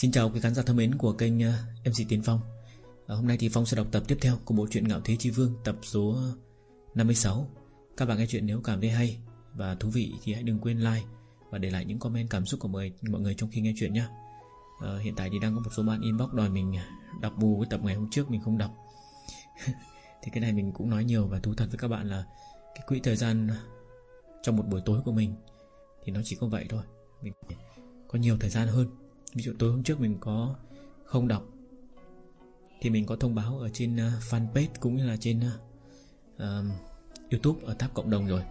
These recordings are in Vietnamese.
Xin chào quý khán giả thân mến của kênh ờ, MC Tiến Phong. À, Hôm nay thì Phong sẽ đọc tập tiếp theo của bộ truyện Ngạo Thế Chi Vương tập số ờ, 56 Các bạn nghe chuyện nếu cảm thấy hay và thú vị thì hãy đừng quên like Và để lại những comment cảm xúc của mọi, mọi người trong khi nghe chuyện nhé à, Hiện tại thì đang có một số bạn inbox đòi mình đọc bù cái tập ngày hôm trước mình không đọc. Thì cái này mình cũng nói nhiều và thú thật với các bạn là Cái quỹ thời gian trong một buổi tối của mình Thì nó chỉ có vậy thôi. Mình có nhiều thời gian hơn. Ví dụ tối hôm trước mình có không đọc Thì mình có thông báo ở trên ờ, fanpage cũng như là trên uh, Youtube ở tab cộng đồng rồi.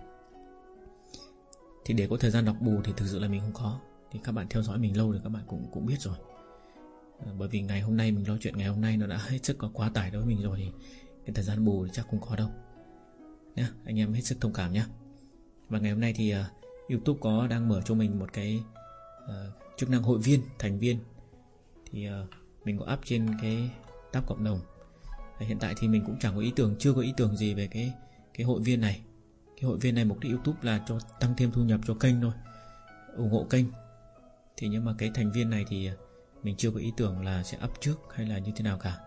Thì để có thời gian đọc bù thì thực sự là mình không có. Thì các bạn theo dõi mình lâu rồi các bạn cũng cũng biết rồi. Ờ, bởi vì ngày hôm nay mình lo chuyện ngày hôm nay nó đã hết sức có quá tải đối với mình rồi Thì cái thời gian bù thì chắc không có đâu. Nhá, anh em hết sức thông cảm nhé Và ngày hôm nay thì uh, Youtube có đang mở cho mình một cái uh, chức năng hội viên thành viên. Thì uh, mình có up trên cái tab cộng đồng. Và hiện tại thì mình cũng chẳng có ý tưởng chưa có ý tưởng gì về cái cái hội viên này. Cái hội viên này mục đích youtube là cho tăng thêm thu nhập cho kênh thôi ủng hộ kênh. Thì nhưng mà cái thành viên này thì ờ, mình chưa có ý tưởng là sẽ up trước hay là như thế nào cả.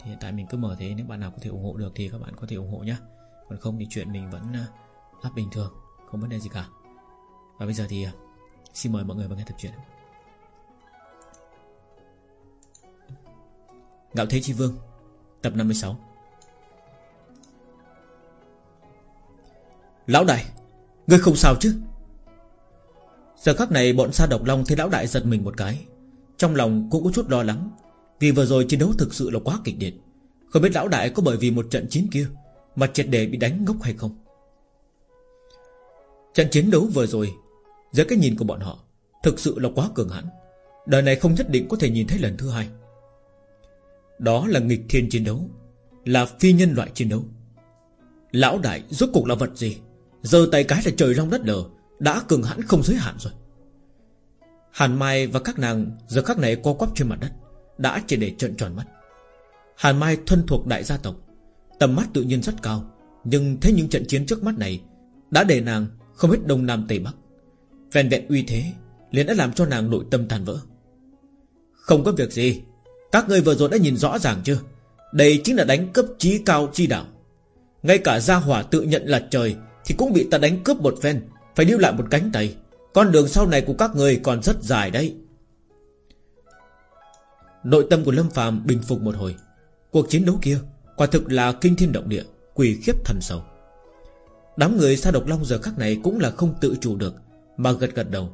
Thì hiện tại mình cứ mở thế nếu bạn nào có thể ủng hộ được thì các bạn có thể ủng hộ nhé còn không thì chuyện mình vẫn ờ, up bình thường không vấn đề gì cả. Và bây giờ thì xin mời mọi người vào nghe tập truyện. Gạo Thế Chi Vương, Tập 56 Lão đại, Ngươi không sao chứ? Giờ khắc này bọn sa độc long thấy lão đại giật mình một cái, Trong lòng cũng có chút lo lắng, Vì vừa rồi chiến đấu thực sự là quá kịch liệt. Không biết lão đại có bởi vì một trận chiến kia Mà triệt đề bị đánh ngốc hay không? Trận chiến đấu vừa rồi, Dưới cái nhìn của bọn họ, Thực sự là quá cường hãn. Đời này không nhất định có thể nhìn thấy lần thứ hai đó là nghịch thiên chiến đấu, Là phi nhân loại chiến đấu. Lão đại rốt cuộc là vật gì? Giờ tay cái là trời long đất lở Đã cường hãn không giới hạn rồi. Hàn Mai và các nàng Giờ các này co quắp trên mặt đất, Đã chỉ để trợn tròn mắt. Hàn Mai thân thuộc đại gia tộc, Tầm mắt tự nhiên rất cao, Nhưng thế những trận chiến trước mắt này Đã để nàng không hết đông nam tây bắc. Vẹn vẹn uy thế liền đã làm cho nàng nội tâm tàn vỡ. Không có việc gì các người vừa rồi đã nhìn rõ ràng chưa? Đây chính là đánh cướp trí cao chi đạo. Ngay cả gia hỏa tự nhận là trời Thì cũng bị ta đánh cướp một phen, Phải điêu lại một cánh tay. Con đường sau này của các người còn rất dài đấy. Nội tâm của Lâm phàm bình phục một hồi. Cuộc chiến đấu kia Quả thực là kinh thiên động địa, Quỷ khiếp thần sầu. Đám người xa độc long giờ khắc này Cũng là không tự chủ được, Mà gật gật đầu.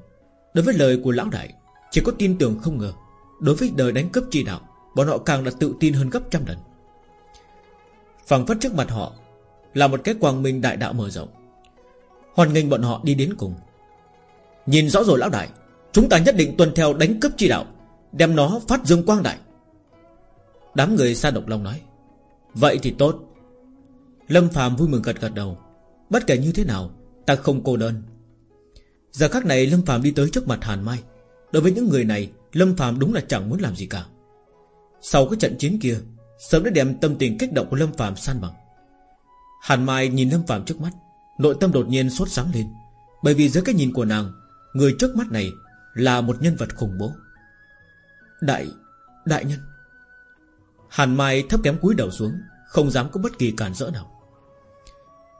Đối với lời của lão đại, Chỉ có tin tưởng không ngờ, Đối với đời đánh cướp chi đạo Bọn họ càng là tự tin hơn gấp trăm lần. Phẳng phất trước mặt họ Là một cái quang minh đại đạo mở rộng. Hoàn nghênh bọn họ đi đến cùng. Nhìn rõ rồi lão đại, Chúng ta nhất định tuân theo đánh cướp chi đạo, Đem nó phát dương quang đại. Đám người xa độc long nói, Vậy thì tốt. Lâm phàm vui mừng gật gật đầu, Bất kể như thế nào, Ta không cô đơn. Giờ khắc này Lâm phàm đi tới trước mặt Hàn Mai. Đối với những người này, Lâm phàm đúng là chẳng muốn làm gì cả sau cái trận chiến kia, Sớm đã đem tâm tình kích động của Lâm Phạm san bằng. Hàn Mai nhìn Lâm Phạm trước mắt, Nội tâm đột nhiên sốt sáng lên, Bởi vì dưới cái nhìn của nàng, Người trước mắt này là một nhân vật khủng bố. Đại Đại nhân. Hàn Mai thấp kém cúi đầu xuống, Không dám có bất kỳ cản rỡ nào.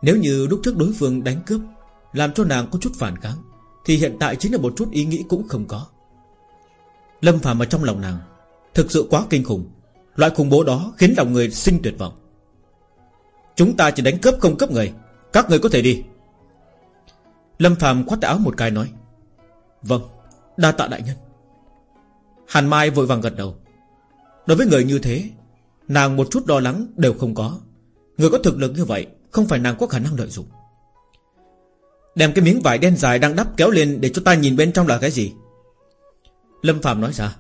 Nếu như lúc trước đối phương đánh cướp, Làm cho nàng có chút phản kháng, Thì hiện tại chính là một chút ý nghĩ cũng không có. Lâm Phạm ở trong lòng nàng Thực sự quá kinh khủng. Loại khủng bố đó khiến lòng người sinh tuyệt vọng. Chúng ta chỉ đánh cướp không cướp người. Các người có thể đi. Lâm Phạm khoát áo một cái nói Vâng Đa tạ đại nhân. Hàn Mai vội vàng gật đầu. Đối với người như thế, Nàng một chút lo lắng đều không có. Người có thực lực như vậy, Không phải nàng có khả năng lợi dụng. Đem cái miếng vải đen dài đang đắp kéo lên Để cho ta nhìn bên trong là cái gì? Lâm Phạm nói ra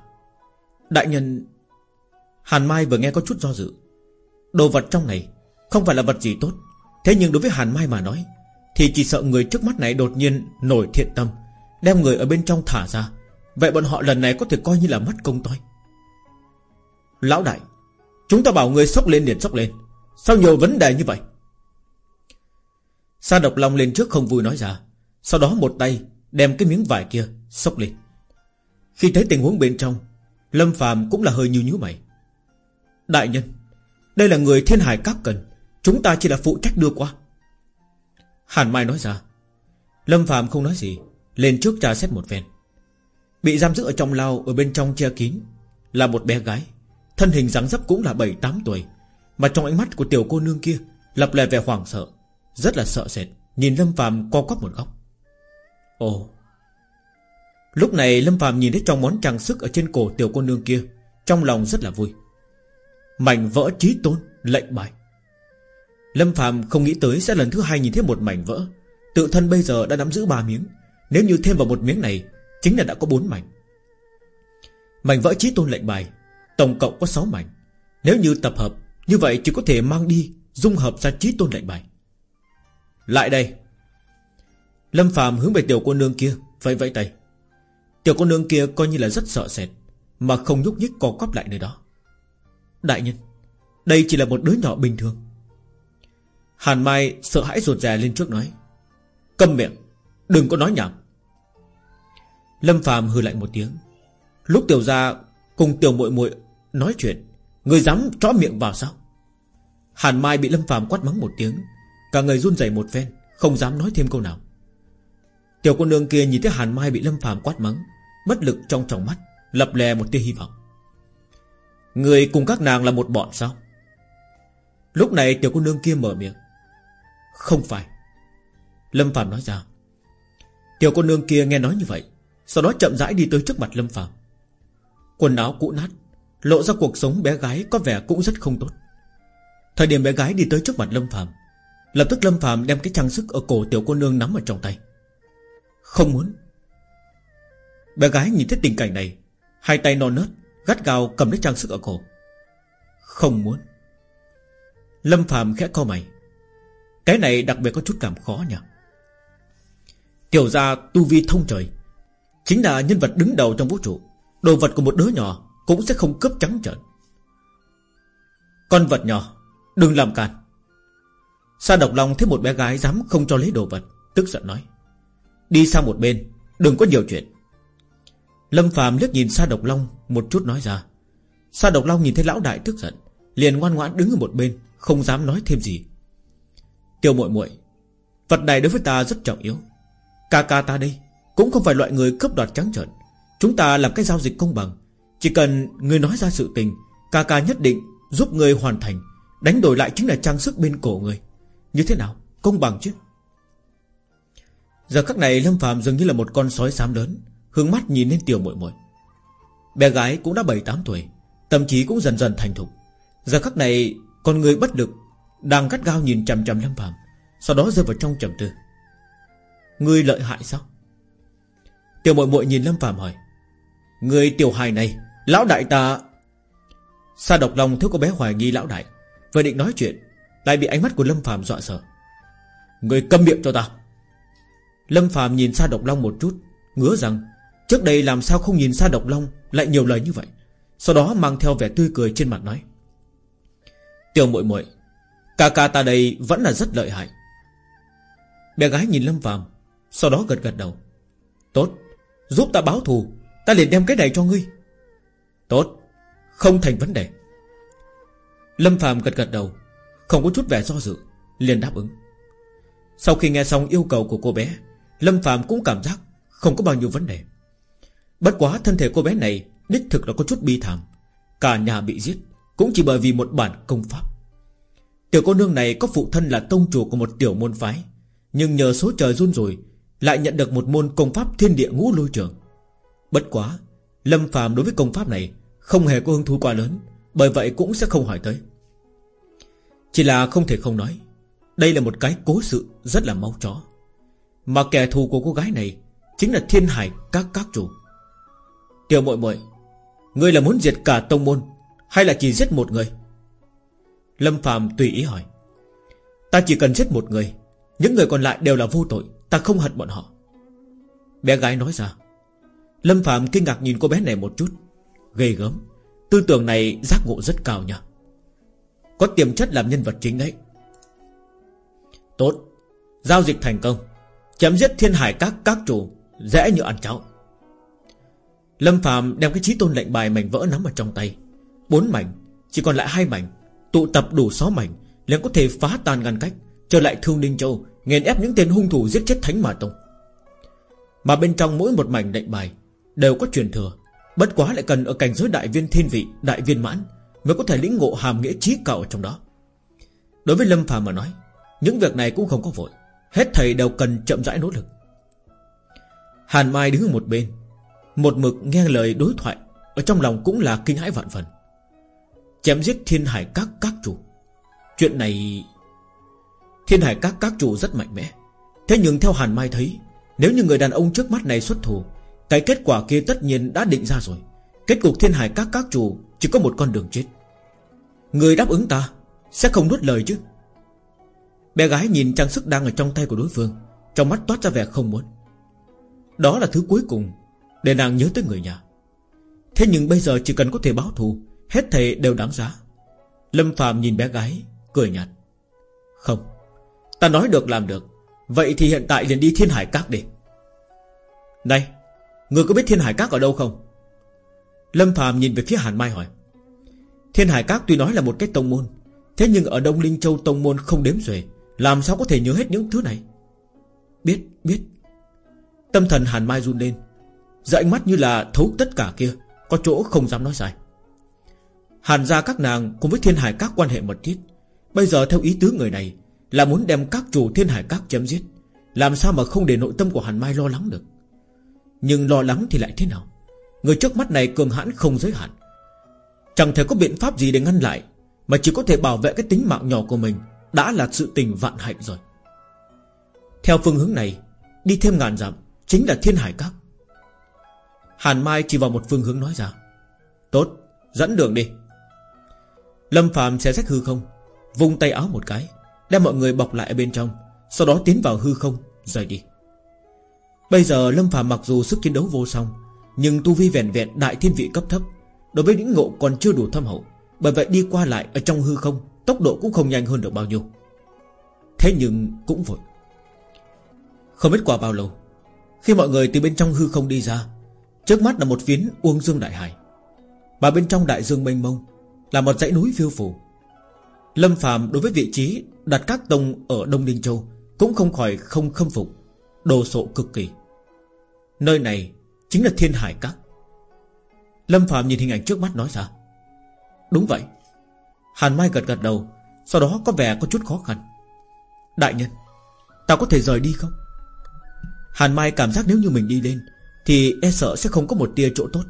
Đại nhân, Hàn Mai vừa nghe có chút do dự. Đồ vật trong này Không phải là vật gì tốt, Thế nhưng đối với Hàn Mai mà nói, Thì chỉ sợ người trước mắt này đột nhiên nổi thiện tâm, Đem người ở bên trong thả ra. Vậy bọn họ lần này có thể coi như là mất công toi. Lão đại, Chúng ta bảo người sốc lên liền sốc lên. Sao nhiều vấn đề như vậy? Sa độc long lên trước không vui nói ra, Sau đó một tay Đem cái miếng vải kia sốc lên. Khi thấy tình huống bên trong Lâm Phạm cũng là hơi như nhíu mày. Đại nhân, Đây là người thiên hải các cần, Chúng ta chỉ là phụ trách đưa qua. Hàn Mai nói ra. Lâm Phạm không nói gì, Lên trước trà xét một phen. Bị giam giữ ở trong lao Ở bên trong che kín, Là một bé gái. Thân hình dáng dấp cũng là 7-8 tuổi, Mà trong ánh mắt của tiểu cô nương kia Lập lè vẻ hoảng sợ, Rất là sợ sệt. Nhìn Lâm Phạm co quắp một góc. Ồ Lúc này Lâm Phạm nhìn thấy trong món trang sức Ở trên cổ tiểu cô nương kia, Trong lòng rất là vui. Mảnh vỡ trí tôn, lệnh bài. Lâm Phạm không nghĩ tới sẽ lần thứ hai nhìn thấy một mảnh vỡ. Tự thân bây giờ đã nắm giữ ba miếng. Nếu như thêm vào một miếng này, Chính là đã có bốn mảnh. Mảnh vỡ trí tôn lệnh bài, Tổng cộng có sáu mảnh. Nếu như tập hợp, Như vậy chỉ có thể mang đi, Dung hợp ra trí tôn lệnh bài. Lại đây. Lâm Phạm hướng về tiểu cô nương kia, Vẫy vẫy tay. Tiểu cô nương kia coi như là rất sợ sệt, Mà không nhúc nhích co quắp lại nơi đó. Đại nhân, Đây chỉ là một đứa nhỏ bình thường. Hàn Mai sợ hãi ruột rè lên trước nói, Câm miệng, Đừng có nói nhảm. Lâm Phạm hừ lạnh một tiếng. Lúc tiểu gia cùng tiểu muội muội nói chuyện, Người dám chó miệng vào sao? Hàn Mai bị Lâm Phạm quát mắng một tiếng, Cả người run rẩy một phen, Không dám nói thêm câu nào. Tiểu cô nương kia nhìn thấy Hàn Mai bị Lâm Phạm quát mắng Bất lực trong tròng mắt, Lập lè một tia hy vọng. Người cùng các nàng là một bọn sao? Lúc này tiểu cô nương kia mở miệng. Không phải. Lâm Phạm nói ra. Tiểu cô nương kia nghe nói như vậy, Sau đó chậm rãi đi tới trước mặt Lâm Phạm Quần áo cũ nát, Lộ ra cuộc sống bé gái có vẻ cũng rất không tốt. Thời điểm bé gái đi tới trước mặt Lâm Phạm Lập tức Lâm Phạm đem cái trang sức Ở cổ tiểu cô nương nắm ở trong tay. Không muốn. Bé gái nhìn thấy tình cảnh này, Hai tay non nớt, Gắt gao cầm lấy trang sức ở cổ. Không muốn. Lâm Phạm khẽ co mày. Cái này đặc biệt có chút cảm khó nhỉ? Tiểu gia tu vi thông trời, Chính là nhân vật đứng đầu trong vũ trụ, Đồ vật của một đứa nhỏ Cũng sẽ không cướp trắng trợn. Con vật nhỏ, Đừng làm càn. Sa độc long thấy một bé gái dám không cho lấy đồ vật, Tức giận nói. Đi sang một bên, Đừng có nhiều chuyện. Lâm Phạm liếc nhìn Sa độc long Một chút nói ra. Sa độc long nhìn thấy lão đại tức giận, Liền ngoan ngoãn đứng ở một bên, Không dám nói thêm gì. Tiêu muội muội, Vật này đối với ta rất trọng yếu. Ca ca ta đây Cũng không phải loại người cướp đoạt trắng trợn. Chúng ta làm cái giao dịch công bằng. Chỉ cần người nói ra sự tình, Ca ca nhất định giúp người hoàn thành, Đánh đổi lại chính là trang sức bên cổ người. Như thế nào? Công bằng chứ? Giờ khắc này Lâm Phạm dường như là một con sói xám lớn. Hướng mắt nhìn lên tiểu muội muội. Bé gái cũng đã 7-8 tuổi, Tâm trí cũng dần dần thành thục. Giờ khắc này, con người bất lực, Đang cắt gao nhìn chằm chằm Lâm Phạm Sau đó rơi vào trong trầm tư. Ngươi lợi hại sao? Tiểu muội muội nhìn Lâm Phạm hỏi. Người tiểu hài này, Lão đại ta. Sa độc lòng thiếu có bé hoài nghi lão đại, Vừa định nói chuyện, Lại bị ánh mắt của Lâm Phạm dọa sợ. Người câm miệng cho ta. Lâm Phạm nhìn Sa độc long một chút, Ngứa rằng Trước đây làm sao không nhìn xa độc long Lại nhiều lời như vậy? Sau đó mang theo vẻ tươi cười trên mặt nói. Tiểu muội muội, Ca ca ta đây vẫn là rất lợi hại. Bé gái nhìn Lâm Phạm Sau đó gật gật đầu. Tốt, Giúp ta báo thù, Ta liền đem cái này cho ngươi. Tốt, Không thành vấn đề. Lâm Phạm gật gật đầu, Không có chút vẻ do dự, Liền đáp ứng. Sau khi nghe xong yêu cầu của cô bé, Lâm Phạm cũng cảm giác Không có bao nhiêu vấn đề. Bất quá thân thể cô bé này Đích thực là có chút bi thảm. Cả nhà bị giết Cũng chỉ bởi vì một bản công pháp. Tiểu cô nương này có phụ thân là tông chủ của một tiểu môn phái, Nhưng nhờ số trời run rồi Lại nhận được một môn công pháp thiên địa ngũ lôi trường. Bất quá, Lâm phàm đối với công pháp này Không hề có hứng thú quá lớn, Bởi vậy cũng sẽ không hỏi tới. Chỉ là không thể không nói, Đây là một cái cố sự rất là mau chó. Mà kẻ thù của cô gái này Chính là thiên hải các các chủ. Tiểu muội muội, Ngươi là muốn diệt cả tông môn Hay là chỉ giết một người? Lâm phàm tùy ý hỏi. Ta chỉ cần giết một người, Những người còn lại đều là vô tội, Ta không hận bọn họ. Bé gái nói ra. Lâm Phạm kinh ngạc nhìn cô bé này một chút gầy gớm. Tư tưởng này giác ngộ rất cao nha. Có tiềm chất làm nhân vật chính đấy Tốt, Giao dịch thành công. Chém giết thiên hải các các chủ, Dễ như ăn cháo. Lâm Phạm đem cái trí tôn lệnh bài mảnh vỡ nắm ở trong tay. Bốn mảnh, Chỉ còn lại hai mảnh, Tụ tập đủ sáu mảnh, liền có thể phá tan ngăn cách, Trở lại Thương Ninh Châu, Nghiền ép những tên hung thủ giết chết Thánh Mà Tông. Mà bên trong mỗi một mảnh lệnh bài Đều có truyền thừa, Bất quá lại cần ở cảnh giới đại viên thiên vị, Đại viên mãn Mới có thể lĩnh ngộ hàm nghĩa trí cao ở trong đó. Đối với Lâm Phạm mà nói, Những việc này cũng không có vội, Hết thầy đều cần chậm rãi nỗ lực. Hàn Mai đứng ở một bên một mực nghe lời đối thoại, Ở trong lòng cũng là kinh hãi vạn phần. Chém giết thiên hải các các chủ. Chuyện này, Thiên hải các các chủ rất mạnh mẽ. Thế nhưng theo Hàn Mai thấy, Nếu như người đàn ông trước mắt này xuất thủ, Cái kết quả kia tất nhiên đã định ra rồi. Kết cục thiên hải các các chủ Chỉ có một con đường chết. Người đáp ứng ta Sẽ không nuốt lời chứ? Bé gái nhìn trang sức đang ở trong tay của đối phương, Trong mắt toát ra vẻ không muốn. Đó là thứ cuối cùng để nàng nhớ tới người nhà. Thế nhưng bây giờ chỉ cần có thể báo thù, Hết thề đều đáng giá. Lâm Phạm nhìn bé gái, Cười nhạt. Không, Ta nói được làm được. Vậy thì hiện tại liền đi thiên hải các đi. Này, Người có biết thiên hải các ở đâu không? Lâm Phạm nhìn về phía Hàn Mai hỏi. Thiên hải các tuy nói là một cái tông môn, Thế nhưng ở Đông Linh Châu tông môn không đếm xuể, Làm sao có thể nhớ hết những thứ này? Biết biết. Tâm thần Hàn Mai run lên. Giờ ánh mắt như là thấu tất cả kia, Có chỗ không dám nói sai. Hàn ra các nàng cùng với thiên hải các quan hệ mật thiết, Bây giờ theo ý tứ người này Là muốn đem các chủ thiên hải các chém giết, Làm sao mà không để nội tâm của Hàn Mai lo lắng được? Nhưng lo lắng thì lại thế nào? Người trước mắt này cường hãn không giới hạn. Chẳng thể có biện pháp gì để ngăn lại, Mà chỉ có thể bảo vệ cái tính mạng nhỏ của mình Đã là sự tình vạn hạnh rồi. Theo phương hướng này, Đi thêm ngàn dặm Chính là thiên hải các. Hàn Mai chỉ vào một phương hướng nói ra. Tốt, dẫn đường đi. Lâm Phạm xé rách hư không Vung tay áo một cái Đem mọi người bọc lại ở bên trong Sau đó tiến vào hư không rời đi. Bây giờ Lâm Phạm mặc dù sức chiến đấu vô song Nhưng tu vi vẹn vẹn đại thiên vị cấp thấp Đối với những ngộ còn chưa đủ thâm hậu Bởi vậy đi qua lại ở trong hư không Tốc độ cũng không nhanh hơn được bao nhiêu. Thế nhưng cũng vội. Không biết qua bao lâu Khi mọi người từ bên trong hư không đi ra Trước mắt là một phiến uông dương đại hải. Và bên trong đại dương mênh mông Là một dãy núi phiêu phù. Lâm Phạm đối với vị trí đặt các tông ở Đông Ninh Châu Cũng không khỏi không khâm phục, Đồ sộ cực kỳ. Nơi này chính là thiên hải các. Lâm Phạm nhìn hình ảnh trước mắt nói ra, Đúng vậy. Hàn Mai gật gật đầu, Sau đó có vẻ có chút khó khăn. Đại nhân, Ta có thể rời đi không? Hàn Mai cảm giác nếu như mình đi lên thì e sợ sẽ không có một tia chỗ tốt.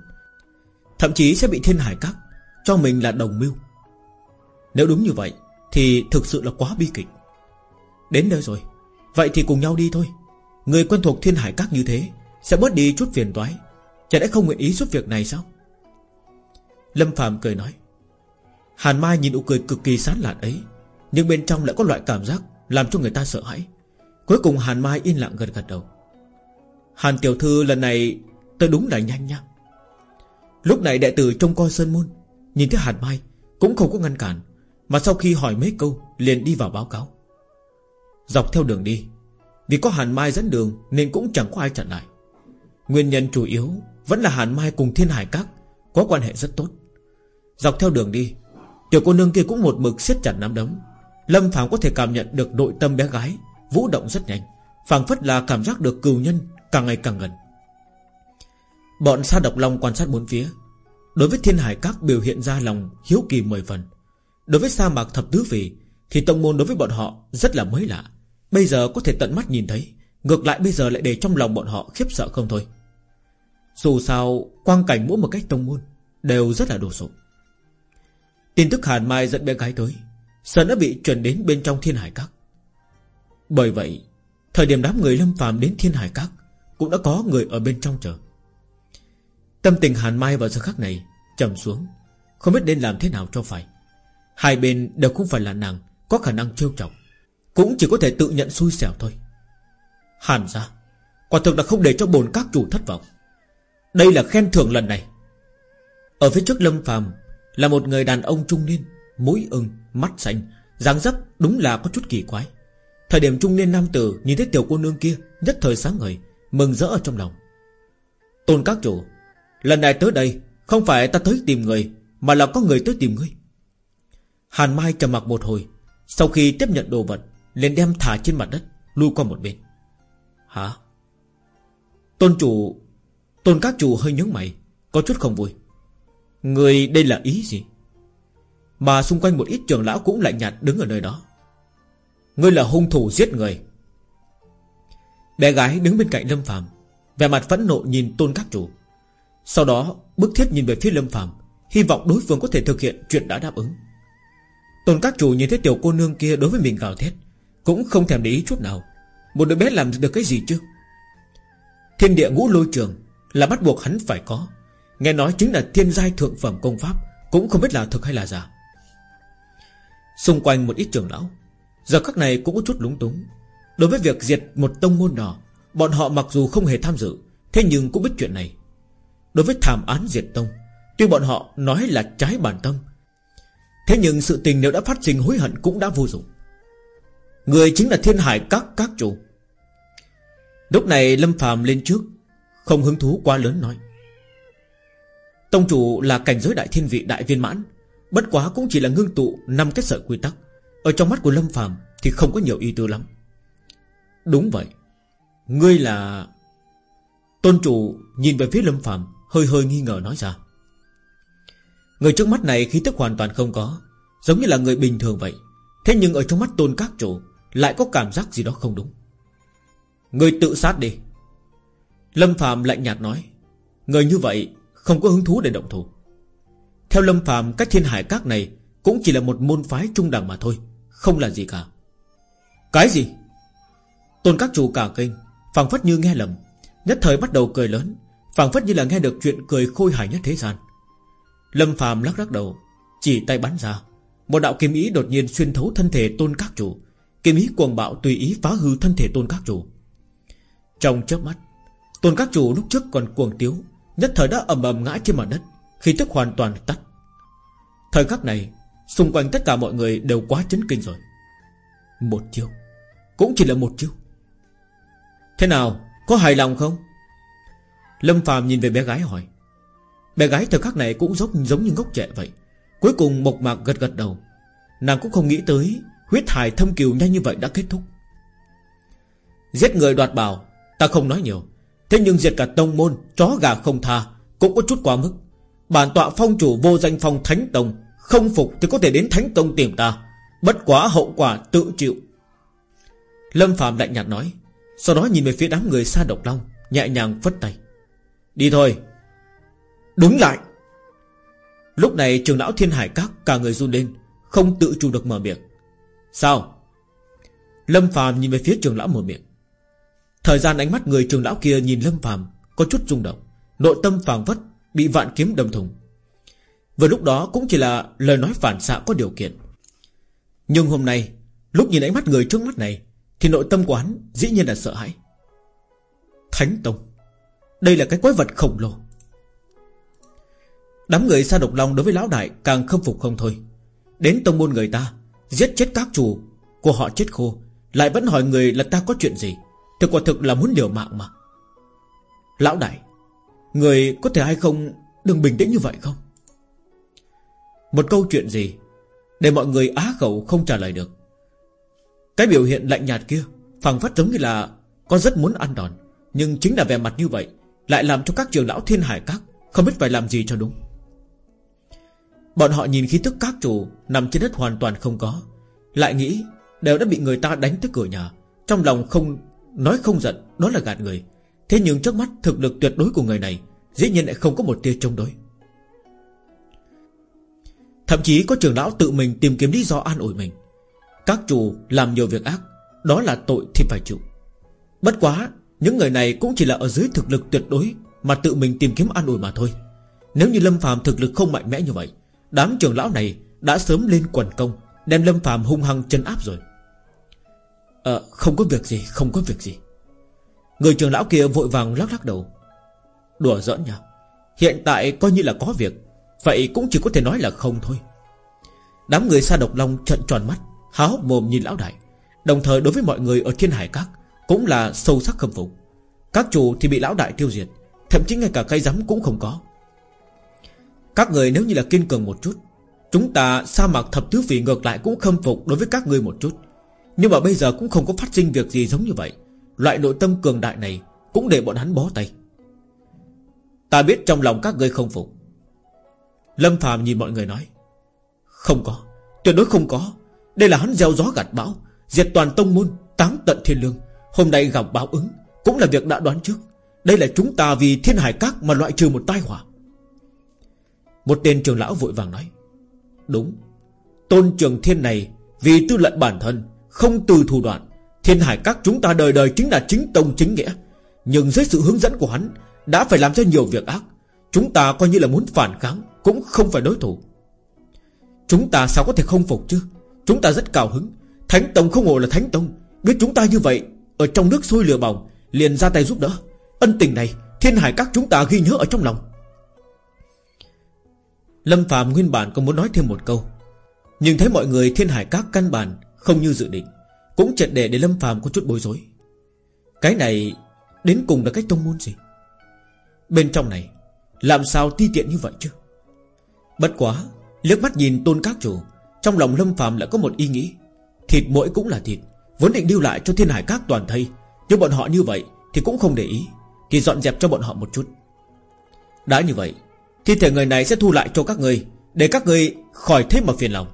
Thậm chí sẽ bị thiên hải các, Cho mình là đồng mưu. Nếu đúng như vậy, Thì thực sự là quá bi kịch. Đến nơi rồi, Vậy thì cùng nhau đi thôi. Người quen thuộc thiên hải các như thế, Sẽ bớt đi chút phiền toái. Chả lẽ không nguyện ý giúp việc này sao? Lâm Phạm cười nói, Hàn Mai nhìn nụ cười cực kỳ sán lạn ấy, Nhưng bên trong lại có loại cảm giác Làm cho người ta sợ hãi. Cuối cùng Hàn Mai yên lặng gật gật đầu. Hàn Tiểu Thư lần này Tôi đúng là nhanh nha Lúc này đệ tử trông coi Sơn Môn, Nhìn thấy Hàn Mai Cũng không có ngăn cản, Mà sau khi hỏi mấy câu liền đi vào báo cáo. Dọc theo đường đi, Vì có Hàn Mai dẫn đường Nên cũng chẳng có ai chặn lại. Nguyên nhân chủ yếu Vẫn là Hàn Mai cùng Thiên Hải Các Có quan hệ rất tốt. Dọc theo đường đi, Tiểu cô nương kia cũng một mực siết chặt nắm đấm. Lâm Phạm có thể cảm nhận được nội tâm bé gái Vũ động rất nhanh, phảng phất là cảm giác được cừu nhân càng ngày càng gần. Bọn sa độc long quan sát bốn phía. Đối với thiên hải các biểu hiện ra lòng hiếu kỳ mười phần. Đối với sa mạc thập tứ vị Thì tông môn đối với bọn họ rất là mới lạ. Bây giờ có thể tận mắt nhìn thấy, Ngược lại bây giờ lại để trong lòng bọn họ khiếp sợ không thôi. Dù sao, Quang cảnh mỗi một cách tông môn Đều rất là đồ sộ. Tin tức Hàn Mai dẫn bé gái tới, Sợ đã bị truyền đến bên trong thiên hải các. Bởi vậy, Thời điểm đám người lâm phàm đến thiên hải các cũng đã có người ở bên trong chờ. Tâm tình Hàn Mai vào giờ khắc này trầm xuống Không biết nên làm thế nào cho phải. Hai bên đều không phải là nàng Có khả năng trêu chọc Cũng chỉ có thể tự nhận xui xẻo thôi. Hàn ra Quả thực là không để cho bồn các chủ thất vọng. Đây là khen thưởng lần này. Ở phía trước lâm phàm Là một người đàn ông trung niên Mũi ưng, mắt xanh dáng dấp đúng là có chút kỳ quái. Thời điểm trung niên nam tử Nhìn thấy tiểu cô nương kia Nhất thời sáng ngời Mừng rỡ ở trong lòng. Tôn các chủ, Lần này tới đây Không phải ta tới tìm người, Mà là có người tới tìm ngươi. Hàn Mai trầm mặc một hồi, Sau khi tiếp nhận đồ vật, liền đem thả trên mặt đất, Lui qua một bên. Hả? Tôn chủ, Tôn các chủ hơi nhướng mày, Có chút không vui. Người đây là ý gì? Mà xung quanh một ít trường lão cũng lạnh nhạt đứng ở nơi đó. Ngươi là hung thủ giết người Bé gái đứng bên cạnh Lâm Phạm Vẻ mặt phẫn nộ nhìn tôn các chủ. Sau đó, bức thiết nhìn về phía Lâm Phạm Hy vọng đối phương có thể thực hiện chuyện đã đáp ứng. Tôn các chủ nhìn thấy tiểu cô nương kia đối với mình gào thét, Cũng không thèm để ý chút nào. Một đứa bé làm được cái gì chứ? Thiên địa ngũ lôi trường Là bắt buộc hắn phải có. Nghe nói chính là thiên giai thượng phẩm công pháp, Cũng không biết là thực hay là giả. Xung quanh một ít trường lão, Giờ các này cũng có chút lúng túng. Đối với việc diệt một tông môn nọ, Bọn họ mặc dù không hề tham dự, Thế nhưng cũng biết chuyện này. Đối với thảm án diệt tông, Tuy bọn họ nói là trái bản tâm, Thế nhưng sự tình nếu đã phát sinh hối hận Cũng đã vô dụng. Người chính là thiên hải các các chủ. Lúc này Lâm phàm lên trước, Không hứng thú quá lớn nói. Tông chủ là cảnh giới đại thiên vị đại viên mãn, Bất quá cũng chỉ là ngưng tụ năm cái sợi quy tắc. Ở trong mắt của Lâm phàm Thì không có nhiều ý tư lắm. Đúng vậy. Ngươi là Tôn chủ nhìn về phía Lâm phàm, Hơi hơi nghi ngờ nói ra. Người trước mắt này khí tức hoàn toàn không có, Giống như là người bình thường vậy. Thế nhưng ở trong mắt tôn các chủ, Lại có cảm giác gì đó không đúng. Người tự sát đi. Lâm Phạm lạnh nhạt nói. Người như vậy không có hứng thú để động thủ. Theo Lâm Phạm Các thiên hải các này Cũng chỉ là một môn phái trung đẳng mà thôi, Không là gì cả. Cái gì? Tôn các chủ cả kinh, phảng phất như nghe lầm. Nhất thời bắt đầu cười lớn, phảng phất như là nghe được chuyện cười khôi hài nhất thế gian. Lâm phàm lắc lắc đầu, Chỉ tay bắn ra. Một đạo kiếm ý đột nhiên xuyên thấu thân thể tôn các chủ. Kiếm ý cuồng bạo tùy ý phá hư thân thể tôn các chủ. Trong chớp mắt, Tôn các chủ lúc trước còn cuồng tiếu, Nhất thời đã ầm ầm ngã trên mặt đất Khi tức hoàn toàn tắt. Thời khắc này, Xung quanh tất cả mọi người đều quá chấn kinh rồi. Một chiêu, Cũng chỉ là một chiêu. Thế nào? Có hài lòng không? Lâm phàm nhìn về bé gái hỏi. Bé gái thời khắc này cũng giống, giống như ngốc trẻ vậy. Cuối cùng mộc mạc gật gật đầu. Nàng cũng không nghĩ tới Huyết hài thâm kiều nhanh như vậy đã kết thúc. Giết người đoạt bảo Ta không nói nhiều. Thế nhưng diệt cả tông môn Chó gà không tha Cũng có chút quá mức. Bản tọa phong chủ vô danh phong thánh tông Không phục thì có thể đến thánh tông tìm ta. Bất quá hậu quả tự chịu. Lâm Phạm lạnh nhạt nói. Sau đó nhìn về phía đám người xa độc long, Nhẹ nhàng phất tay. Đi thôi. Đứng lại. Lúc này trường lão thiên hải các cả người run lên, Không tự chủ được mở miệng. Sao? Lâm phàm nhìn về phía trường lão mở miệng. Thời gian ánh mắt người trường lão kia nhìn Lâm phàm Có chút rung động. Nội tâm phàng vất Bị vạn kiếm đâm thùng Vừa lúc đó cũng chỉ là lời nói phản xạ có điều kiện. Nhưng hôm nay, Lúc nhìn ánh mắt người trước mắt này thì nội tâm của hắn dĩ nhiên là sợ hãi. Thánh Tông, Đây là cái quái vật khổng lồ. Đám người xa độc long đối với lão đại Càng khâm phục không thôi. Đến tông môn người ta, Giết chết các chủ của họ chết khô, Lại vẫn hỏi người là ta có chuyện gì. Thực quả thực là muốn liều mạng mà. Lão đại, Người có thể hay không Đừng bình tĩnh như vậy không? Một câu chuyện gì Để mọi người á khẩu không trả lời được. Cái biểu hiện lạnh nhạt kia phẳng phát giống như là con rất muốn ăn đòn, Nhưng chính là vẻ mặt như vậy Lại làm cho các trường lão thiên hải các Không biết phải làm gì cho đúng. Bọn họ nhìn khí tức các chủ Nằm trên đất hoàn toàn không có, Lại nghĩ đều đã bị người ta đánh tới cửa nhà, Trong lòng không, Nói không giận, đó là gạt người. Thế nhưng trước mắt thực lực tuyệt đối của người này, Dĩ nhiên lại không có một tia chống đối. Thậm chí có trường lão tự mình tìm kiếm lý do an ủi mình. Các chủ làm nhiều việc ác, Đó là tội thì phải chịu. Bất quá, Những người này cũng chỉ là ở dưới thực lực tuyệt đối Mà tự mình tìm kiếm an ủi mà thôi. Nếu như Lâm phàm thực lực không mạnh mẽ như vậy, Đám trưởng lão này đã sớm lên quần công, Đem Lâm phàm hung hăng chân áp rồi. Ờ không có việc gì, Không có việc gì. Người trưởng lão kia vội vàng lắc lắc đầu. Đùa giỡn nhau Hiện tại coi như là có việc, Vậy cũng chỉ có thể nói là không thôi. Đám người xa độc long trận tròn mắt. Há hốc mồm nhìn lão đại. Đồng thời đối với mọi người ở thiên hải các Cũng là sâu sắc khâm phục. Các chủ thì bị lão đại tiêu diệt, Thậm chí ngay cả cây rắm cũng không có. Các người nếu như là kiên cường một chút, Chúng ta sa mạc thập tứ vị ngược lại cũng khâm phục đối với các ngươi một chút. Nhưng mà bây giờ cũng không có phát sinh việc gì giống như vậy. Loại nội tâm cường đại này Cũng để bọn hắn bó tay. Ta biết trong lòng các ngươi không phục. Lâm Phạm nhìn mọi người nói, Không có, Tuyệt đối không có. Đây là hắn gieo gió gặt bão, Diệt toàn tông môn, Táng tận thiên lương. Hôm nay gặp báo ứng, Cũng là việc đã đoán trước. Đây là chúng ta vì thiên hải các mà loại trừ một tai họa. Một tên trường lão vội vàng nói, Đúng, Tôn trường thiên này Vì tư lệnh bản thân, Không từ thủ đoạn. Thiên hải các chúng ta đời đời chính là chính tông chính nghĩa. Nhưng dưới sự hướng dẫn của hắn, Đã phải làm cho nhiều việc ác. Chúng ta coi như là muốn phản kháng, Cũng không phải đối thủ. Chúng ta sao có thể không phục chứ? Chúng ta rất cao hứng. Thánh Tông không ngộ là Thánh Tông. Biết chúng ta như vậy, Ở trong nước sôi lửa bỏng, Liền ra tay giúp đỡ. Ân tình này, Thiên hải các chúng ta ghi nhớ ở trong lòng. Lâm Phạm nguyên bản còn muốn nói thêm một câu, Nhưng thấy mọi người thiên hải các căn bản Không như dự định, Cũng chật để để Lâm Phạm có chút bối rối. Cái này Đến cùng là cách tông môn gì? Bên trong này, Làm sao ti tiện như vậy chứ? Bất quá, liếc mắt nhìn tôn các chủ trong lòng Lâm Phạm lại có một ý nghĩ. Thịt mỗi cũng là thịt, Vốn định lưu lại cho thiên hải các toàn thây. Nhưng bọn họ như vậy thì cũng không để ý Thì dọn dẹp cho bọn họ một chút. Đã như vậy, Thi thể người này sẽ thu lại cho các người, Để các người khỏi thế mà phiền lòng.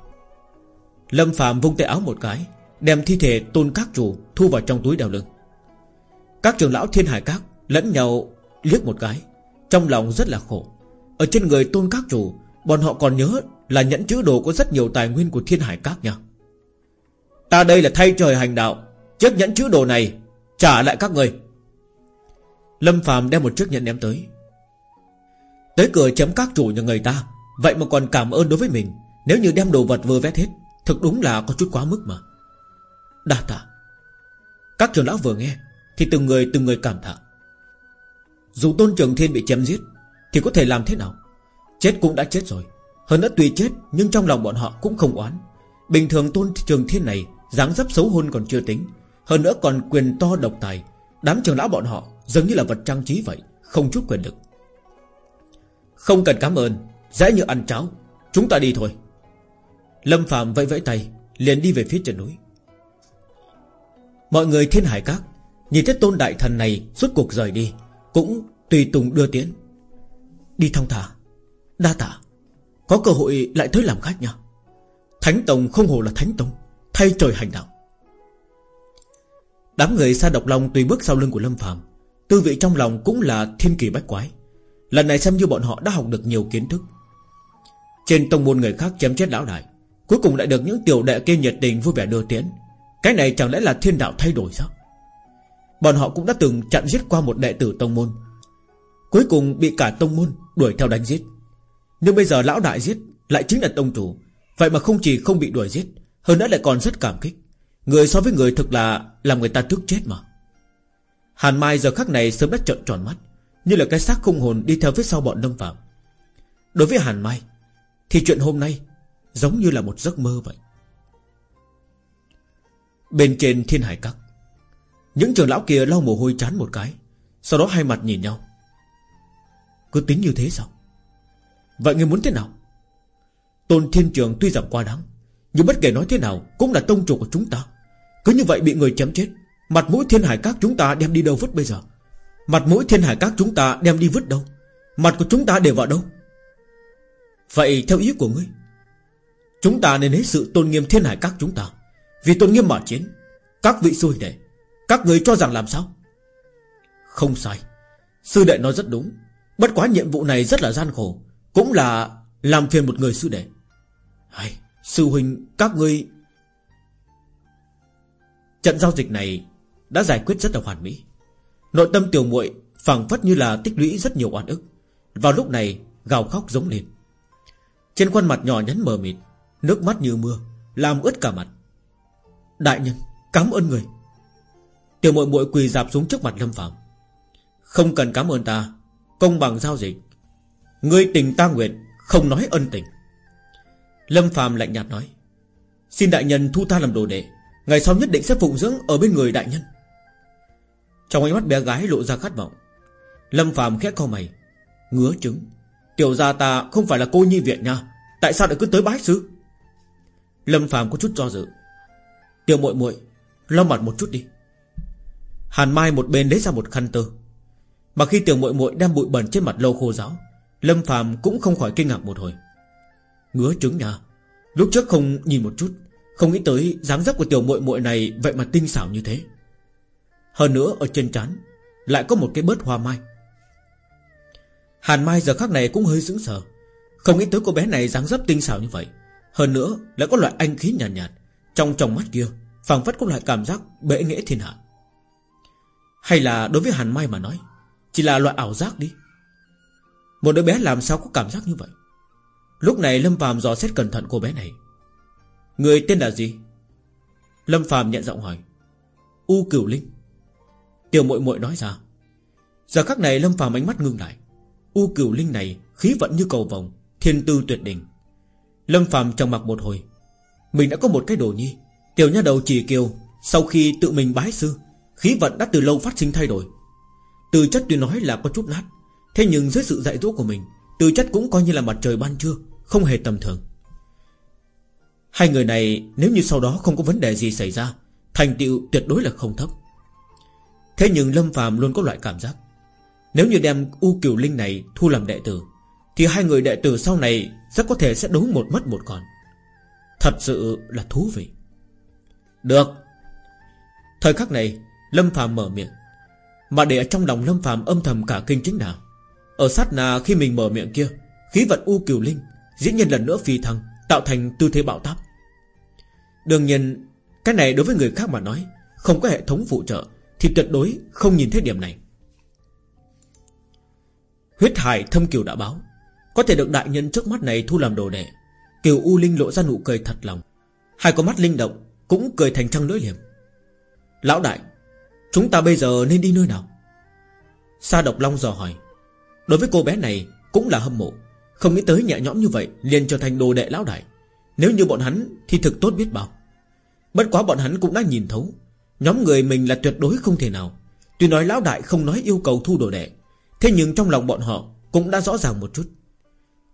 Lâm Phạm vung tay áo một cái, Đem thi thể tôn các chủ Thu vào trong túi đeo lưng. Các trường lão thiên hải các lẫn nhau liếc một cái, Trong lòng rất là khổ. Ở trên người tôn các chủ Bọn họ còn nhớ là nhẫn chữ đồ có rất nhiều tài nguyên của thiên hải các nha. Ta đây là thay trời hành đạo, Chiếc nhẫn chữ đồ này Trả lại các người. Lâm phàm đem một chiếc nhẫn ném tới. Tới cửa chấm các chủ nhà người ta, Vậy mà còn cảm ơn đối với mình, Nếu như đem đồ vật vừa vét hết, Thực đúng là có chút quá mức mà. Đa tạ. Các trưởng lão vừa nghe, Thì từng người từng người cảm tạ Dù tôn trường thiên bị chém giết, Thì có thể làm thế nào? Chết cũng đã chết rồi. Hơn nữa tùy chết, Nhưng trong lòng bọn họ cũng không oán. Bình thường tôn trường thiên này, dáng dấp xấu hôn còn chưa tính. Hơn nữa còn quyền to độc tài. Đám trường lão bọn họ giống như là vật trang trí vậy, Không chút quyền lực. Không cần cảm ơn, Dễ như ăn cháo. Chúng ta đi thôi. Lâm Phạm vẫy vẫy tay, Liền đi về phía chân núi. Mọi người thiên hải các, Nhìn thấy tôn đại thần này suốt cuộc rời đi, Cũng tùy tùng đưa tiến Đi thong thả. Đa tạ. Có cơ hội lại tới làm khách nha. Thánh Tông không hồ là Thánh Tông, Thay trời hành đạo. Đám người xa độc lòng tùy bước sau lưng của Lâm Phạm Tư vị trong lòng cũng là thiên kỳ bách quái. Lần này xem như bọn họ đã học được nhiều kiến thức. Trên tông môn người khác chém chết lão đại, Cuối cùng lại được những tiểu đệ kia nhiệt tình vui vẻ đưa tiến Cái này chẳng lẽ là thiên đạo thay đổi sao? Bọn họ cũng đã từng chặn giết qua một đệ tử tông môn, Cuối cùng bị cả tông môn đuổi theo đánh giết. Nhưng bây giờ lão đại giết, Lại chính là tông chủ. Vậy mà không chỉ không bị đuổi giết, Hơn nữa lại còn rất cảm kích. Người so với người thực là Làm người ta tức chết mà. Hàn Mai giờ khắc này sớm đã trợn tròn mắt, Như là cái xác không hồn đi theo phía sau bọn Lâm Phạm Đối với Hàn Mai, Thì chuyện hôm nay Giống như là một giấc mơ vậy. Bên trên thiên hải các, Những trưởng lão kia lau mồ hôi chán một cái, Sau đó hai mặt nhìn nhau. Cứ tính như thế sao? Vậy ngươi muốn thế nào? Tôn Thiên Trường tuy rằng quá đáng, Nhưng bất kể nói thế nào Cũng là tông chủ của chúng ta. Cứ như vậy bị người chém chết, Mặt mũi thiên hải các chúng ta đem đi đâu vứt bây giờ? Mặt mũi thiên hải các chúng ta đem đi vứt đâu? Mặt của chúng ta để vào đâu? Vậy theo ý của ngươi, Chúng ta nên lấy sự tôn nghiêm thiên hải các chúng ta. Vì tôn nghiêm mà chiến, Các vị sư đệ, Các người cho rằng làm sao? Không sai. Sư đệ nói rất đúng. Bất quá nhiệm vụ này rất là gian khổ. Cũng là làm phiền một người sư đệ. Hay, Sư huynh các ngươi Trận giao dịch này Đã giải quyết rất là hoàn mỹ. Nội tâm tiểu muội phảng phất như là tích lũy rất nhiều oan ức. Vào lúc này gào khóc giống lên. Trên khuôn mặt nhỏ nhắn mờ mịt Nước mắt như mưa Làm ướt cả mặt. Đại nhân cảm ơn người. Tiểu muội muội quỳ dạp xuống trước mặt Lâm Phạm Không cần cảm ơn ta Công bằng giao dịch. Ngươi tình ta nguyện, Không nói ân tình. Lâm phàm lạnh nhạt nói, Xin đại nhân thu ta làm đồ đệ, Ngày sau nhất định sẽ phụng dưỡng ở bên người đại nhân. Trong ánh mắt bé gái lộ ra khát vọng, Lâm phàm khẽ co mày, Ngứa trứng, Tiểu gia ta không phải là cô nhi viện nha, Tại sao lại cứ tới bái sư? Lâm phàm có chút do dự, Tiểu muội muội, lo mặt một chút đi. Hàn Mai một bên lấy ra một khăn tơ, Mà khi tiểu muội muội đem bụi bẩn trên mặt lâu khô giáo Lâm Phạm cũng không khỏi kinh ngạc một hồi. Ngứa trứng nha Lúc trước không nhìn một chút Không nghĩ tới dáng dấp của tiểu muội muội này Vậy mà tinh xảo như thế. Hơn nữa ở trên trán Lại có một cái bớt hoa mai. Hàn Mai giờ khắc này cũng hơi sững sờ Không nghĩ tới cô bé này dáng dấp tinh xảo như vậy. Hơn nữa lại có loại anh khí nhàn nhạt, nhạt Trong trong mắt kia phảng phất có loại cảm giác bệ nghĩa thiên hạ. Hay là đối với Hàn Mai mà nói Chỉ là loại ảo giác đi. Một đứa bé làm sao có cảm giác như vậy? Lúc này Lâm Phạm dò xét cẩn thận cô bé này. Người tên là gì? Lâm Phạm nhận giọng hỏi. U Cửu Linh. Tiểu muội muội nói ra. Giờ khắc này Lâm Phạm ánh mắt ngưng lại. U Cửu Linh này khí vận như cầu vồng, Thiên tư tuyệt đỉnh. Lâm Phạm trong mặc một hồi. Mình đã có một cái đồ nhi. Tiểu nha đầu chỉ kiều, Sau khi tự mình bái sư, Khí vận đã từ lâu phát sinh thay đổi. Từ chất tuy nói là có chút nát Thế nhưng dưới sự dạy dỗ của mình, tư chất cũng coi như là mặt trời ban trưa, Không hề tầm thường. Hai người này nếu như sau đó không có vấn đề gì xảy ra, Thành tựu tuyệt đối là không thấp. Thế nhưng Lâm phàm luôn có loại cảm giác. Nếu như đem U Kiều Linh này thu làm đệ tử, Thì hai người đệ tử sau này Rất có thể sẽ đấu một mất một còn. Thật sự là thú vị. Được. Thời khắc này, Lâm phàm mở miệng. Mà để ở trong lòng Lâm phàm âm thầm cả kinh chính nào ở sát nà khi mình mở miệng kia, Khí vận U Kiều Linh Diễn nhân lần nữa phi thăng, Tạo thành tư thế bạo táp. Đương nhiên, Cái này đối với người khác mà nói, Không có hệ thống phụ trợ Thì tuyệt đối không nhìn thấy điểm này. Huyết hải thâm kiều đã báo, Có thể được đại nhân trước mắt này thu làm đồ đệ. Kiều U Linh lộ ra nụ cười thật lòng, Hai con mắt linh động Cũng cười thành trăng lưỡi liềm. Lão đại, Chúng ta bây giờ nên đi nơi nào? Sa độc long dò hỏi. Đối với cô bé này cũng là hâm mộ. Không nghĩ tới nhẹ nhõm như vậy liền trở thành đồ đệ lão đại. Nếu như bọn hắn thì thực tốt biết bao. Bất quá bọn hắn cũng đã nhìn thấu. Nhóm người mình là tuyệt đối không thể nào. Tuy nói lão đại không nói yêu cầu thu đồ đệ, Thế nhưng trong lòng bọn họ Cũng đã rõ ràng một chút.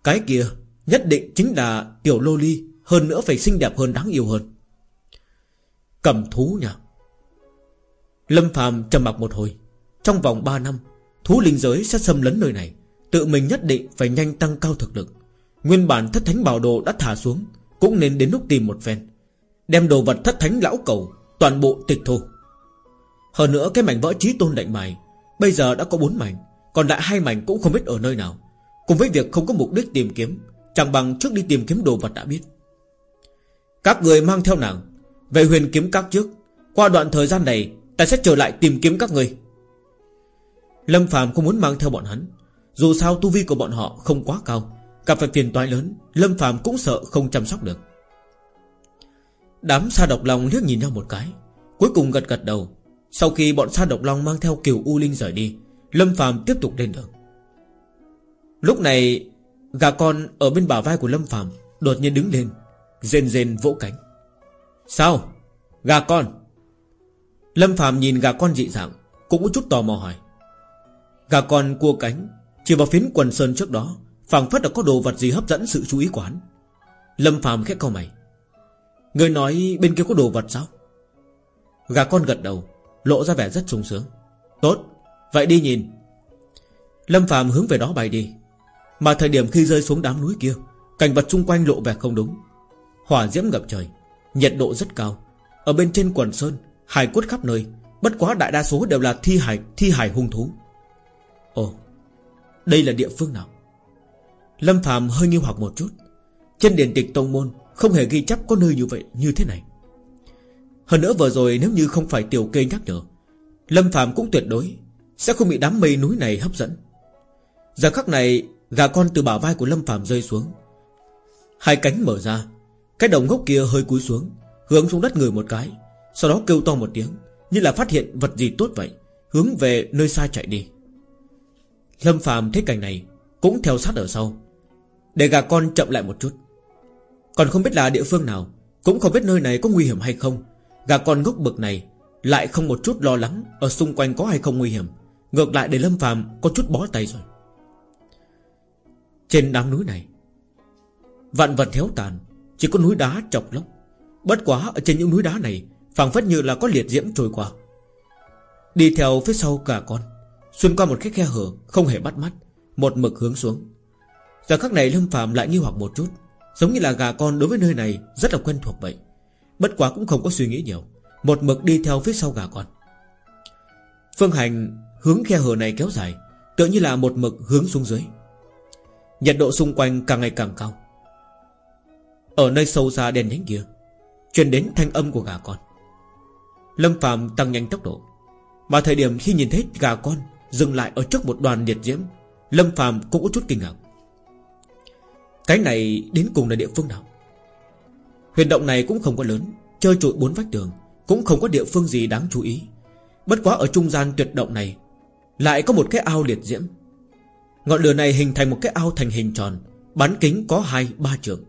Cái kia nhất định chính là tiểu lô ly, Hơn nữa phải xinh đẹp hơn đáng yêu hơn. Cầm thú nhỉ Lâm phàm trầm mặc một hồi. Trong vòng 3 năm Thú linh giới sẽ xâm lấn nơi này. Tự mình nhất định phải nhanh tăng cao thực lực. Nguyên bản thất thánh bảo đồ đã thả xuống, Cũng nên đến lúc tìm một phen. Đem đồ vật thất thánh lão cầu, Toàn bộ tịch thu. Hơn nữa cái mảnh vỡ trí tôn đạnh mài, Bây giờ đã có bốn mảnh, Còn lại hai mảnh cũng không biết ở nơi nào. Cùng với việc không có mục đích tìm kiếm, Chẳng bằng trước đi tìm kiếm đồ vật đã biết. Các người mang theo nàng, Về huyền kiếm các trước. Qua đoạn thời gian này, Ta sẽ trở lại tìm kiếm các người. Lâm Phạm không muốn mang theo bọn hắn. Dù sao tu vi của bọn họ không quá cao, Gặp phải phiền toái lớn, Lâm Phạm cũng sợ không chăm sóc được. Đám sa độc long liếc nhìn nhau một cái, Cuối cùng gật gật đầu. Sau khi bọn sa độc long mang theo kiều U Linh rời đi, Lâm Phạm tiếp tục lên đường. Lúc này, Gà con ở bên bả vai của Lâm Phạm Đột nhiên đứng lên, Rên rên vỗ cánh. Sao? Gà con? Lâm Phạm nhìn gà con dị dạng, Cũng có chút tò mò hỏi. Gà con cua cánh, Chỉ vào phiến quần sơn trước đó, phảng phất là có đồ vật gì hấp dẫn sự chú ý của hắn Lâm Phạm khẽ câu mày. Người nói bên kia có đồ vật sao? Gà con gật đầu, Lộ ra vẻ rất sung sướng. Tốt, Vậy đi nhìn. Lâm Phạm hướng về đó bay đi. Mà thời điểm khi rơi xuống đám núi kia, Cảnh vật xung quanh lộ vẻ không đúng. Hỏa diễm ngập trời, Nhiệt độ rất cao. Ở bên trên quần sơn Hải cốt khắp nơi, Bất quá đại đa số đều là thi hải thi hải hung thú. Ồ, Đây là địa phương nào? Lâm Phạm hơi nghi hoặc một chút. Trên điển tịch tông môn, Không hề ghi chép có nơi như vậy, như thế này. Hơn nữa vừa rồi nếu như không phải tiểu kê nhắc nhở, Lâm Phạm cũng tuyệt đối Sẽ không bị đám mây núi này hấp dẫn. Giờ khắc này, Gà con từ bả vai của Lâm Phạm rơi xuống. Hai cánh mở ra, Cái đồng gốc kia hơi cúi xuống, Hướng xuống đất người một cái, Sau đó kêu to một tiếng, Như là phát hiện vật gì tốt vậy, Hướng về nơi xa chạy đi. Lâm Phạm thấy cảnh này, Cũng theo sát ở sau. Để gà con chậm lại một chút. Còn không biết là địa phương nào, Cũng không biết nơi này có nguy hiểm hay không. Gà con ngốc bực này Lại không một chút lo lắng Ở xung quanh có hay không nguy hiểm. Ngược lại để Lâm Phạm có chút bó tay rồi. Trên đám núi này, Vạn vật héo tàn, Chỉ có núi đá chọc lốc. Bất quá ở trên những núi đá này, phảng phất như là có liệt diễm trôi qua. Đi theo phía sau cả con. Xuyên qua một cái khe hở, Không hề bắt mắt, Một mực hướng xuống. Giờ khắc này Lâm Phạm lại nghi hoặc một chút, Giống như là gà con đối với nơi này Rất là quen thuộc vậy. Bất quá cũng không có suy nghĩ nhiều, Một mực đi theo phía sau gà con. Phương hành hướng khe hở này kéo dài, Tựa như là một mực hướng xuống dưới. Nhiệt độ xung quanh càng ngày càng cao. Ở nơi sâu xa đèn nhánh kia, Truyền đến thanh âm của gà con. Lâm Phạm tăng nhanh tốc độ, Mà thời điểm khi nhìn thấy gà con Dừng lại ở trước một đoàn liệt diễm, Lâm phàm cũng có chút kinh ngạc. Cái này đến cùng là địa phương nào? Huyền động này cũng không có lớn, Chơi trụi bốn vách tường, Cũng không có địa phương gì đáng chú ý. Bất quá ở trung gian tuyệt động này, Lại có một cái ao liệt diễm. Ngọn lửa này hình thành một cái ao thành hình tròn, Bán kính có hai, ba trường.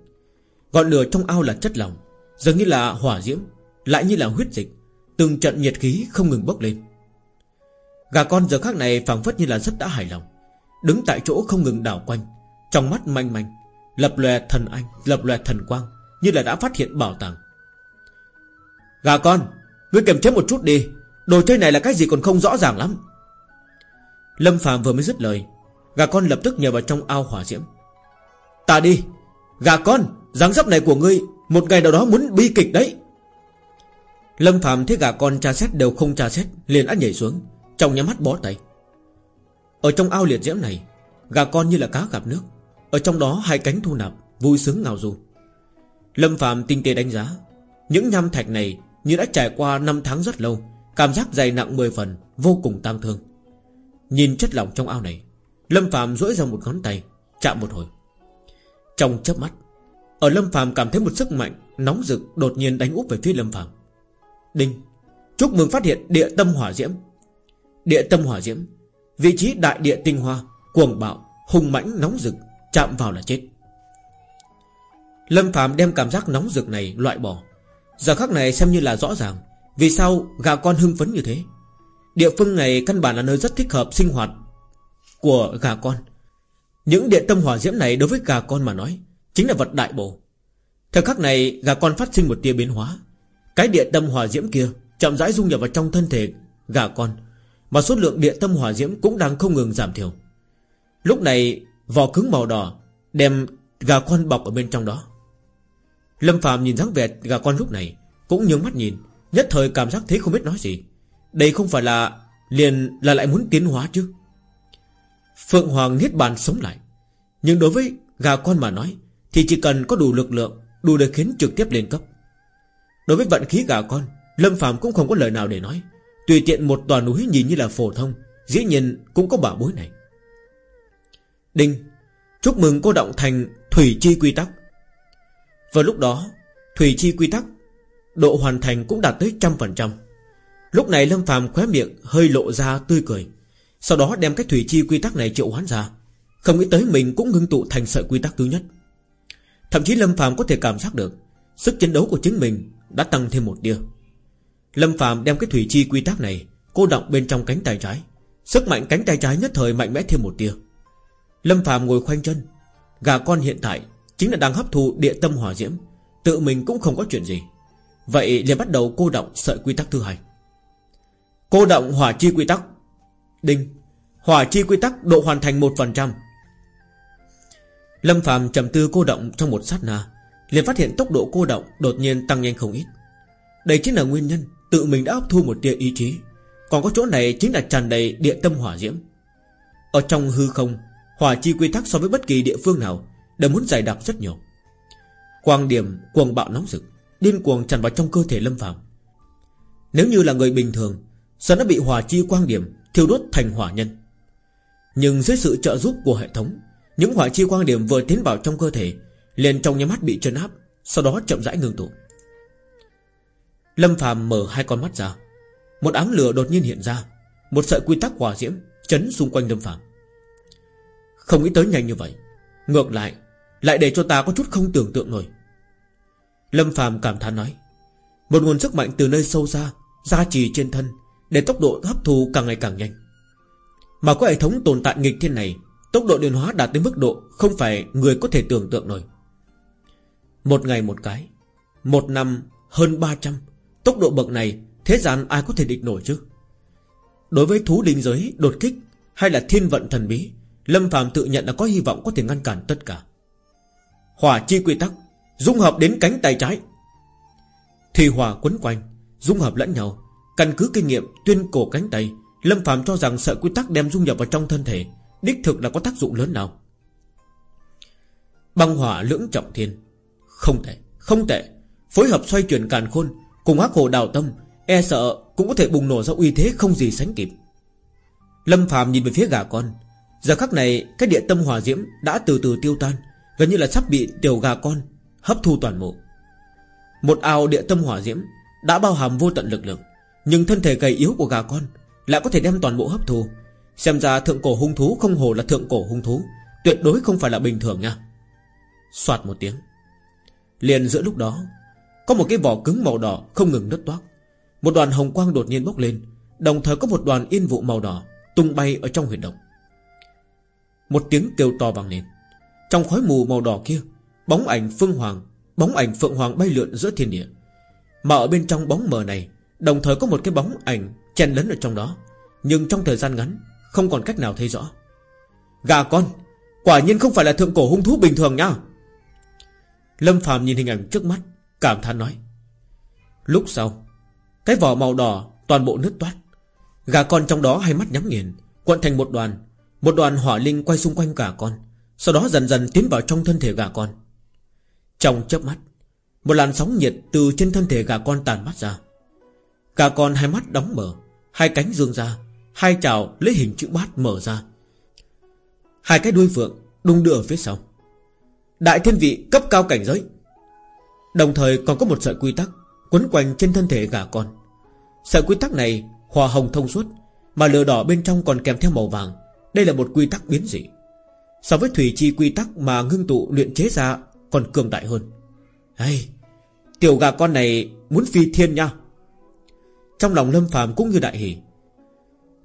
Ngọn lửa trong ao là chất lỏng, Dường như là hỏa diễm, Lại như là huyết dịch, Từng trận nhiệt khí không ngừng bốc lên. Gà con giờ khác này phảng phất như là rất đã hài lòng. Đứng tại chỗ không ngừng đảo quanh, Trong mắt manh manh, Lập lòe thần anh, Lập lòe thần quang, Như là đã phát hiện bảo tàng. Gà con, Ngươi kiềm chế một chút đi, Đồ chơi này là cái gì còn không rõ ràng lắm. Lâm Phạm vừa mới dứt lời, Gà con lập tức nhờ vào trong ao hỏa diễm. Ta đi, Gà con, dáng dấp này của ngươi, Một ngày nào đó muốn bi kịch đấy. Lâm Phạm thấy gà con tra xét đều không tra xét, Liền đã nhảy xuống. Trong nhắm mắt bó tay. Ở trong ao liệt diễm này, Gà con như là cá gặp nước. Ở trong đó hai cánh thu nạp, Vui sướng ngào du. Lâm Phạm tinh tế đánh giá, Những nham thạch này như đã trải qua năm tháng rất lâu, Cảm giác dày nặng 10 phần, Vô cùng tang thương. Nhìn chất lỏng trong ao này, Lâm Phạm duỗi ra một ngón tay, Chạm một hồi. Trong chớp mắt, Ở Lâm Phạm cảm thấy một sức mạnh Nóng rực đột nhiên đánh úp về phía Lâm Phạm Đinh, Chúc mừng phát hiện địa tâm hỏa diễm. Địa tâm hỏa diễm Vị trí đại địa tinh hoa Cuồng bạo, hùng mãnh nóng rực Chạm vào là chết. Lâm Phạm đem cảm giác nóng rực này loại bỏ. Giờ khắc này xem như là rõ ràng Vì sao gà con hưng phấn như thế? Địa phương này căn bản là nơi rất thích hợp sinh hoạt Của gà con. Những địa tâm hỏa diễm này đối với gà con mà nói Chính là vật đại bổ. Theo khắc này gà con phát sinh một tia biến hóa. Cái địa tâm hỏa diễm kia Chậm rãi dung nhập vào trong thân thể gà con. Mà số lượng địa tâm hỏa diễm Cũng đang không ngừng giảm thiểu. Lúc này, vỏ cứng màu đỏ Đem gà con bọc ở bên trong đó. Lâm Phạm nhìn dáng vẻ gà con lúc này Cũng nhướng mắt nhìn, Nhất thời cảm giác thế không biết nói gì. Đây không phải là Liền là lại muốn tiến hóa chứ? Phượng Hoàng niết bàn sống lại. Nhưng đối với gà con mà nói, Thì chỉ cần có đủ lực lượng, Đủ để khiến trực tiếp lên cấp. Đối với vận khí gà con, Lâm Phạm cũng không có lời nào để nói. Tùy tiện một tòa núi nhìn như là phổ thông, Dĩ nhiên cũng có bảo bối này. Đinh, Chúc mừng cô động thành Thủy Chi Quy Tắc. Vào lúc đó, Thủy Chi Quy Tắc Độ hoàn thành cũng đạt tới trăm phần trăm. Lúc này Lâm Phàm khóe miệng hơi lộ ra tươi cười, Sau đó đem cái Thủy Chi Quy Tắc này triệu hoán ra. Không nghĩ tới mình cũng ngưng tụ thành sợi quy tắc thứ nhất. Thậm chí Lâm Phàm có thể cảm giác được Sức chiến đấu của chính mình đã tăng thêm một điều Lâm Phạm đem cái thủy chi quy tắc này Cô động bên trong cánh tay trái. Sức mạnh cánh tay trái nhất thời mạnh mẽ thêm một tia. Lâm Phạm ngồi khoanh chân. Gà con hiện tại Chính là đang hấp thụ địa tâm hỏa diễm, Tự mình cũng không có chuyện gì. Vậy liền bắt đầu cô động sợi quy tắc thứ hai. Cô động hỏa chi quy tắc. Đinh. Hỏa chi quy tắc độ hoàn thành 1% Lâm Phạm trầm tư cô động trong một sát na, liền phát hiện tốc độ cô động đột nhiên tăng nhanh không ít. Đây chính là nguyên nhân Tự mình đã hấp thu một tia ý chí. Còn có chỗ này chính là tràn đầy địa tâm hỏa diễm. Ở trong hư không, Hỏa chi quy tắc so với bất kỳ địa phương nào Đều muốn giải đạp rất nhiều. Quang điểm, cuồng bạo nóng rực, Điên cuồng tràn vào trong cơ thể Lâm phàm. Nếu như là người bình thường Sẽ đã bị hỏa chi quang điểm Thiêu đốt thành hỏa nhân. Nhưng dưới sự trợ giúp của hệ thống, Những hỏa chi quang điểm vừa tiến vào trong cơ thể liền trong nháy mắt bị chân áp, Sau đó chậm rãi ngừng tụ. Lâm Phạm mở hai con mắt ra. Một ám lửa đột nhiên hiện ra, Một sợi quy tắc hỏa diễm Chấn xung quanh Lâm Phạm Không nghĩ tới nhanh như vậy, Ngược lại Lại để cho ta có chút không tưởng tượng nổi. Lâm Phạm cảm thán nói, Một nguồn sức mạnh từ nơi sâu xa, Gia trì trên thân, Để tốc độ hấp thu càng ngày càng nhanh. Mà có hệ thống tồn tại nghịch thiên này, Tốc độ điện hóa đạt đến mức độ Không phải người có thể tưởng tượng nổi. Một ngày một cái, Một năm hơn 300 Tốc độ bậc này, Thế gian ai có thể địch nổi chứ? Đối với thú linh giới, đột kích Hay là thiên vận thần bí, Lâm phàm tự nhận là có hy vọng có thể ngăn cản tất cả. Hỏa chi quy tắc, Dung hợp đến cánh tay trái. Thì hỏa quấn quanh, Dung hợp lẫn nhau. Căn cứ kinh nghiệm, tuyên cổ cánh tay, Lâm phàm cho rằng sợi quy tắc đem dung nhập vào trong thân thể, Đích thực là có tác dụng lớn nào. Băng hỏa lưỡng trọng thiên. Không tệ không tệ. Phối hợp xoay chuyển càn khôn Cùng ác hồ đào tâm E sợ cũng có thể bùng nổ ra uy thế không gì sánh kịp. Lâm phàm nhìn về phía gà con. Giờ khắc này, Cái địa tâm hỏa diễm đã từ từ tiêu tan, Gần như là sắp bị tiểu gà con Hấp thu toàn bộ. Một ao địa tâm hỏa diễm Đã bao hàm vô tận lực lượng, Nhưng thân thể gầy yếu của gà con Lại có thể đem toàn bộ hấp thu. Xem ra thượng cổ hung thú không hồ là thượng cổ hung thú, Tuyệt đối không phải là bình thường nha. Xoạt một tiếng. Liền giữa lúc đó có một cái vỏ cứng màu đỏ không ngừng nứt toác. Một đoàn hồng quang đột nhiên bốc lên, Đồng thời có một đoàn yên vụ màu đỏ Tung bay ở trong huyệt động. Một tiếng kêu to vang lên. Trong khói mù màu đỏ kia, Bóng ảnh phương hoàng, Bóng ảnh phượng hoàng bay lượn giữa thiên địa. Mà ở bên trong bóng mờ này, Đồng thời có một cái bóng ảnh chen lấn ở trong đó, Nhưng trong thời gian ngắn, Không còn cách nào thấy rõ. Gà con, Quả nhiên không phải là thượng cổ hung thú bình thường nha. Lâm phàm nhìn hình ảnh trước mắt Cảm thán nói. Lúc sau, Cái vỏ màu đỏ toàn bộ nứt toát. Gà con trong đó hai mắt nhắm nghiền Quận thành một đoàn. Một đoàn hỏa linh quay xung quanh gà con, Sau đó dần dần tiến vào trong thân thể gà con. Trong chớp mắt, Một làn sóng nhiệt từ trên thân thể gà con tàn mắt ra. Gà con hai mắt đóng mở, Hai cánh dương ra, Hai chảo lấy hình chữ bát mở ra. Hai cái đuôi phượng đung đưa ở phía sau. Đại thiên vị cấp cao cảnh giới Đồng thời còn có một sợi quy tắc Quấn quanh trên thân thể gà con. Sợi quy tắc này hòa hồng thông suốt Mà lửa đỏ bên trong còn kèm theo màu vàng. Đây là một quy tắc biến dị. So với thủy chi quy tắc mà ngưng tụ luyện chế ra Còn cường đại hơn. Hey, Tiểu gà con này muốn phi thiên nha. Trong lòng lâm phàm cũng như đại hỷ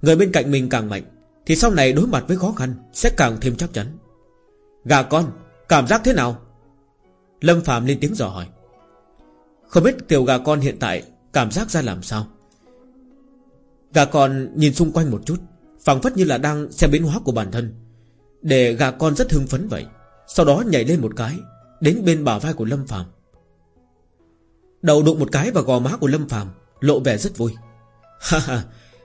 Người bên cạnh mình càng mạnh Thì sau này đối mặt với khó khăn Sẽ càng thêm chắc chắn. Gà con Cảm giác thế nào? Lâm Phạm lên tiếng dò hỏi. Không biết tiểu gà con hiện tại Cảm giác ra làm sao? Gà con nhìn xung quanh một chút, phảng phất như là đang xem biến hóa của bản thân. Để gà con rất hưng phấn vậy, Sau đó nhảy lên một cái, Đến bên bả vai của Lâm Phạm Đầu đụng một cái vào gò má của Lâm Phạm Lộ vẻ rất vui. Ha ha,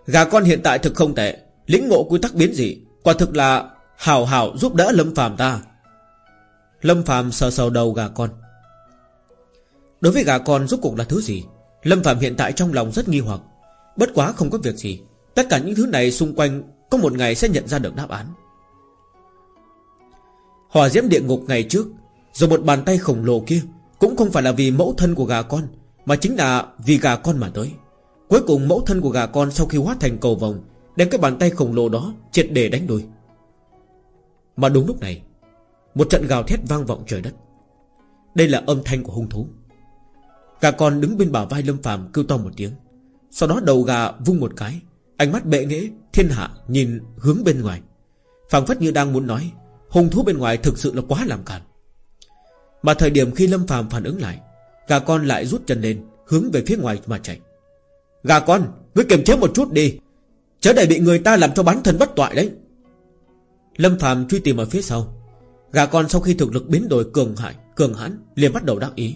Gà con hiện tại thực không tệ, Lĩnh ngộ quy tắc biến dị, Quả thực là hào hào giúp đỡ Lâm Phạm ta. Lâm Phạm sờ sờ đầu gà con. Đối với gà con rốt cuộc là thứ gì? Lâm Phạm hiện tại trong lòng rất nghi hoặc. Bất quá không có việc gì. Tất cả những thứ này xung quanh, Có một ngày sẽ nhận ra được đáp án. Hỏa diễm địa ngục ngày trước Rồi một bàn tay khổng lồ kia Cũng không phải là vì mẫu thân của gà con, Mà chính là vì gà con mà tới. Cuối cùng mẫu thân của gà con sau khi hóa thành cầu vòng Đem cái bàn tay khổng lồ đó Triệt để đánh đuôi. Mà đúng lúc này, một trận gào thét vang vọng trời đất. Đây là âm thanh của hung thú. Gà con đứng bên bả vai Lâm phàm kêu to một tiếng. Sau đó đầu gà vung một cái, Ánh mắt bệ nghễ thiên hạ Nhìn hướng bên ngoài. Phảng phất như đang muốn nói hùng thú bên ngoài thực sự là quá làm cản Mà thời điểm khi Lâm phàm phản ứng lại, Gà con lại rút chân lên, Hướng về phía ngoài mà chạy. Gà con, Ngươi kiềm chế một chút đi. Chớ để bị người ta làm cho bán thân bất toại đấy. Lâm phàm truy tìm ở phía sau. Gà con sau khi thực lực biến đổi cường hại, Cường hãn, liền bắt đầu đắc ý.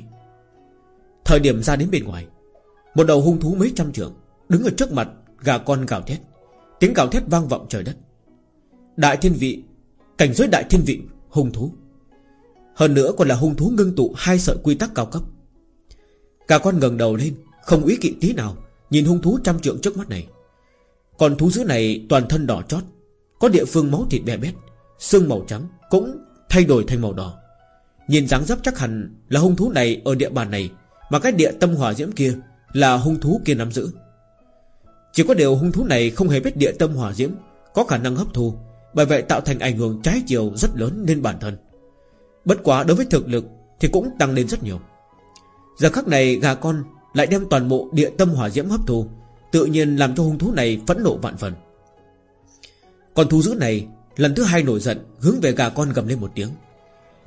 Thời điểm ra đến bên ngoài, Một đầu hung thú mấy trăm trượng Đứng ở trước mặt gà con gào thét. Tiếng gào thét vang vọng trời đất. Đại thiên vị, Cảnh giới đại thiên vị hung thú. Hơn nữa còn là hung thú ngưng tụ Hai sợi quy tắc cao cấp. Gà con ngẩng đầu lên, Không ý kỵ tí nào, Nhìn hung thú trăm trượng trước mắt này. Còn thú dữ này toàn thân đỏ chót, Có địa phương máu thịt bè bét, Xương màu trắng cũng Thay đổi thành màu đỏ. Nhìn dáng dấp chắc hẳn là hung thú này ở địa bàn này mà cái địa tâm hỏa diễm kia Là hung thú kia nắm giữ. Chỉ có điều hung thú này không hề biết địa tâm hỏa diễm, Có khả năng hấp thu, Bởi vậy tạo thành ảnh hưởng trái chiều rất lớn lên bản thân. Bất quá đối với thực lực Thì cũng tăng lên rất nhiều. Giờ khắc này gà con lại đem toàn bộ địa tâm hỏa diễm hấp thu, Tự nhiên làm cho hung thú này phẫn nộ vạn phần. Còn thú dữ này Lần thứ hai nổi giận, Hướng về gà con gầm lên một tiếng.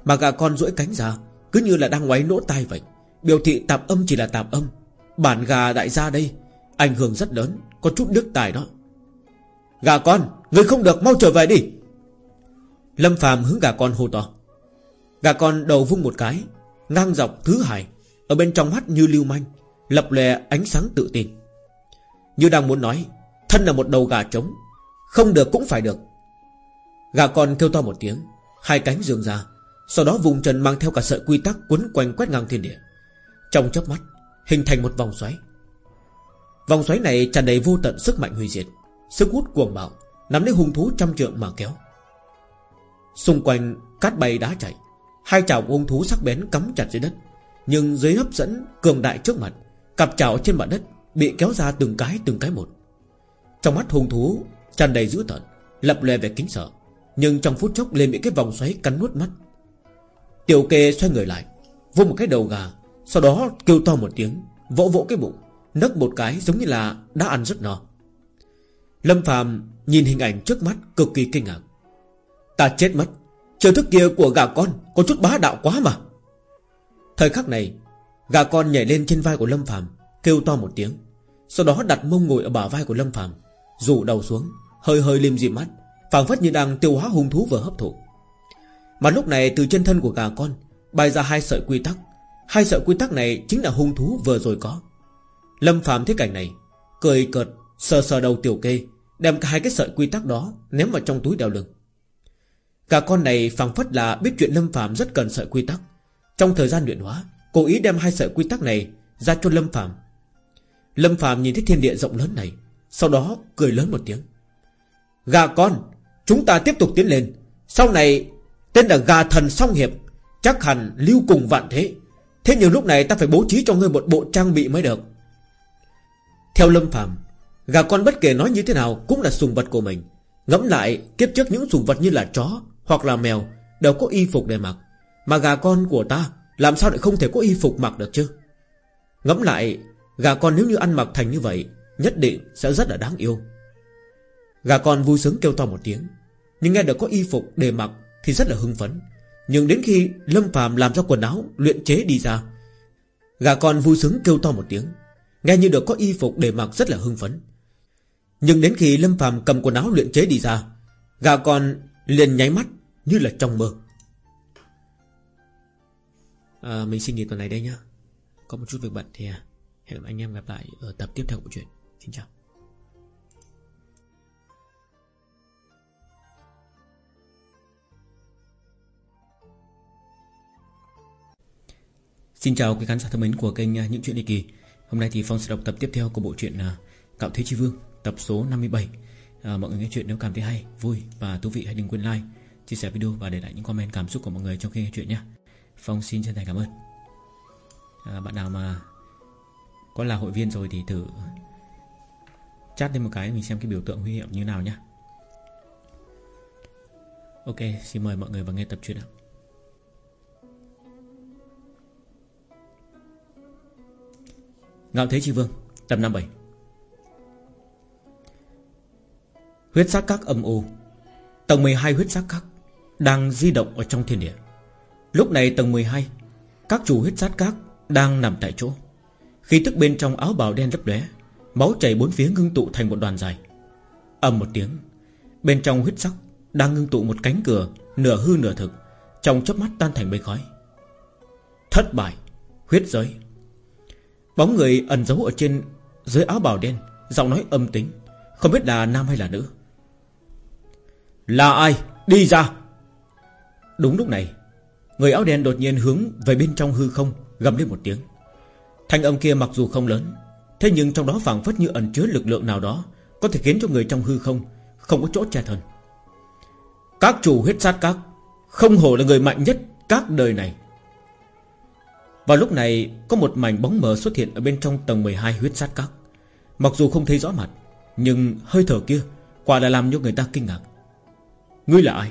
Mà gà con duỗi cánh ra, Cứ như là đang ngoáy nỗ tai vậy. Biểu thị tạp âm chỉ là tạp âm. Bản gà đại gia đây, Ảnh hưởng rất lớn, Có chút đức tài đó. Gà con, Người không được, mau trở về đi. Lâm phàm hướng gà con hô to. Gà con đầu vung một cái, Ngang dọc thứ hải Ở bên trong mắt như lưu manh, Lập lè ánh sáng tự tin. Như đang muốn nói, Thân là một đầu gà trống, Không được cũng phải được. Gà con kêu to một tiếng, Hai cánh dường ra, Sau đó vùng trần mang theo cả sợi quy tắc Quấn quanh quét ngang thiên địa. Trong chớp mắt, Hình thành một vòng xoáy. Vòng xoáy này tràn đầy vô tận sức mạnh hủy diệt, Sức hút cuồng bạo, Nắm lấy hung thú trăm trượng mà kéo. Xung quanh, cát bay đá chảy Hai chảo hung thú sắc bén cắm chặt dưới đất, Nhưng dưới hấp dẫn cường đại trước mặt, Cặp chảo trên mặt đất Bị kéo ra từng cái từng cái một. Trong mắt hung thú tràn đầy dữ tợn, Lập lè về kính sợ, Nhưng trong phút chốc lên bị cái vòng xoáy cắn nuốt mắt Tiểu kê xoay người lại Vô một cái đầu gà sau đó kêu to một tiếng, Vỗ vỗ cái bụng, Nấc một cái giống như là đã ăn rất no. Lâm Phạm nhìn hình ảnh trước mắt cực kỳ kinh ngạc. Ta chết mất chờ thức kia của gà con Có chút bá đạo quá mà. Thời khắc này, Gà con nhảy lên trên vai của Lâm Phạm Kêu to một tiếng. Sau đó đặt mông ngồi ở bả vai của Lâm Phạm Rủ đầu xuống, Hơi hơi liêm dịm mắt, phảng phất như đang tiêu hóa hung thú vừa hấp thụ. Mà lúc này từ trên thân của gà con, Bay ra hai sợi quy tắc Hai sợi quy tắc này chính là hung thú vừa rồi có. Lâm Phạm thấy cảnh này, Cười cợt, Sờ sờ đầu tiểu kê, Đem cả hai cái sợi quy tắc đó Ném vào trong túi đeo lưng. Cả con này phảng phất là biết chuyện Lâm Phạm rất cần sợi quy tắc. Trong thời gian luyện hóa, Cố ý đem hai sợi quy tắc này Ra cho Lâm Phạm Lâm Phạm nhìn thấy thiên địa rộng lớn này, Sau đó cười lớn một tiếng. Gà con, Chúng ta tiếp tục tiến lên. Sau này, tên là gà thần song hiệp, Chắc hẳn lưu cùng vạn thế. Thế nhưng lúc này ta phải bố trí cho ngươi một bộ trang bị mới được. Theo Lâm Phạm Gà con bất kể nói như thế nào Cũng là sùng vật của mình. Ngẫm lại, kiếp trước những sùng vật như là chó Hoặc là mèo Đều có y phục để mặc. Mà gà con của ta, Làm sao lại không thể có y phục mặc được chứ? Ngẫm lại, Gà con nếu như ăn mặc thành như vậy, Nhất định sẽ rất là đáng yêu. Gà con vui sướng kêu to một tiếng, Nhưng nghe được có y phục để mặc Thì rất là hưng phấn. Nhưng đến khi Lâm phàm làm ra quần áo Luyện chế đi ra Gà con vui sướng kêu to một tiếng Nghe như được có y phục để mặc rất là hưng phấn. Nhưng đến khi Lâm phàm cầm quần áo luyện chế đi ra Gà con liền nháy mắt Như là trong mơ. À, Mình xin nghỉ tuần này đây nhá. Có một chút việc bận thì à, hẹn anh em gặp lại Ở tập tiếp theo của chuyện. Xin chào. Xin chào quý khán giả thân mến của kênh à, Những Chuyện Đi Kỳ Hôm nay thì Phong sẽ đọc tập tiếp theo của bộ truyện à, Cạo Thế Chi Vương Tập số 57 à, Mọi người nghe chuyện nếu cảm thấy hay, vui và thú vị hãy đừng quên like Chia sẻ video và để lại những comment cảm xúc của mọi người trong khi nghe chuyện nhé. Phong xin chân thành cảm ơn. À, Bạn nào mà Có là hội viên rồi thì thử Chat lên một cái mình xem cái biểu tượng huy hiệu như nào nhé. Ok xin mời mọi người vào nghe tập truyện ạ. Ngạo Thế Chi Vương Tập 57 Huyết sắc các âm u, Tầng 12 huyết sắc các Đang di động ở trong thiên địa. Lúc này tầng 12 Các chủ huyết sát các đang nằm tại chỗ. Khi tức bên trong áo bào đen lấp lóe, Máu chảy bốn phía ngưng tụ thành một đoàn dài. Ầm một tiếng, Bên trong huyết sắc Đang ngưng tụ một cánh cửa Nửa hư nửa thực, Trong chớp mắt tan thành mây khói. Thất bại, Huyết giới. Bóng người ẩn giấu ở trên Dưới áo bào đen, Giọng nói âm tính. Không biết là nam hay là nữ. Là ai? Đi ra. Đúng lúc này, Người áo đen đột nhiên hướng về bên trong hư không, Gầm lên một tiếng. Thanh âm kia mặc dù không lớn, Thế nhưng trong đó phảng phất như ẩn chứa lực lượng nào đó, Có thể khiến cho người trong hư không Không có chỗ che thân. Các chủ huyết sát các, Không hổ là người mạnh nhất các đời này vào lúc này, có một mảnh bóng mờ xuất hiện Ở bên trong tầng 12 huyết sát các. Mặc dù không thấy rõ mặt, Nhưng hơi thở kia Quả là làm cho người ta kinh ngạc. Ngươi là ai?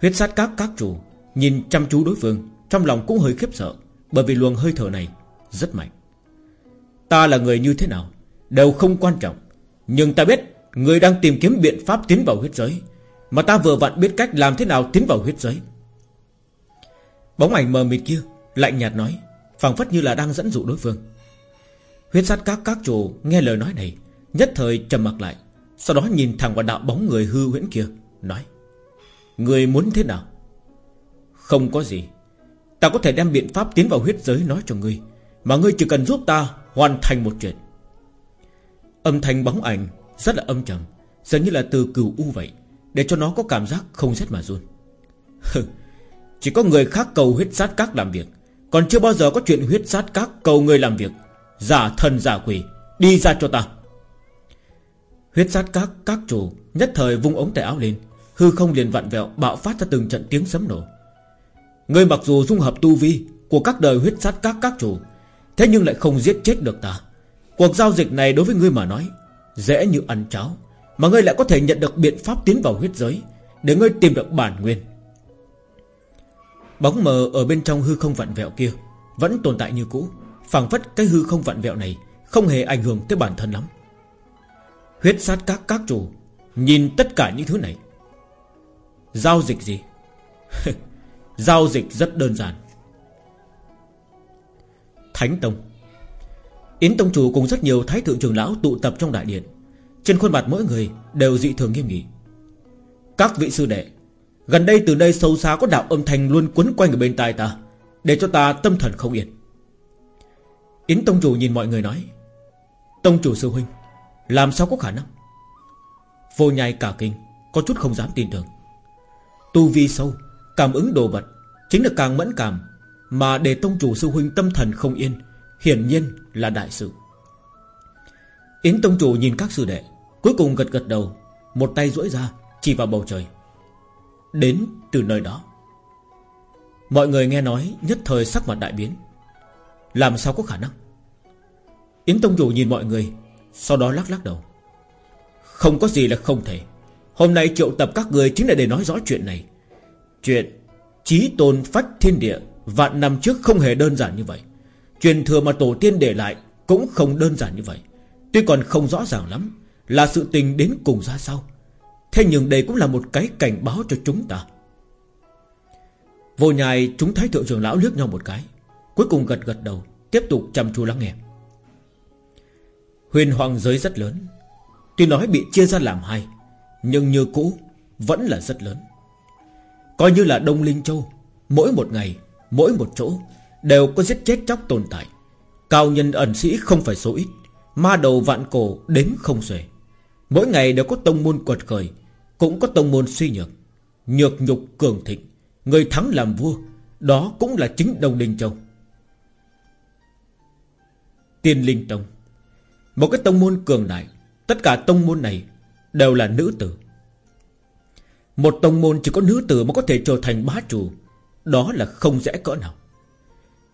Huyết sát các các chủ Nhìn chăm chú đối phương, Trong lòng cũng hơi khiếp sợ, Bởi vì luồng hơi thở này rất mạnh. Ta là người như thế nào Đều không quan trọng, Nhưng ta biết Người đang tìm kiếm biện pháp tiến vào huyết giới, Mà ta vừa vặn biết cách làm thế nào tiến vào huyết giới. Bóng ảnh mờ mịt kia Lạnh nhạt nói, phảng phất như là đang dẫn dụ đối phương. Huyết sát các các chủ nghe lời nói này, Nhất thời trầm mặt lại, Sau đó nhìn thẳng vào đạo bóng người hư huyễn kia, Nói, Người muốn thế nào? Không có gì. Ta có thể đem biện pháp tiến vào huyết giới nói cho ngươi, Mà ngươi chỉ cần giúp ta hoàn thành một chuyện. Âm thanh bóng ảnh Rất là âm trầm Giống như là từ cừu u vậy, Để cho nó có cảm giác không rét mà run. Chỉ có người khác cầu huyết sát các làm việc còn chưa bao giờ có chuyện huyết sát các cầu người làm việc. Giả thần giả quỷ, Đi ra cho ta. Huyết sát các các chủ, Nhất thời vung ống tay áo lên. Hư không liền vặn vẹo, bạo phát ra từng trận tiếng sấm nổ. Ngươi mặc dù dung hợp tu vi Của các đời huyết sát các các chủ, Thế nhưng lại không giết chết được ta. Cuộc giao dịch này đối với ngươi mà nói, Dễ như ăn cháo, Mà ngươi lại có thể nhận được biện pháp tiến vào huyết giới Để ngươi tìm được bản nguyên. Bóng mờ ở bên trong hư không vặn vẹo kia Vẫn tồn tại như cũ. Phảng phất cái hư không vặn vẹo này Không hề ảnh hưởng tới bản thân lắm. Huyết sát các các chủ, Nhìn tất cả những thứ này. Giao dịch gì? Giao dịch rất đơn giản. Thánh Tông. Yến Tông Chủ cùng rất nhiều thái thượng trưởng lão tụ tập trong đại điện. Trên khuôn mặt mỗi người đều dị thường nghiêm nghị. Các vị sư đệ Gần đây từ đây sâu xa có đạo âm thanh luôn quấn quanh ở bên tai ta, Để cho ta tâm thần không yên. Yến Tông Chủ nhìn mọi người nói, Tông Chủ sư huynh, Làm sao có khả năng? Vô nhai cả kinh, Có chút không dám tin tưởng. Tu vi sâu, Cảm ứng đồ vật, Chính là càng mẫn cảm, Mà để Tông Chủ sư huynh tâm thần không yên, Hiển nhiên là đại sự. Yến Tông Chủ nhìn các sư đệ, Cuối cùng gật gật đầu, Một tay duỗi ra, Chỉ vào bầu trời. Đến từ nơi đó. Mọi người nghe nói Nhất thời sắc mặt đại biến. Làm sao có khả năng? Yến Tông Chủ nhìn mọi người, Sau đó lắc lắc đầu. Không có gì là không thể. Hôm nay triệu tập các người chính là để nói rõ chuyện này. Chuyện Chí tôn phách thiên địa Vạn năm trước không hề đơn giản như vậy. Truyền thừa mà tổ tiên để lại Cũng không đơn giản như vậy. Tuy còn không rõ ràng lắm Là sự tình đến cùng ra sao. Thế nhưng đây cũng là một cái cảnh báo cho chúng ta. Vô nhai, chúng thái thượng trưởng lão liếc nhau một cái, Cuối cùng gật gật đầu, Tiếp tục chăm chú lắng nghe. Huyền hoàng giới rất lớn, Tuy nói bị chia ra làm hai, Nhưng như cũ Vẫn là rất lớn. Coi như là Đông Linh Châu, Mỗi một ngày, Mỗi một chỗ Đều có giết chết chóc tồn tại. Cao nhân ẩn sĩ không phải số ít, Ma đầu vạn cổ đến không xuể. Mỗi ngày đều có tông môn quật khởi, Cũng có tông môn suy nhược Nhược nhục cường thịnh. Người thắng làm vua, Đó cũng là chính Đông đình Châu. Tiên Linh Tông. Một cái tông môn cường đại, Tất cả tông môn này Đều là nữ tử. Một tông môn chỉ có nữ tử mà có thể trở thành bá chủ, Đó là không dễ cỡ nào.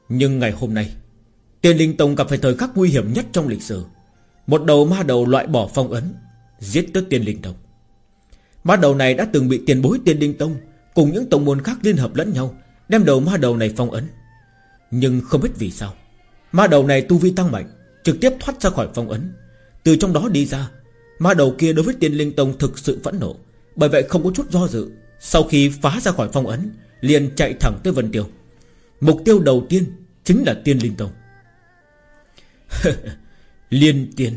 Nhưng ngày hôm nay, Tiên Linh Tông gặp phải thời khắc nguy hiểm nhất trong lịch sử. Một đầu ma đầu loại bỏ phong ấn Giết tới Tiên Linh Tông. Ma đầu này đã từng bị tiền bối Tiên Linh Tông Cùng những tông môn khác liên hợp lẫn nhau Đem đầu ma đầu này phong ấn. Nhưng không biết vì sao Ma đầu này tu vi tăng mạnh Trực tiếp thoát ra khỏi phong ấn. Từ trong đó đi ra Ma đầu kia đối với tiên linh tông thực sự phẫn nộ Bởi vậy không có chút do dự Sau khi phá ra khỏi phong ấn Liền chạy thẳng tới Vân Tiêu. Mục tiêu đầu tiên chính là tiên linh tông. Liên tiền,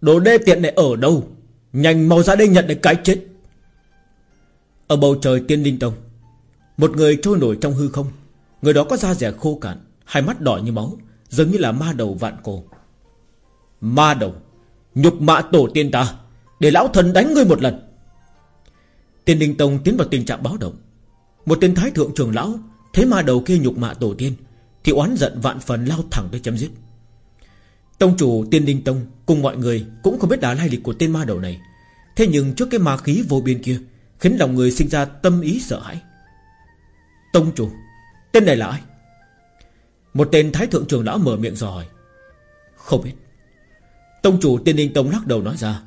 Đồ đê tiện này ở đâu? Nhanh mau ra đây nhận được cái chết. Ở bầu trời tiên linh tông, Một người trôi nổi trong hư không. Người đó có da rẻ khô cạn, Hai mắt đỏ như máu, Giống như là ma đầu vạn cổ. Ma đầu, Nhục mạ tổ tiên ta, Để lão thần đánh ngươi một lần. Tiên Linh Tông tiến vào tình trạng báo động. Một tên thái thượng trưởng lão, Thấy ma đầu kia nhục mạ tổ tiên, Thì oán giận vạn phần lao thẳng tới chấm dứt Tông chủ tiên Đinh Tông Cùng mọi người cũng không biết đã lai lịch của tên ma đầu này. Thế nhưng trước cái ma khí vô biên kia, Khiến lòng người sinh ra tâm ý sợ hãi. Tông chủ, Tên này là ai? Một tên thái thượng trưởng lão mở miệng dò hỏi. Không biết. Tông chủ tiên ninh tông lắc đầu nói ra.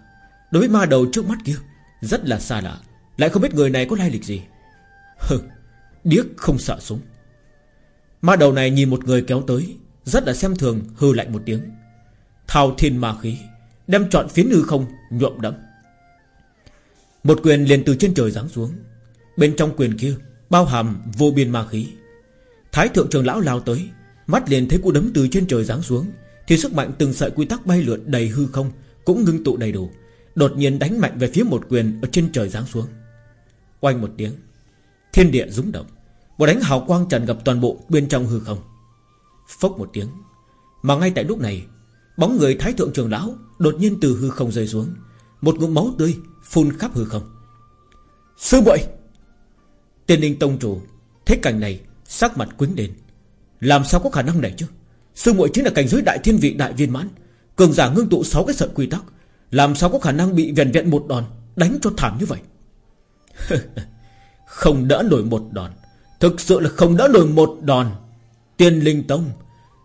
Đối với ma đầu trước mắt kia, Rất là xa lạ. Lại không biết người này có lai lịch gì. Hừ, Điếc không sợ súng. Ma đầu này nhìn một người kéo tới, Rất là xem thường hư lạnh một tiếng. Thao thiên ma khí, Đem trọn phiến hư không nhuộm đẫm. Một quyền liền từ trên trời giáng xuống. Bên trong quyền kia Bao hàm vô biên ma khí. Thái thượng trường lão lao tới, Mắt liền thấy cú đấm từ trên trời giáng xuống, Thì sức mạnh từng sợi quy tắc bay lượn đầy hư không Cũng ngưng tụ đầy đủ, Đột nhiên đánh mạnh về phía một quyền Ở trên trời giáng xuống. Quanh một tiếng, Thiên địa rúng động, Một đánh hào quang tràn ngập toàn bộ bên trong hư không. Phốc một tiếng, Mà ngay tại lúc này Bóng người thái thượng trường lão Đột nhiên từ hư không rơi xuống. Một ngụm máu tươi phun khắp hư không. Sư muội! Tiên linh tông chủ, Thế cảnh này sắc mặt quấn đến Làm sao có khả năng này chứ? Sư muội chính là cảnh giới đại thiên vị, đại viên mãn. Cường giả ngưng tụ 6 cái sợi quy tắc. Làm sao có khả năng bị vẹn vẹn một đòn Đánh cho thảm như vậy? Không đỡ nổi một đòn. Thực sự là không đỡ nổi một đòn. Tiên linh tông,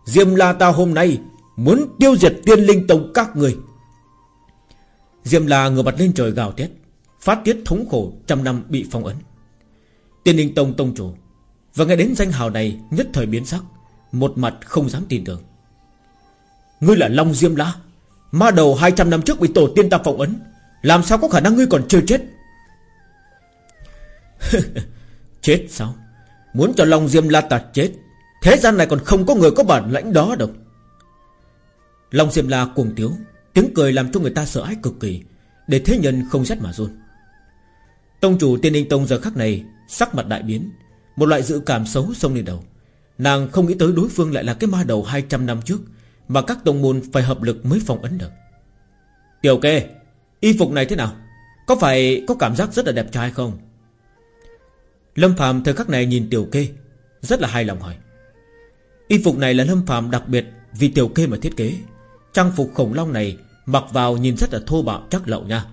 Diêm la ta hôm nay Muốn tiêu diệt tiên linh tông các người Diêm la ngửa mặt lên trời gào thét, Phát tiết thống khổ trăm năm bị phong ấn. Tiên linh tông tông chủ, Và nghe đến danh hào này Nhất thời biến sắc, Một mặt không dám tin tưởng. Ngươi là Long Diêm La, Ma đầu 200 năm trước bị tổ tiên ta phong ấn, Làm sao có khả năng ngươi còn chưa chết? Chết sao? Muốn cho Long Diêm La ta chết, Thế gian này còn không có người có bản lãnh đó đâu. Long Diệm La cuồng tiếu, Tiếng cười làm cho người ta sợ hãi cực kỳ, Để thế nhân không rét mà run. Tông chủ tiên ninh tông giờ khắc này, Sắc mặt đại biến, Một loại dự cảm xấu xông lên đầu. Nàng không nghĩ tới đối phương lại là cái ma đầu 200 năm trước, Mà các tông môn phải hợp lực mới phòng ấn được. Tiểu kê, Y phục này thế nào? Có phải có cảm giác rất là đẹp trai không? Lâm Phạm thời khắc này nhìn Tiểu kê, Rất là hài lòng hỏi. Y phục này là Lâm Phạm đặc biệt Vì Tiểu kê mà thiết kế. Trang phục khủng long này Mặc vào nhìn rất là thô bạo chắc lậu nha.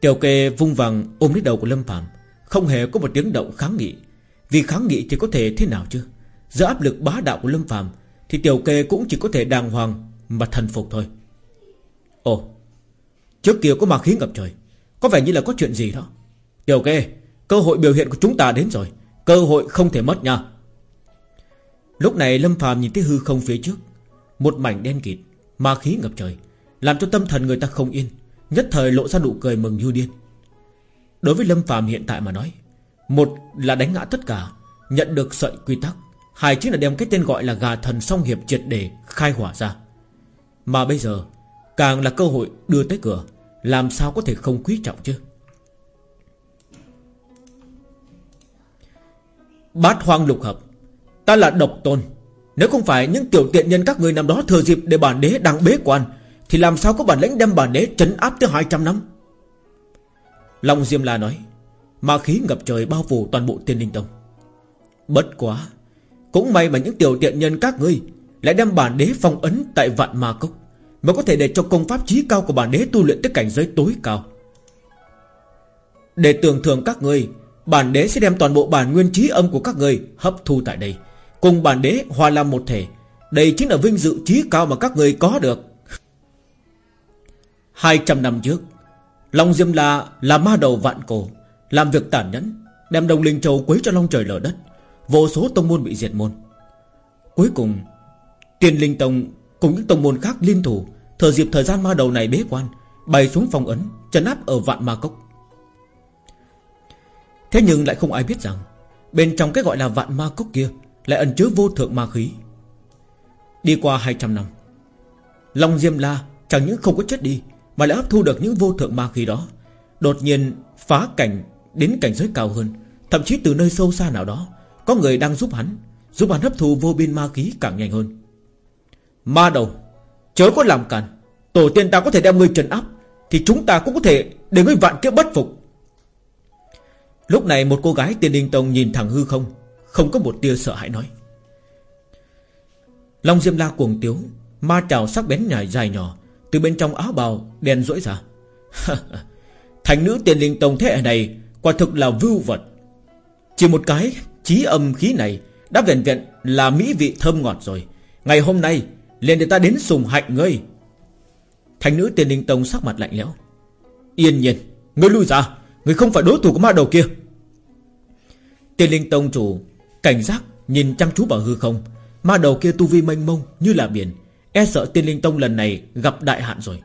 Tiểu kê vung vàng ôm lấy đầu của Lâm Phạm Không hề có một tiếng động kháng nghị. Vì kháng nghị thì có thể thế nào chứ? Giữa áp lực bá đạo của Lâm Phạm Thì tiểu kê cũng chỉ có thể đàng hoàng Mà thần phục thôi. Ồ, Trước kia có mà khí ngập trời, Có vẻ như là có chuyện gì đó. Tiểu kê, Cơ hội biểu hiện của chúng ta đến rồi, Cơ hội không thể mất nha. Lúc này Lâm Phạm nhìn thấy hư không phía trước một mảnh đen kịt, Ma khí ngập trời, Làm cho tâm thần người ta không yên, Nhất thời lộ ra nụ cười mừng như điên. Đối với Lâm Phàm hiện tại mà nói, Một là đánh ngã tất cả, Nhận được sợi quy tắc, Hai chính là đem cái tên gọi là gà thần song hiệp triệt để khai hỏa ra. Mà bây giờ, Càng là cơ hội đưa tới cửa, Làm sao có thể không quý trọng chứ? Bát hoang lục hợp, Ta là độc tôn nếu không phải những tiểu tiện nhân các người nằm đó thừa dịp Để bản đế đang bế quan, Thì làm sao có bản lĩnh đem bản đế trấn áp tới 200 năm? Long Diêm La nói, Ma khí ngập trời bao phủ toàn bộ tiên linh tông. Bất quá, Cũng may mà những tiểu tiện nhân các ngươi Lại đem bản đế phong ấn tại vạn ma cốc, Mới có thể để cho công pháp trí cao của bản đế tu luyện tới cảnh giới tối cao. Để tưởng thưởng các ngươi Bản đế sẽ đem toàn bộ bản nguyên trí âm của các ngươi Hấp thu tại đây. Cùng bản đế hòa làm một thể. Đây chính là vinh dự trí cao mà các người có được. 200 năm trước, Long Diêm La là ma đầu vạn cổ, Làm việc tàn nhẫn, Đem đồng linh châu quấy cho long trời lở đất. Vô số tông môn bị diệt môn. Cuối cùng Tiền Linh Tông cùng những tông môn khác liên thủ Thời dịp thời gian ma đầu này bế quan, Bày xuống phòng ấn, Trấn áp ở vạn ma cốc. Thế nhưng lại không ai biết rằng, Bên trong cái gọi là vạn ma cốc kia lại ẩn chứa vô thượng ma khí. Đi qua 200 năm, Long Diêm La chẳng những không có chết đi, Mà lại hấp thu được những vô thượng ma khí đó, Đột nhiên phá cảnh, Đến cảnh giới cao hơn. Thậm chí từ nơi sâu xa nào đó, Có người đang giúp hắn Giúp hắn hấp thu vô biên ma khí càng nhanh hơn. Ma đầu, Chớ có làm cản Tổ tiên ta có thể đem ngươi trần áp, Thì chúng ta cũng có thể để ngươi vạn kiếp bất phục. Lúc này một cô gái tiên đình tông nhìn thẳng hư không không có một tia sợ hãi nói. Long Diêm La cuồng tiếu, Ma trào sắc bén nhảy dài nhỏ, Từ bên trong áo bào đen rỗi ra. Thành nữ tiên linh tông thế hệ này Quả thực là vưu vật. Chỉ một cái trí âm khí này Đã vẹn vẹn là mỹ vị thơm ngọt rồi. Ngày hôm nay, liền để ta đến sùng hạnh ngươi. Thành nữ tiên linh tông sắc mặt lạnh lẽo. Yên nhiên, Ngươi lui ra Người không phải đối thủ của ma đầu kia. Tiên linh tông chủ Cảnh giác nhìn chăm chú vào hư không. Ma đầu kia tu vi mênh mông như là biển E sợ tiên linh tông lần này gặp đại hạn rồi.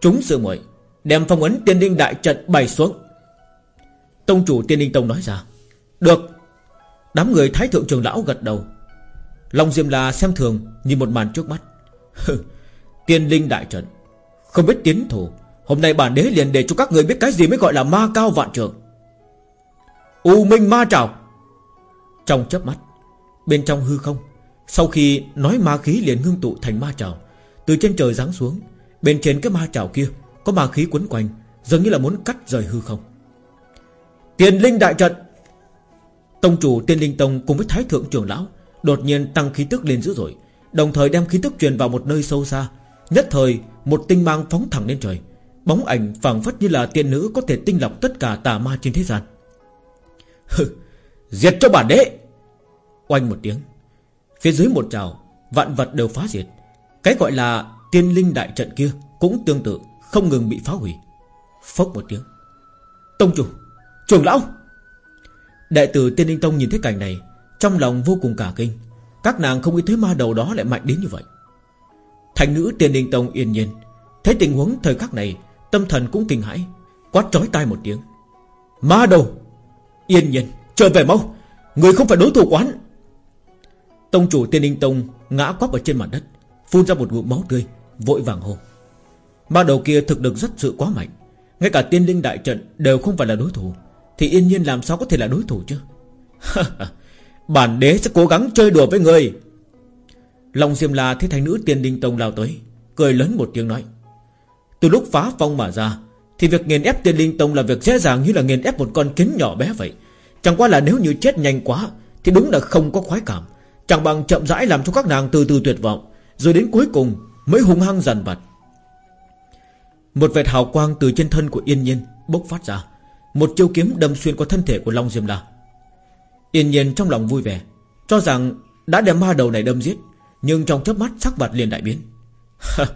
Chúng sự muội, Đem phong ấn tiên linh đại trận bày xuống. Tông chủ tiên linh tông nói ra, Được. Đám người thái thượng trường lão gật đầu. Long Diêm La xem thường Nhìn một màn trước mắt. Tiên linh đại trận, Không biết tiến thủ, Hôm nay bản đế liền để cho các người biết cái gì mới gọi là ma cao vạn trường U minh ma trào trong chớp mắt, Bên trong hư không, Sau khi nói ma khí liền ngưng tụ thành ma trào Từ trên trời giáng xuống, Bên trên cái ma trào kia Có ma khí quấn quanh, Dường như là muốn cắt rời hư không. Tiền linh đại trận! Tông chủ tiên linh tông cùng với thái thượng trưởng lão Đột nhiên tăng khí tức lên dữ dội, Đồng thời đem khí tức truyền vào một nơi sâu xa, Nhất thời một tinh mang phóng thẳng lên trời, Bóng ảnh phảng phất như là tiên nữ Có thể tinh lọc tất cả tà ma trên thế gian. Hừ Diệt cho bản đế. Oanh một tiếng. Phía dưới một trào, Vạn vật đều phá diệt. Cái gọi là tiên linh đại trận kia Cũng tương tự, không ngừng bị phá hủy. Phốc một tiếng. Tông chủ, Trưởng lão. Đệ tử tiên linh tông nhìn thấy cảnh này, Trong lòng vô cùng cả kinh. Các nàng không nghĩ tới ma đầu đó lại mạnh đến như vậy. Thành nữ tiên linh tông yên nhiên. Thấy tình huống thời khắc này, Tâm thần cũng kinh hãi. Quát trói tai một tiếng. Ma đầu, Yên nhiên trở về mau, Người không phải đối thủ quán Tông chủ tiên linh tông ngã quắp ở trên mặt đất, Phun ra một ngụm máu tươi, Vội vàng hô. Ma đầu kia thực lực rất sự quá mạnh, Ngay cả tiên linh đại trận đều không phải là đối thủ, Thì yên nhiên làm sao có thể là đối thủ chứ? Bản đế sẽ cố gắng chơi đùa với người. Long Diêm La thấy thành nữ tiên linh tông lao tới, Cười lớn một tiếng nói. Từ lúc phá phong mà ra, Thì việc nghiền ép tiên linh tông là việc dễ dàng Như là nghiền ép một con kiến nhỏ bé vậy. Chẳng qua là nếu như chết nhanh quá, Thì đúng là không có khoái cảm. Chẳng bằng chậm rãi làm cho các nàng từ từ tuyệt vọng, Rồi đến cuối cùng mới hung hăng dần vặt. Một vệt hào quang từ trên thân của Yên Nhiên Bốc phát ra. Một chiêu kiếm đâm xuyên qua thân thể của Long Diêm La. Yên Nhiên trong lòng vui vẻ, Cho rằng đã đem ma đầu này đâm giết, Nhưng trong chớp mắt sắc mặt liền đại biến.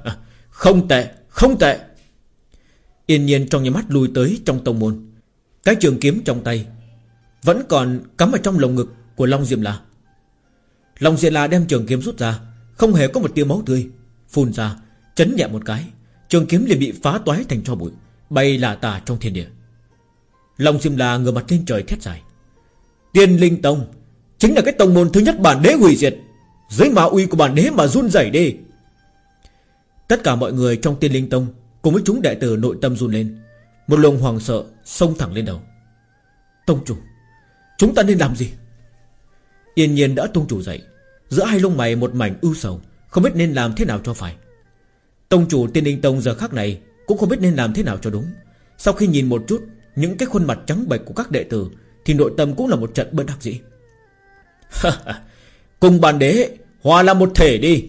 Không tệ Không tệ. Yên Nhiên trong nhà mắt lùi tới trong tông môn. Cái trường kiếm trong tay vẫn còn cắm ở trong lồng ngực của Long Diệm La Long Diệm La đem trường kiếm rút ra, Không hề có một tia máu tươi, Phun ra, Chấn nhẹ một cái, Trường kiếm liền bị phá toái thành cho bụi, Bay lả tả trong thiên địa. Long Diệm La ngửa mặt lên trời thét dài. Tiên Linh Tông, Chính là cái tông môn thứ nhất bản đế hủy diệt, Dưới ma uy của bản đế mà run rẩy đi. Tất cả mọi người trong Tiên Linh Tông Cùng với chúng đệ tử nội tâm run lên, Một luồng hoàng sợ xông thẳng lên đầu. Tông chủ Chúng ta nên làm gì? Yên nhiên đã tông chủ dậy. Giữa hai lông mày một mảnh ưu sầu, Không biết nên làm thế nào cho phải. Tông chủ tiên linh tông giờ khắc này Cũng không biết nên làm thế nào cho đúng. Sau khi nhìn một chút Những cái khuôn mặt trắng bệch của các đệ tử, Thì nội tâm cũng là một trận bất đắc dĩ. Cùng bàn đế Hòa là một thể đi.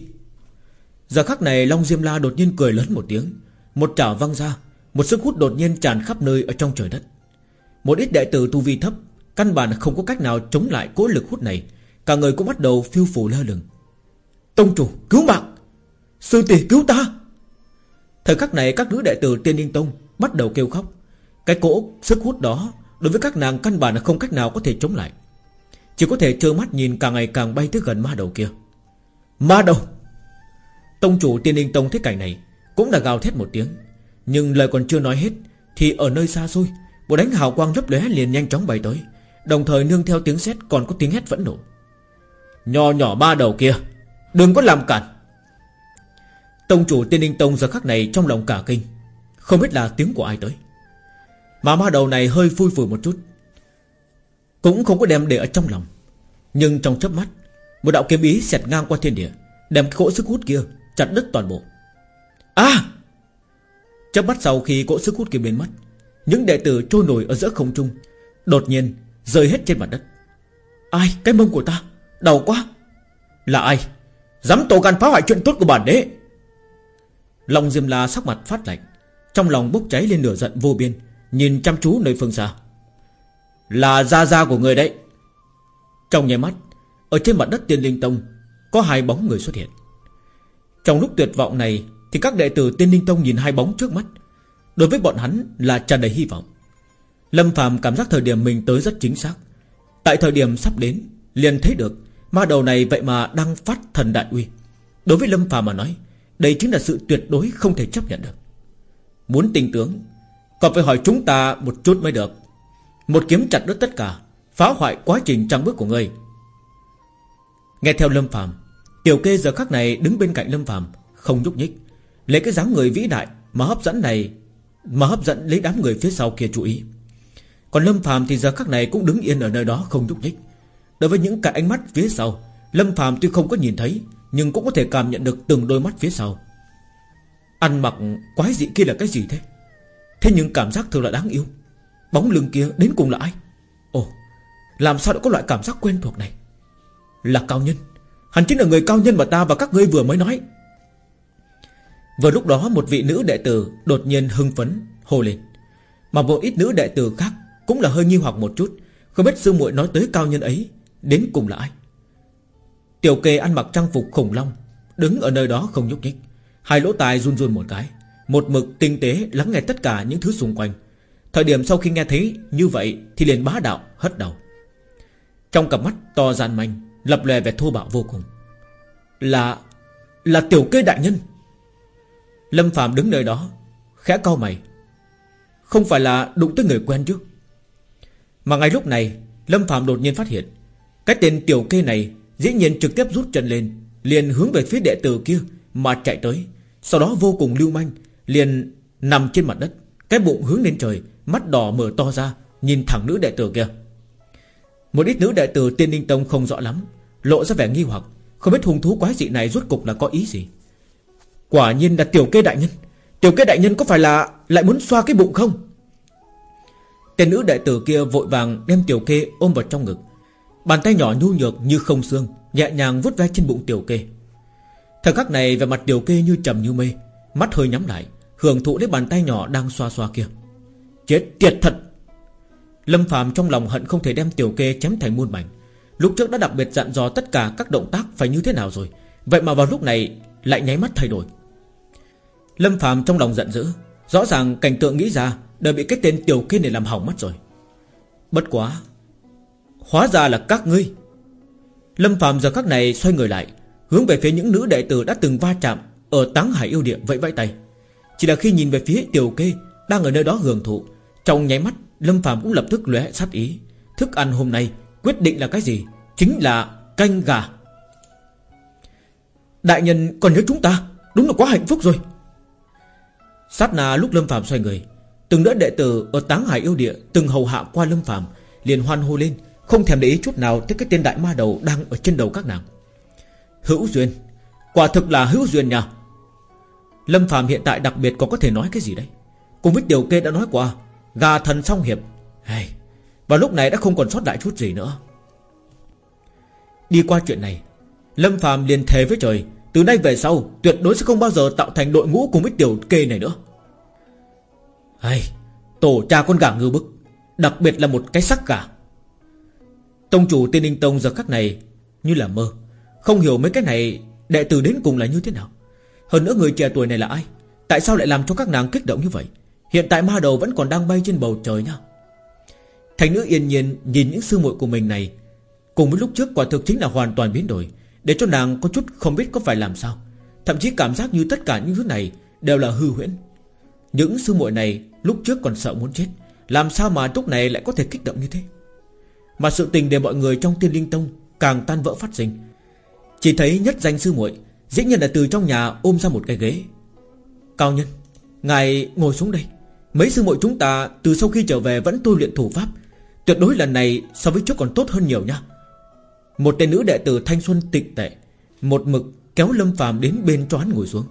Giờ khắc này Long Diêm La đột nhiên cười lớn một tiếng. Một chảo văng ra, Một sức hút đột nhiên tràn khắp nơi ở trong trời đất. Một ít đệ tử tu vi thấp Căn bản không có cách nào chống lại cỗ lực hút này. Cả người cũng bắt đầu phiêu phù lơ lửng. Tông chủ, cứu mạng! Sư tỷ cứu ta! Thời khắc này các nữ đệ tử tiên ninh tông Bắt đầu kêu khóc. Cái cỗ sức hút đó Đối với các nàng căn bản là không cách nào có thể chống lại. Chỉ có thể trơ mắt nhìn càng ngày càng bay tới gần ma đầu kia. Ma đầu! Tông chủ tiên ninh tông thấy cảnh này Cũng đã gào thét một tiếng. Nhưng lời còn chưa nói hết Thì ở nơi xa xôi bộ đánh hào quang lấp lóe liền nhanh chóng bay tới. Đồng thời nương theo tiếng sét còn có tiếng hét vẫn nổ Nhỏ nhỏ ba đầu kia, Đừng có làm cản. Tông chủ tiên ninh tông giờ khắc này trong lòng cả kinh, Không biết là tiếng của ai tới. Mà ma đầu này hơi phui vừa một chút, Cũng không có đem để ở trong lòng. Nhưng trong chớp mắt, Một đạo kiếm ý xẹt ngang qua thiên địa, Đem cái cỗ sức hút kia chặt đứt toàn bộ. À! Chớp mắt sau khi cỗ sức hút kia biến mất, Những đệ tử trôi nổi ở giữa không trung Đột nhiên rơi hết trên mặt đất. Ai, cái mông của ta, Đau quá. Là ai? Dám tổ gan phá hoại chuyện tốt của bản đế. Long Diêm La sắc mặt phát lạnh, Trong lòng bốc cháy lên lửa giận vô biên, Nhìn chăm chú nơi phương xa. Là gia gia của người đấy. Trong nháy mắt, Ở trên mặt đất tiên linh tông, Có hai bóng người xuất hiện. Trong lúc tuyệt vọng này, Thì các đệ tử tiên linh tông nhìn hai bóng trước mắt. Đối với bọn hắn là tràn đầy hy vọng. Lâm Phạm cảm giác thời điểm mình tới rất chính xác. Tại thời điểm sắp đến, Liền thấy được Ma đầu này vậy mà đang phát thần đại uy. Đối với Lâm Phàm mà nói, Đây chính là sự tuyệt đối không thể chấp nhận được. Muốn tinh tướng, Còn phải hỏi chúng ta một chút mới được. Một kiếm chặt đứt tất cả, Phá hoại quá trình trăng bước của ngươi Nghe theo Lâm Phạm Tiểu kê giờ khắc này đứng bên cạnh Lâm Phạm Không nhúc nhích. Lấy cái dáng người vĩ đại Mà hấp dẫn này, Mà hấp dẫn lấy đám người phía sau kia chú ý. Còn Lâm Phạm thì giờ khắc này cũng đứng yên ở nơi đó không nhúc nhích. Đối với những cái ánh mắt phía sau, Lâm Phạm tuy không có nhìn thấy, Nhưng cũng có thể cảm nhận được từng đôi mắt phía sau. Ăn mặc quái dị kia là cái gì thế? Thế nhưng cảm giác thường là đáng yêu. Bóng lưng kia đến cùng là ai? Ồ, Làm sao đã có loại cảm giác quen thuộc này? Là cao nhân. Hắn chính là người cao nhân mà ta và các ngươi vừa mới nói. Vừa lúc đó một vị nữ đệ tử Đột nhiên hưng phấn, hô lên. Mà một ít nữ đệ tử khác cũng là hơi nghi hoặc một chút. Không biết sư muội nói tới cao nhân ấy, Đến cùng là ai? Tiểu kê ăn mặc trang phục khủng long, Đứng ở nơi đó không nhúc nhích. Hai lỗ tai run run một cái, Một mực tinh tế lắng nghe tất cả những thứ xung quanh. Thời điểm sau khi nghe thấy như vậy Thì liền bá đạo, hất đầu. Trong cặp mắt to gian manh, Lập lè vẻ thô bạo vô cùng. Là Là tiểu kê đại nhân. Lâm Phạm đứng nơi đó, Khẽ cau mày. Không phải là đụng tới người quen chứ? Mà ngay lúc này, Lâm Phạm đột nhiên phát hiện, Cái tên tiểu kê này Dĩ nhiên trực tiếp rút chân lên, Liền hướng về phía đệ tử kia Mà chạy tới, Sau đó vô cùng lưu manh, Liền nằm trên mặt đất, Cái bụng hướng lên trời, Mắt đỏ mở to ra, Nhìn thẳng nữ đệ tử kia. Một ít nữ đệ tử tiên ninh tông không rõ lắm, Lộ ra vẻ nghi hoặc, Không biết hung thú quái dị này rốt cục là có ý gì. Quả nhiên là tiểu kê đại nhân, Tiểu kê đại nhân có phải là Lại muốn xoa cái bụng không? Tên nữ đệ tử kia vội vàng đem tiểu kê ôm vào trong ngực. Bàn tay nhỏ nhu nhược như không xương, Nhẹ nhàng vuốt ve trên bụng tiểu kê. Thời khắc này về mặt tiểu kê như trầm như mê Mắt hơi nhắm lại, Hưởng thụ lấy bàn tay nhỏ đang xoa xoa kia. Chết tiệt thật! Lâm Phạm trong lòng hận không thể đem tiểu kê chém thành muôn mảnh. Lúc trước đã đặc biệt dặn dò tất cả các động tác phải như thế nào rồi. Vậy mà vào lúc này Lại nháy mắt thay đổi. Lâm Phạm trong lòng giận dữ Rõ ràng cảnh tượng nghĩ ra đã bị cái tên tiểu kê này làm hỏng mất rồi. Bất quá, Hóa ra là các ngươi. Lâm Phạm giờ các này xoay người lại, Hướng về phía những nữ đệ tử đã từng va chạm Ở táng hải yêu địa vẫy vẫy tay. Chỉ là khi nhìn về phía tiểu kê Đang ở nơi đó hưởng thụ, Trong nháy mắt Lâm Phạm cũng lập tức lóe sát ý. Thức ăn hôm nay quyết định là cái gì? Chính là canh gà. Đại nhân, còn nhớ chúng ta? Đúng là quá hạnh phúc rồi. Sát na lúc Lâm Phạm xoay người Từng đỡ đệ tử ở táng hải yêu địa Từng hầu hạ qua Lâm Phạm liền hoan hô lên Không thèm để ý chút nào tới cái tên đại ma đầu Đang ở trên đầu các nàng. Hữu duyên Quả thực là hữu duyên nha. Lâm Phạm hiện tại đặc biệt còn có thể nói cái gì đấy? Cùng với điều kê đã nói qua Gà thần song hiệp. Hey, Và lúc này đã không còn sót lại chút gì nữa. Đi qua chuyện này Lâm Phạm liền thề với trời từ nay về sau, tuyệt đối sẽ không bao giờ tạo thành đội ngũ cùng với tiểu kê này nữa. Hay Tổ cha con gà ngư bức, Đặc biệt là một cái sắc gà. Tông chủ tiên ninh tông giờ khắc này Như là mơ, Không hiểu mấy cái này Đệ tử đến cùng là như thế nào. Hơn nữa người trẻ tuổi này là ai? Tại sao lại làm cho các nàng kích động như vậy? Hiện tại ma đầu vẫn còn đang bay trên bầu trời nha. Thành nữ yên nhiên Nhìn những sư muội của mình này, Cùng với lúc trước quả thực chính là hoàn toàn biến đổi. Để cho nàng có chút không biết có phải làm sao. Thậm chí cảm giác như tất cả những thứ này Đều là hư huyễn. Những sư muội này lúc trước còn sợ muốn chết, Làm sao mà lúc này lại có thể kích động như thế? Mà sự tình để mọi người trong tiên linh tông Càng tan vỡ phát sinh. Chỉ thấy nhất danh sư muội, Dĩ nhiên là từ trong nhà ôm ra một cái ghế. Cao nhân, Ngài ngồi xuống đây. Mấy sư muội chúng ta từ sau khi trở về vẫn tu luyện thủ pháp. Tuyệt đối lần này so với trước còn tốt hơn nhiều nha. Một tên nữ đệ tử thanh xuân tịnh tệ, Một mực kéo Lâm phàm đến bên cho hắn ngồi xuống.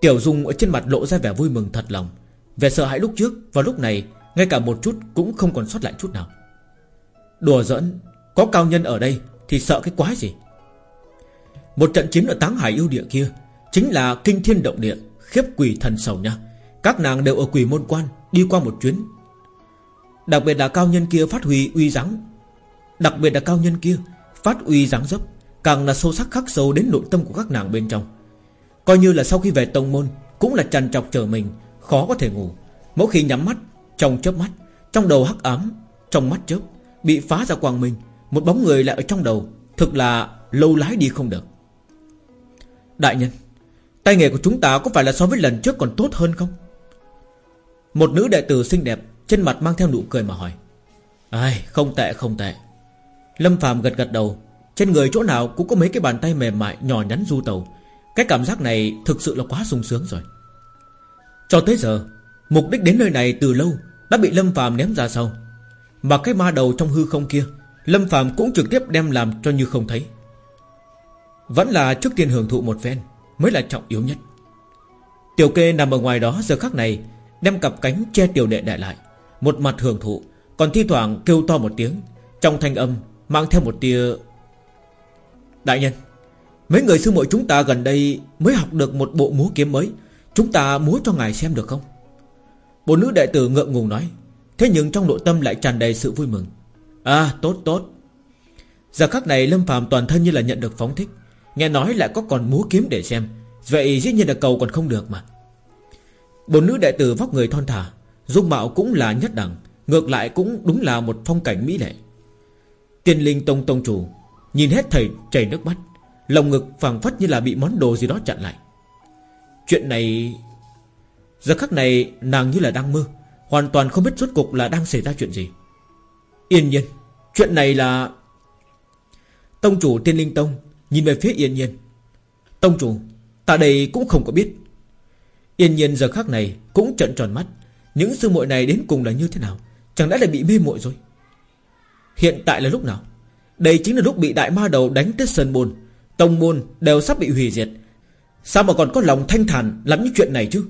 Tiểu Dung ở trên mặt lộ ra vẻ vui mừng thật lòng, Vẻ sợ hãi lúc trước Và lúc này Ngay cả một chút cũng không còn sót lại chút nào. Đùa giỡn, Có cao nhân ở đây Thì sợ cái quái gì? Một trận chiến ở Táng Hải yêu địa kia Chính là kinh thiên động địa, Khiếp quỷ thần sầu nha. Các nàng đều ở quỷ môn quan, Đi qua một chuyến. Đặc biệt là cao nhân kia phát huy uy dáng Đặc biệt là cao nhân kia, Phát uy dáng dấp, Càng là sâu sắc khắc sâu đến nội tâm của các nàng bên trong. Coi như là sau khi về tông môn, Cũng là trằn trọc chờ mình, Khó có thể ngủ. Mỗi khi nhắm mắt, Trong chớp mắt, Trong đầu hắc ám, Trong mắt chớp, Bị phá ra quang minh, Một bóng người lại ở trong đầu, Thực là lâu lái đi không được. Đại nhân, Tay nghề của chúng ta có phải là so với lần trước còn tốt hơn không? Một nữ đệ tử xinh đẹp Trên mặt mang theo nụ cười mà hỏi. Ai, không tệ không tệ. Lâm Phạm gật gật đầu. Trên người chỗ nào cũng có mấy cái bàn tay mềm mại, Nhỏ nhắn du tàu Cái cảm giác này thực sự là quá sung sướng rồi. Cho tới giờ, Mục đích đến nơi này từ lâu Đã bị Lâm Phạm ném ra sau. Mà cái ma đầu trong hư không kia, Lâm Phạm cũng trực tiếp đem làm cho như không thấy. Vẫn là trước tiên hưởng thụ một phen, Mới là trọng yếu nhất. Tiểu kê nằm ở ngoài đó giờ khắc này, Đem cặp cánh che tiểu đệ đại lại. Một mặt hưởng thụ, Còn thi thoảng kêu to một tiếng, Trong thanh âm mang theo một tia Đại nhân. Mấy người sư muội chúng ta gần đây Mới học được một bộ múa kiếm mới. Chúng ta múa cho ngài xem được không? Bộ nữ đệ tử ngượng ngùng nói. Thế nhưng trong nội tâm lại tràn đầy sự vui mừng. À tốt tốt. Giờ khắc này Lâm phàm toàn thân như là nhận được phóng thích. Nghe nói lại có còn múa kiếm để xem. Vậy dĩ nhiên là cầu còn không được mà. Bộ nữ đệ tử vóc người thon thả, Dung mạo cũng là nhất đẳng, Ngược lại cũng đúng là một phong cảnh mỹ lệ. Tiên linh tông tông chủ, Nhìn hết thầy chảy nước mắt, Lòng ngực phảng phất như là bị món đồ gì đó chặn lại. Chuyện này, Giờ khắc này nàng như là đang mơ, Hoàn toàn không biết rốt cục là đang xảy ra chuyện gì. Yên nhiên, Chuyện này là Tông chủ tiên linh tông Nhìn về phía yên nhiên. Tông chủ, Ta đây cũng không có biết. Yên nhiên giờ khắc này cũng trận tròn mắt, Những sư muội này đến cùng là như thế nào? Chẳng lẽ lại bị mê muội rồi? Hiện tại là lúc nào? Đây chính là lúc bị đại ma đầu đánh tới sơn môn. Tông môn đều sắp bị hủy diệt. Sao mà còn có lòng thanh thản Làm những chuyện này chứ?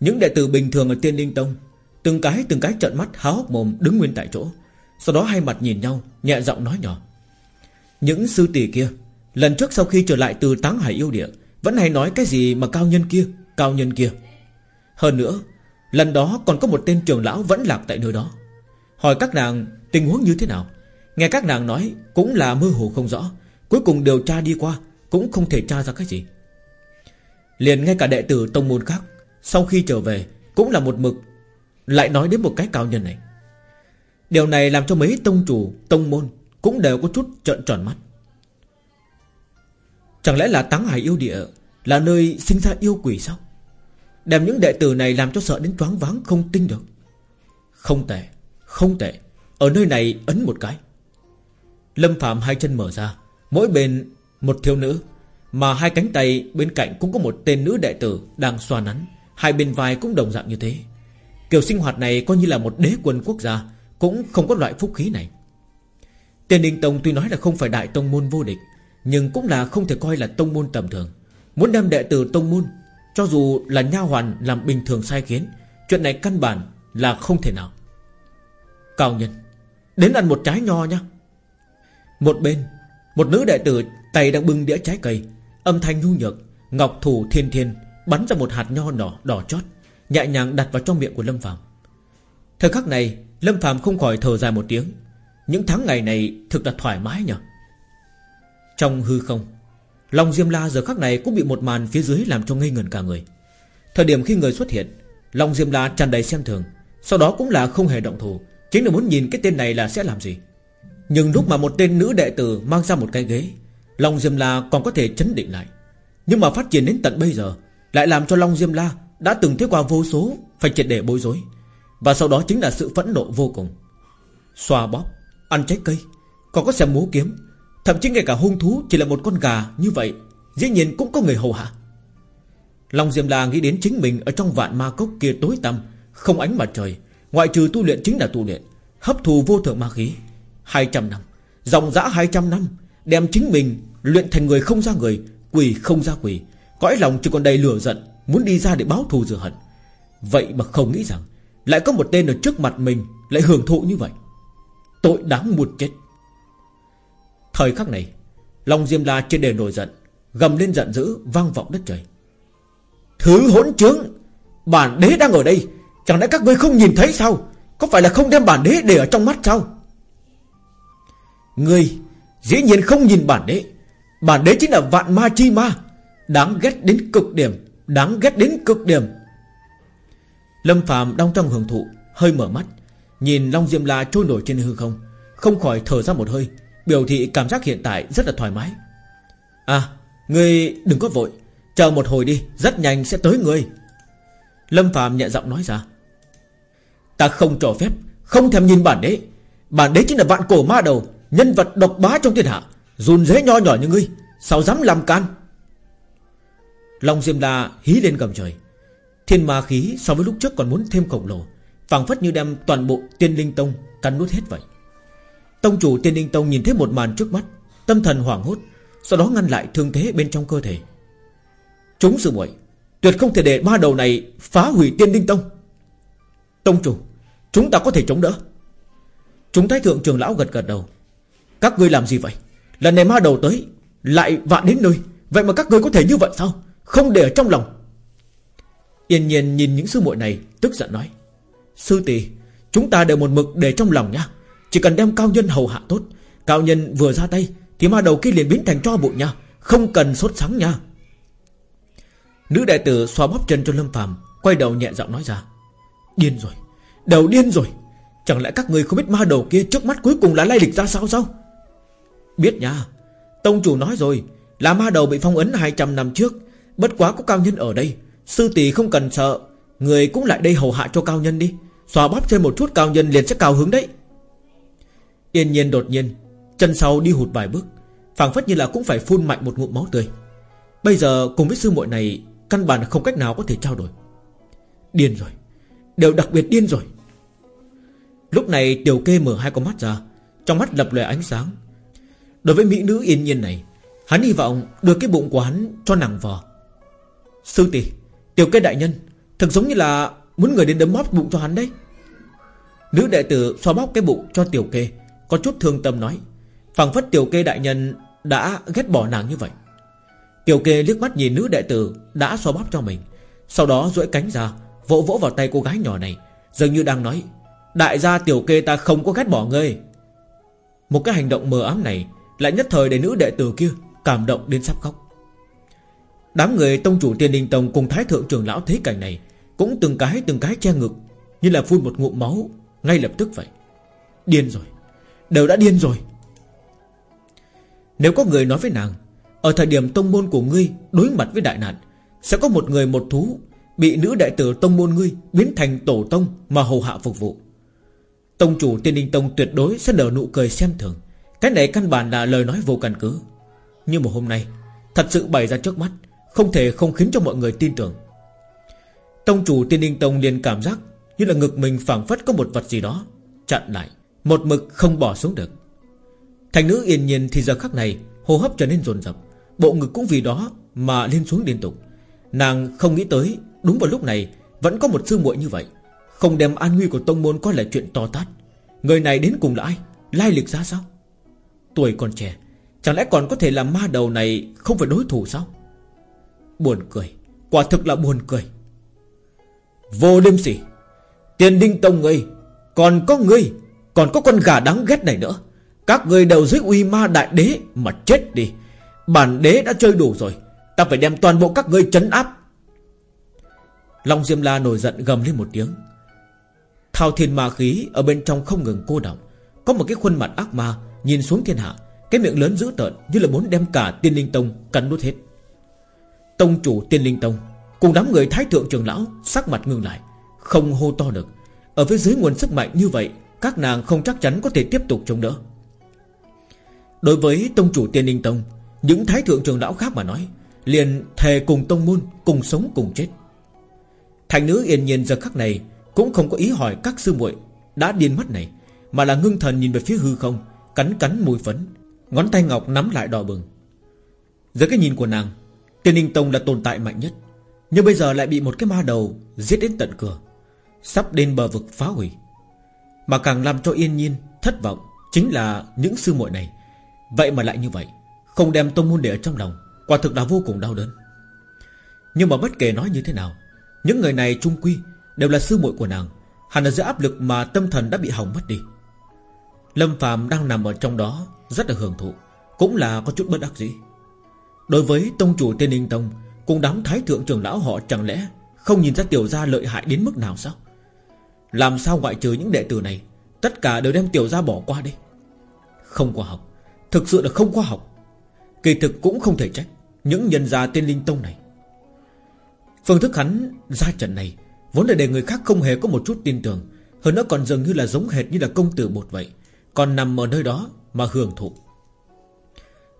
Những đệ tử bình thường ở tiên linh tông, Từng cái từng cái trợn mắt, há hốc mồm, Đứng nguyên tại chỗ. Sau đó hai mặt nhìn nhau, nhẹ giọng nói nhỏ. Những sư tỷ kia, Lần trước sau khi trở lại từ táng hải yêu địa, Vẫn hay nói cái gì mà cao nhân kia, Cao nhân kia? Hơn nữa, Lần đó còn có một tên trưởng lão vẫn lạc tại nơi đó. Hỏi các nàng tình huống như thế nào? Nghe các nàng nói, Cũng là mơ hồ không rõ. Cuối cùng điều tra đi qua, Cũng không thể tra ra cái gì. Liền ngay cả đệ tử tông môn khác, Sau khi trở về, Cũng là một mực, Lại nói đến một cái cao nhân này. Điều này làm cho mấy tông chủ, Tông môn Cũng đều có chút trợn tròn mắt. Chẳng lẽ là táng hải yêu địa Là nơi sinh ra yêu quỷ sao? Đem những đệ tử này làm cho sợ đến choáng váng không tin được. Không tệ Không tệ. Ở nơi này ấn một cái. Lâm Phạm hai chân mở ra, Mỗi bên một thiếu nữ, Mà hai cánh tay bên cạnh cũng có một tên nữ đệ tử Đang xoa nắn, Hai bên vai cũng đồng dạng như thế. Kiểu sinh hoạt này coi như là một đế quân quốc gia, Cũng không có loại phúc khí này. Tiền đình Tông tuy nói là không phải đại tông môn vô địch, Nhưng cũng là không thể coi là tông môn tầm thường. Muốn đem đệ tử tông môn, Cho dù là nha hoàn làm bình thường sai khiến, Chuyện này căn bản là không thể nào. Cao nhân. Đến ăn một trái nho nha Một bên, Một nữ đệ tử tay đang bưng đĩa trái cây, Âm thanh nhu nhược, Ngọc thủ thiên thiên Bắn ra một hạt nho đỏ đỏ chót, Nhẹ nhàng đặt vào trong miệng của Lâm Phạm Thời khắc này, Lâm Phạm không khỏi thở dài một tiếng. Những tháng ngày này thực là thoải mái nhỉ. Trong hư không, Long Diêm La giờ khắc này cũng bị một màn phía dưới Làm cho ngây ngẩn cả người. Thời điểm khi người xuất hiện, Long Diêm La tràn đầy xem thường, Sau đó cũng là không hề động thủ. Chính là muốn nhìn cái tên này là sẽ làm gì. Nhưng lúc mà một tên nữ đệ tử Mang ra một cái ghế Long Diêm La còn có thể chấn định lại. Nhưng mà phát triển đến tận bây giờ Lại làm cho Long Diêm La đã từng thấy qua vô số Phải triệt để bối rối. Và sau đó chính là sự phẫn nộ vô cùng. Xoa bóp, ăn trái cây Còn có xem múa kiếm. Thậm chí ngay cả hung thú chỉ là một con gà như vậy Dĩ nhiên cũng có người hầu hạ. Long Diêm La nghĩ đến chính mình Ở trong vạn ma cốc kia tối tăm Không ánh mặt trời. Ngoại trừ tu luyện chính là tu luyện, Hấp thù vô thượng ma khí. 200 năm, Dòng dã 200 năm, Đem chính mình luyện thành người không ra người Quỷ không ra quỷ Cõi lòng chỉ còn đầy lửa giận, Muốn đi ra để báo thù rửa hận. Vậy mà không nghĩ rằng Lại có một tên ở trước mặt mình Lại hưởng thụ như vậy. Tội đáng một chết. Thời khắc này, Long Diêm La trên đề nổi giận, Gầm lên giận dữ, vang vọng đất trời. Thứ hỗn trướng, Bản đế đang ở đây. Chẳng lẽ các ngươi không nhìn thấy sao? Có phải là không đem bản đế để ở trong mắt sao? Ngươi Dĩ nhiên không nhìn bản đế. Bản đế chính là vạn ma chi ma. Đáng ghét đến cực điểm, Đáng ghét đến cực điểm. Lâm Phạm đang trong hưởng thụ, Hơi mở mắt, Nhìn Long Diêm La trôi nổi trên hư không Không khỏi thở ra một hơi, Biểu thị cảm giác hiện tại rất là thoải mái. À Ngươi đừng có vội, Chờ một hồi đi, Rất nhanh sẽ tới ngươi. Lâm Phạm nhẹ giọng nói ra. Ta không cho phép, Không thèm nhìn bản đế. Bản đế chính là vạn cổ ma đầu, Nhân vật độc bá trong thiên hạ. Dùn dế nho nhỏ như ngươi, Sao dám làm can? Long Diêm La hí lên gầm trời. Thiên ma khí so với lúc trước còn muốn thêm khổng lồ, phảng phất như đem toàn bộ tiên linh tông Cắn nuốt hết vậy. Tông chủ tiên linh tông nhìn thấy một màn trước mắt, Tâm thần hoảng hốt, Sau đó ngăn lại thương thế bên trong cơ thể. Chúng sự muội, Tuyệt không thể để ma đầu này phá hủy tiên linh tông. Tông chủ, Chúng ta có thể chống đỡ. Chúng thái thượng trường lão gật gật đầu. Các ngươi làm gì vậy? Lần này ma đầu tới, Lại vạn đến nơi. Vậy mà các ngươi có thể như vậy sao? Không để ở trong lòng. Yên nhiên nhìn những sư muội này, Tức giận nói. Sư tỷ, Chúng ta đều một mực để trong lòng nha. Chỉ cần đem cao nhân hầu hạ tốt, Cao nhân vừa ra tay, Thì ma đầu kia liền biến thành cho bụi nha. Không cần sốt sáng nha. Nữ đại tử xoa bóp chân cho Lâm Phàm, Quay đầu nhẹ giọng nói ra. Điên rồi. Đầu điên rồi. Chẳng lẽ các người không biết ma đầu kia trước mắt cuối cùng là lai lịch ra sao sao? Biết nha. Tông chủ nói rồi, Là ma đầu bị phong ấn 200 năm trước. Bất quá có cao nhân ở đây. Sư tỷ không cần sợ. Người cũng lại đây hầu hạ cho cao nhân đi. Xòa bóp thêm một chút, cao nhân liền sẽ cao hứng đấy. Yên nhiên đột nhiên, Chân sau đi hụt vài bước. Phảng phất như là cũng phải phun mạnh một ngụm máu tươi. Bây giờ cùng với sư muội này, Căn bản không cách nào có thể trao đổi. Điên rồi. Đều đặc biệt điên rồi. Lúc này tiểu kê mở hai con mắt ra, Trong mắt lập lòe ánh sáng. Đối với mỹ nữ yên nhiên này, Hắn hy vọng đưa cái bụng của hắn cho nàng vò. Sư tỷ, Tiểu kê đại nhân, Thật giống như là muốn người đến đấm bóp bụng cho hắn đấy. Nữ đệ tử xoa bóp cái bụng cho tiểu kê, Có chút thương tâm nói, phảng phất tiểu kê đại nhân Đã ghét bỏ nàng như vậy. Tiểu kê liếc mắt nhìn nữ đệ tử Đã xoa bóp cho mình, Sau đó duỗi cánh ra Vỗ vỗ vào tay cô gái nhỏ này, Dường như đang nói, Đại gia tiểu kê ta không có ghét bỏ ngươi. Một cái hành động mờ ám này Lại nhất thời để nữ đệ tử kia Cảm động đến sắp khóc. Đám người tông chủ tiên đình tông Cùng thái thượng trưởng lão thấy cảnh này Cũng từng cái từng cái che ngực, Như là phun một ngụm máu Ngay lập tức vậy. Điên rồi, Đều đã điên rồi. Nếu có người nói với nàng, Ở thời điểm tông môn của ngươi Đối mặt với đại nạn, Sẽ có một người một thú Bị nữ đại tử tông môn ngươi Biến thành tổ tông mà hầu hạ phục vụ. Tông chủ tiên đình tông tuyệt đối Sẽ nở nụ cười xem thường. Cái này căn bản là lời nói vô căn cứ. Nhưng mà hôm nay, Thật sự bày ra trước mắt, Không thể không khiến cho mọi người tin tưởng. Tông chủ tiên đình tông liền cảm giác Như là ngực mình phảng phất có một vật gì đó, Chặn lại, Một mực không bỏ xuống được. Thành nữ yên nhiên thì giờ khắc này Hô hấp trở nên rồn rập Bộ ngực cũng vì đó mà lên xuống liên tục. Nàng không nghĩ tới Đúng vào lúc này, Vẫn có một sư muội như vậy. Không đem an nguy của tông môn coi là chuyện to tát. Người này đến cùng là ai? Lai lịch ra sao? Tuổi còn trẻ, Chẳng lẽ còn có thể làm ma đầu này Không phải đối thủ sao? Buồn cười, Quả thực là buồn cười. Vô liêm sỉ Tiền đinh tông ngươi, Còn có ngươi, Còn có con gà đáng ghét này nữa. Các ngươi đều dưới uy ma đại đế Mà chết đi. Bản đế đã chơi đủ rồi, Ta phải đem toàn bộ các ngươi chấn áp. Long Diêm La nổi giận gầm lên một tiếng. Thao thiên ma khí Ở bên trong không ngừng cô động. Có một cái khuôn mặt ác ma Nhìn xuống thiên hạ, Cái miệng lớn dữ tợn Như là muốn đem cả tiên linh tông cắn nuốt hết. Tông chủ tiên linh tông, Cùng đám người thái thượng trường lão Sắc mặt ngưng lại, Không hô to được. Ở phía dưới nguồn sức mạnh như vậy, Các nàng không chắc chắn có thể tiếp tục chống đỡ. Đối với tông chủ tiên linh tông, Những thái thượng trường lão khác mà nói, Liền thề cùng tông môn, Cùng sống cùng chết. Thành nữ yên nhiên giờ khắc này Cũng không có ý hỏi các sư muội Đã điên mất này, Mà là ngưng thần nhìn về phía hư không, Cắn cắn môi phấn, Ngón tay ngọc nắm lại đỏ bừng. Dưới cái nhìn của nàng, Tiên Ninh Tông là tồn tại mạnh nhất, Nhưng bây giờ lại bị một cái ma đầu Giết đến tận cửa, Sắp đến bờ vực phá hủy. Mà càng làm cho yên nhiên thất vọng Chính là những sư muội này. Vậy mà lại như vậy, Không đem tông môn để ở trong lòng, Quả thực là vô cùng đau đớn. Nhưng mà bất kể nói như thế nào những người này trung quy Đều là sư muội của nàng, Hẳn là giữa áp lực mà tâm thần đã bị hỏng mất đi. Lâm Phạm đang nằm ở trong đó, Rất là hưởng thụ, Cũng là có chút bất đắc dĩ. Đối với tông chủ tiên ninh tông, Cùng đám thái thượng trưởng lão họ chẳng lẽ Không nhìn ra tiểu gia lợi hại đến mức nào sao? Làm sao ngoại trừ những đệ tử này, Tất cả đều đem tiểu gia bỏ qua đi? Không khoa học, Thực sự là không khoa học. Kỳ thực cũng không thể trách Những nhân gia tiên linh tông này. Phương thức hắn ra trận này Vốn là để người khác không hề có một chút tin tưởng. Hơn nữa còn dường như là giống hệt như là công tử bột vậy. Còn nằm ở nơi đó mà hưởng thụ.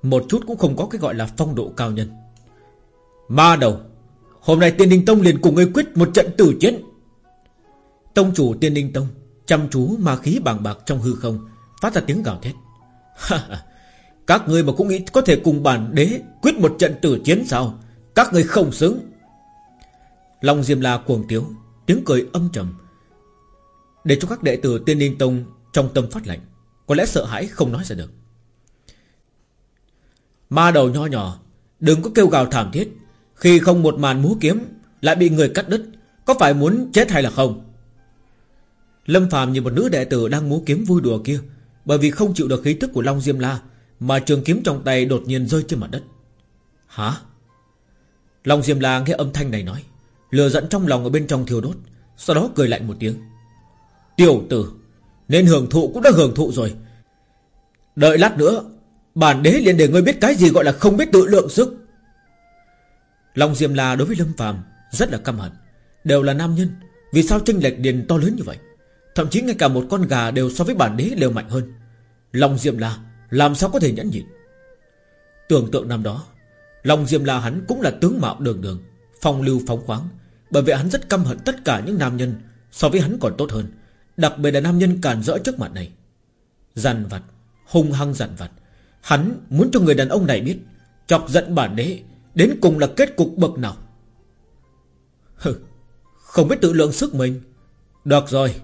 Một chút cũng không có cái gọi là phong độ cao nhân. Ma đầu, Hôm nay tiên đình tông liền cùng ngươi quyết một trận tử chiến. Tông chủ tiên đình tông Chăm chú ma khí bàng bạc trong hư không, Phát ra tiếng gào thét. Các ngươi mà cũng nghĩ có thể cùng bản đế Quyết một trận tử chiến sao? Các ngươi không xứng. Long Diêm La cuồng tiếu, Tiếng cười âm trầm. Để cho các đệ tử tiên ninh tông Trong tâm phát lạnh Có lẽ sợ hãi không nói ra được. Ma đầu nho nhỏ, Đừng có kêu gào thảm thiết. Khi không một màn múa kiếm Lại bị người cắt đứt, Có phải muốn chết hay là không? Lâm Phạm như một nữ đệ tử đang múa kiếm vui đùa kia, Bởi vì không chịu được khí tức của Long Diêm La Mà trường kiếm trong tay đột nhiên rơi trên mặt đất. Hả? Long Diêm La nghe âm thanh này nói Lừa giận trong lòng ở bên trong thiêu đốt, Sau đó cười lạnh một tiếng. Tiểu tử, Nên hưởng thụ cũng đã hưởng thụ rồi. Đợi lát nữa, Bản đế liền để ngươi biết cái gì gọi là không biết tự lượng sức. Long Diêm La đối với Lâm Phàm Rất là căm hận, Đều là nam nhân, Vì sao tranh lệch điền to lớn như vậy? Thậm chí ngay cả một con gà đều so với bản đế đều mạnh hơn. Long Diêm La Làm sao có thể nhẫn nhịn? Tưởng tượng năm đó, Long Diêm La hắn cũng là tướng mạo đường đường, Phong lưu phóng khoáng bởi vậy hắn rất căm hận tất cả những nam nhân, So với hắn còn tốt hơn. Đặc biệt là nam nhân càn rỡ trước mặt này. Dằn vặt, Hung hăng dằn vặt. Hắn muốn cho người đàn ông này biết, Chọc giận bản đế, Đến cùng là kết cục bậc nào. Hừ, Không biết tự lượng sức mình. Được rồi,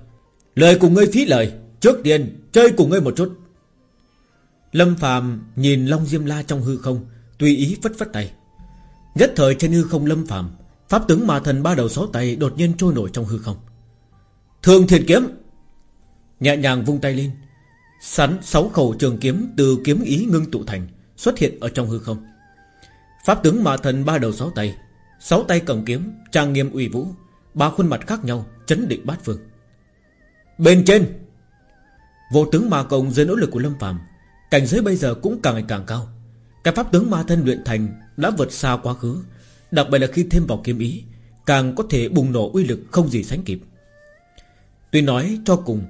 Lời của ngươi phí lời, Trước tiên chơi cùng ngươi một chút. Lâm Phạm nhìn Long Diêm La trong hư không, Tùy ý phất phất tay. Nhất thời trên hư không Lâm Phạm Pháp tướng ma thần ba đầu sáu tay đột nhiên trôi nổi trong hư không. Thương Thiệt kiếm! Nhẹ nhàng vung tay lên. Sắn sáu khẩu trường kiếm từ kiếm ý ngưng tụ thành, Xuất hiện ở trong hư không. Pháp tướng ma thần ba đầu sáu tay Sáu tay cầm kiếm, Trang nghiêm uy vũ, Ba khuôn mặt khác nhau, Chấn định bát phương. Bên trên! Vô tướng ma công dưới nỗ lực của Lâm Phạm Cảnh giới bây giờ cũng càng ngày càng cao. Cái pháp tướng ma thân luyện thành Đã vượt xa quá khứ Đặc biệt là khi thêm vào kiếm ý, Càng có thể bùng nổ uy lực không gì sánh kịp. Tuy nói cho cùng,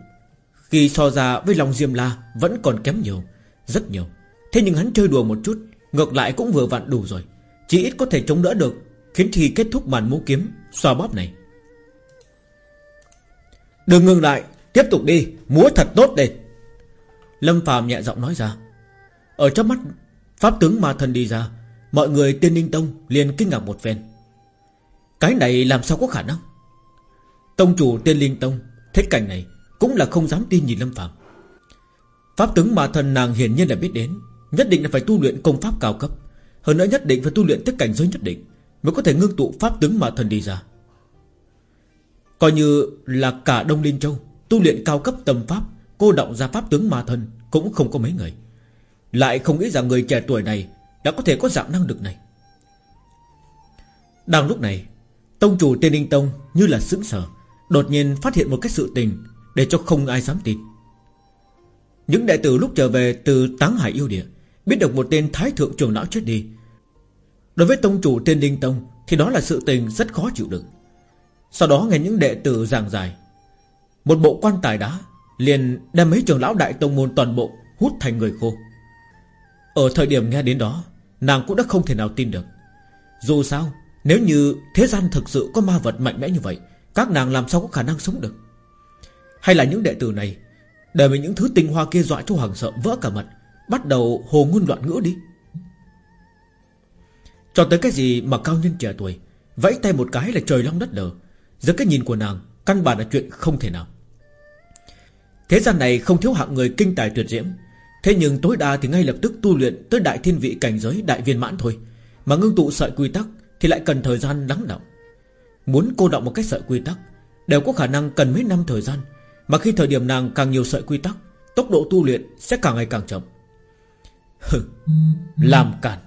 Khi so ra với lòng Diêm La Vẫn còn kém nhiều, Rất nhiều. Thế nhưng hắn chơi đùa một chút, Ngược lại cũng vừa vặn đủ rồi. Chỉ ít có thể chống đỡ được, Khiến thì kết thúc màn múa kiếm Xoa bóp này. Đừng ngừng lại, Tiếp tục đi, Múa thật tốt đây. Lâm Phàm nhẹ giọng nói ra. Ở trong mắt Pháp tướng ma thần đi ra Mọi người tiên ninh tông liền kinh ngạc một phen. Cái này làm sao có khả năng? Tông chủ tiên linh tông thế cảnh này Cũng là không dám tin nhìn Lâm Phạm Pháp tướng ma thần nàng hiển nhiên là biết đến, Nhất định là phải tu luyện công pháp cao cấp. Hơn nữa nhất định phải tu luyện tất cảnh giới nhất định Mới có thể ngưng tụ pháp tướng ma thần đi ra. Coi như là cả Đông Linh Châu Tu luyện cao cấp tâm pháp, Cô động ra pháp tướng ma thần Cũng không có mấy người. Lại không nghĩ rằng người trẻ tuổi này đã có thể có dạng năng lực này. Đang lúc này, Tông chủ Tiên Ninh Tông như là sững sờ, Đột nhiên phát hiện một cái sự tình Để cho không ai dám tin. Những đệ tử lúc trở về từ Táng Hải yêu địa Biết được một tên Thái Thượng trưởng lão chết đi. Đối với Tông chủ Tiên Ninh Tông Thì đó là sự tình rất khó chịu đựng. Sau đó nghe những đệ tử giảng giải, Một bộ quan tài đá Liền đem mấy trưởng lão đại tông môn toàn bộ Hút thành người khô. Ở thời điểm nghe đến đó Nàng cũng đã không thể nào tin được. Dù sao, nếu như thế gian thực sự có ma vật mạnh mẽ như vậy, Các nàng làm sao có khả năng sống được? Hay là những đệ tử này, Để với những thứ tinh hoa kia dọa cho hoàng sợ vỡ cả mật Bắt đầu hồ ngôn loạn ngữ đi. Cho tới cái gì mà cao nhân trẻ tuổi, Vẫy tay một cái là trời long đất lở. Giữa cái nhìn của nàng, Căn bản là chuyện không thể nào. Thế gian này không thiếu hạng người kinh tài tuyệt diễm. Thế nhưng tối đa thì ngay lập tức tu luyện Tới đại thiên vị cảnh giới đại viên mãn thôi. Mà ngưng tụ sợi quy tắc Thì lại cần thời gian lắng động. Muốn cô động một cái sợi quy tắc, Đều có khả năng cần mấy năm thời gian. Mà khi thời điểm nàng càng nhiều sợi quy tắc, Tốc độ tu luyện sẽ càng ngày càng chậm. Làm cản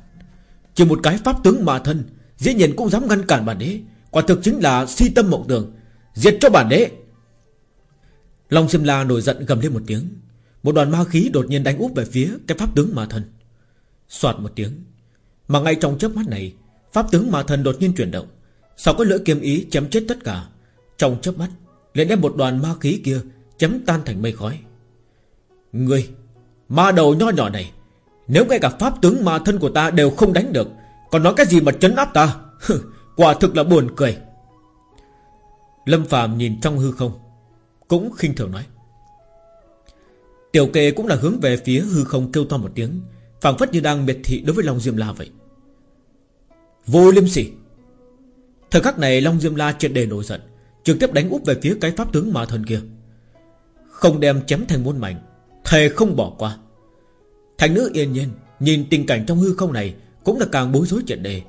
Chỉ một cái pháp tướng mà thân, Dĩ nhiên cũng dám ngăn cản bản đế. Quả thực chính là si tâm mộng tường Diệt cho bản đế. Long Sim La nổi giận gầm lên một tiếng. Một đoàn ma khí đột nhiên đánh úp về phía Cái pháp tướng ma thần. Xoạt một tiếng. Mà ngay trong chớp mắt này, Pháp tướng ma thần đột nhiên chuyển động. Sau có lưỡi kiếm ý chém chết tất cả, Trong chớp mắt, liền đem một đoàn ma khí kia chém tan thành mây khói. Ngươi, Ma đầu nho nhỏ này, Nếu ngay cả pháp tướng ma thân của ta đều không đánh được, Còn nói cái gì mà chấn áp ta? Quả thực là buồn cười. Lâm Phạm nhìn trong hư không, Cũng khinh thường nói. Tiểu kê cũng là hướng về phía hư không kêu to một tiếng, phảng phất như đang miệt thị đối với Long Diêm La vậy. Vô liêm sỉ. Thời khắc này Long Diêm La triệt đề nổi giận, Trực tiếp đánh úp về phía cái pháp tướng ma thần kia. Không đem chém thành muôn mảnh, Thề không bỏ qua. Thành nữ yên nhiên, Nhìn tình cảnh trong hư không này Cũng là càng bối rối triệt đề.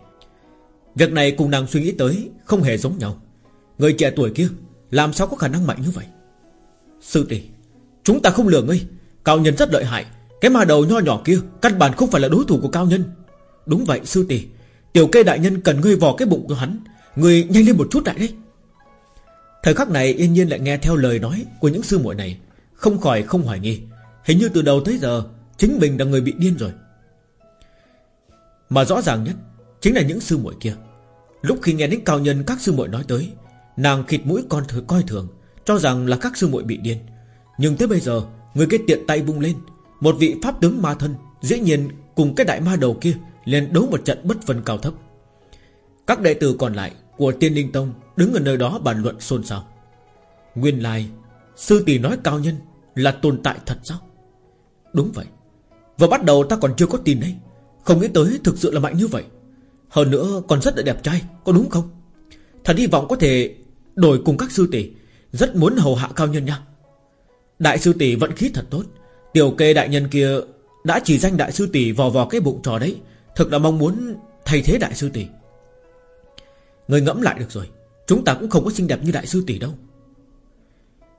Việc này cùng nàng suy nghĩ tới Không hề giống nhau. Người trẻ tuổi kia, Làm sao có khả năng mạnh như vậy? Sư tỷ Chúng ta không lừa ngươi. Cao nhân rất lợi hại. Cái ma đầu nho nhỏ kia Căn bản không phải là đối thủ của cao nhân. Đúng vậy, sư tỷ. Tiểu kê đại nhân cần ngươi vò cái bụng của hắn. Ngươi nhanh lên một chút lại đấy. Thời khắc này, yên nhiên lại nghe theo lời nói Của những sư muội này, Không khỏi không hoài nghi. Hình như từ đầu tới giờ, Chính mình là người bị điên rồi. Mà rõ ràng nhất, Chính là những sư muội kia. Lúc khi nghe đến cao nhân các sư muội nói tới, Nàng khịt mũi con thử coi thường, Cho rằng là các sư muội bị điên. Nhưng tới bây giờ, Người kia tiện tay vung lên. Một vị pháp tướng ma thân, Dĩ nhiên cùng cái đại ma đầu kia liền đấu một trận bất phân cao thấp. Các đệ tử còn lại Của tiên linh tông Đứng ở nơi đó bàn luận xôn xao. Nguyên lai, Sư tỷ nói cao nhân Là tồn tại thật sao? Đúng vậy. Vừa bắt đầu ta còn chưa có tin đấy. Không nghĩ tới thực sự là mạnh như vậy. Hơn nữa còn rất là đẹp trai, Có đúng không? Thật hy vọng có thể đổi cùng các sư tỷ. Rất muốn hầu hạ cao nhân nha. Đại sư tỷ vận khí thật tốt. Tiểu kê đại nhân kia Đã chỉ danh đại sư tỷ vò vò cái bụng trò đấy. Thực là mong muốn thay thế đại sư tỷ. Người ngẫm lại được rồi. Chúng ta cũng không có xinh đẹp như đại sư tỷ đâu.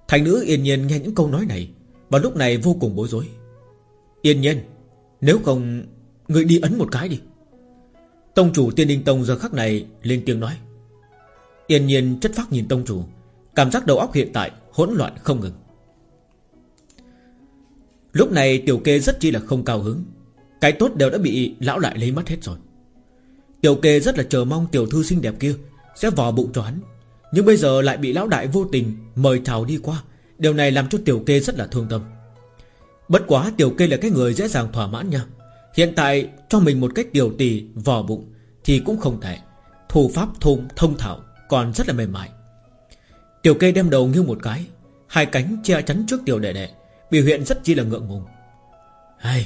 Thành nữ yên nhiên nghe những câu nói này, Và lúc này vô cùng bối rối. Yên nhiên, Nếu không, Người đi ấn một cái đi. Tông chủ tiên đình tông giờ khắc này lên tiếng nói. Yên nhiên chất phát nhìn tông chủ, Cảm giác đầu óc hiện tại hỗn loạn không ngừng. Lúc này tiểu kê rất chi là không cao hứng. Cái tốt đều đã bị lão lại lấy mất hết rồi. Tiểu kê rất là chờ mong tiểu thư xinh đẹp kia Sẽ vò bụng cho hắn. Nhưng bây giờ lại bị lão đại vô tình Mời chào đi qua. Điều này làm cho tiểu kê rất là thương tâm. Bất quá tiểu kê là cái người dễ dàng thỏa mãn nha. Hiện tại cho mình một cách điều tỳ vò bụng Thì cũng không thể Thủ pháp thông, thông thảo Còn rất là mềm mại. Tiểu kê đem đầu nghiêng một cái Hai cánh che chắn trước tiểu đệ đệ. Biểu hiện rất chi là ngượng ngùng. Hay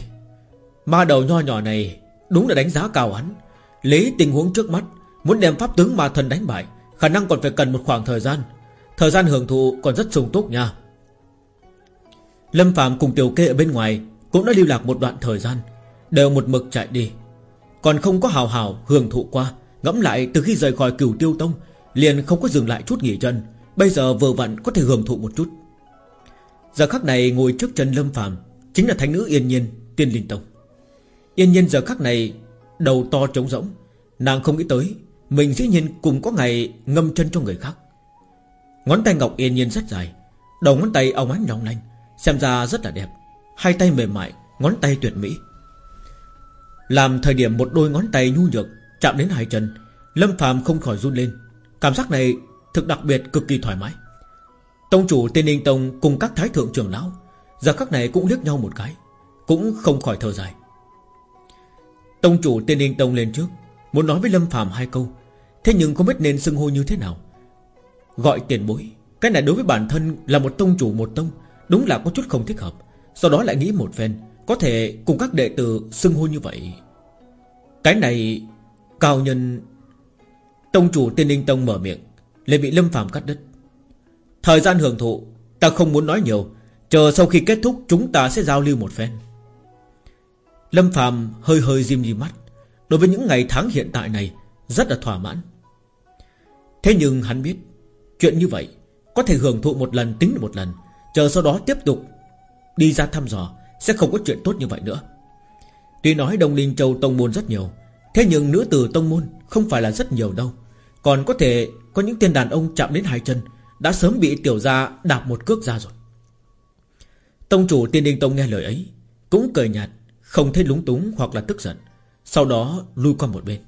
Ma đầu nho nhỏ này Đúng là đánh giá cao hắn. Lấy tình huống trước mắt, Muốn đem pháp tướng ma thần đánh bại, Khả năng còn phải cần một khoảng thời gian. Thời gian hưởng thụ còn rất sung túc nha. Lâm Phạm cùng Tiểu Kê ở bên ngoài Cũng đã lưu lạc một đoạn thời gian, Đều một mực chạy đi. Còn không có hào hào hưởng thụ qua, Ngẫm lại từ khi rời khỏi cửu tiêu tông, Liền không có dừng lại chút nghỉ chân, Bây giờ vừa vặn có thể hưởng thụ một chút. Giờ khắc này ngồi trước chân Lâm Phạm Chính là thánh nữ Yên Nhiên, Tiên Linh Tông. Yên Nhiên giờ khắc này Đầu to trống rỗng, Nàng không nghĩ tới Mình dĩ nhiên cùng có ngày ngâm chân cho người khác. Ngón tay Ngọc Yên Nhiên rất dài, Đầu ngón tay óng ánh long lanh, Xem ra rất là đẹp. Hai tay mềm mại, Ngón tay tuyệt mỹ. Làm thời điểm một đôi ngón tay nhu nhược Chạm đến hai chân, Lâm Phạm không khỏi run lên. Cảm giác này thực đặc biệt cực kỳ thoải mái. Tông chủ tiên ninh tông cùng các thái thượng trưởng lão, Giờ các này cũng liếc nhau một cái, Cũng không khỏi thở dài. Tông chủ tiên ninh tông lên trước, Muốn nói với Lâm Phạm hai câu, Thế nhưng không biết nên xưng hô như thế nào. Gọi tiền bối, Cái này đối với bản thân là một tông chủ một tông, Đúng là có chút không thích hợp, Sau đó lại nghĩ một phen, Có thể cùng các đệ tử xưng hô như vậy. Cái này, Cao nhân, Tông chủ tiên ninh tông mở miệng, lại bị Lâm Phạm cắt đứt. Thời gian hưởng thụ, Ta không muốn nói nhiều. Chờ sau khi kết thúc, chúng ta sẽ giao lưu một phen. Lâm Phạm hơi hơi diêm di mắt. Đối với những ngày tháng hiện tại này, Rất là thỏa mãn. Thế nhưng hắn biết, Chuyện như vậy Có thể hưởng thụ một lần, tính một lần. Chờ sau đó tiếp tục Đi ra thăm dò, Sẽ không có chuyện tốt như vậy nữa. Tuy nói Đông Linh Châu Tông Môn rất nhiều, Thế nhưng nữ tử Tông Môn Không phải là rất nhiều đâu. Còn có thể có những tên đàn ông chạm đến hai chân đã sớm bị tiểu gia đạp một cước ra rồi. Tông chủ tiên đinh tông nghe lời ấy, Cũng cười nhạt, Không thấy lúng túng hoặc là tức giận, Sau đó lui qua một bên.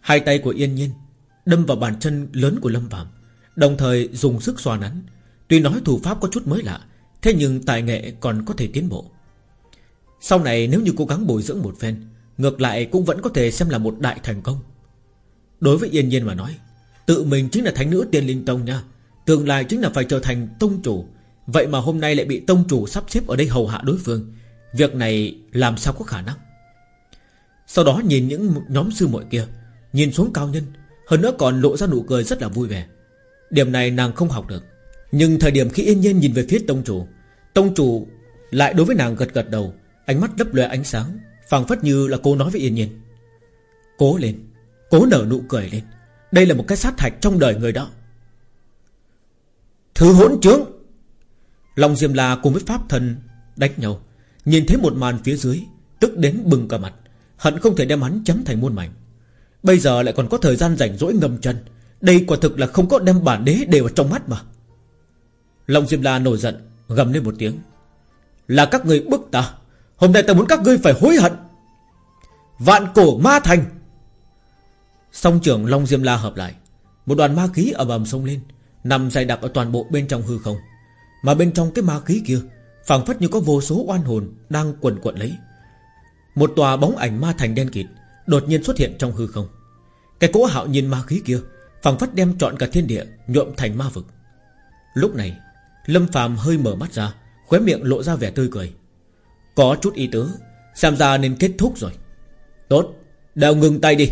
Hai tay của yên nhiên Đâm vào bàn chân lớn của Lâm Phạm Đồng thời dùng sức xoa nắn. Tuy nói thủ pháp có chút mới lạ, Thế nhưng tài nghệ còn có thể tiến bộ. Sau này nếu như cố gắng bồi dưỡng một phen, Ngược lại cũng vẫn có thể xem là một đại thành công. Đối với Yên Nhiên mà nói, Tự mình chính là thánh nữ tiên linh tông nha. Tương lai chính là phải trở thành tông chủ. Vậy mà hôm nay lại bị tông chủ sắp xếp ở đây hầu hạ đối phương. Việc này làm sao có khả năng? Sau đó nhìn những nhóm sư muội kia, Nhìn xuống cao nhân, Hơn nữa còn lộ ra nụ cười rất là vui vẻ. Điểm này nàng không học được. Nhưng thời điểm khi yên nhiên nhìn về phía tông chủ Tông chủ lại đối với nàng gật gật đầu, Ánh mắt lấp lóe ánh sáng, phảng phất như là cô nói với yên nhiên. Cố lên, Cố nở nụ cười lên. Đây là một cái sát hạch trong đời người đó. Thứ hỗn trướng. Long Diêm La cùng với Pháp Thần đánh nhau. Nhìn thấy một màn phía dưới, Tức đến bừng cả mặt, Hận không thể đem hắn chấm thành muôn mảnh. Bây giờ lại còn có thời gian rảnh rỗi ngầm chân. Đây quả thực là không có đem bản đế đều vào trong mắt mà. Long Diêm La nổi giận, Gầm lên một tiếng. Là các người bức ta, Hôm nay ta muốn các ngươi phải hối hận. Vạn cổ ma thành. Song trưởng Long Diêm La hợp lại, Một đoàn ma khí ầm ầm sông lên. Nằm dày đặc ở toàn bộ bên trong hư không. Mà bên trong cái ma khí kia, phảng phất như có vô số oan hồn Đang quần quận lấy. Một tòa bóng ảnh ma thành đen kịt Đột nhiên xuất hiện trong hư không. Cái cỗ hạo nhiên ma khí kia phảng phất đem trọn cả thiên địa nhuộm thành ma vực. Lúc này, Lâm phàm hơi mở mắt ra, Khóe miệng lộ ra vẻ tươi cười. Có chút ý tứ, Xem ra nên kết thúc rồi. Tốt, Đều ngừng tay đi.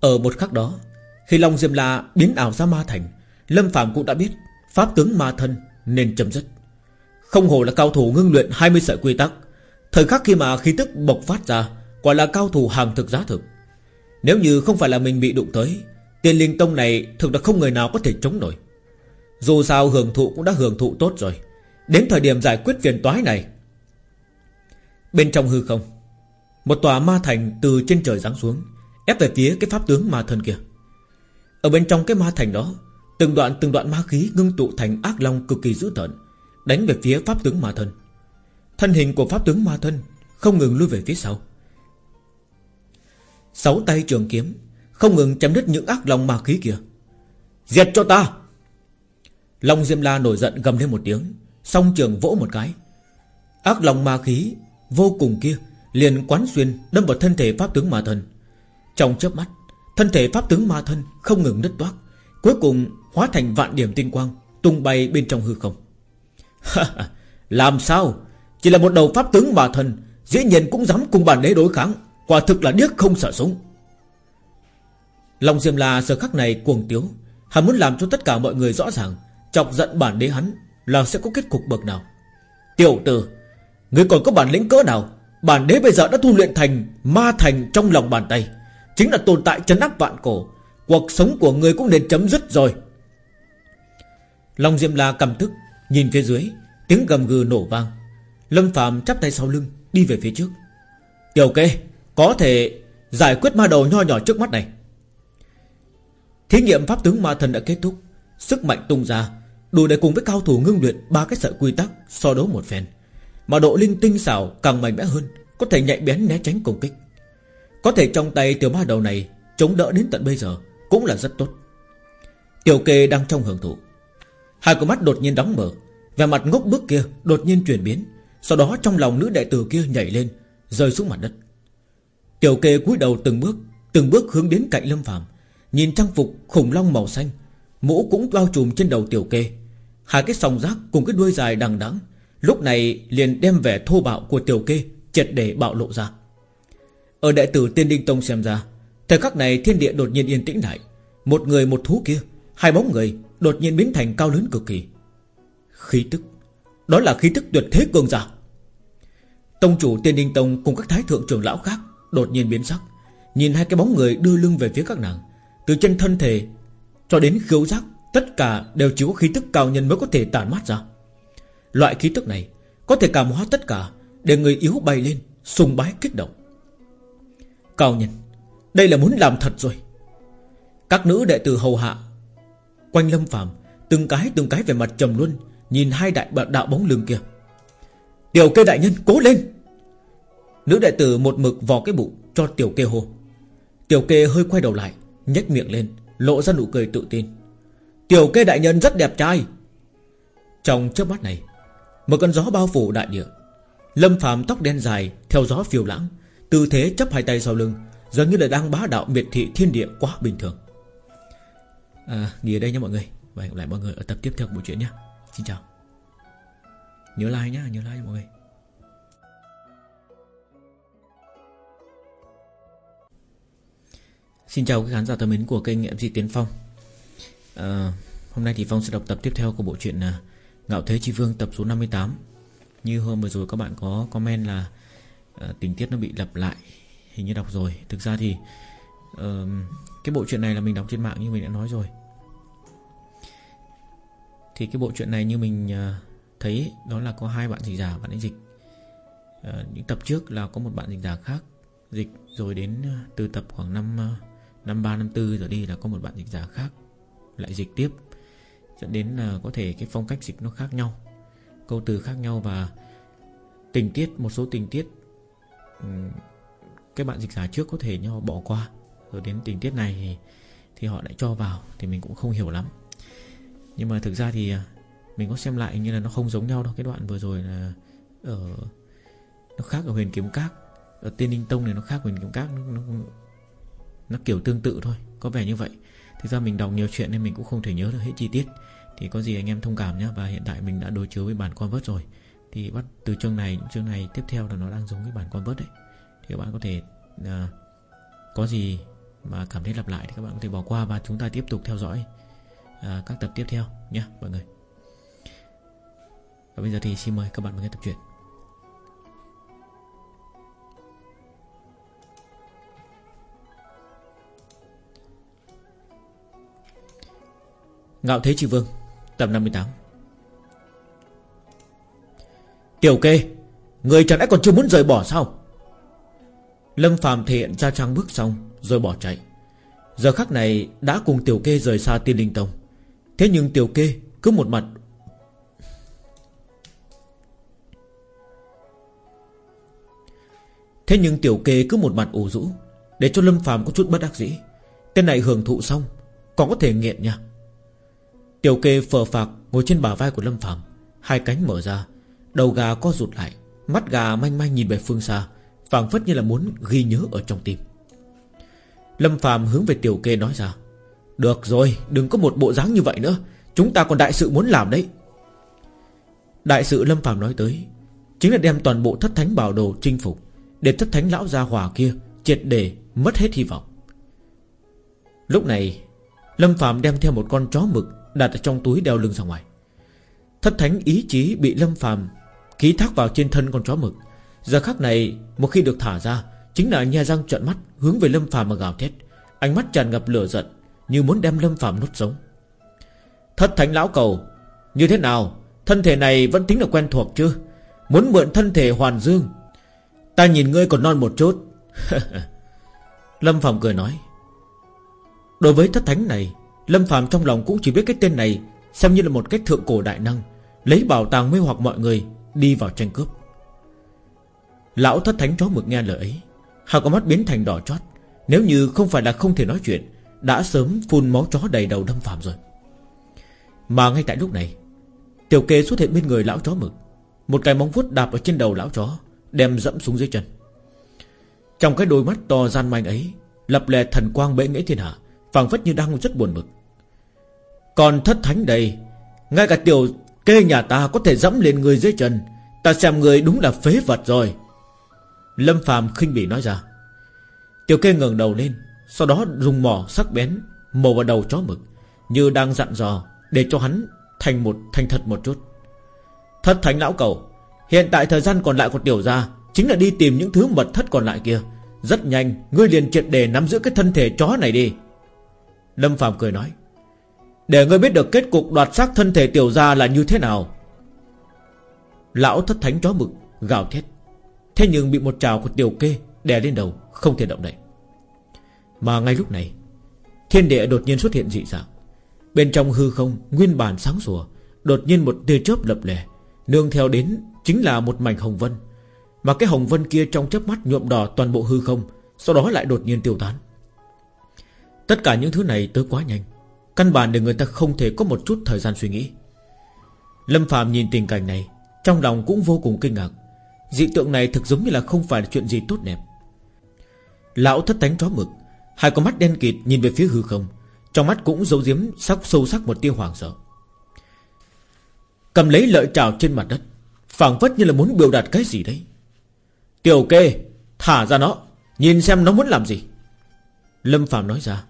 Ở một khắc đó khi Long Diêm La biến ảo ra ma thành, Lâm Phạm cũng đã biết Pháp tướng ma thân nên chấm dứt. Không hồ là cao thủ ngưng luyện 20 sợi quy tắc. Thời khắc khi mà khí tức bộc phát ra, Quả là cao thủ hàng thực giá thực. Nếu như không phải là mình bị đụng tới Tiền linh tông này thực là không người nào có thể chống nổi. Dù sao hưởng thụ cũng đã hưởng thụ tốt rồi. Đến thời điểm giải quyết phiền toái này. Bên trong hư không, Một tòa ma thành từ trên trời giáng xuống, Ép về phía cái pháp tướng ma thân kia. Ở bên trong cái ma thành đó, Từng đoạn từng đoạn ma khí ngưng tụ thành ác long cực kỳ dữ tợn, Đánh về phía pháp tướng ma thân. Thân hình của pháp tướng ma thân Không ngừng lui về phía sau. Sáu tay trường kiếm Không ngừng chém đứt những ác long ma khí kia. Diệt cho ta! Long Diêm La nổi giận gầm lên một tiếng, Song trường vỗ một cái. Ác long ma khí vô cùng kia liền quán xuyên đâm vào thân thể pháp tướng ma thân. Trong chớp mắt thân thể pháp tướng ma thân không ngừng nứt toác, cuối cùng hóa thành vạn điểm tinh quang, tung bay bên trong hư không. Làm sao? Chỉ là một đầu pháp tướng ma thân, dĩ nhiên cũng dám cùng bản đế đối kháng, quả thực là điếc không sợ súng. Lòng diêm la giờ khắc này cuồng tiếu, hắn muốn làm cho tất cả mọi người rõ ràng, chọc giận bản đế hắn là sẽ có kết cục bậc nào. Tiểu tử Ngươi còn có bản lĩnh cỡ nào? Bản đế bây giờ đã thu luyện thành Ma thành trong lòng bàn tay. Chính là tồn tại chấn áp vạn cổ. Cuộc sống của người cũng nên chấm dứt rồi. Long Diêm La cầm tức Nhìn phía dưới, Tiếng gầm gừ nổ vang. Lâm Phạm chắp tay sau lưng, Đi về phía trước. Tiểu kê, Có thể giải quyết ma đầu nho nhỏ trước mắt này. Thí nghiệm pháp tướng ma thần đã kết thúc. Sức mạnh tung ra, Đủ để cùng với cao thủ ngưng luyện ba cái sợi quy tắc So đấu một phen. Mà độ linh tinh xảo càng mạnh mẽ hơn, Có thể nhạy bén né tránh công kích. Có thể trong tay tiểu ma đầu này Chống đỡ đến tận bây giờ Cũng là rất tốt. Tiểu kê đang trong hưởng thụ. Hai con mắt đột nhiên đóng mở Và mặt ngốc bức kia đột nhiên chuyển biến, Sau đó trong lòng nữ đệ tử kia nhảy lên, Rơi xuống mặt đất. Tiểu kê cúi đầu từng bước Từng bước hướng đến cạnh lâm phàm, Nhìn trang phục khủng long màu xanh, Mũ cũng bao trùm trên đầu tiểu kê. Hai cái sòng rác cùng cái đuôi dài đằng đẵng, Lúc này liền đem vẻ thô bạo của tiểu kê Triệt để bạo lộ ra. Ở đệ tử tiên đinh tông xem ra, Thời khắc này thiên địa đột nhiên yên tĩnh lại. Một người một thú kia, Hai bóng người, đột nhiên biến thành cao lớn cực kỳ. Khí tức, Đó là khí tức tuyệt thế cường giả. Tông chủ tiên đinh tông cùng các thái thượng trưởng lão khác Đột nhiên biến sắc, Nhìn hai cái bóng người đưa lưng về phía các nàng. Từ chân thân thể Cho đến khiếu giác, Tất cả đều chỉ có khí tức cao nhân mới có thể tản mát ra. Loại khí tức này Có thể cảm hóa tất cả Để người yếu bay lên, Sùng bái kích động. Cao nhân, Đây là muốn làm thật rồi. Các nữ đệ tử hầu hạ, Quanh lâm phàm, Từng cái từng cái về mặt trầm luân, Nhìn hai đại đạo bóng lưng kia. Tiểu kê đại nhân, cố lên! Nữ đệ tử một mực vò cái bụng Cho tiểu kê hô. Tiểu kê hơi quay đầu lại, nhếch miệng lên, Lộ ra nụ cười tự tin. Tiểu kê đại nhân rất đẹp trai! Trong chớp mắt này, Một cơn gió bao phủ đại địa. Lâm phàm tóc đen dài Theo gió phiêu lãng Tư thế chấp hai tay sau lưng Dường như là đang bá đạo miệt thị thiên địa quá bình thường. À, Nghỉ ở đây nha mọi người. Và hẹn gặp lại mọi người ở tập tiếp theo của bộ truyện nhé. Xin chào. Nhớ like nhá, nhớ like mọi người. Xin chào các khán giả thân mến của kênh MC Tiến Phong. À, Hôm nay thì Phong sẽ đọc tập tiếp theo của bộ truyện à, Ngạo Thế Chi Vương tập số 58 Như hôm vừa rồi các bạn có comment là Ờ, tình tiết nó bị lặp lại Hình như đọc rồi. Thực ra thì uh, Cái bộ truyện này là mình đọc trên mạng như mình đã nói rồi. Thì cái bộ truyện này như mình uh, thấy Đó là có hai bạn dịch giả bạn ấy dịch. Uh, Những tập trước là có một bạn dịch giả khác Dịch rồi đến uh, từ tập khoảng năm uh, Năm ba năm tư rồi đi là có một bạn dịch giả khác Lại dịch tiếp. Dẫn đến là có thể cái phong cách dịch nó khác nhau Câu từ khác nhau và Tình tiết Một số tình tiết Ừ, cái bạn dịch giả trước có thể nhau bỏ qua. Rồi đến tình tiết này thì, thì họ lại cho vào Thì mình cũng không hiểu lắm. Nhưng mà thực ra thì à, Mình có xem lại như là nó không giống nhau đâu. Cái đoạn vừa rồi là ở Nó khác ở huyền kiếm các. Ở tiên ninh tông này nó khác huyền kiếm các nó, nó, nó kiểu tương tự thôi Có vẻ như vậy. Thực ra mình đọc nhiều chuyện nên mình cũng không thể nhớ được hết chi tiết. Thì có gì anh em thông cảm nhé Và hiện tại mình đã đối chiếu với bản Convert rồi. Thì bắt từ chương này chương này tiếp theo là nó đang giống cái bản con vớt đấy. Thì các bạn có thể uh, Có gì mà cảm thấy lặp lại Thì các bạn có thể bỏ qua và chúng ta tiếp tục theo dõi uh, Các tập tiếp theo nhé mọi người. Và bây giờ thì xin mời các bạn vào nghe tập truyện. Ngạo Thế Chi Vương Tập 58 Tiểu kê, Người chẳng lẽ còn chưa muốn rời bỏ sao? Lâm Phạm thể hiện ra trang bước xong, Rồi bỏ chạy. Giờ khắc này đã cùng Tiểu kê rời xa tiên linh tông. Thế nhưng Tiểu kê cứ một mặt Thế nhưng Tiểu kê cứ một mặt ủ rũ, Để cho Lâm Phạm có chút bất đắc dĩ. Tên này hưởng thụ xong, Còn có thể nghiện nha. Tiểu kê phờ phạc ngồi trên bả vai của Lâm Phạm Hai cánh mở ra Đầu gà co rụt lại, Mắt gà manh manh nhìn về phương xa, phảng phất như là muốn ghi nhớ ở trong tim. Lâm Phạm hướng về Tiểu kê nói ra, Được rồi, đừng có một bộ dáng như vậy nữa, Chúng ta còn đại sự muốn làm đấy. Đại sự Lâm Phạm nói tới, Chính là đem toàn bộ thất thánh bảo đồ chinh phục, Để thất thánh lão gia hỏa kia Triệt để mất hết hy vọng. Lúc này, Lâm Phạm đem theo một con chó mực Đặt ở trong túi đeo lưng ra ngoài. Thất thánh ý chí bị Lâm phàm Ký thác vào trên thân con chó mực. Giờ khắc này, một khi được thả ra, Chính là nhe răng trợn mắt, Hướng về Lâm phàm mà gào thét. Ánh mắt tràn ngập lửa giận, Như muốn đem Lâm phàm nuốt sống. Thất thánh lão cầu, Như thế nào? Thân thể này vẫn tính là quen thuộc chứ? Muốn mượn thân thể hoàn dương, Ta nhìn ngươi còn non một chút. Lâm Phạm cười nói. Đối với thất thánh này, Lâm Phạm trong lòng cũng chỉ biết cái tên này Xem như là một cách thượng cổ đại năng, Lấy bảo tàng mê hoặc mọi người Đi vào tranh cướp. Lão thất thánh chó mực nghe lời ấy, Hai con mắt biến thành đỏ chót. Nếu như không phải là không thể nói chuyện, Đã sớm phun máu chó đầy đầu đâm Phạm rồi. Mà ngay tại lúc này, Tiểu kê xuất hiện bên người lão chó mực. Một cái móng vuốt đạp ở trên đầu lão chó, Đem dẫm xuống dưới chân. Trong cái đôi mắt to gian manh ấy, Lập lè thần quang bệ nghĩa thiên hạ, phảng phất như đang rất buồn bực Còn thất thánh đây, Ngay cả tiểu kê nhà ta có thể dẫm lên người dưới chân. Ta xem người đúng là phế vật rồi. Lâm phàm khinh bỉ nói ra. Tiểu kê ngẩng đầu lên, Sau đó dùng mỏ sắc bén Mổ vào đầu chó mực, Như đang dặn dò Để cho hắn thành một, thành thật một chút. Thất thánh lão cầu, Hiện tại thời gian còn lại của tiểu gia Chính là đi tìm những thứ mật thất còn lại kia. Rất nhanh, Ngươi liền triệt để nắm giữ cái thân thể chó này đi. Lâm Phạm cười nói. Để ngươi biết được kết cục đoạt xác thân thể tiểu gia là như thế nào. Lão thất thánh chó mực, Gào thét. Thế nhưng bị một trào của tiểu kê Đè lên đầu, không thể động đậy. Mà ngay lúc này, Thiên địa đột nhiên xuất hiện dị dạng. Bên trong hư không, nguyên bản sáng sủa, Đột nhiên một tia chớp lập lè, Nương theo đến chính là một mảnh hồng vân. Mà cái hồng vân kia trong chớp mắt nhuộm đỏ toàn bộ hư không, Sau đó lại đột nhiên tiêu tán. Tất cả những thứ này tới quá nhanh. Căn bản để người ta không thể có một chút thời gian suy nghĩ. Lâm Phạm nhìn tình cảnh này, Trong lòng cũng vô cùng kinh ngạc. Dị tượng này thực giống như là không phải là chuyện gì tốt đẹp. Lão thất tánh chó mực, Hai con mắt đen kịt nhìn về phía hư không, Trong mắt cũng giấu giếm sắc sâu sắc một tia hoàng sợ. Cầm lấy lợi trào trên mặt đất, phảng phất như là muốn biểu đạt cái gì đấy. Tiểu kê, Thả ra nó, Nhìn xem nó muốn làm gì. Lâm Phạm nói ra.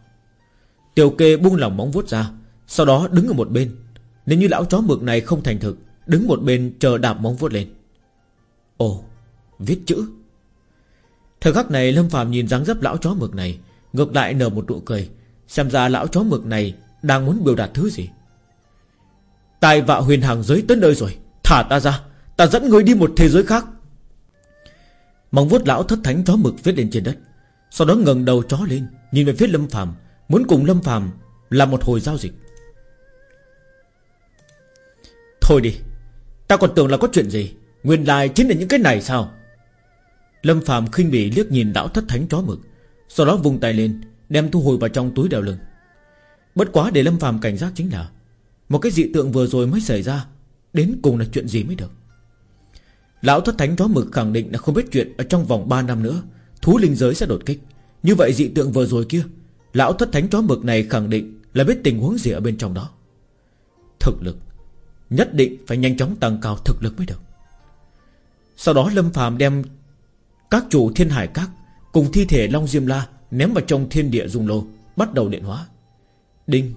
Tiểu kê buông lòng móng vuốt ra, Sau đó đứng ở một bên. Nếu như lão chó mực này không thành thực, Đứng một bên chờ đạp móng vuốt lên. Ồ, Viết chữ. Thời khắc này Lâm Phạm nhìn dáng dấp lão chó mực này, Ngược lại nở một nụ cười, Xem ra lão chó mực này Đang muốn biểu đạt thứ gì. Tài vạ huyền hàng giới tới nơi rồi, Thả ta ra, Ta dẫn người đi một thế giới khác. Móng vuốt lão thất thánh chó mực viết lên trên đất, Sau đó ngẩng đầu chó lên, Nhìn về phía Lâm Phàm. Muốn cùng Lâm Phàm làm một hồi giao dịch. Thôi đi, Ta còn tưởng là có chuyện gì, Nguyên lai chính là những cái này sao? Lâm Phạm khinh bỉ liếc nhìn lão thất thánh chó mực, Sau đó vung tay lên, Đem thu hồi vào trong túi đeo lưng. Bất quá để Lâm Phạm cảnh giác chính là, Một cái dị tượng vừa rồi mới xảy ra, Đến cùng là chuyện gì mới được? Lão thất thánh chó mực khẳng định là không biết chuyện Ở trong vòng 3 năm nữa, Thú linh giới sẽ đột kích. Như vậy dị tượng vừa rồi kia Lão thất thánh chó mực này khẳng định Là biết tình huống gì ở bên trong đó. Thực lực, Nhất định phải nhanh chóng tăng cao thực lực mới được. Sau đó Lâm phàm đem Các chủ thiên hải các Cùng thi thể Long Diêm La Ném vào trong thiên địa dung lô, Bắt đầu điện hóa. Đinh,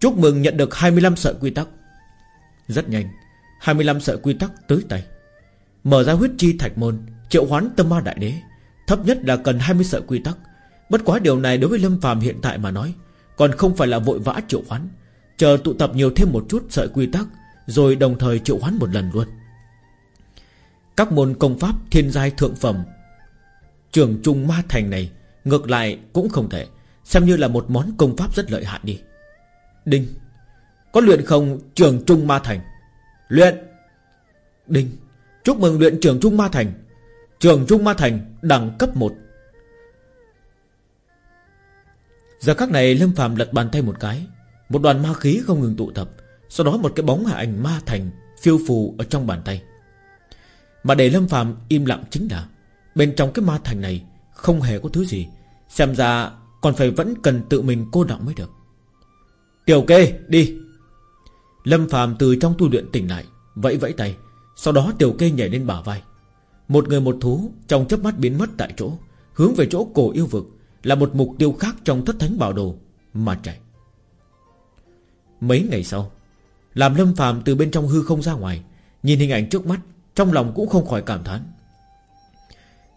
Chúc mừng nhận được 25 sợi quy tắc. Rất nhanh 25 sợi quy tắc tới tay. Mở ra huyết chi thạch môn, Triệu hoán tâm ma đại đế, Thấp nhất là cần 20 sợi quy tắc. Bất quá điều này đối với Lâm phàm hiện tại mà nói, Còn không phải là vội vã triệu hoán. Chờ tụ tập nhiều thêm một chút sợi quy tắc, Rồi đồng thời triệu hoán một lần luôn. Các môn công pháp thiên giai thượng phẩm, Trường trung ma thành này, Ngược lại cũng không thể Xem như là một món công pháp rất lợi hại đi. Đinh. Có luyện không trường trung ma thành? Luyện. Đinh. Chúc mừng luyện trường trung ma thành. Trường trung ma thành đẳng cấp 1 Giờ các này Lâm Phạm lật bàn tay một cái. Một đoàn ma khí không ngừng tụ tập, Sau đó một cái bóng hạ ảnh ma thành Phiêu phù ở trong bàn tay. Mà để Lâm Phạm im lặng chính là, Bên trong cái ma thành này Không hề có thứ gì, Xem ra còn phải vẫn cần tự mình cô đọng mới được. Tiểu kê, đi. Lâm Phạm từ trong tu luyện tỉnh lại, Vẫy vẫy tay, Sau đó tiểu kê nhảy lên bả vai. Một người một thú trong chớp mắt biến mất tại chỗ, Hướng về chỗ cổ yêu vực là một mục tiêu khác trong thất thánh bảo đồ Mà chạy. Mấy ngày sau, Làm Lâm phàm từ bên trong hư không ra ngoài, Nhìn hình ảnh trước mắt, Trong lòng cũng không khỏi cảm thán.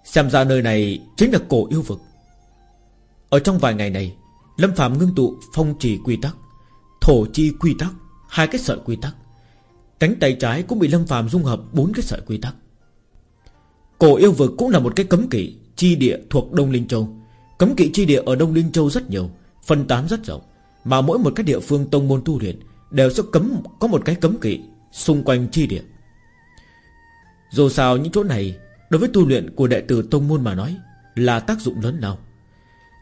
Xem ra nơi này chính là cổ yêu vực. Ở trong vài ngày này, Lâm Phạm ngưng tụ phong trì quy tắc, Thổ chi quy tắc, Hai cái sợi quy tắc. Cánh tay trái cũng bị Lâm Phạm dung hợp bốn cái sợi quy tắc. Cổ yêu vực cũng là một cái cấm kỵ Chi địa thuộc Đông Linh Châu. Cấm kỵ chi địa ở Đông Linh Châu rất nhiều, Phân tán rất rộng, Mà mỗi một cái địa phương tông môn tu luyện Đều sẽ cấm, có một cái cấm kỵ Xung quanh chi địa. Dù sao những chỗ này, Đối với tu luyện của đệ tử tông môn mà nói, Là tác dụng lớn nào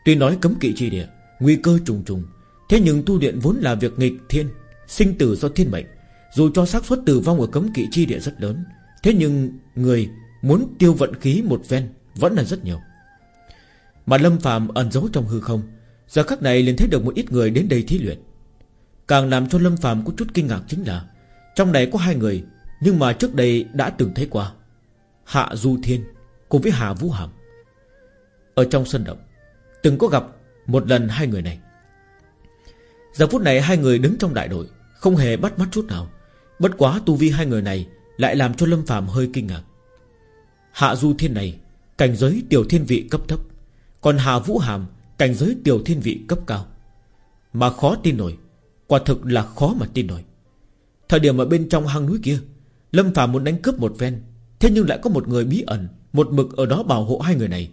Tuy nói cấm kỵ chi địa, Nguy cơ trùng trùng, Thế nhưng tu luyện vốn là việc nghịch thiên, Sinh tử do thiên mệnh, Dù cho xác suất tử vong ở cấm kỵ chi địa rất lớn, Thế nhưng người muốn tiêu vận khí một ven Vẫn là rất nhiều. Mà Lâm phàm ẩn giấu trong hư không, Giờ khắc này liền thấy được một ít người đến đây thí luyện. Càng làm cho Lâm phàm có chút kinh ngạc chính là, Trong này có hai người, Nhưng mà trước đây đã từng thấy qua. Hạ Du Thiên Cùng với Hà Vũ Hàm. Ở trong sân động, Từng có gặp một lần hai người này. Giờ phút này hai người đứng trong đại đội, Không hề bắt mắt chút nào. Bất quá tu vi hai người này Lại làm cho Lâm phàm hơi kinh ngạc. Hạ Du Thiên này, Cảnh giới tiểu thiên vị cấp thấp. Còn Hà Vũ Hàm, Cảnh giới tiểu thiên vị cấp cao. Mà khó tin nổi, Quả thực là khó mà tin nổi. Thời điểm ở bên trong hang núi kia, Lâm Phạm muốn đánh cướp một ven Thế nhưng lại có một người bí ẩn, Một mực ở đó bảo hộ hai người này.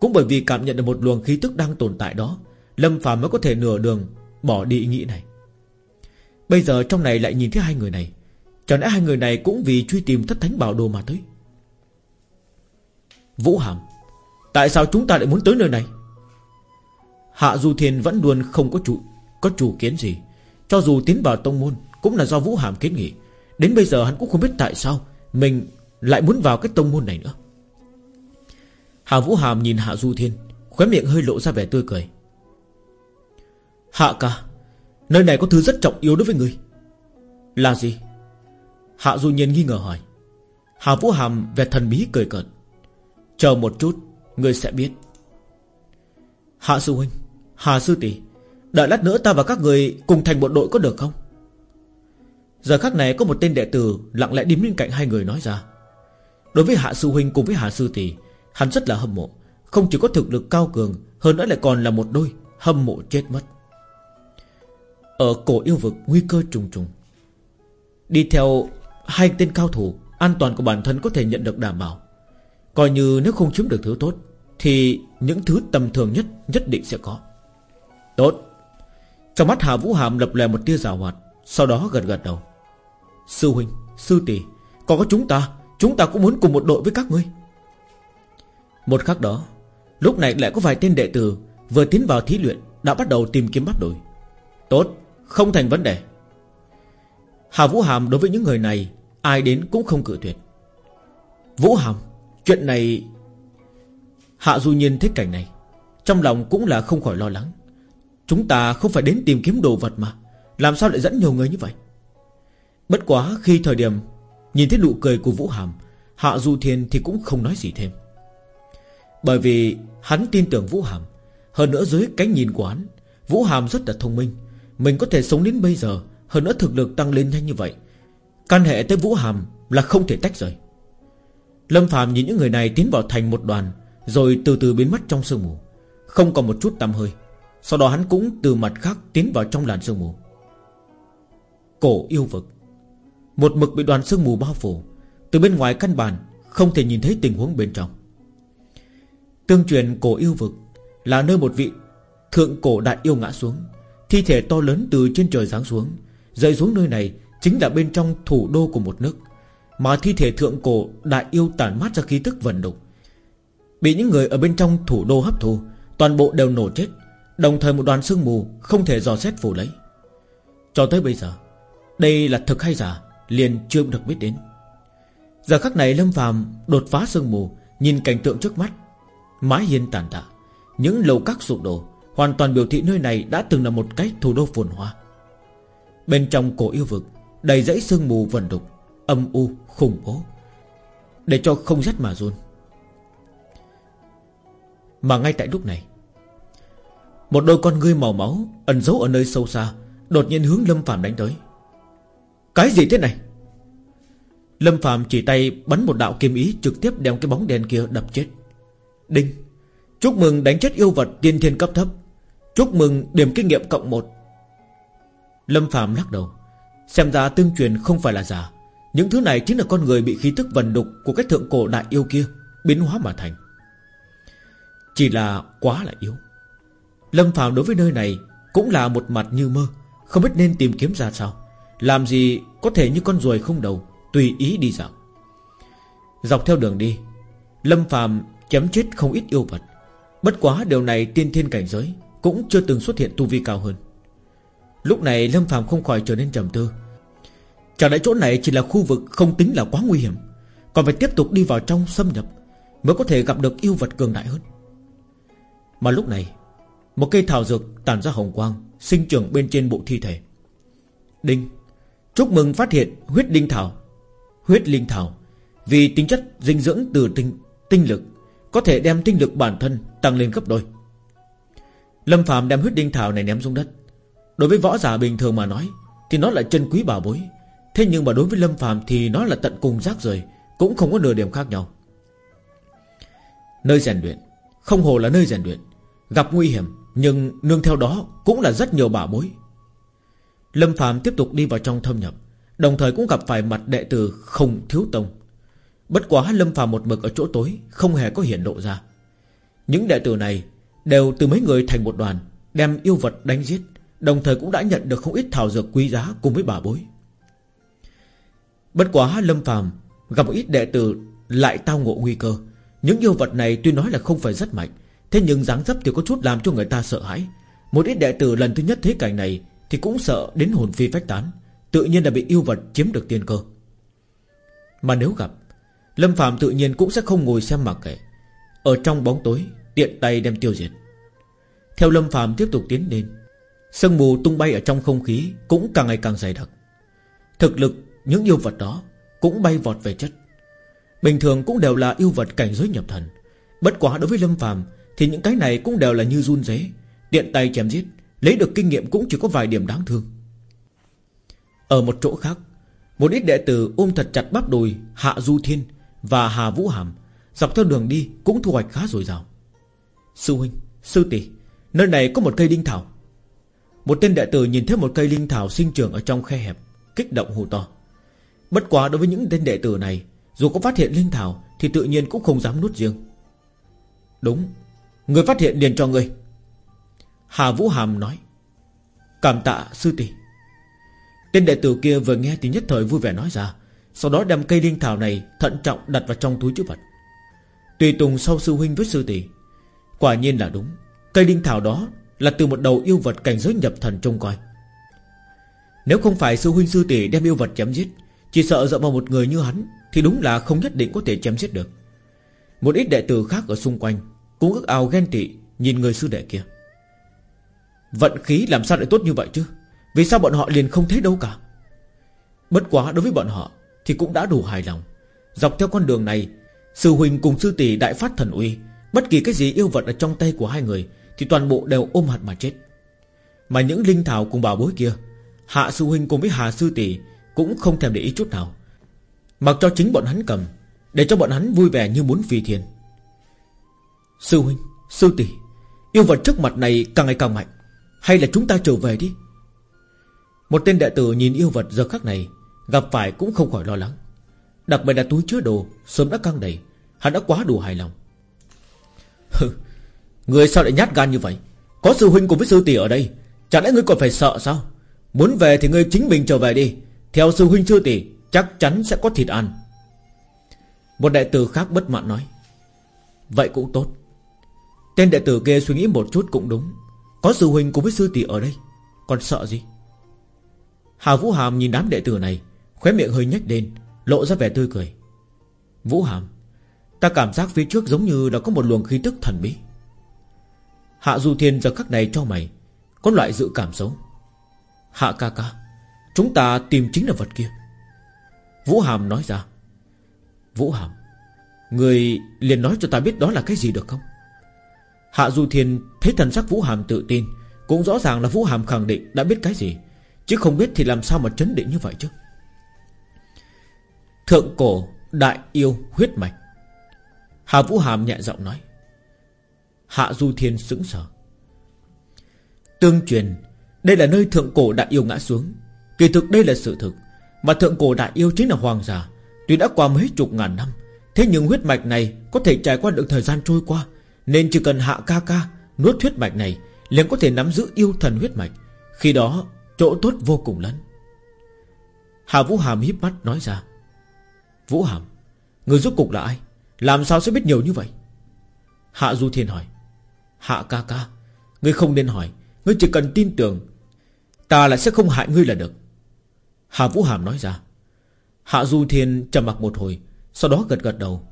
Cũng bởi vì cảm nhận được một luồng khí tức đang tồn tại đó, Lâm Phạm mới có thể nửa đường Bỏ đi ý nghĩ này. Bây giờ trong này lại nhìn thấy hai người này, Chẳng lẽ hai người này cũng vì truy tìm thất thánh bảo đồ mà tới? Vũ Hàm Tại sao chúng ta lại muốn tới nơi này? Hạ Du Thiên vẫn luôn không có chủ Có chủ kiến gì. Cho dù tiến vào tông môn, Cũng là do Vũ Hàm kiến nghị. Đến bây giờ hắn cũng không biết tại sao Mình lại muốn vào cái tông môn này nữa. Hạ Vũ Hàm nhìn Hạ Du Thiên, Khóe miệng hơi lộ ra vẻ tươi cười. Hạ ca, Nơi này có thứ rất trọng yếu đối với người Là gì? Hạ Du Nhiên nghi ngờ hỏi. Hạ Vũ Hàm vẻ thần bí cười cợt. Chờ một chút Người sẽ biết. Hạ Sư Huynh Hạ Sư Tỷ, Đợi lát nữa ta và các người cùng thành một đội có được không? Giờ khắc này có một tên đệ tử Lặng lẽ đi bên cạnh hai người nói ra. Đối với Hạ Sư Huynh cùng với Hạ Sư Tỷ, Hắn rất là hâm mộ. Không chỉ có thực lực cao cường, Hơn nữa lại còn là một đôi Hâm mộ chết mất. Ở cổ yêu vực nguy cơ trùng trùng, Đi theo hai tên cao thủ, An toàn của bản thân có thể nhận được đảm bảo. Coi như nếu không chiếm được thứ tốt thì những thứ tầm thường nhất Nhất định sẽ có. Tốt. Trong mắt Hà Vũ Hàm lập lè một tia rào hoạt Sau đó gật gật đầu. Sư huynh, sư tỷ Còn có chúng ta Chúng ta cũng muốn cùng một đội với các ngươi. Một khắc đó Lúc này lại có vài tên đệ tử Vừa tiến vào thí luyện Đã bắt đầu tìm kiếm bắp đùi Tốt, không thành vấn đề. Hà Vũ Hàm đối với những người này Ai đến cũng không cự tuyệt. Vũ Hàm Chuyện này Hạ Du Nhiên thích cảnh này, Trong lòng cũng là không khỏi lo lắng. Chúng ta không phải đến tìm kiếm đồ vật mà, Làm sao lại dẫn nhiều người như vậy? Bất quá khi thời điểm Nhìn thấy nụ cười của Vũ Hàm, Hạ Du Thiên thì cũng không nói gì thêm. Bởi vì hắn tin tưởng Vũ Hàm, Hơn nữa dưới cái nhìn của hắn, Vũ Hàm rất là thông minh. Mình có thể sống đến bây giờ, Hơn nữa thực lực tăng lên nhanh như vậy, Căn hệ tới Vũ Hàm là không thể tách rời. Lâm Phạm nhìn những người này tiến vào thành một đoàn rồi từ từ biến mất trong sương mù. Không còn một chút tăm hơi. Sau đó hắn cũng từ mặt khác tiến vào trong làn sương mù. Cổ yêu vực. Một mực bị đoàn sương mù bao phủ. Từ bên ngoài căn bản Không thể nhìn thấy tình huống bên trong. Tương truyền cổ yêu vực Là nơi một vị Thượng cổ đại yêu ngã xuống. Thi thể to lớn từ trên trời giáng xuống. Rơi xuống nơi này Chính là bên trong thủ đô của một nước. Mà thi thể thượng cổ đại yêu tản mát ra khí tức vần đục Bị những người ở bên trong thủ đô hấp thu, Toàn bộ đều nổ chết. Đồng thời một đoàn sương mù Không thể dò xét phủ lấy. Cho tới bây giờ, Đây là thực hay giả, Liền chưa được biết đến. Giờ khắc này Lâm phàm đột phá sương mù, Nhìn cảnh tượng trước mắt, Mái hiên tàn tạ, Những lầu các sụp đổ, Hoàn toàn biểu thị nơi này đã từng là một cái thủ đô phồn hoa. Bên trong cổ yêu vực, Đầy dãy sương mù vần đục, Âm u, khủng bố. Để cho không rét mà run mà ngay tại lúc này, Một đôi con ngươi màu máu Ẩn giấu ở nơi sâu xa, Đột nhiên hướng Lâm Phạm đánh tới. Cái gì thế này? Lâm Phạm chỉ tay bắn một đạo kiếm ý Trực tiếp đem cái bóng đèn kia đập chết. Đinh! Chúc mừng đánh chết yêu vật tiên thiên cấp thấp. Chúc mừng điểm kinh nghiệm cộng một. Lâm Phạm lắc đầu. Xem ra tương truyền không phải là giả. Những thứ này chính là con người bị khí tức vần đục Của cái thượng cổ đại yêu kia Biến hóa mà thành. Chỉ là quá là yếu. Lâm Phạm đối với nơi này Cũng là một mặt như mơ, Không biết nên tìm kiếm ra sao. Làm gì có thể như con ruồi không đầu, Tùy ý đi dạo. Dọc theo đường đi, Lâm Phạm chém chết không ít yêu vật. Bất quá điều này tiên thiên cảnh giới Cũng chưa từng xuất hiện tu vi cao hơn. Lúc này Lâm Phạm không khỏi trở nên trầm tư. Chẳng lẽ chỗ này chỉ là khu vực không tính là quá nguy hiểm, Còn phải tiếp tục đi vào trong xâm nhập Mới có thể gặp được yêu vật cường đại hơn? Mà lúc này Một cây thảo dược tản ra hồng quang Sinh trưởng bên trên bộ thi thể. Đinh Chúc mừng phát hiện huyết đinh thảo. Huyết linh thảo Vì tính chất dinh dưỡng từ tinh, tinh lực Có thể đem tinh lực bản thân tăng lên gấp đôi. Lâm Phạm đem huyết đinh thảo này ném xuống đất. Đối với võ giả bình thường mà nói Thì nó là chân quý bảo bối. Thế nhưng mà đối với Lâm Phạm thì nó là tận cùng rác rời Cũng không có nửa điểm khác nhau. Nơi rèn luyện Không hồ là nơi rèn luyện. Gặp nguy hiểm, Nhưng nương theo đó Cũng là rất nhiều bảo bối. Lâm Phạm tiếp tục đi vào trong thâm nhập, Đồng thời cũng gặp phải mặt đệ tử không thiếu tông. Bất quá Lâm Phạm một mực ở chỗ tối, Không hề có hiện lộ ra. Những đệ tử này Đều từ mấy người thành một đoàn, Đem yêu vật đánh giết, Đồng thời cũng đã nhận được không ít thảo dược quý giá cùng với bà bối. Bất quá Lâm phàm Gặp một ít đệ tử lại tao ngộ nguy cơ, Những yêu vật này tuy nói là không phải rất mạnh Thế nhưng dáng dấp thì có chút làm cho người ta sợ hãi. Một ít đệ tử lần thứ nhất thấy cảnh này Thì cũng sợ đến hồn phi phách tán, Tự nhiên là bị yêu vật chiếm được tiên cơ. Mà nếu gặp, Lâm Phạm tự nhiên cũng sẽ không ngồi xem mặc kệ Ở trong bóng tối, Tiện tay đem tiêu diệt. Theo Lâm Phạm tiếp tục tiến lên, Sương mù tung bay ở trong không khí Cũng càng ngày càng dày đặc. Thực lực những yêu vật đó Cũng bay vọt về chất. Bình thường cũng đều là yêu vật cảnh giới nhập thần. Bất quá đối với Lâm phạm thì những cái này cũng đều là như run dế Điện tay chém giết Lấy được kinh nghiệm cũng chỉ có vài điểm đáng thương. Ở một chỗ khác Một ít đệ tử ôm thật chặt bắp đùi Hạ Du Thiên và Hà Vũ Hàm Dọc theo đường đi cũng thu hoạch khá dồi dào. Sư huynh, sư tỷ Nơi này có một cây đinh thảo. Một tên đệ tử nhìn thấy một cây linh thảo sinh trưởng ở trong khe hẹp Kích động hù to. Bất quá đối với những tên đệ tử này Dù có phát hiện linh thảo Thì tự nhiên cũng không dám nuốt riêng. Đúng Người phát hiện liền cho người Hà Vũ Hàm nói, Cảm tạ sư tỷ. Tên đệ tử kia vừa nghe thì nhất thời vui vẻ nói ra, Sau đó đem cây linh thảo này Thận trọng đặt vào trong túi chữ vật. Tùy tùng sau sư huynh với sư tỷ. Quả nhiên là đúng, Cây linh thảo đó là từ một đầu yêu vật cảnh giới nhập thần trông coi. Nếu không phải sư huynh sư tỷ đem yêu vật chém giết, Chỉ sợ dựa vào một người như hắn Thì đúng là không nhất định có thể chém giết được. Một ít đệ tử khác ở xung quanh cũng ước ao ghen tị Nhìn người sư đệ kia. Vận khí làm sao lại tốt như vậy chứ? Vì sao bọn họ liền không thấy đâu cả? Bất quá đối với bọn họ Thì cũng đã đủ hài lòng. Dọc theo con đường này, Sư huynh cùng sư tỷ đại phát thần uy, Bất kỳ cái gì yêu vật ở trong tay của hai người Thì toàn bộ đều ôm hạt mà chết. Mà những linh thảo cùng bảo bối kia, Hạ sư huynh cùng với Hà sư tỷ Cũng không thèm để ý chút nào. Mặc cho chính bọn hắn cầm, Để cho bọn hắn vui vẻ như muốn phi thiên. Sư huynh, sư tỷ Yêu vật trước mặt này càng ngày càng mạnh. Hay là chúng ta trở về đi. Một tên đệ tử nhìn yêu vật giờ khắc này Gặp phải cũng không khỏi lo lắng. Đặc biệt là túi chứa đồ Sớm đã căng đầy Hắn đã quá đủ hài lòng. Người sao lại nhát gan như vậy? Có sư huynh cùng với sư tỷ ở đây Chẳng lẽ ngươi còn phải sợ sao? Muốn về thì ngươi chính mình trở về đi. Theo sư huynh sư tỷ Chắc chắn sẽ có thịt ăn. Một đệ tử khác bất mãn nói Vậy cũng tốt. Tên đệ tử kia suy nghĩ một chút cũng đúng. Có sư huynh cùng với sư tỷ ở đây. Còn sợ gì? Hà Vũ Hàm nhìn đám đệ tử này, Khóe miệng hơi nhếch lên, Lộ ra vẻ tươi cười. Vũ Hàm, Ta cảm giác phía trước giống như là có một luồng khí tức thần bí. Hạ Du Thiên giờ khắc này cho mày, Có loại dự cảm xấu. Hạ ca ca, Chúng ta tìm chính là vật kia. Vũ Hàm nói ra. Vũ Hàm, Người liền nói cho ta biết đó là cái gì được không? Hạ Du Thiên thấy thần sắc Vũ Hàm tự tin, Cũng rõ ràng là Vũ Hàm khẳng định đã biết cái gì, Chứ không biết thì làm sao mà chấn định như vậy chứ. Thượng cổ Đại yêu huyết mạch. Hạ Vũ Hàm nhẹ giọng nói. Hạ Du Thiên sững sờ. Tương truyền, Đây là nơi thượng cổ đại yêu ngã xuống. Kỳ thực đây là sự thực, Mà thượng cổ đại yêu chính là hoàng giả, Tuy đã qua mấy chục ngàn năm, Thế nhưng huyết mạch này có thể trải qua được thời gian trôi qua nên chỉ cần hạ ca ca, Nuốt huyết mạch này, liền có thể nắm giữ yêu thần huyết mạch. Khi đó, chỗ tốt vô cùng lớn Hà Vũ Hàm híp mắt nói ra, Vũ Hàm, Người rốt cục là ai? Làm sao sẽ biết nhiều như vậy? Hạ Du Thiên hỏi, Hạ ca ca, Ngươi không nên hỏi. Ngươi chỉ cần tin tưởng, Ta là sẽ không hại ngươi là được. Hà Vũ Hàm nói ra, Hạ Du Thiên trầm mặc một hồi, Sau đó gật gật đầu.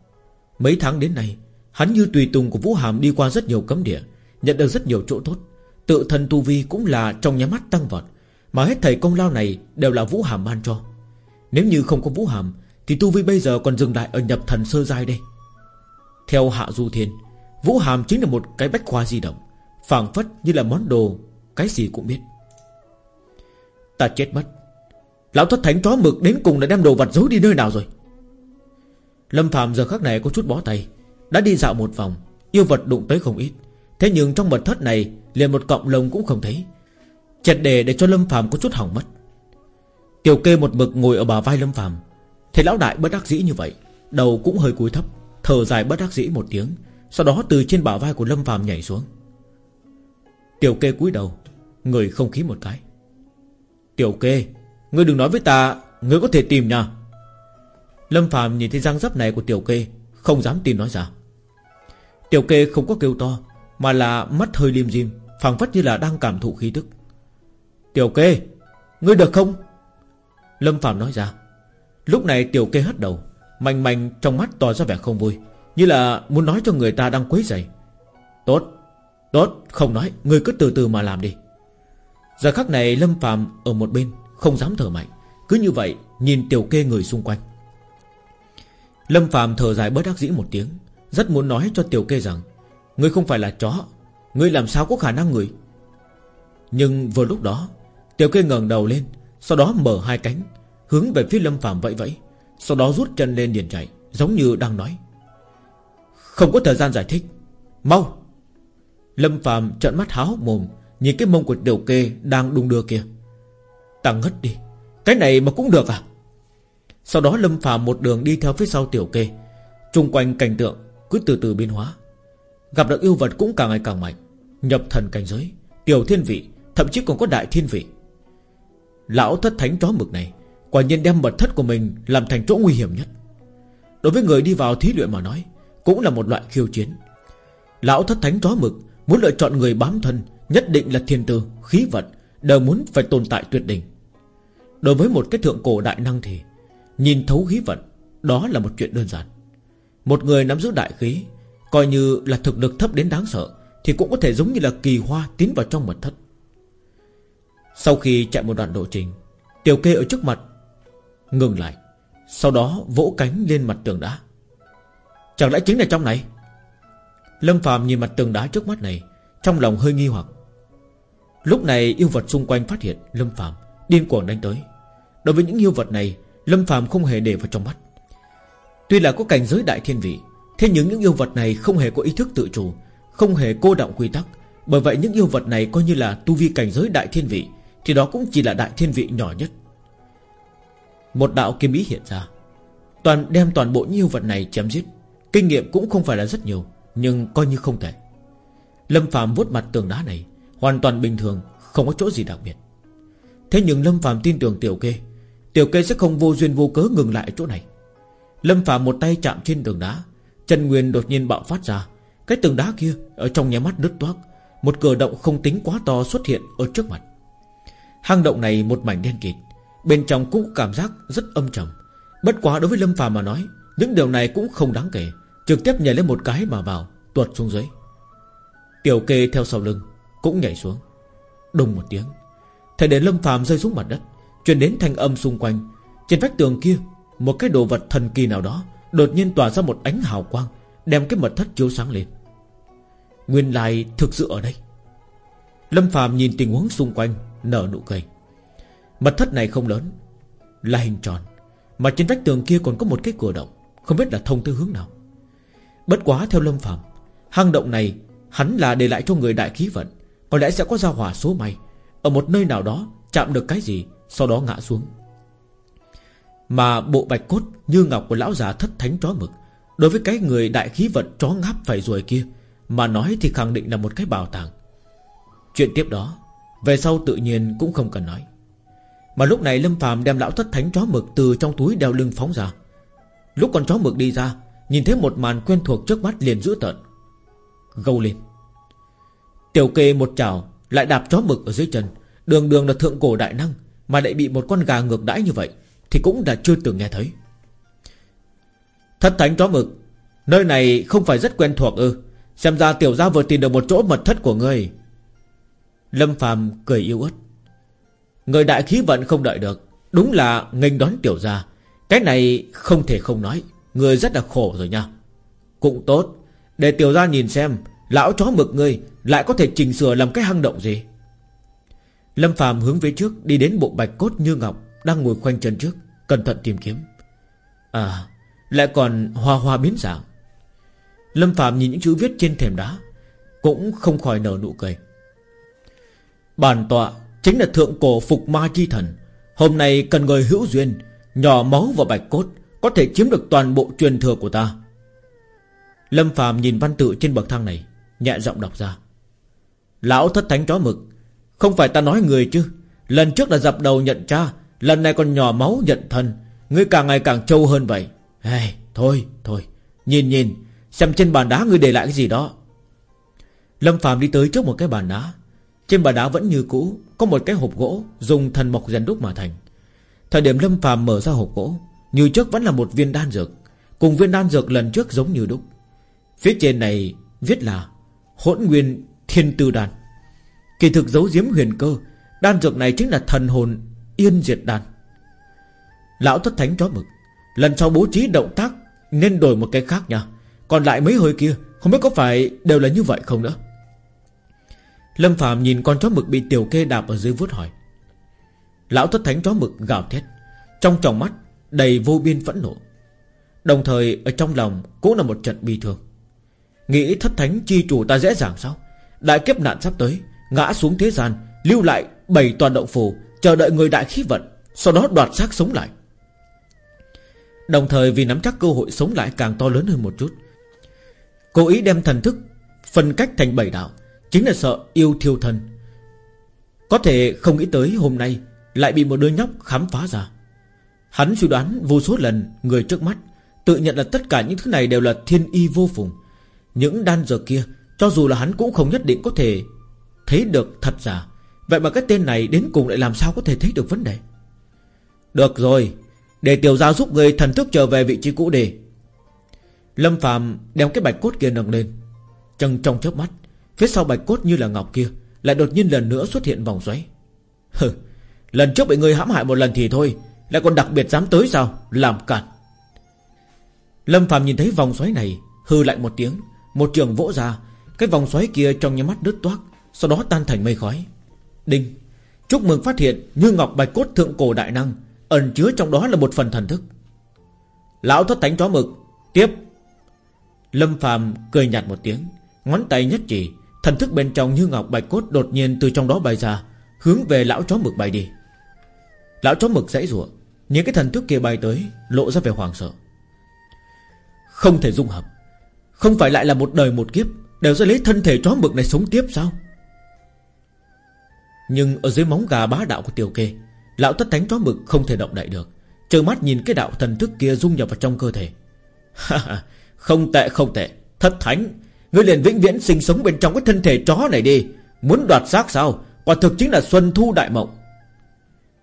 Mấy tháng đến nay Hắn như tùy tùng của Vũ Hàm đi qua rất nhiều cấm địa, Nhận được rất nhiều chỗ tốt. Tự thân Tu Vi cũng là trong nhà mắt tăng vọt, Mà hết thầy công lao này đều là Vũ Hàm ban cho. Nếu như không có Vũ Hàm, Thì Tu Vi bây giờ còn dừng lại ở nhập thần sơ giai đây. Theo Hạ Du Thiên, Vũ Hàm chính là một cái bách khoa di động, phảng phất như là món đồ Cái gì cũng biết. Ta chết mất. Lão thất thánh chó mực đến cùng đã đem đồ vật giấu đi nơi nào rồi? Lâm Phạm giờ khắc này có chút bó tay. Đã đi dạo một vòng, Yêu vật đụng tới không ít. Thế nhưng trong mật thất này, liền một cọng lông cũng không thấy. Chẹt đề để cho Lâm Phạm có chút hỏng mất. Tiểu kê một mực ngồi ở bà vai Lâm Phạm Thấy lão đại bất đắc dĩ như vậy, Đầu cũng hơi cúi thấp, Thở dài bất đắc dĩ một tiếng, Sau đó từ trên bả vai của Lâm Phạm nhảy xuống. Tiểu kê cúi đầu, Người không khí một cái. Tiểu kê, Ngươi đừng nói với ta, Ngươi có thể tìm nha. Lâm Phạm nhìn thấy răng dấp này của Tiểu kê, Không dám tin nói ra. Tiểu kê không có kêu to, Mà là mắt hơi liêm diêm phảng phất như là đang cảm thụ khí tức. Tiểu kê, Ngươi được không? Lâm Phạm nói ra. Lúc này tiểu kê hất đầu Mạnh mạnh trong mắt tỏ ra vẻ không vui, Như là muốn nói cho người ta đang quấy rầy. Tốt Tốt, không nói, Ngươi cứ từ từ mà làm đi. Giờ khắc này Lâm Phạm ở một bên, Không dám thở mạnh, Cứ như vậy nhìn tiểu kê người xung quanh. Lâm Phạm thở dài bớt đắc dĩ một tiếng rất muốn nói cho tiểu kê rằng, Ngươi không phải là chó, Ngươi làm sao có khả năng người Nhưng vừa lúc đó, Tiểu kê ngẩng đầu lên, Sau đó mở hai cánh, Hướng về phía Lâm phàm vẫy vẫy, Sau đó rút chân lên liền chạy, Giống như đang nói. Không có thời gian giải thích, Mau! Lâm phàm trợn mắt háo mồm, Nhìn cái mông của tiểu kê đang đung đưa kia. Ta ngất đi, Cái này mà cũng được à? Sau đó Lâm phàm một đường đi theo phía sau tiểu kê Trung quanh cảnh tượng cứ từ từ biến hóa. Gặp được yêu vật cũng càng ngày càng mạnh. Nhập thần cảnh giới Tiểu thiên vị Thậm chí còn có đại thiên vị. Lão thất thánh chó mực này Quả nhiên đem mật thất của mình Làm thành chỗ nguy hiểm nhất. Đối với người đi vào thí luyện mà nói Cũng là một loại khiêu chiến. Lão thất thánh chó mực Muốn lựa chọn người bám thân Nhất định là thiên tư, khí vận Đều muốn phải tồn tại tuyệt đỉnh. Đối với một cái thượng cổ đại năng thì Nhìn thấu khí vận Đó là một chuyện đơn giản. Một người nắm giữ đại khí, Coi như là thực lực thấp đến đáng sợ, Thì cũng có thể giống như là kỳ hoa tiến vào trong mật thất. Sau khi chạy một đoạn lộ trình, Tiểu kê ở trước mặt Ngừng lại, Sau đó vỗ cánh lên mặt tường đá. Chẳng lẽ chính là trong này? Lâm phàm nhìn mặt tường đá trước mắt này, Trong lòng hơi nghi hoặc. Lúc này yêu vật xung quanh phát hiện Lâm phàm điên cuồng đánh tới. Đối với những yêu vật này, Lâm phàm không hề để vào trong mắt. Tuy là có cảnh giới đại thiên vị, Thế nhưng những yêu vật này không hề có ý thức tự chủ, Không hề cô động quy tắc. Bởi vậy những yêu vật này coi như là tu vi cảnh giới đại thiên vị, Thì đó cũng chỉ là đại thiên vị nhỏ nhất. Một đạo kiếm ý hiện ra. Toàn đem toàn bộ những yêu vật này chém giết. Kinh nghiệm cũng không phải là rất nhiều, Nhưng coi như không thể Lâm Phạm vuốt mặt tường đá này, Hoàn toàn bình thường, Không có chỗ gì đặc biệt. Thế nhưng Lâm Phạm tin tưởng Tiểu Kê. Tiểu Kê sẽ không vô duyên vô cớ ngừng lại ở chỗ này. Lâm Phạm một tay chạm trên tường đá. Chân Nguyên đột nhiên bạo phát ra. Cái tường đá kia ở trong nhà mắt đứt toác. Một cửa động không tính quá to xuất hiện ở trước mặt. Hang động này một mảnh đen kịt. Bên trong cũng cảm giác rất âm trầm. Bất quá đối với Lâm Phạm mà nói, Những điều này cũng không đáng kể. Trực tiếp nhảy lên một cái mà vào, Tuột xuống dưới. Tiểu kê theo sau lưng, Cũng nhảy xuống. Đùng một tiếng. Thầy đến Lâm Phạm rơi xuống mặt đất Truyền đến thanh âm xung quanh. Trên vách tường kia một cái đồ vật thần kỳ nào đó Đột nhiên tỏa ra một ánh hào quang, Đem cái mật thất chiếu sáng lên. Nguyên lai thực sự ở đây. Lâm Phạm nhìn tình huống xung quanh, Nở nụ cười. Mật thất này không lớn, Là hình tròn, Mà trên vách tường kia còn có một cái cửa động, Không biết là thông tới hướng nào. Bất quá theo Lâm Phạm Hang động này hắn là để lại cho người đại khí vận, Có lẽ sẽ có ra hỏa số may, Ở một nơi nào đó chạm được cái gì, Sau đó ngã xuống mà bộ bạch cốt như ngọc của lão già thất thánh chó mực. Đối với cái người đại khí vận chó ngáp phải ruồi kia, Mà nói thì khẳng định là một cái bảo tàng. Chuyện tiếp đó, Về sau tự nhiên cũng không cần nói. Mà lúc này Lâm phàm đem lão thất thánh chó mực Từ trong túi đeo lưng phóng ra. Lúc con chó mực đi ra, Nhìn thấy một màn quen thuộc trước mắt liền giữ tợn. Gâu lên. Tiểu kê một chảo, Lại đạp chó mực ở dưới chân. Đường đường là thượng cổ đại năng, Mà lại bị một con gà ngược đãi như vậy thì cũng đã chưa từng nghe thấy. Thất thánh chó mực, Nơi này không phải rất quen thuộc ư? Xem ra tiểu gia vừa tìm được một chỗ mật thất của ngươi. Lâm phàm cười yêu ớt. Người đại khí vận không đợi được, Đúng là nghênh đón tiểu gia. Cái này không thể không nói Người rất là khổ rồi nha. Cũng tốt, Để tiểu gia nhìn xem, Lão chó mực ngươi Lại có thể chỉnh sửa làm cái hang động gì? Lâm phàm hướng về trước Đi đến bộ bạch cốt như ngọc đang ngồi khoanh chân trước, Cẩn thận tìm kiếm. À lại còn hoa hoa biến dạng. Lâm Phạm nhìn những chữ viết trên thềm đá, Cũng không khỏi nở nụ cười. Bản tọa Chính là thượng cổ phục ma chi thần. Hôm nay cần người hữu duyên, Nhỏ máu và bạch cốt, Có thể chiếm được toàn bộ truyền thừa của ta. Lâm Phạm nhìn văn tự trên bậc thang này, Nhẹ giọng đọc ra. Lão thất thánh chó mực, Không phải ta nói người chứ. Lần trước là dập đầu nhận cha Lần này còn nhỏ máu nhận thân. Ngươi càng ngày càng trâu hơn vậy. Hey, Thôi thôi. Nhìn nhìn. Xem trên bàn đá ngươi để lại cái gì đó. Lâm Phạm đi tới trước một cái bàn đá. Trên bàn đá vẫn như cũ Có một cái hộp gỗ Dùng thần mộc rèn đúc mà thành. Thời điểm Lâm phàm mở ra hộp gỗ Như trước vẫn là một viên đan dược. Cùng viên đan dược lần trước giống như đúc. Phía trên này viết là Hỗn nguyên thiên tư đan. Kỳ thực giấu giếm huyền cơ Đan dược này chính là thần hồn yên diệt đan. Lão thất thánh chó mực, Lần sau bố trí động tác Nên đổi một cái khác nha. Còn lại mấy hơi kia, Không biết có phải đều là như vậy không nữa. Lâm Phạm nhìn con chó mực bị tiểu kê đạp ở dưới vuốt hỏi. Lão thất thánh chó mực gào thét, Trong tròng mắt đầy vô biên phẫn nộ. Đồng thời, ở trong lòng Cũng là một trận bi thương. Nghĩ thất thánh chi chủ ta dễ dàng sao? Đại kiếp nạn sắp tới, Ngã xuống thế gian, Lưu lại bảy toàn động phù Chờ đợi người đại khí vận, Sau đó đoạt xác sống lại. Đồng thời vì nắm chắc cơ hội sống lại càng to lớn hơn một chút, Cố ý đem thần thức Phân cách thành bảy đạo, Chính là sợ yêu thiêu thân. Có thể không nghĩ tới hôm nay Lại bị một đứa nhóc khám phá ra. Hắn suy đoán vô số lần Người trước mắt, Tự nhận là tất cả những thứ này đều là thiên y vô phùng. Những đan dược kia, Cho dù là hắn cũng không nhất định có thể Thấy được thật giả. Vậy mà cái tên này đến cùng lại làm sao có thể thấy được vấn đề? Được rồi, Để tiểu gia giúp người thần thức trở về vị trí cũ đi. Lâm Phạm đem cái bạch cốt kia nâng lên. Chân trong chớp mắt, Phía sau bạch cốt như là ngọc kia Lại đột nhiên lần nữa xuất hiện vòng xoáy. Hừ, Lần trước bị người hãm hại một lần thì thôi, Lại còn đặc biệt dám tới sao? Làm cản Lâm Phạm nhìn thấy vòng xoáy này Hư lại một tiếng. Một trường vỗ ra, Cái vòng xoáy kia trong nhà mắt đứt toác, Sau đó tan thành mây khói. Đinh. Chúc mừng phát hiện Như Ngọc Bạch Cốt Thượng Cổ Đại Năng Ẩn chứa trong đó là một phần thần thức. Lão thất thánh chó mực, Tiếp. Lâm Phàm cười nhạt một tiếng, Ngón tay nhất chỉ, Thần thức bên trong Như Ngọc Bạch Cốt đột nhiên từ trong đó bay ra, Hướng về lão chó mực bay đi. Lão chó mực dãy rủa, Những cái thần thức kia bay tới, Lộ ra vẻ hoàng sợ. Không thể dung hợp, Không phải lại là một đời một kiếp, Đều sẽ lấy thân thể chó mực này sống tiếp sao? Nhưng ở dưới móng gà bá đạo của tiểu kê, Lão thất thánh chó mực không thể động đậy được. Trơ mắt nhìn cái đạo thần thức kia dung nhập vào trong cơ thể. Không tệ không tệ. Thất thánh, Ngươi liền vĩnh viễn sinh sống bên trong cái thân thể chó này đi. Muốn đoạt xác sao? Quả thực chính là xuân thu đại mộng.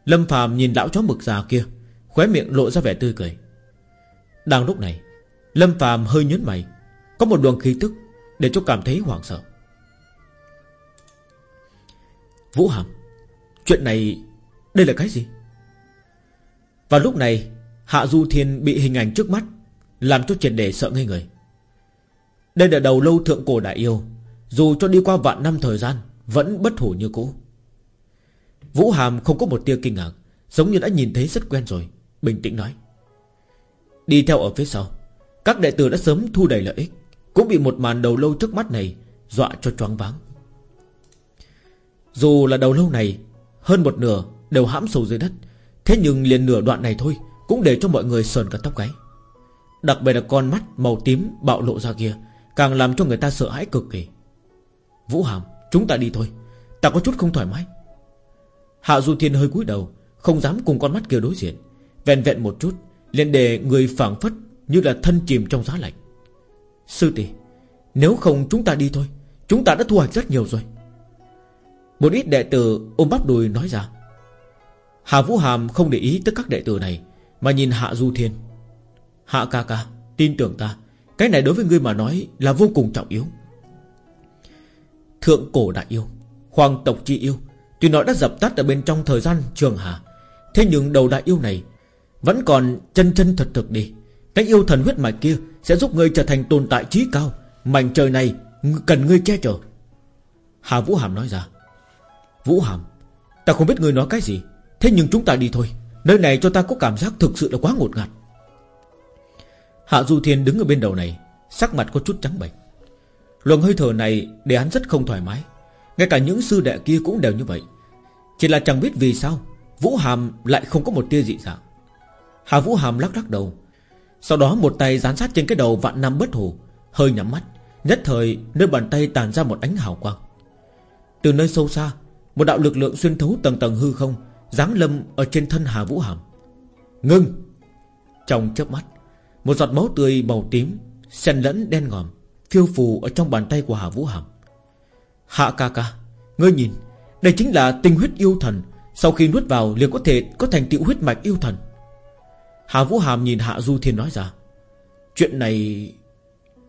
Lâm phàm nhìn lão chó mực già kia, Khóe miệng lộ ra vẻ tươi cười. Đang lúc này, Lâm phàm hơi nhớn mày. Có một luồng khí tức Để cho cảm thấy hoảng sợ. Vũ Hàm Chuyện này, Đây là cái gì? Vào lúc này, Hạ Du Thiên bị hình ảnh trước mắt, Làm cho triệt để sợ ngây người. Đây là đầu lâu thượng cổ đại yêu, Dù cho đi qua vạn năm thời gian, Vẫn bất hủ như cũ. Vũ Hàm không có một tia kinh ngạc, Giống như đã nhìn thấy rất quen rồi, Bình tĩnh nói. Đi theo ở phía sau, Các đệ tử đã sớm thu đầy lợi ích, Cũng bị một màn đầu lâu trước mắt này Dọa cho choáng váng. Dù là đầu lâu này, Hơn một nửa đều hãm sâu dưới đất. Thế nhưng liền nửa đoạn này thôi, Cũng để cho mọi người sờn cả tóc gáy. Đặc biệt là con mắt màu tím bạo lộ ra kia, Càng làm cho người ta sợ hãi cực kỳ. Vũ Hàm, Chúng ta đi thôi, Ta có chút không thoải mái. Hạ Du Thiên hơi cúi đầu, Không dám cùng con mắt kia đối diện. Vẹn vẹn một chút, liền để người phảng phất Như là thân chìm trong giá lạnh. Sư tỷ, Nếu không chúng ta đi thôi, Chúng ta đã thu hoạch rất nhiều rồi. Một ít đệ tử ôm bắp đùi nói ra. Hà Vũ Hàm không để ý tới các đệ tử này, Mà nhìn Hạ Du Thiên. Hạ ca ca, Tin tưởng ta, Cái này đối với ngươi mà nói là vô cùng trọng yếu. Thượng cổ đại yêu, Hoàng tộc chi yêu, Tuy nó đã dập tắt ở bên trong thời gian trường hạ Thế nhưng đầu đại yêu này Vẫn còn chân chân thật thực đi. Cái yêu thần huyết mạch kia Sẽ giúp ngươi trở thành tồn tại trí cao, Mảnh trời này cần ngươi che chở. Hà Vũ Hàm nói ra. Vũ Hàm, Ta không biết ngươi nói cái gì. Thế nhưng chúng ta đi thôi. Nơi này cho ta có cảm giác thực sự là quá ngột ngạt. Hạ Du Thiên đứng ở bên đầu này, Sắc mặt có chút trắng bệch. Luồng hơi thở này để hắn rất không thoải mái. Ngay cả những sư đệ kia cũng đều như vậy. Chỉ là chẳng biết vì sao, Vũ Hàm lại không có một tia dị dạng. Hạ Vũ Hàm lắc lắc đầu. Sau đó một tay dán sát trên cái đầu vạn năm bất hồ Hơi nhắm mắt. Nhất thời, nơi bàn tay tàn ra một ánh hào quang. Từ nơi sâu xa một đạo lực lượng xuyên thấu tầng tầng hư không, Giáng lâm ở trên thân Hà Vũ Hàm. Ngưng! Trong chớp mắt, Một giọt máu tươi màu tím, Xen lẫn đen ngòm, Phiêu phù ở trong bàn tay của Hà Vũ Hàm. Hạ ca ca, Ngươi nhìn, Đây chính là tinh huyết yêu thần. Sau khi nuốt vào liền có thể có thành tựu huyết mạch yêu thần. Hà Vũ Hàm nhìn Hạ Du Thiên nói ra. Chuyện này,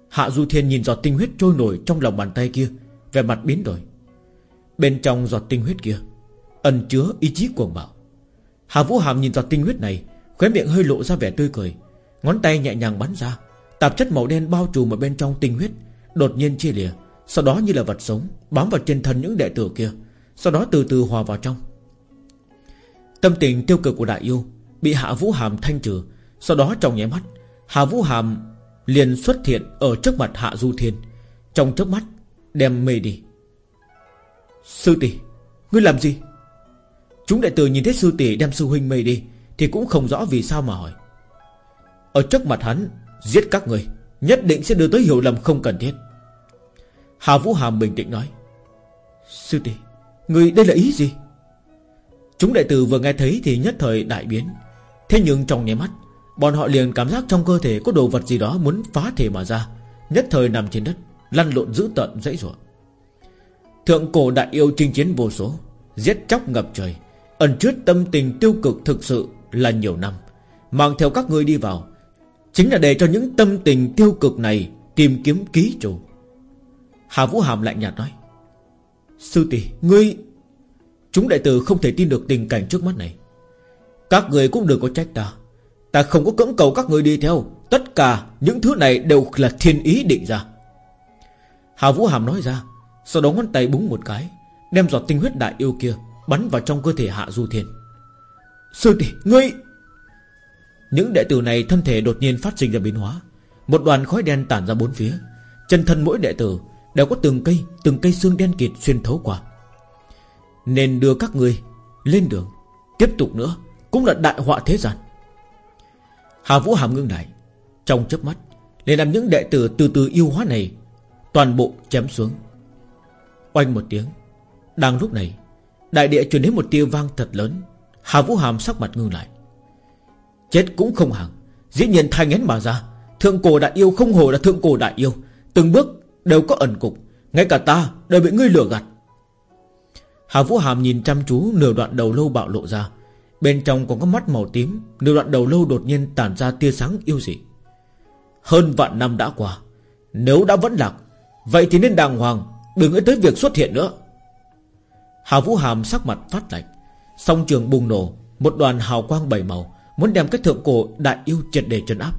Hạ Du Thiên nhìn giọt tinh huyết trôi nổi Trong lòng bàn tay kia Về mặt biến đổi. Bên trong giọt tinh huyết kia. Ẩn chứa ý chí cuồng bạo. Hạ Vũ Hàm nhìn giọt tinh huyết này, Khóe miệng hơi lộ ra vẻ tươi cười. Ngón tay nhẹ nhàng bắn ra, Tạp chất màu đen bao trùm ở bên trong tinh huyết, Đột nhiên chia lìa, Sau đó như là vật sống, Bám vào trên thân những đệ tử kia, Sau đó từ từ hòa vào trong. Tâm tình tiêu cực của đại yêu Bị Hạ Vũ Hàm thanh trừ, Sau đó trong nháy mắt, Hạ Vũ Hàm liền xuất hiện Ở trước mặt Hạ Du Thiên, Trong chớp mắt đem mê đi. Sư tỷ, Ngươi làm gì? Chúng đệ tử nhìn thấy sư tỷ đem sư huynh mây đi Thì cũng không rõ vì sao mà hỏi. Ở trước mặt hắn, Giết các người, Nhất định sẽ đưa tới hiểu lầm không cần thiết. Hà Vũ Hàm bình tĩnh nói, Sư tỷ, Người đây là ý gì? Chúng đệ tử vừa nghe thấy thì nhất thời đại biến. Thế nhưng trong nháy mắt, Bọn họ liền cảm giác trong cơ thể có đồ vật gì đó Muốn phá thể mà ra, Nhất thời nằm trên đất, Lăn lộn dữ tận dãy ruộng. Thượng cổ đại yêu chinh chiến vô số, Giết chóc ngập trời. Ẩn chứa tâm tình tiêu cực thực sự là nhiều năm. Mang theo các ngươi đi vào, Chính là để cho những tâm tình tiêu cực này Tìm kiếm ký chủ. Hà Vũ Hàm lạnh nhạt nói, Sư tỷ, ngươi, Chúng đại tử không thể tin được tình cảnh trước mắt này. Các người cũng đừng có trách ta. Ta không có cưỡng cầu các người đi theo. Tất cả những thứ này đều là thiên ý định ra. Hà Vũ Hàm nói ra sau đó ngón tay búng một cái, Đem giọt tinh huyết đại yêu kia Bắn vào trong cơ thể Hạ Du Thiên. Sư tỷ, ngươi! Những đệ tử này thân thể đột nhiên phát sinh ra biến hóa. Một đoàn khói đen tản ra bốn phía. Chân thân mỗi đệ tử Đều có từng cây Từng cây xương đen kịt xuyên thấu qua. Nên đưa các người lên đường, Tiếp tục nữa, Cũng là đại họa thế gian. Hà Vũ Hàm ngưng lại. Trong chớp mắt, liền làm những đệ tử từ từ yêu hóa này Toàn bộ chém xuống. Oanh một tiếng. Đang lúc này, Đại địa truyền đến một tia vang thật lớn. Hà Vũ Hàm sắc mặt ngưng lại. Chết cũng không hàng Dĩ nhiên thai ngén mà ra, Thượng cổ đại yêu không hồ là thượng cổ đại yêu. Từng bước đều có ẩn cục. Ngay cả ta đều bị ngươi lừa gạt. Hà Vũ Hàm nhìn chăm chú Nửa đoạn đầu lâu bạo lộ ra. Bên trong còn có mắt màu tím, Nửa đoạn đầu lâu đột nhiên tản ra tia sáng yêu dị. Hơn vạn năm đã qua, Nếu đã vẫn lạc, Vậy thì nên đàng hoàng Đừng nghĩ tới việc xuất hiện nữa. Hà Vũ Hàm sắc mặt phát lạnh. Song trường bùng nổ, Một đoàn hào quang bảy màu, Muốn đem cái thượng cổ đại yêu triệt để trấn áp.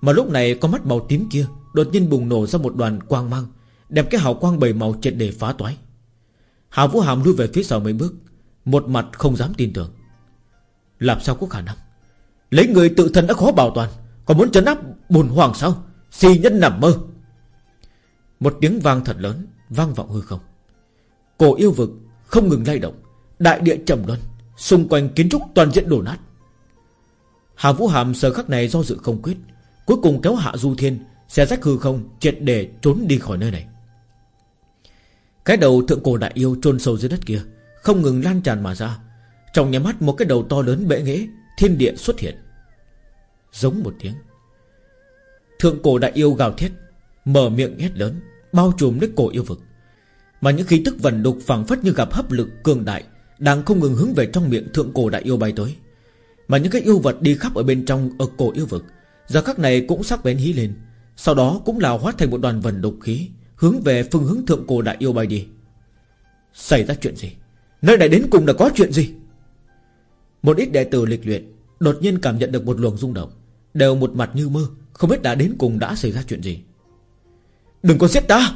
Mà lúc này có mắt màu tím kia, Đột nhiên bùng nổ ra một đoàn quang mang, Đem cái hào quang bảy màu triệt để phá toái. Hà Vũ Hàm lui về phía sau mấy bước, Một mặt không dám tin tưởng. Làm sao có khả năng? Lấy người tự thân đã khó bảo toàn, Còn muốn trấn áp bùn hoàng sao? Si nhân nằm mơ. Một tiếng vang thật lớn, Vang vọng hư không. Cổ yêu vực không ngừng lay động, Đại địa trầm luân, Xung quanh kiến trúc toàn diện đổ nát. Hà Vũ Hàm sờ khắc này do dự không quyết, Cuối cùng kéo hạ Du Thiên Xe rách hư không triệt để trốn đi khỏi nơi này. Cái đầu thượng cổ đại yêu chôn sâu dưới đất kia Không ngừng lan tràn mà ra. Trong nhà mắt một cái đầu to lớn bệ nghễ, Thiên địa xuất hiện. Giống một tiếng, Thượng cổ đại yêu gào thét, Mở miệng hét lớn. Bao trùm lấy cổ yêu vực. Mà những khí tức vần đục phẳng phất như gặp hấp lực cường đại, Đang không ngừng hướng về trong miệng thượng cổ đại yêu bay tới. Mà những cái yêu vật đi khắp ở bên trong Ở cổ yêu vực, Giờ các này cũng sắc bén hí lên, Sau đó cũng là hóa thành một đoàn vần đục khí, Hướng về phương hướng thượng cổ đại yêu bay đi. Xảy ra chuyện gì? Nơi này đến cùng là có chuyện gì? Một ít đệ tử lịch luyện Đột nhiên cảm nhận được một luồng rung động, Đều một mặt như mơ, Không biết đã đến cùng đã xảy ra chuyện gì. Đừng có giết ta.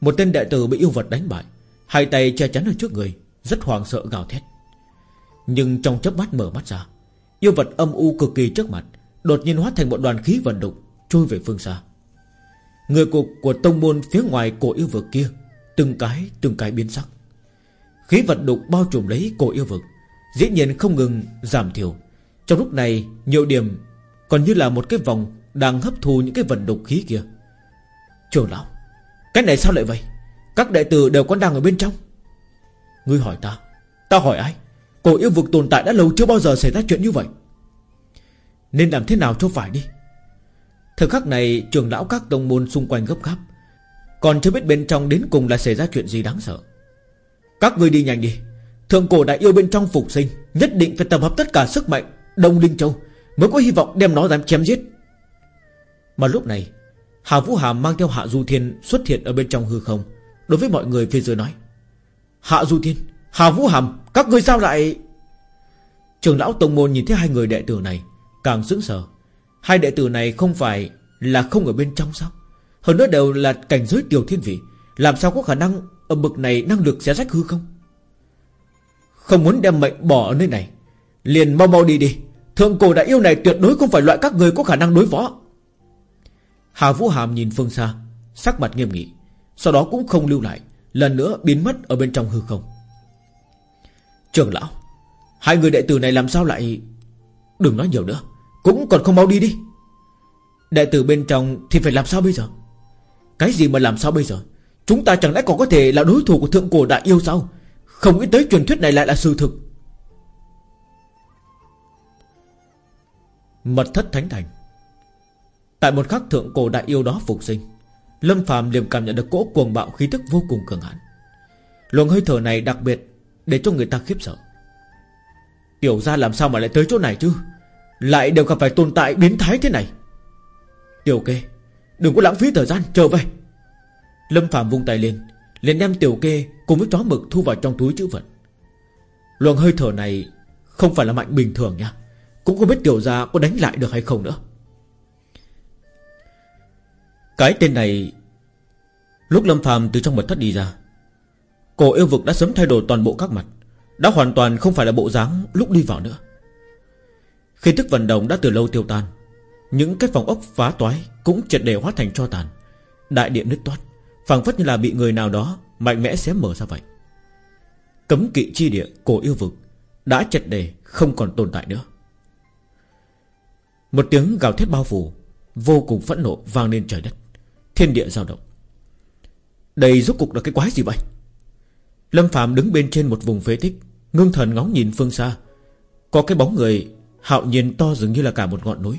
Một tên đệ tử bị yêu vật đánh bại, Hai tay che chắn ở trước người, Rất hoàng sợ gào thét. Nhưng trong chớp mắt mở mắt ra, Yêu vật âm u cực kỳ trước mặt, Đột nhiên hóa thành một đoàn khí vận đục Trôi về phương xa. Người cục của tông môn phía ngoài cổ yêu vực kia, Từng cái từng cái biến sắc. Khí vận đục bao trùm lấy cổ yêu vực, Dĩ nhiên không ngừng giảm thiểu. Trong lúc này, nhiều điểm Còn như là một cái vòng Đang hấp thu những cái vận đục khí kia. Trường lão, Cái này sao lại vậy? Các đệ tử đều còn đang ở bên trong. Ngươi hỏi ta Ta hỏi ai? Cổ yêu vực tồn tại đã lâu chưa bao giờ xảy ra chuyện như vậy. Nên làm thế nào cho phải đi? Thời khắc này, trường lão các tông môn xung quanh gấp gáp, Còn chưa biết bên trong đến cùng là xảy ra chuyện gì đáng sợ. Các ngươi đi nhanh đi. Thượng cổ đại yêu bên trong phục sinh, Nhất định phải tập hợp tất cả sức mạnh, Đông Linh Châu Mới có hy vọng đem nó dám chém giết. Mà lúc này Hà Vũ Hàm mang theo Hạ Du Thiên xuất hiện ở bên trong hư không. Đối với mọi người, phía dưới nói, Hạ Du Thiên, Hà Vũ Hàm Các người sao lại Trường lão Tông Môn nhìn thấy hai người đệ tử này, Càng sững sờ. Hai đệ tử này không phải là không ở bên trong sao? Hơn nữa đều là cảnh giới tiểu thiên vị, Làm sao có khả năng Ở bực này năng lực xé rách hư không? Không muốn đem mệnh bỏ ở nơi này, Liền mau mau đi đi. Thượng cổ đại yêu này tuyệt đối không phải loại các người có khả năng đối phó. Hà Vũ Hàm nhìn phương xa, Sắc mặt nghiêm nghị, Sau đó cũng không lưu lại, Lần nữa biến mất ở bên trong hư không. Trường lão, Hai người đệ tử này làm sao lại, Đừng nói nhiều nữa, Cũng còn không mau đi đi. Đệ tử bên trong thì phải làm sao bây giờ? Cái gì mà làm sao bây giờ? Chúng ta chẳng lẽ còn có thể là đối thủ của thượng cổ đại yêu sao? Không nghĩ tới truyền thuyết này lại là sự thực. Mật thất thánh thành. Tại một khắc thượng cổ đại yêu đó phục sinh, Lâm Phạm liền cảm nhận được cỗ cuồng bạo khí tức vô cùng cường hãn. Luồng hơi thở này đặc biệt Để cho người ta khiếp sợ. Tiểu ra làm sao mà lại tới chỗ này chứ? Lại đều gặp phải tồn tại biến thái thế này. Tiểu kê, Đừng có lãng phí thời gian, trở về. Lâm Phạm vung tay lên, liền đem tiểu kê cùng với chó mực thu vào trong túi chữ vật. Luồng hơi thở này Không phải là mạnh bình thường nha. Cũng không biết tiểu gia có đánh lại được hay không nữa. Cái tên này, Lúc Lâm phàm từ trong mật thất đi ra, Cổ yêu vực đã sớm thay đổi toàn bộ các mặt, Đã hoàn toàn không phải là bộ dáng lúc đi vào nữa. Khi thức vận động đã từ lâu tiêu tan, Những cái phòng ốc phá toái Cũng triệt để hóa thành cho tàn, Đại điện nứt toát, phảng phất như là bị người nào đó Mạnh mẽ xé mở ra vậy. Cấm kỵ chi địa cổ yêu vực Đã triệt đề không còn tồn tại nữa. Một tiếng gào thét bao phủ, Vô cùng phẫn nộ vang lên trời đất. Thiên địa dao động. Đây rốt cục là cái quái gì vậy? Lâm Phạm đứng bên trên một vùng phế tích Ngưng thần ngóng nhìn phương xa. Có cái bóng người Hạo nhiên to dường như là cả một ngọn núi.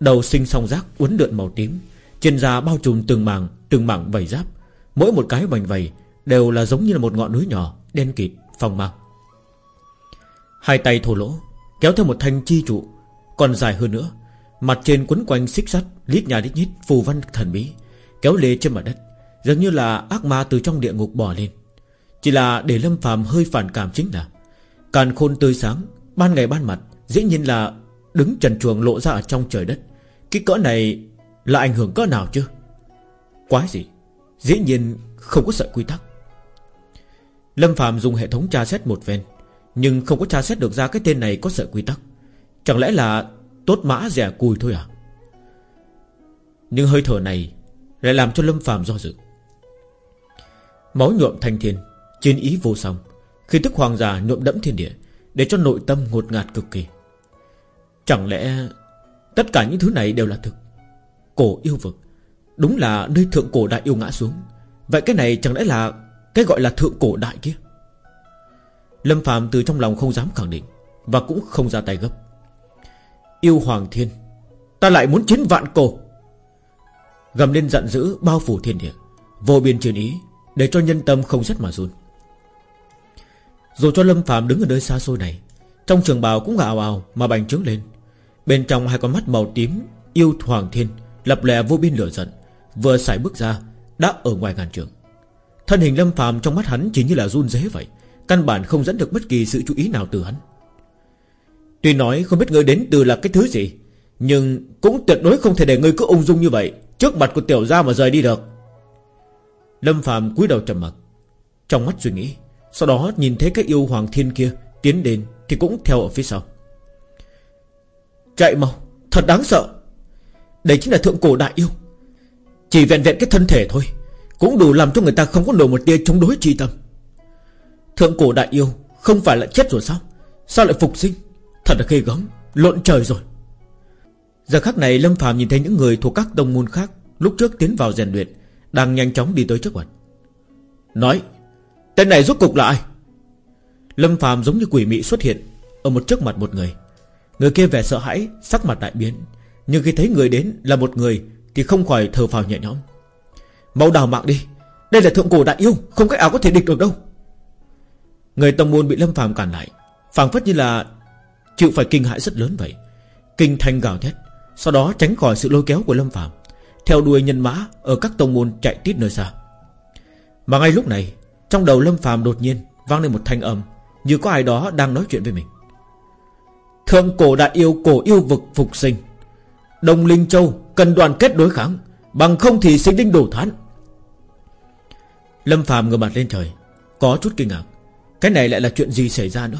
Đầu sinh song giác uốn lượn màu tím Trên da bao trùm từng mảng Từng mảng vầy giáp. Mỗi một cái vành vầy Đều là giống như là một ngọn núi nhỏ Đen kịt, phong mang. Hai tay thổ lỗ Kéo theo một thanh chi trụ Còn dài hơn nữa Mặt trên quấn quanh xích sắt, Lít nhà lít nhít, phù văn thần bí, Kéo lê trên mặt đất Giống như là ác ma từ trong địa ngục bò lên. Chỉ là để Lâm phàm hơi phản cảm chính là, Càn khôn tươi sáng, Ban ngày ban mặt, Dĩ nhiên là đứng trần chuồng lộ ra ở trong trời đất. Cái cỡ này là ảnh hưởng cỡ nào chứ? Quái gì? Dĩ nhiên không có sợi quy tắc. Lâm Phạm dùng hệ thống tra xét một ven Nhưng không có tra xét được ra cái tên này có sợi quy tắc. Chẳng lẽ là Tốt mã rẻ cùi thôi à? Nhưng hơi thở này Lại làm cho Lâm phàm do dự. Máu nhuộm thanh thiên, Chiến ý vô song, Khi tức hoàng giả nhuộm đẫm thiên địa Để cho nội tâm ngột ngạt cực kỳ. Chẳng lẽ Tất cả những thứ này đều là thực? Cổ yêu vực, Đúng là nơi thượng cổ đại yêu ngã xuống. Vậy cái này chẳng lẽ là Cái gọi là thượng cổ đại kia? Lâm Phạm từ trong lòng không dám khẳng định Và cũng không ra tay gấp. Yêu Hoàng Thiên, Ta lại muốn chiến vạn cổ. Gầm lên giận dữ bao phủ thiên địa, Vô biên truyền ý, Để cho nhân tâm không rất mà run. Dù cho Lâm Phạm đứng ở nơi xa xôi này, Trong trường bào cũng ào ào mà bành trướng lên. Bên trong hai con mắt màu tím, Yêu Hoàng Thiên Lập lè vô biên lửa giận, Vừa xài bước ra, Đã ở ngoài ngàn trường. Thân hình Lâm phàm trong mắt hắn chỉ như là run rế vậy, Căn bản không dẫn được bất kỳ sự chú ý nào từ hắn. Tuy nói không biết ngươi đến từ là cái thứ gì, Nhưng cũng tuyệt đối không thể để ngươi cứ ung dung như vậy Trước mặt của tiểu gia mà rời đi được. Lâm phàm cúi đầu trầm mặc, Trong mắt suy nghĩ, Sau đó nhìn thấy cái yêu hoàng thiên kia Tiến đến thì cũng theo ở phía sau. Chạy mau, Thật đáng sợ. Đây chính là thượng cổ đại yêu. Chỉ vẹn vẹn cái thân thể thôi, Cũng đủ làm cho người ta không có nổi một tia chống đối chi tâm. Thượng cổ đại yêu Không phải là chết rồi sao? Sao lại phục sinh? Thật là ghê gớm, Lộn trời rồi. Giờ khắc này Lâm phàm nhìn thấy những người thuộc các tông môn khác Lúc trước tiến vào rèn luyện, Đang nhanh chóng đi tới trước mặt. Nói, Tên này rốt cục là ai? Lâm phàm giống như quỷ mị xuất hiện Ở một trước mặt một người. Người kia vẻ sợ hãi, Sắc mặt đại biến, Nhưng khi thấy người đến là một người thì không khỏi thở phào nhẹ nhõm. Mau đào mạng đi, Đây là thượng cổ đại yêu, Không cách nào có thể địch được đâu. Người tông môn bị Lâm phàm cản lại, phảng phất như là Chịu phải kinh hãi rất lớn vậy. Kinh thanh gào thét, Sau đó tránh khỏi sự lôi kéo của Lâm phàm, Theo đuôi nhân mã ở các tông môn chạy tít nơi xa. Mà ngay lúc này, Trong đầu Lâm phàm đột nhiên Vang lên một thanh âm, Như có ai đó đang nói chuyện với mình. Thượng cổ đại yêu, cổ yêu vực phục sinh. Đồng Linh Châu cần đoàn kết đối kháng, Bằng không thì sinh linh đổ thán. Lâm phàm ngửa mặt lên trời, Có chút kinh ngạc. Cái này lại là chuyện gì xảy ra nữa?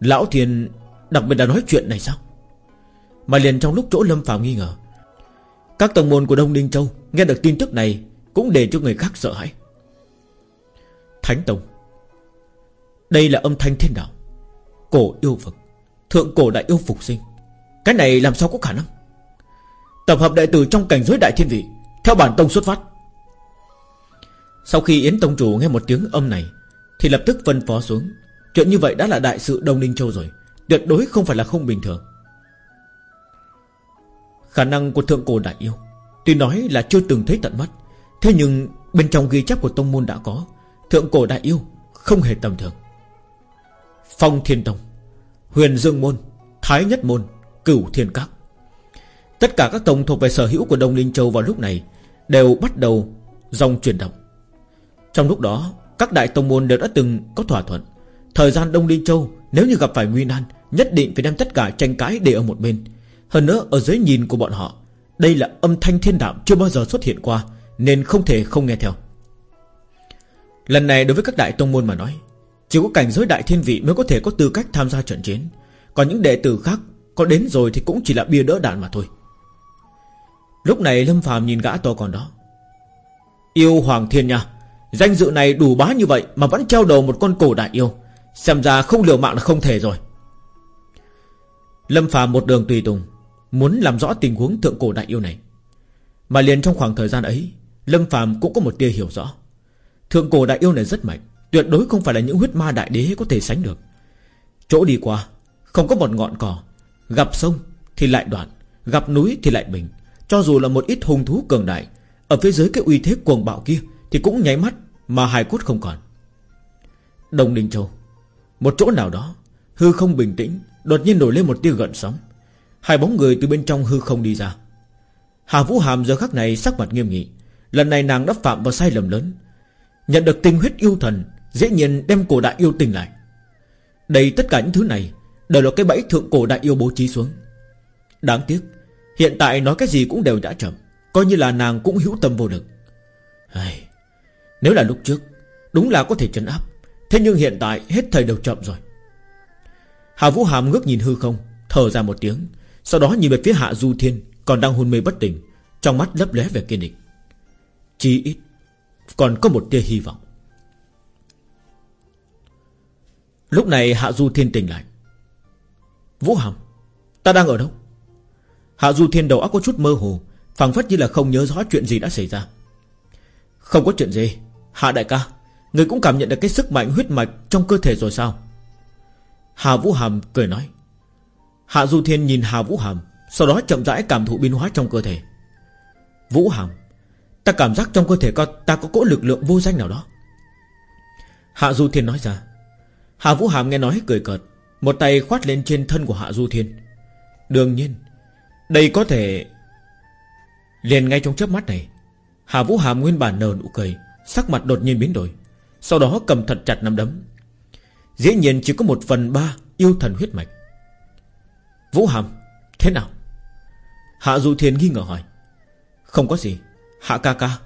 Lão Thiên đặc biệt đã nói chuyện này sao? Mà liền trong lúc chỗ Lâm phàm nghi ngờ, Các tầng môn của Đông ninh Châu Nghe được tin tức này Cũng để cho người khác sợ hãi. Thánh Tông, Đây là âm thanh thiên đạo, Cổ yêu vực, Thượng cổ đại yêu phục sinh. Cái này làm sao có khả năng? Tập hợp đệ tử trong cảnh giới đại thiên vị, Theo bản tông xuất phát. Sau khi Yến Tông Chủ nghe một tiếng âm này, Thì lập tức phân phó xuống Chuyện như vậy đã là đại sự Đông Ninh Châu rồi. Tuyệt đối không phải là không bình thường. Khả năng của thượng cổ đại yêu, Tuy nói là chưa từng thấy tận mắt, Thế nhưng bên trong ghi chép của Tông Môn đã có, Thượng cổ đại yêu Không hề tầm thường. Phong Thiên Tông, Huyền Dương Môn, Thái Nhất Môn, Cửu Thiên Các. Tất cả các tông thuộc về sở hữu của Đông Linh Châu vào lúc này Đều bắt đầu dòng chuyển động. Trong lúc đó, Các đại tông môn đều đã từng có thỏa thuận. Thời gian Đông Linh Châu, Nếu như gặp phải nguy nan, Nhất định phải đem tất cả tranh cãi để ở một bên. Hơn nữa, ở dưới nhìn của bọn họ, Đây là âm thanh thiên đạo chưa bao giờ xuất hiện qua, Nên không thể không nghe theo. Lần này đối với các đại tông môn mà nói, Chỉ có cảnh giới đại thiên vị mới có thể có tư cách tham gia trận chiến. Còn những đệ tử khác Có đến rồi thì cũng chỉ là bia đỡ đạn mà thôi. Lúc này Lâm Phàm nhìn gã to còn đó. Yêu Hoàng Thiên nha, Danh dự này đủ bá như vậy Mà vẫn treo đầu một con cổ đại yêu. Xem ra không liều mạng là không thể rồi. Lâm Phàm một đường tùy tùng, Muốn làm rõ tình huống thượng cổ đại yêu này. Mà liền trong khoảng thời gian ấy, Lâm Phàm cũng có một tia hiểu rõ. Thượng cổ đại yêu này rất mạnh, Tuyệt đối không phải là những huyết ma đại đế có thể sánh được. Chỗ đi qua, Không có một ngọn cỏ, Gặp sông thì lại đoạn, Gặp núi thì lại bình. Cho dù là một ít hung thú cường đại, Ở phía dưới cái uy thế cuồng bạo kia Thì cũng nháy mắt mà hài cốt không còn. Đông Đình Châu một chỗ nào đó, Hư không bình tĩnh, Đột nhiên nổi lên một tia gợn sóng. Hai bóng người từ bên trong hư không đi ra. Hà Vũ Hàm giờ khắc này sắc mặt nghiêm nghị. Lần này nàng đã phạm vào sai lầm lớn. Nhận được tinh huyết yêu thần, Dễ nhiên đem cổ đại yêu tình lại. Đây tất cả những thứ này Đều là cái bẫy thượng cổ đại yêu bố trí xuống. Đáng tiếc, Hiện tại nói cái gì cũng đều đã chậm, Coi như là nàng cũng hữu tâm vô lực. Ai... Nếu là lúc trước, Đúng là có thể trấn áp. Thế nhưng hiện tại hết thời đều chậm rồi. Hà Vũ Hàm ngước nhìn hư không, Thở ra một tiếng, Sau đó nhìn về phía Hạ Du Thiên, Còn đang hôn mê bất tỉnh, Trong mắt lấp lé về kiên định. Chí ít, Còn có một tia hy vọng. Lúc này Hạ Du Thiên tỉnh lại. Vũ Hàm, Ta đang ở đâu? Hạ Du Thiên đầu óc có chút mơ hồ, phảng phất như là không nhớ rõ chuyện gì đã xảy ra. Không có chuyện gì, Hạ đại ca. Người cũng cảm nhận được cái sức mạnh huyết mạch Trong cơ thể rồi sao? Hà Vũ Hàm cười nói. Hạ Du Thiên nhìn Hà Vũ Hàm, Sau đó chậm rãi cảm thụ biến hóa trong cơ thể. Vũ Hàm, Ta cảm giác trong cơ thể con ta có cỗ lực lượng vô danh nào đó. Hạ Du Thiên nói ra. Hạ Vũ Hàm nghe nói cười cợt, Một tay khoát lên trên thân của Hạ Du Thiên. Đương nhiên, Đây có thể Liền ngay trong chớp mắt này. Hạ Vũ Hàm nguyên bản nở nụ cười, Sắc mặt đột nhiên biến đổi. Sau đó cầm thật chặt nắm đấm. Dĩ nhiên chỉ có một phần ba Yêu thần huyết mạch. Vũ Hàm, Thế nào? Hạ Du Thiên nghi ngờ hỏi. Không có gì. Hạ ca ca,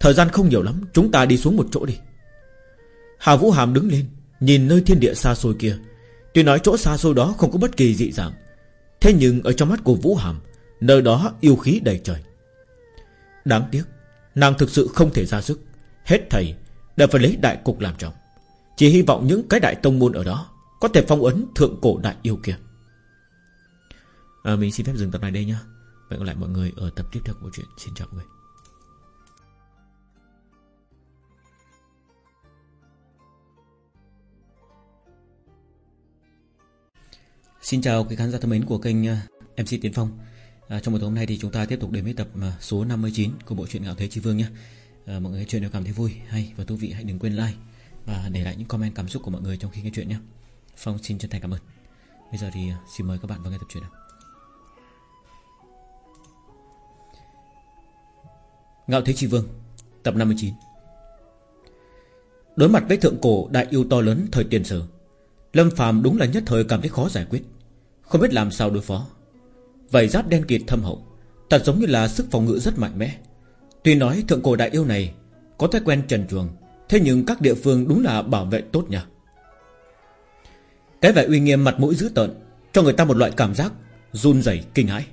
Thời gian không nhiều lắm, Chúng ta đi xuống một chỗ đi. Hạ Vũ Hàm đứng lên, Nhìn nơi thiên địa xa xôi kia. Tuy nói chỗ xa xôi đó không có bất kỳ dị dạng, Thế nhưng ở trong mắt của Vũ Hàm, Nơi đó yêu khí đầy trời. Đáng tiếc, Nàng thực sự không thể ra sức. Hết thầy đều phải lấy đại cục làm trọng. Chỉ hy vọng những cái đại tông môn ở đó Có thể phong ấn thượng cổ đại yêu kia. À, Mình xin phép dừng tập này đây nhá. Hẹn gặp lại mọi người ở tập tiếp theo của chuyện Xin chào mọi người. Xin chào quý khán giả thân mến của kênh ờ, MC Tiến Phong. À, Trong buổi tối hôm nay thì chúng ta tiếp tục đến với tập ờ, số 59 của bộ truyện Ngạo Thế Chi Vương nhé à, Mọi người chuyện đều cảm thấy vui, hay và thú vị. Hãy đừng quên like Và để lại những comment cảm xúc của mọi người trong khi nghe chuyện nhé. Phong xin chân thành cảm ơn. Bây giờ thì ờ, xin mời các bạn vào nghe tập truyện nào. Ngạo Thế Chi Vương Tập 59 Đối mặt với thượng cổ đại yêu to lớn thời tiền sử Lâm phàm đúng là nhất thời cảm thấy khó giải quyết Không biết làm sao đối phó. Vảy giáp đen kịt thâm hậu Thật giống như là sức phòng ngự rất mạnh mẽ Tuy nói thượng cổ đại yêu này Có thói quen trần truồng, Thế nhưng các địa phương đúng là bảo vệ tốt nha Cái vẻ uy nghiêm mặt mũi dữ tợn Cho người ta một loại cảm giác run rẩy, kinh hãi.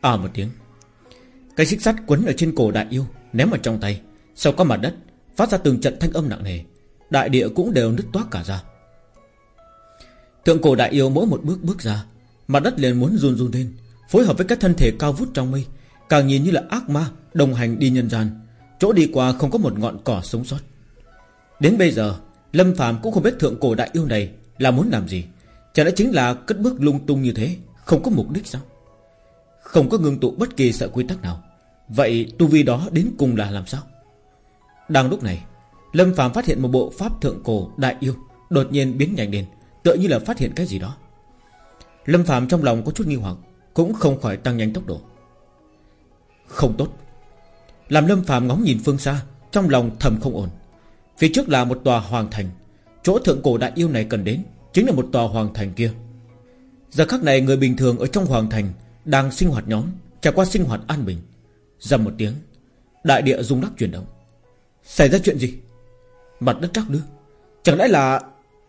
À một tiếng. Cái xích sắt quấn ở trên cổ đại yêu Ném ở trong tay, Sau có mặt đất, Phát ra từng trận thanh âm nặng nề. Đại địa cũng đều nứt toát cả ra. Thượng cổ đại yêu mỗi một bước bước ra, Mặt đất liền muốn run run lên, Phối hợp với các thân thể cao vút trong mây Càng nhìn như là ác ma, Đồng hành đi nhân gian. Chỗ đi qua không có một ngọn cỏ sống sót. Đến bây giờ, Lâm Phạm cũng không biết thượng cổ đại yêu này Là muốn làm gì. Chẳng lẽ chính là cất bước lung tung như thế, Không có mục đích sao? Không có ngưng tụ bất kỳ sợ quy tắc nào. Vậy tu vi đó đến cùng là làm sao? Đang lúc này, Lâm Phạm phát hiện một bộ pháp thượng cổ đại yêu Đột nhiên biến nhanh lên, Tựa như là phát hiện cái gì đó. Lâm Phạm trong lòng có chút nghi hoặc, Cũng không khỏi tăng nhanh tốc độ. Không tốt. Làm Lâm phàm ngóng nhìn phương xa, Trong lòng thầm không ổn. Phía trước là một tòa hoàng thành, Chỗ thượng cổ đại yêu này cần đến Chính là một tòa hoàng thành kia. Giờ khắc này người bình thường ở trong hoàng thành Đang sinh hoạt nhóm, Trải qua sinh hoạt an bình. Dầm một tiếng, Đại địa rung lắc chuyển động. Xảy ra chuyện gì? Mặt đất trắc đưa Chẳng lẽ là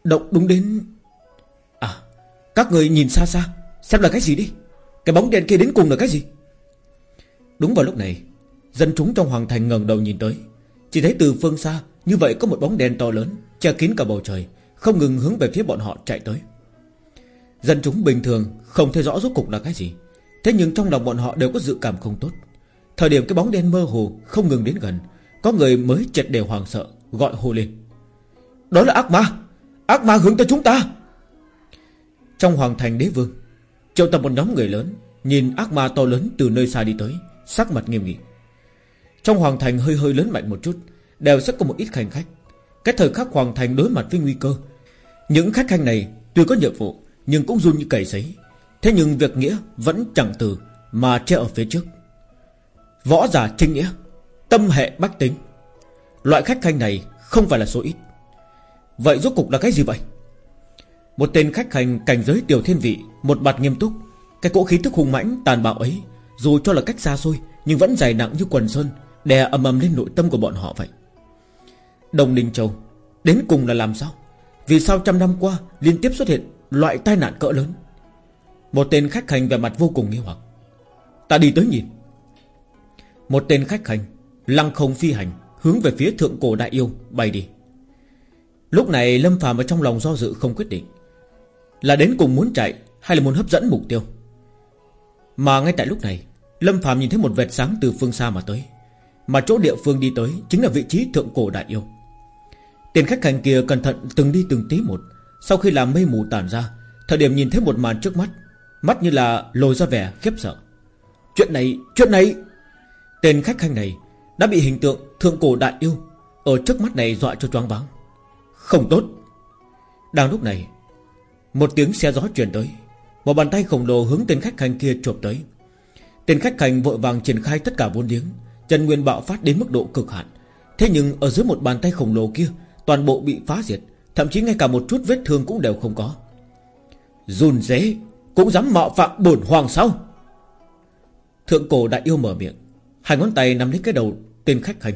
Động đúng đến? À Các người nhìn xa xa, Xem là cái gì đi? Cái bóng đèn kia đến cùng là cái gì? Đúng vào lúc này, Dân chúng trong hoàng thành ngẩng đầu nhìn tới. Chỉ thấy từ phương xa, Như vậy có một bóng đen to lớn, Che kín cả bầu trời, Không ngừng hướng về phía bọn họ chạy tới. Dân chúng bình thường Không thấy rõ rốt cục là cái gì. Thế nhưng trong lòng bọn họ đều có dự cảm không tốt. Thời điểm cái bóng đen mơ hồ Không ngừng đến gần, Có người mới chật đều hoàng sợ, Gọi hô lên. Đó là ác ma! Ác ma hướng tới chúng ta! Trong hoàng thành đế vương, Triệu tập một nhóm người lớn, Nhìn ác ma to lớn từ nơi xa đi tới. Sắc mặt nghiêm nghị. Trong hoàng thành hơi hơi lớn mạnh một chút, Đều sẽ có một ít khách khách. Cái thời khắc hoàng thành đối mặt với nguy cơ, Những khách hành này tuy có nhiệm vụ, Nhưng cũng run như cầy sấy. Thế nhưng việc nghĩa vẫn chẳng từ Mà che ở phía trước. Võ giả trinh nghĩa, Tâm hệ bách tính. Loại khách hành này không phải là số ít. Vậy rốt cục là cái gì vậy? Một tên khách hành cảnh giới tiểu thiên vị, Một mặt nghiêm túc, Cái cỗ khí thức hung mãnh tàn bạo ấy dù cho là cách xa xôi, Nhưng vẫn dày nặng như quần sơn, Đè ầm ầm lên nội tâm của bọn họ vậy. Đồng Ninh Châu, Đến cùng là làm sao? Vì sao trăm năm qua liên tiếp xuất hiện Loại tai nạn cỡ lớn? Một tên khách hành về mặt vô cùng nghi hoặc. Ta đi tới nhìn. Một tên khách hành, Lăng không phi hành, Hướng về phía thượng cổ đại yêu, bay đi. Lúc này Lâm phàm ở trong lòng do dự không quyết định, Là đến cùng muốn chạy Hay là muốn hấp dẫn mục tiêu. Mà ngay tại lúc này Lâm Phạm nhìn thấy một vệt sáng từ phương xa mà tới. Mà chỗ địa phương đi tới Chính là vị trí thượng cổ đại yêu. Tiền khách hành kia cẩn thận từng đi từng tí một. Sau khi làm mây mù tản ra Thời điểm nhìn thấy một màn trước mắt Mắt như là lồi ra vẻ khiếp sợ. Chuyện này, chuyện này! Tên khách hành này Đã bị hình tượng thượng cổ đại yêu Ở trước mắt này dọa cho choáng váng. Không tốt! Đang lúc này Một tiếng xe gió truyền tới. Một bàn tay khổng lồ hướng tên khách hành kia chộp tới. Tên khách hành vội vàng triển khai tất cả vốn liếng. Chân nguyên bạo phát đến mức độ cực hạn. Thế nhưng ở dưới một bàn tay khổng lồ kia, Toàn bộ bị phá diệt. Thậm chí ngay cả một chút vết thương cũng đều không có. Run dế Cũng dám mạo phạm bổn hoàng sao? Thượng cổ đại yêu mở miệng. Hai ngón tay nắm lấy cái đầu tên khách hành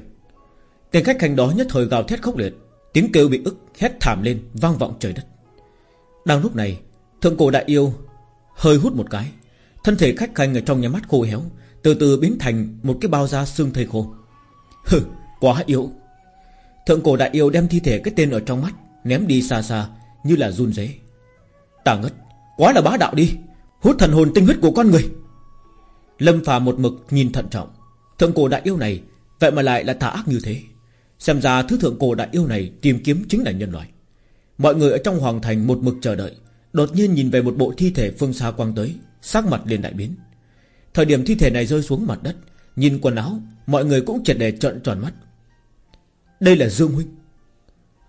Tên khách hành đó nhất thời gào thét khốc liệt. Tiếng kêu bị ức, hét thảm lên, Vang vọng trời đất. Đang lúc này, Thượng cổ đại yêu Hơi hút một cái. Thân thể khách khanh ở trong nhà mắt khô héo, Từ từ biến thành một cái bao da xương thây khô. Hừ, quá yếu. Thượng cổ đại yêu đem thi thể cái tên ở trong mắt, Ném đi xa xa, như là run rế. Tà ngất, Quá là bá đạo đi, Hút thần hồn tinh huyết của con người. Lâm phà một mực nhìn thận trọng. Thượng cổ đại yêu này, Vậy mà lại là tà ác như thế. Xem ra thứ thượng cổ đại yêu này Tìm kiếm chính là nhân loại. Mọi người ở trong hoàng thành một mực chờ đợi, Đột nhiên nhìn về một bộ thi thể phương xa quang tới. Sắc mặt liền đại biến. Thời điểm thi thể này rơi xuống mặt đất, Nhìn quần áo, Mọi người cũng triệt để trợn tròn mắt. Đây là Dương Huynh.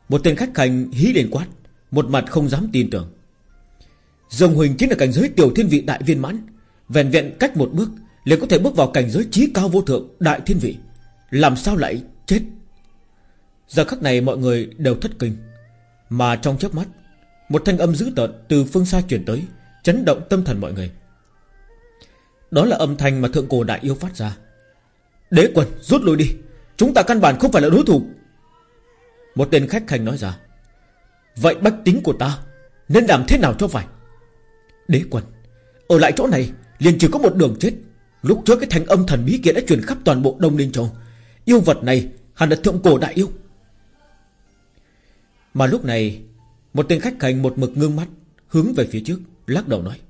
Một tên khách hành hí lên quát, Một mặt không dám tin tưởng. Dương Huynh chính là cảnh giới tiểu thiên vị đại viên mãn, Vẹn vẹn cách một bước, liền có thể bước vào cảnh giới trí cao vô thượng Đại thiên vị. Làm sao lại chết? Giờ khắc này mọi người đều thất kinh, Mà trong chớp mắt, Một thanh âm dữ tợn từ phương xa truyền tới, Chấn động tâm thần mọi người. Đó là âm thanh mà thượng cổ đại yêu phát ra. Đế quần rút lui đi. Chúng ta căn bản không phải là đối thủ. Một tên khách hành nói ra. Vậy bách tính của ta Nên làm thế nào cho phải? Đế quần Ở lại chỗ này liền chỉ có một đường chết. Lúc trước cái thành âm thần bí kia đã truyền khắp toàn bộ Đông Ninh Châu. Yêu vật này hẳn là thượng cổ đại yêu. Mà lúc này, Một tên khách hành một mực ngưng mắt, Hướng về phía trước, Lắc đầu nói.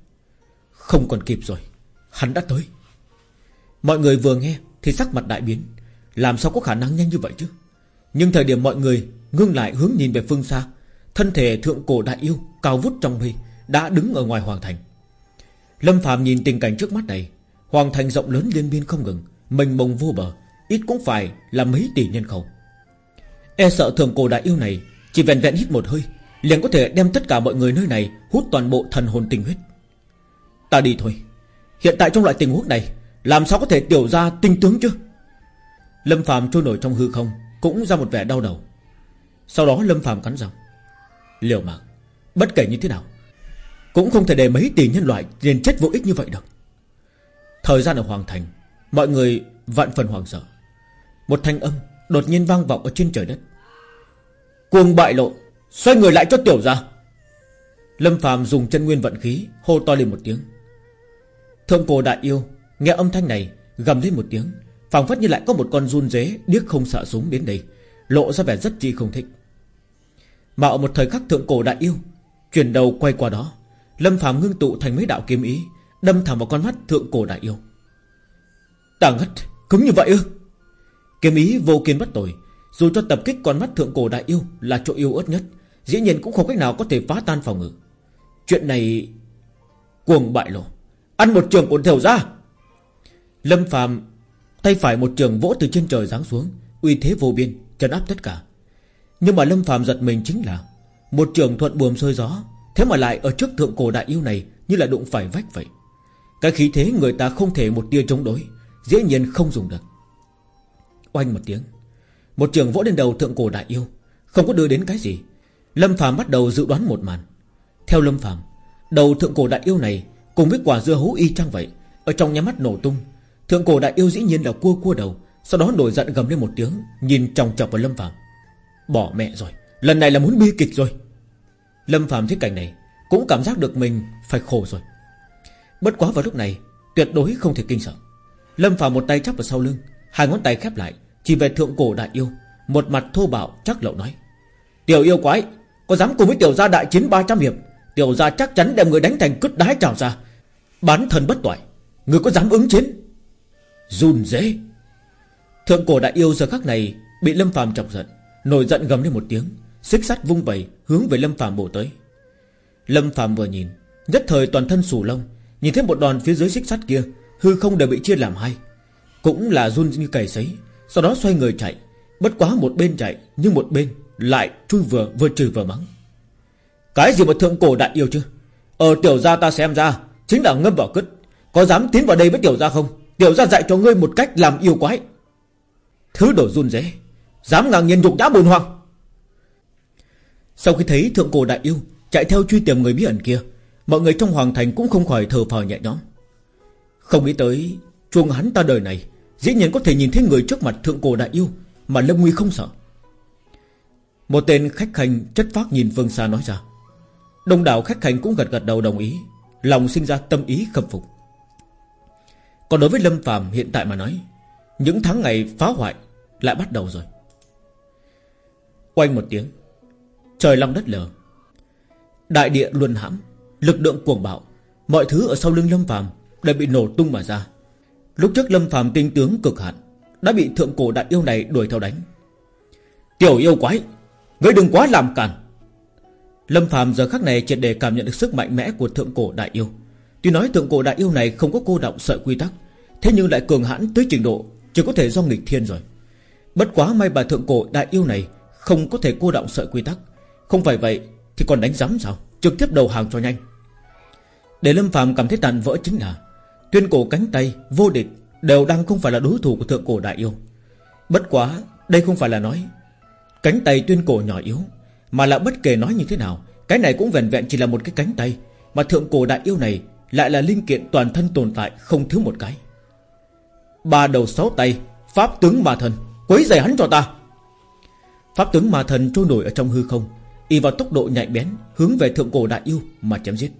Không còn kịp rồi. Hắn đã tới. Mọi người vừa nghe Thì sắc mặt đại biến. Làm sao có khả năng nhanh như vậy chứ? Nhưng thời điểm mọi người ngưng lại hướng nhìn về phương xa, Thân thể thượng cổ đại yêu Cao vút trong mây Đã đứng ở ngoài hoàng thành. Lâm Phạm nhìn tình cảnh trước mắt này, Hoàng thành rộng lớn liên miên không ngừng, Mênh mông vô bờ, Ít cũng phải là mấy tỷ nhân khẩu. E sợ thượng cổ đại yêu này Chỉ vẹn vẹn hít một hơi, Liền có thể đem tất cả mọi người nơi này Hút toàn bộ thần hồn tình huyết. Ta đi thôi. Hiện tại trong loại tình huống này, Làm sao có thể tiểu ra tinh tướng chứ? Lâm Phạm trôi nổi trong hư không, Cũng ra một vẻ đau đầu. Sau đó Lâm Phạm cắn răng. Liều mạng, Bất kể như thế nào, Cũng không thể để mấy tỷ nhân loại liền chết vô ích như vậy được. Thời gian ở Hoàng Thành, Mọi người vạn phần hoàng sợ. Một thanh âm đột nhiên vang vọng ở trên trời đất. Cuồng bại lộ, Xoay người lại cho tiểu ra Lâm phàm dùng chân nguyên vận khí Hô to lên một tiếng. Thượng cổ đại yêu, Nghe âm thanh này, gầm lên một tiếng, phảng phất như lại có một con run dế Điếc không sợ súng đến đây, Lộ ra vẻ rất chi không thích. Mà ở một thời khắc thượng cổ đại yêu, Chuyển đầu quay qua đó, Lâm phàm ngưng tụ thành mấy đạo kiếm ý, Đâm thẳng vào con mắt thượng cổ đại yêu. Tà ngất, Cứng như vậy ư? Kiếm ý vô kiên bất tồi, Dù cho tập kích con mắt thượng cổ đại yêu Là chỗ yêu ớt nhất, Dĩ nhiên cũng không cách nào có thể phá tan phòng ngự. Chuyện này Cuồng bại lộ. Ăn một trường của thều ra. Lâm phàm Tay phải một trường vỗ từ trên trời giáng xuống, Uy thế vô biên, Trấn áp tất cả. Nhưng mà Lâm phàm giật mình chính là Một trường thuận buồm xơi gió, Thế mà lại ở trước thượng cổ đại yêu này Như là đụng phải vách vậy. Cái khí thế người ta không thể một tia chống đối Dĩ nhiên không dùng được. Oanh một tiếng, Một trường vỗ lên đầu thượng cổ đại yêu, Không có đưa đến cái gì. Lâm Phạm bắt đầu dự đoán một màn. Theo Lâm Phạm Đầu thượng cổ đại yêu này Cùng với quả dưa hấu y chang vậy, Ở trong nhà mắt nổ tung, Thượng cổ đại yêu dĩ nhiên là cua cua đầu, Sau đó nổi giận gầm lên một tiếng, Nhìn chòng chọc vào Lâm Phạm Bỏ mẹ rồi, Lần này là muốn bi kịch rồi. Lâm Phạm thấy cảnh này, Cũng cảm giác được mình phải khổ rồi. Bất quá vào lúc này, Tuyệt đối không thể kinh sợ. Lâm Phạm một tay chắp vào sau lưng, Hai ngón tay khép lại, Chỉ về thượng cổ đại yêu, Một mặt thô bạo, chắc lậu nói. Tiểu yêu quái, Có dám cùng với tiểu gia đại chiến 300 hiệp, Tiểu gia chắc chắn đem người đánh thành cứt đái trào ra Bán thần bất toại. Người có dám ứng chiến? Run dễ Thượng cổ đại yêu giờ khắc này Bị Lâm phàm chọc giận, Nổi giận gầm lên một tiếng, Xích sắt vung vẩy hướng về Lâm phàm bổ tới. Lâm phàm vừa nhìn, Nhất thời toàn thân sù lông, Nhìn thấy một đòn phía dưới xích sắt kia, Hư không đều bị chia làm hai. Cũng là run như cầy sấy, Sau đó xoay người chạy, Bất quá một bên chạy Nhưng một bên lại chui vừa vừa trừ vừa mắng. Cái gì mà thượng cổ đại yêu chứ? Ở tiểu gia ta xem ra Chính là ngâm vào cứt Có dám tiến vào đây với tiểu gia không? Tiểu gia dạy cho ngươi một cách làm yêu quái. Thứ đồ run rế. Dám ngang nhiên dục đã bồn hoàng. Sau khi thấy thượng cổ đại yêu Chạy theo truy tìm người bí ẩn kia, Mọi người trong hoàng thành cũng không khỏi thở phào nhẹ nhõm. Không nghĩ tới, Chuông hắn ta đời này, Dĩ nhiên có thể nhìn thấy người trước mặt thượng cổ đại yêu Mà Lâm Nguy không sợ. Một tên khách hành chất phác nhìn phương xa nói ra. Đông đảo khách hành cũng gật gật đầu đồng ý. Lòng sinh ra tâm ý khâm phục. Còn đối với Lâm phàm hiện tại mà nói, Những tháng ngày phá hoại Lại bắt đầu rồi. Quanh một tiếng, Trời long đất lở. Đại địa luân hãm, Lực lượng cuồng bạo, Mọi thứ ở sau lưng Lâm phàm Đều bị nổ tung mà ra. Lúc trước Lâm phàm tinh tướng cực hạn, Đã bị thượng cổ đại yêu này đuổi theo đánh. Tiểu yêu quái, Ngươi đừng quá làm cản Lâm Phạm giờ khắc này triệt để cảm nhận được sức mạnh mẽ của thượng cổ đại yêu. Tuy nói thượng cổ đại yêu này không có cô động sợi quy tắc, Thế nhưng lại cường hãn tới trình độ Chỉ có thể do nghịch thiên rồi. Bất quá may bà thượng cổ đại yêu này Không có thể cô động sợi quy tắc, Không phải vậy thì còn đánh giám sao? Trực tiếp đầu hàng cho nhanh. Để Lâm Phạm cảm thấy tàn vỡ chính là, Tuyên cổ cánh tay vô địch Đều đang không phải là đối thủ của thượng cổ đại yêu. Bất quá, Đây không phải là nói, Cánh tay tuyên cổ nhỏ yếu mà là bất kể nói như thế nào, Cái này cũng vẹn vẹn chỉ là một cái cánh tay, Mà thượng cổ đại yêu này Lại là linh kiện toàn thân tồn tại không thiếu một cái. Ba đầu sáu tay, Pháp tướng ma thần, Quấy giày hắn cho ta. Pháp tướng ma thần trôi nổi ở trong hư không, Y vào tốc độ nhạy bén, Hướng về thượng cổ đại yêu mà chém giết.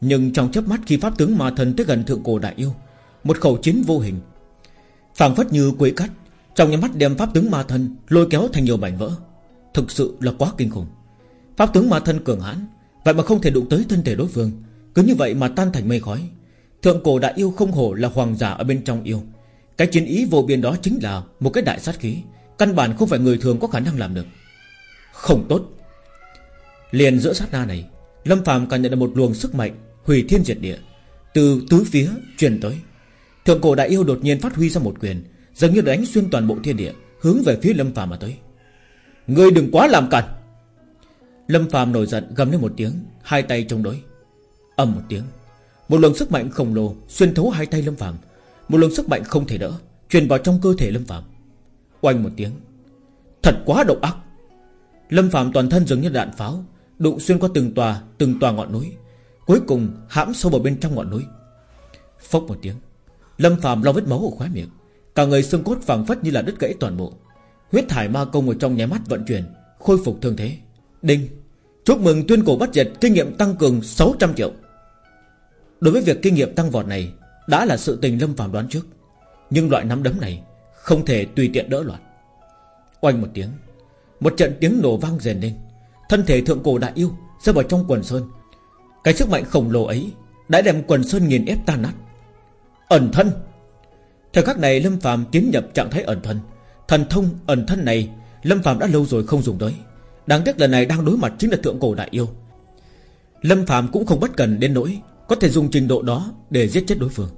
Nhưng trong chớp mắt khi pháp tướng ma thần tới gần thượng cổ đại yêu, Một khẩu chiến vô hình, phảng phất như quấy cắt, Trong nhà mắt đem pháp tướng ma thần Lôi kéo thành nhiều mảnh vỡ. Thực sự là quá kinh khủng. Pháp tướng ma thân cường hãn, Vậy mà không thể đụng tới thân thể đối phương. Cứ như vậy mà tan thành mây khói. Thượng cổ đại yêu không hổ là hoàng giả ở bên trong yêu. Cái chiến ý vô biên đó chính là Một cái đại sát khí, Căn bản không phải người thường có khả năng làm được. Không tốt. Liền giữa sát na này, Lâm phàm cảm nhận được một luồng sức mạnh Hủy thiên diệt địa, Từ tứ phía truyền tới. Thượng cổ đại yêu đột nhiên phát huy ra một quyền, Dường như đánh xuyên toàn bộ thiên địa, Hướng về phía Lâm phàm mà tới. Ngươi đừng quá làm cản Lâm phàm nổi giận gầm lên một tiếng, Hai tay chống đối. Ầm một tiếng, Một luồng sức mạnh khổng lồ xuyên thấu hai tay Lâm phàm. Một luồng sức mạnh không thể đỡ, Truyền vào trong cơ thể Lâm phàm. Oanh một tiếng, Thật quá độc ác. Lâm phàm toàn thân giống như đạn pháo, Đụng xuyên qua từng tòa Từng tòa ngọn núi, Cuối cùng hãm sâu vào bên trong ngọn núi. Phốc một tiếng, Lâm phàm lau vết máu ở khóe miệng, Cả người xương cốt phẳng phất như là đứt gãy toàn bộ. Huyết thải ma công ở trong nháy mắt vận chuyển, Khôi phục thương thế. Đinh. Chúc mừng tuyên cổ bắt diệt, kinh nghiệm tăng cường 600 triệu. Đối với việc kinh nghiệm tăng vọt này, Đã là sự tình Lâm phàm đoán trước. Nhưng loại nắm đấm này Không thể tùy tiện đỡ loạn. Oanh một tiếng, Một trận tiếng nổ vang rền lên. Thân thể thượng cổ đại yêu rơi vào trong quần sơn. Cái sức mạnh khổng lồ ấy Đã đem quần sơn nghiền ép tan nát. Ẩn thân. Thời khắc này Lâm phàm tiến nhập trạng thái ẩn thân. Thần thông ẩn thân này Lâm phạm đã lâu rồi không dùng tới. Đáng tiếc lần này đang đối mặt chính là thượng cổ đại yêu. Lâm phạm cũng không bất cần đến nỗi Có thể dùng trình độ đó để giết chết đối phương.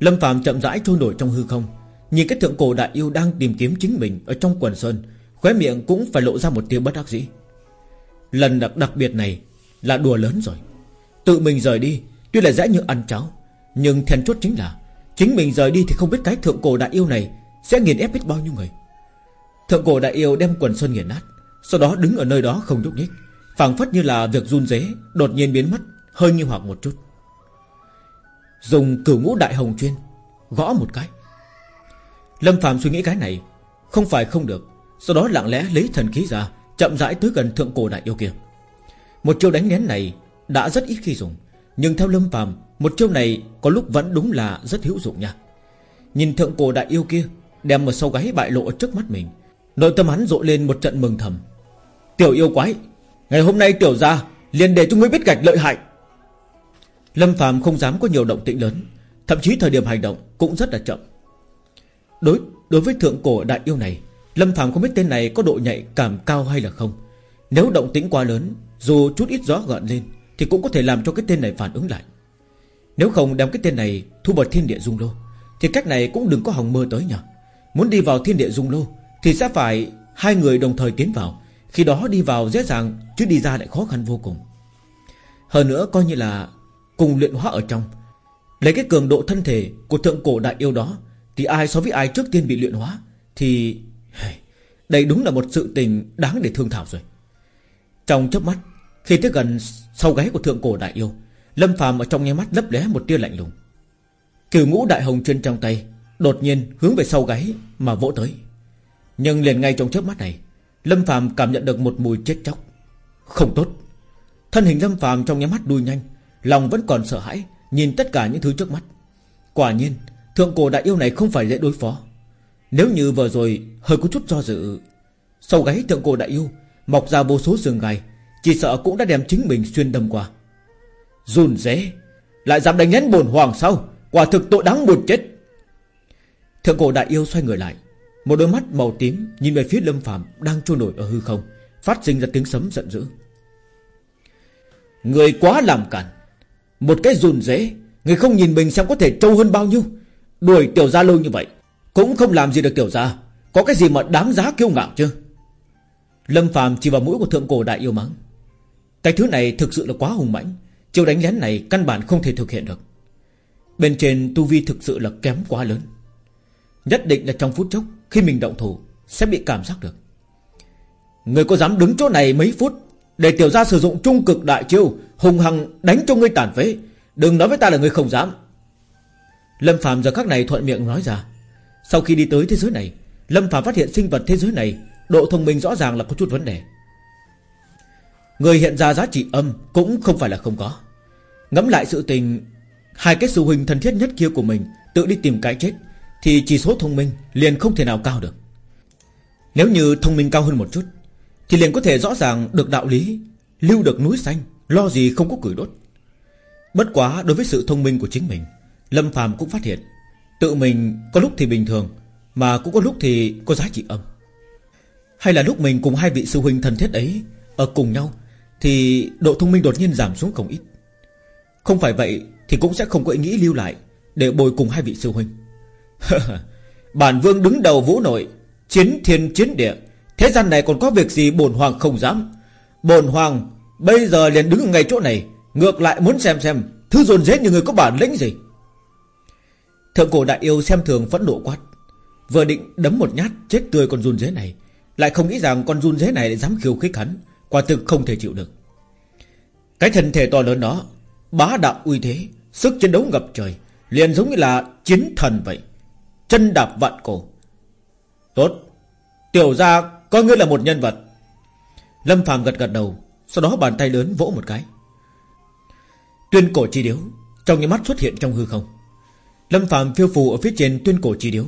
Lâm phạm chậm rãi trôi nổi trong hư không Nhìn cái thượng cổ đại yêu đang tìm kiếm chính mình Ở trong quần sơn Khóe miệng cũng phải lộ ra một tiếng bất đắc dĩ. Lần đặc, đặc biệt này Là đùa lớn rồi. Tự mình rời đi Tuy là dễ như ăn cháo Nhưng then chốt chính là Chính mình rời đi thì không biết cái thượng cổ đại yêu này sẽ nghiền ép biết bao nhiêu người. Thượng cổ đại yêu đem quần sơn nghiền nát, Sau đó đứng ở nơi đó không nhúc nhích. Phảng phất như là việc run rế, Đột nhiên biến mất, Hơi như hoặc một chút. Dùng cửu ngũ đại hồng chuyên, Gõ một cái. Lâm Phạm suy nghĩ cái này, Không phải không được, Sau đó lặng lẽ lấy thần khí ra, Chậm rãi tới gần thượng cổ đại yêu kia. Một chiêu đánh nén này Đã rất ít khi dùng, Nhưng theo Lâm Phạm Một chiêu này có lúc vẫn đúng là rất hữu dụng nha. Nhìn thượng cổ đại yêu kia Đem một sâu gáy bại lộ trước mắt mình. Nội tâm hắn rộ lên một trận mừng thầm. Tiểu yêu quái, Ngày hôm nay tiểu ra liền để cho ngươi biết gạch lợi hại. Lâm phàm không dám có nhiều động tĩnh lớn, Thậm chí thời điểm hành động cũng rất là chậm. Đối đối với thượng cổ đại yêu này, Lâm phàm không biết tên này có độ nhạy, cảm cao hay là không. Nếu động tĩnh quá lớn, Dù chút ít gió gợn lên, Thì cũng có thể làm cho cái tên này phản ứng lại. Nếu không đem cái tên này thu vào thiên địa dung lô Thì cách này cũng đừng có hòng mơ tới nhở Muốn đi vào thiên địa dung lô, Thì sẽ phải hai người đồng thời tiến vào. Khi đó đi vào dễ dàng, Chứ đi ra lại khó khăn vô cùng. Hơn nữa, coi như là Cùng luyện hóa ở trong. Lấy cái cường độ thân thể của thượng cổ đại yêu đó, Thì ai so với ai trước tiên bị luyện hóa, Thì Đây đúng là một sự tình đáng để thương thảo rồi. Trong chớp mắt, Khi tới gần sau gáy của thượng cổ đại yêu, Lâm phàm ở trong nháy mắt lấp lé một tia lạnh lùng. Cửu ngũ đại hồng trên trong tay Đột nhiên hướng về sau gáy Mà vỗ tới. Nhưng liền ngay trong chớp mắt này, Lâm phàm cảm nhận được một mùi chết chóc. Không tốt. Thân hình Lâm phàm trong nháy mắt đuôi nhanh, Lòng vẫn còn sợ hãi, Nhìn tất cả những thứ trước mắt. Quả nhiên, Thượng cổ đại yêu này không phải dễ đối phó. Nếu như vừa rồi hơi có chút do dự, Sau gáy thượng cổ đại yêu, Mọc ra vô số sừng gai, Chỉ sợ cũng đã đem chính mình xuyên đâm qua. Run rế, Lại dám đánh nhấn bổn hoàng sao? Quả thực tội đáng buồn chết. Thượng cổ đại yêu xoay người lại. Một đôi mắt màu tím nhìn về phía lâm phàm Đang trôi nổi ở hư không, Phát sinh ra tiếng sấm giận dữ. Người quá làm cản Một cái run rế, Người không nhìn mình xem có thể trâu hơn bao nhiêu. Đuổi tiểu gia lâu như vậy, Cũng không làm gì được tiểu gia. Có cái gì mà đáng giá kiêu ngạo chứ? Lâm phàm chỉ vào mũi của thượng cổ đại yêu mắng. Cái thứ này thực sự là quá hùng mãnh, Chiêu đánh lén này căn bản không thể thực hiện được. Bên trên tu vi thực sự là kém quá lớn. Nhất định là trong phút chốc, Khi mình động thủ, Sẽ bị cảm giác được. Người có dám đứng chỗ này mấy phút, Để tiểu gia sử dụng trung cực đại chiêu, Hùng hằng đánh cho ngươi tàn phế. Đừng nói với ta là người không dám. Lâm Phạm giờ khắc này thuận miệng nói ra. Sau khi đi tới thế giới này, Lâm Phạm phát hiện sinh vật thế giới này, Độ thông minh rõ ràng là có chút vấn đề. Người hiện ra giá trị âm Cũng không phải là không có. Ngẫm lại sự tình, Hai cái sư huynh thân thiết nhất kia của mình Tự đi tìm cái chết. Thì chỉ số thông minh liền không thể nào cao được. Nếu như thông minh cao hơn một chút, Thì liền có thể rõ ràng được đạo lý, Lưu được núi xanh, Lo gì không có củi đốt. Bất quá đối với sự thông minh của chính mình, Lâm Phàm cũng phát hiện, Tự mình có lúc thì bình thường, Mà cũng có lúc thì có giá trị âm. Hay là lúc mình cùng hai vị sư huynh thân thiết ấy Ở cùng nhau, Thì độ thông minh đột nhiên giảm xuống không ít. Không phải vậy Thì cũng sẽ không có ý nghĩ lưu lại Để bồi cùng hai vị sư huynh. Bản vương đứng đầu vũ nội, Chiến thiên chiến địa. Thế gian này còn có việc gì bổn hoàng không dám? Bổn hoàng Bây giờ liền đứng ngay chỗ này, Ngược lại muốn xem xem Thứ dồn dế như người có bản lĩnh gì. Thượng cổ đại yêu xem thường phẫn nộ quát, Vừa định đấm một nhát, chết tươi con run dế này, Lại không nghĩ rằng con run dế này lại dám khiêu khích hắn, Quả thực không thể chịu được. Cái thân thể to lớn đó, Bá đạo uy thế, Sức chiến đấu ngập trời, Liền giống như là chiến thần vậy. Chân đạp vạn cổ. Tốt. Tiểu ra coi ngươi là một nhân vật. Lâm phàm gật gật đầu, Sau đó bàn tay lớn vỗ một cái. Tuyên cổ chi điếu, Trong những mắt xuất hiện trong hư không. Lâm phàm phiêu phù ở phía trên tuyên cổ chi điếu.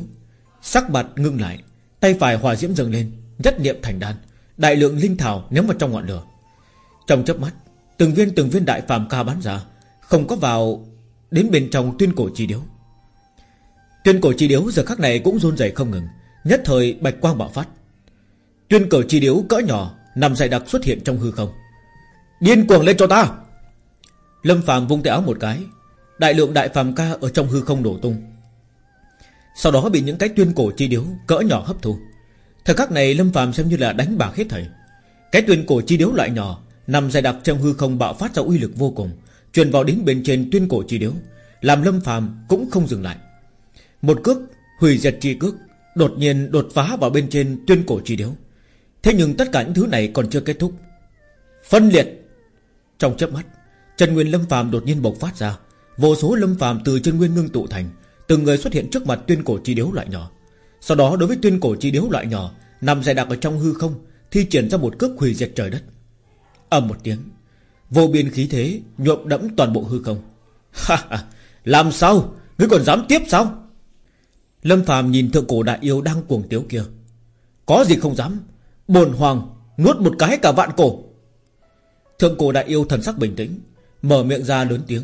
Sắc mặt ngưng lại, Tay phải hòa diễm dâng lên, Nhất niệm thành đan, Đại lượng linh thảo ném vào trong ngọn lửa. Trong chớp mắt, Từng viên từng viên đại phàm ca bắn ra, Không có vào Đến bên trong tuyên cổ chi điếu. Tuyên cổ chi điếu giờ khắc này cũng run rẩy không ngừng. Nhất thời bạch quang bạo phát. Tuyên cổ chi điếu cỡ nhỏ, Nằm dày đặc xuất hiện trong hư không. Điên cuồng lên cho ta! Lâm phàm vung tay áo một cái. Đại lượng đại phàm ca ở trong hư không đổ tung. Sau đó bị những cái tuyên cổ chi điếu Cỡ nhỏ hấp thu. Thời khắc này Lâm phàm xem như là đánh bạc hết thầy. Cái tuyên cổ chi điếu loại nhỏ, Nằm dài đặc trong hư không bạo phát ra uy lực vô cùng, Truyền vào đến bên trên tuyên cổ chi điếu, Làm Lâm phàm cũng không dừng lại. Một cước hủy diệt chi cước, Đột nhiên đột phá vào bên trên tuyên cổ chi điếu. Thế nhưng tất cả những thứ này còn chưa kết thúc. Phân liệt. Trong chớp mắt, Trần Nguyên Lâm phàm đột nhiên bộc phát ra. Vô số lâm phàm từ chân nguyên ngưng tụ thành, Từng người xuất hiện trước mặt tuyên cổ chi điếu loại nhỏ. Sau đó, đối với tuyên cổ chi điếu loại nhỏ, Nằm dài đặc ở trong hư không, Thi triển ra một cước hủy diệt trời đất. Ầm một tiếng, Vô biên khí thế nhuộm đẫm toàn bộ hư không. Ha ha, Làm sao? Ngươi còn dám tiếp sao? Lâm Phạm nhìn thượng cổ đại yêu đang cuồng tiếu kia. Có gì không dám? Bồn hoàng nuốt một cái cả vạn cổ. Thượng cổ đại yêu thần sắc bình tĩnh, Mở miệng ra lớn tiếng.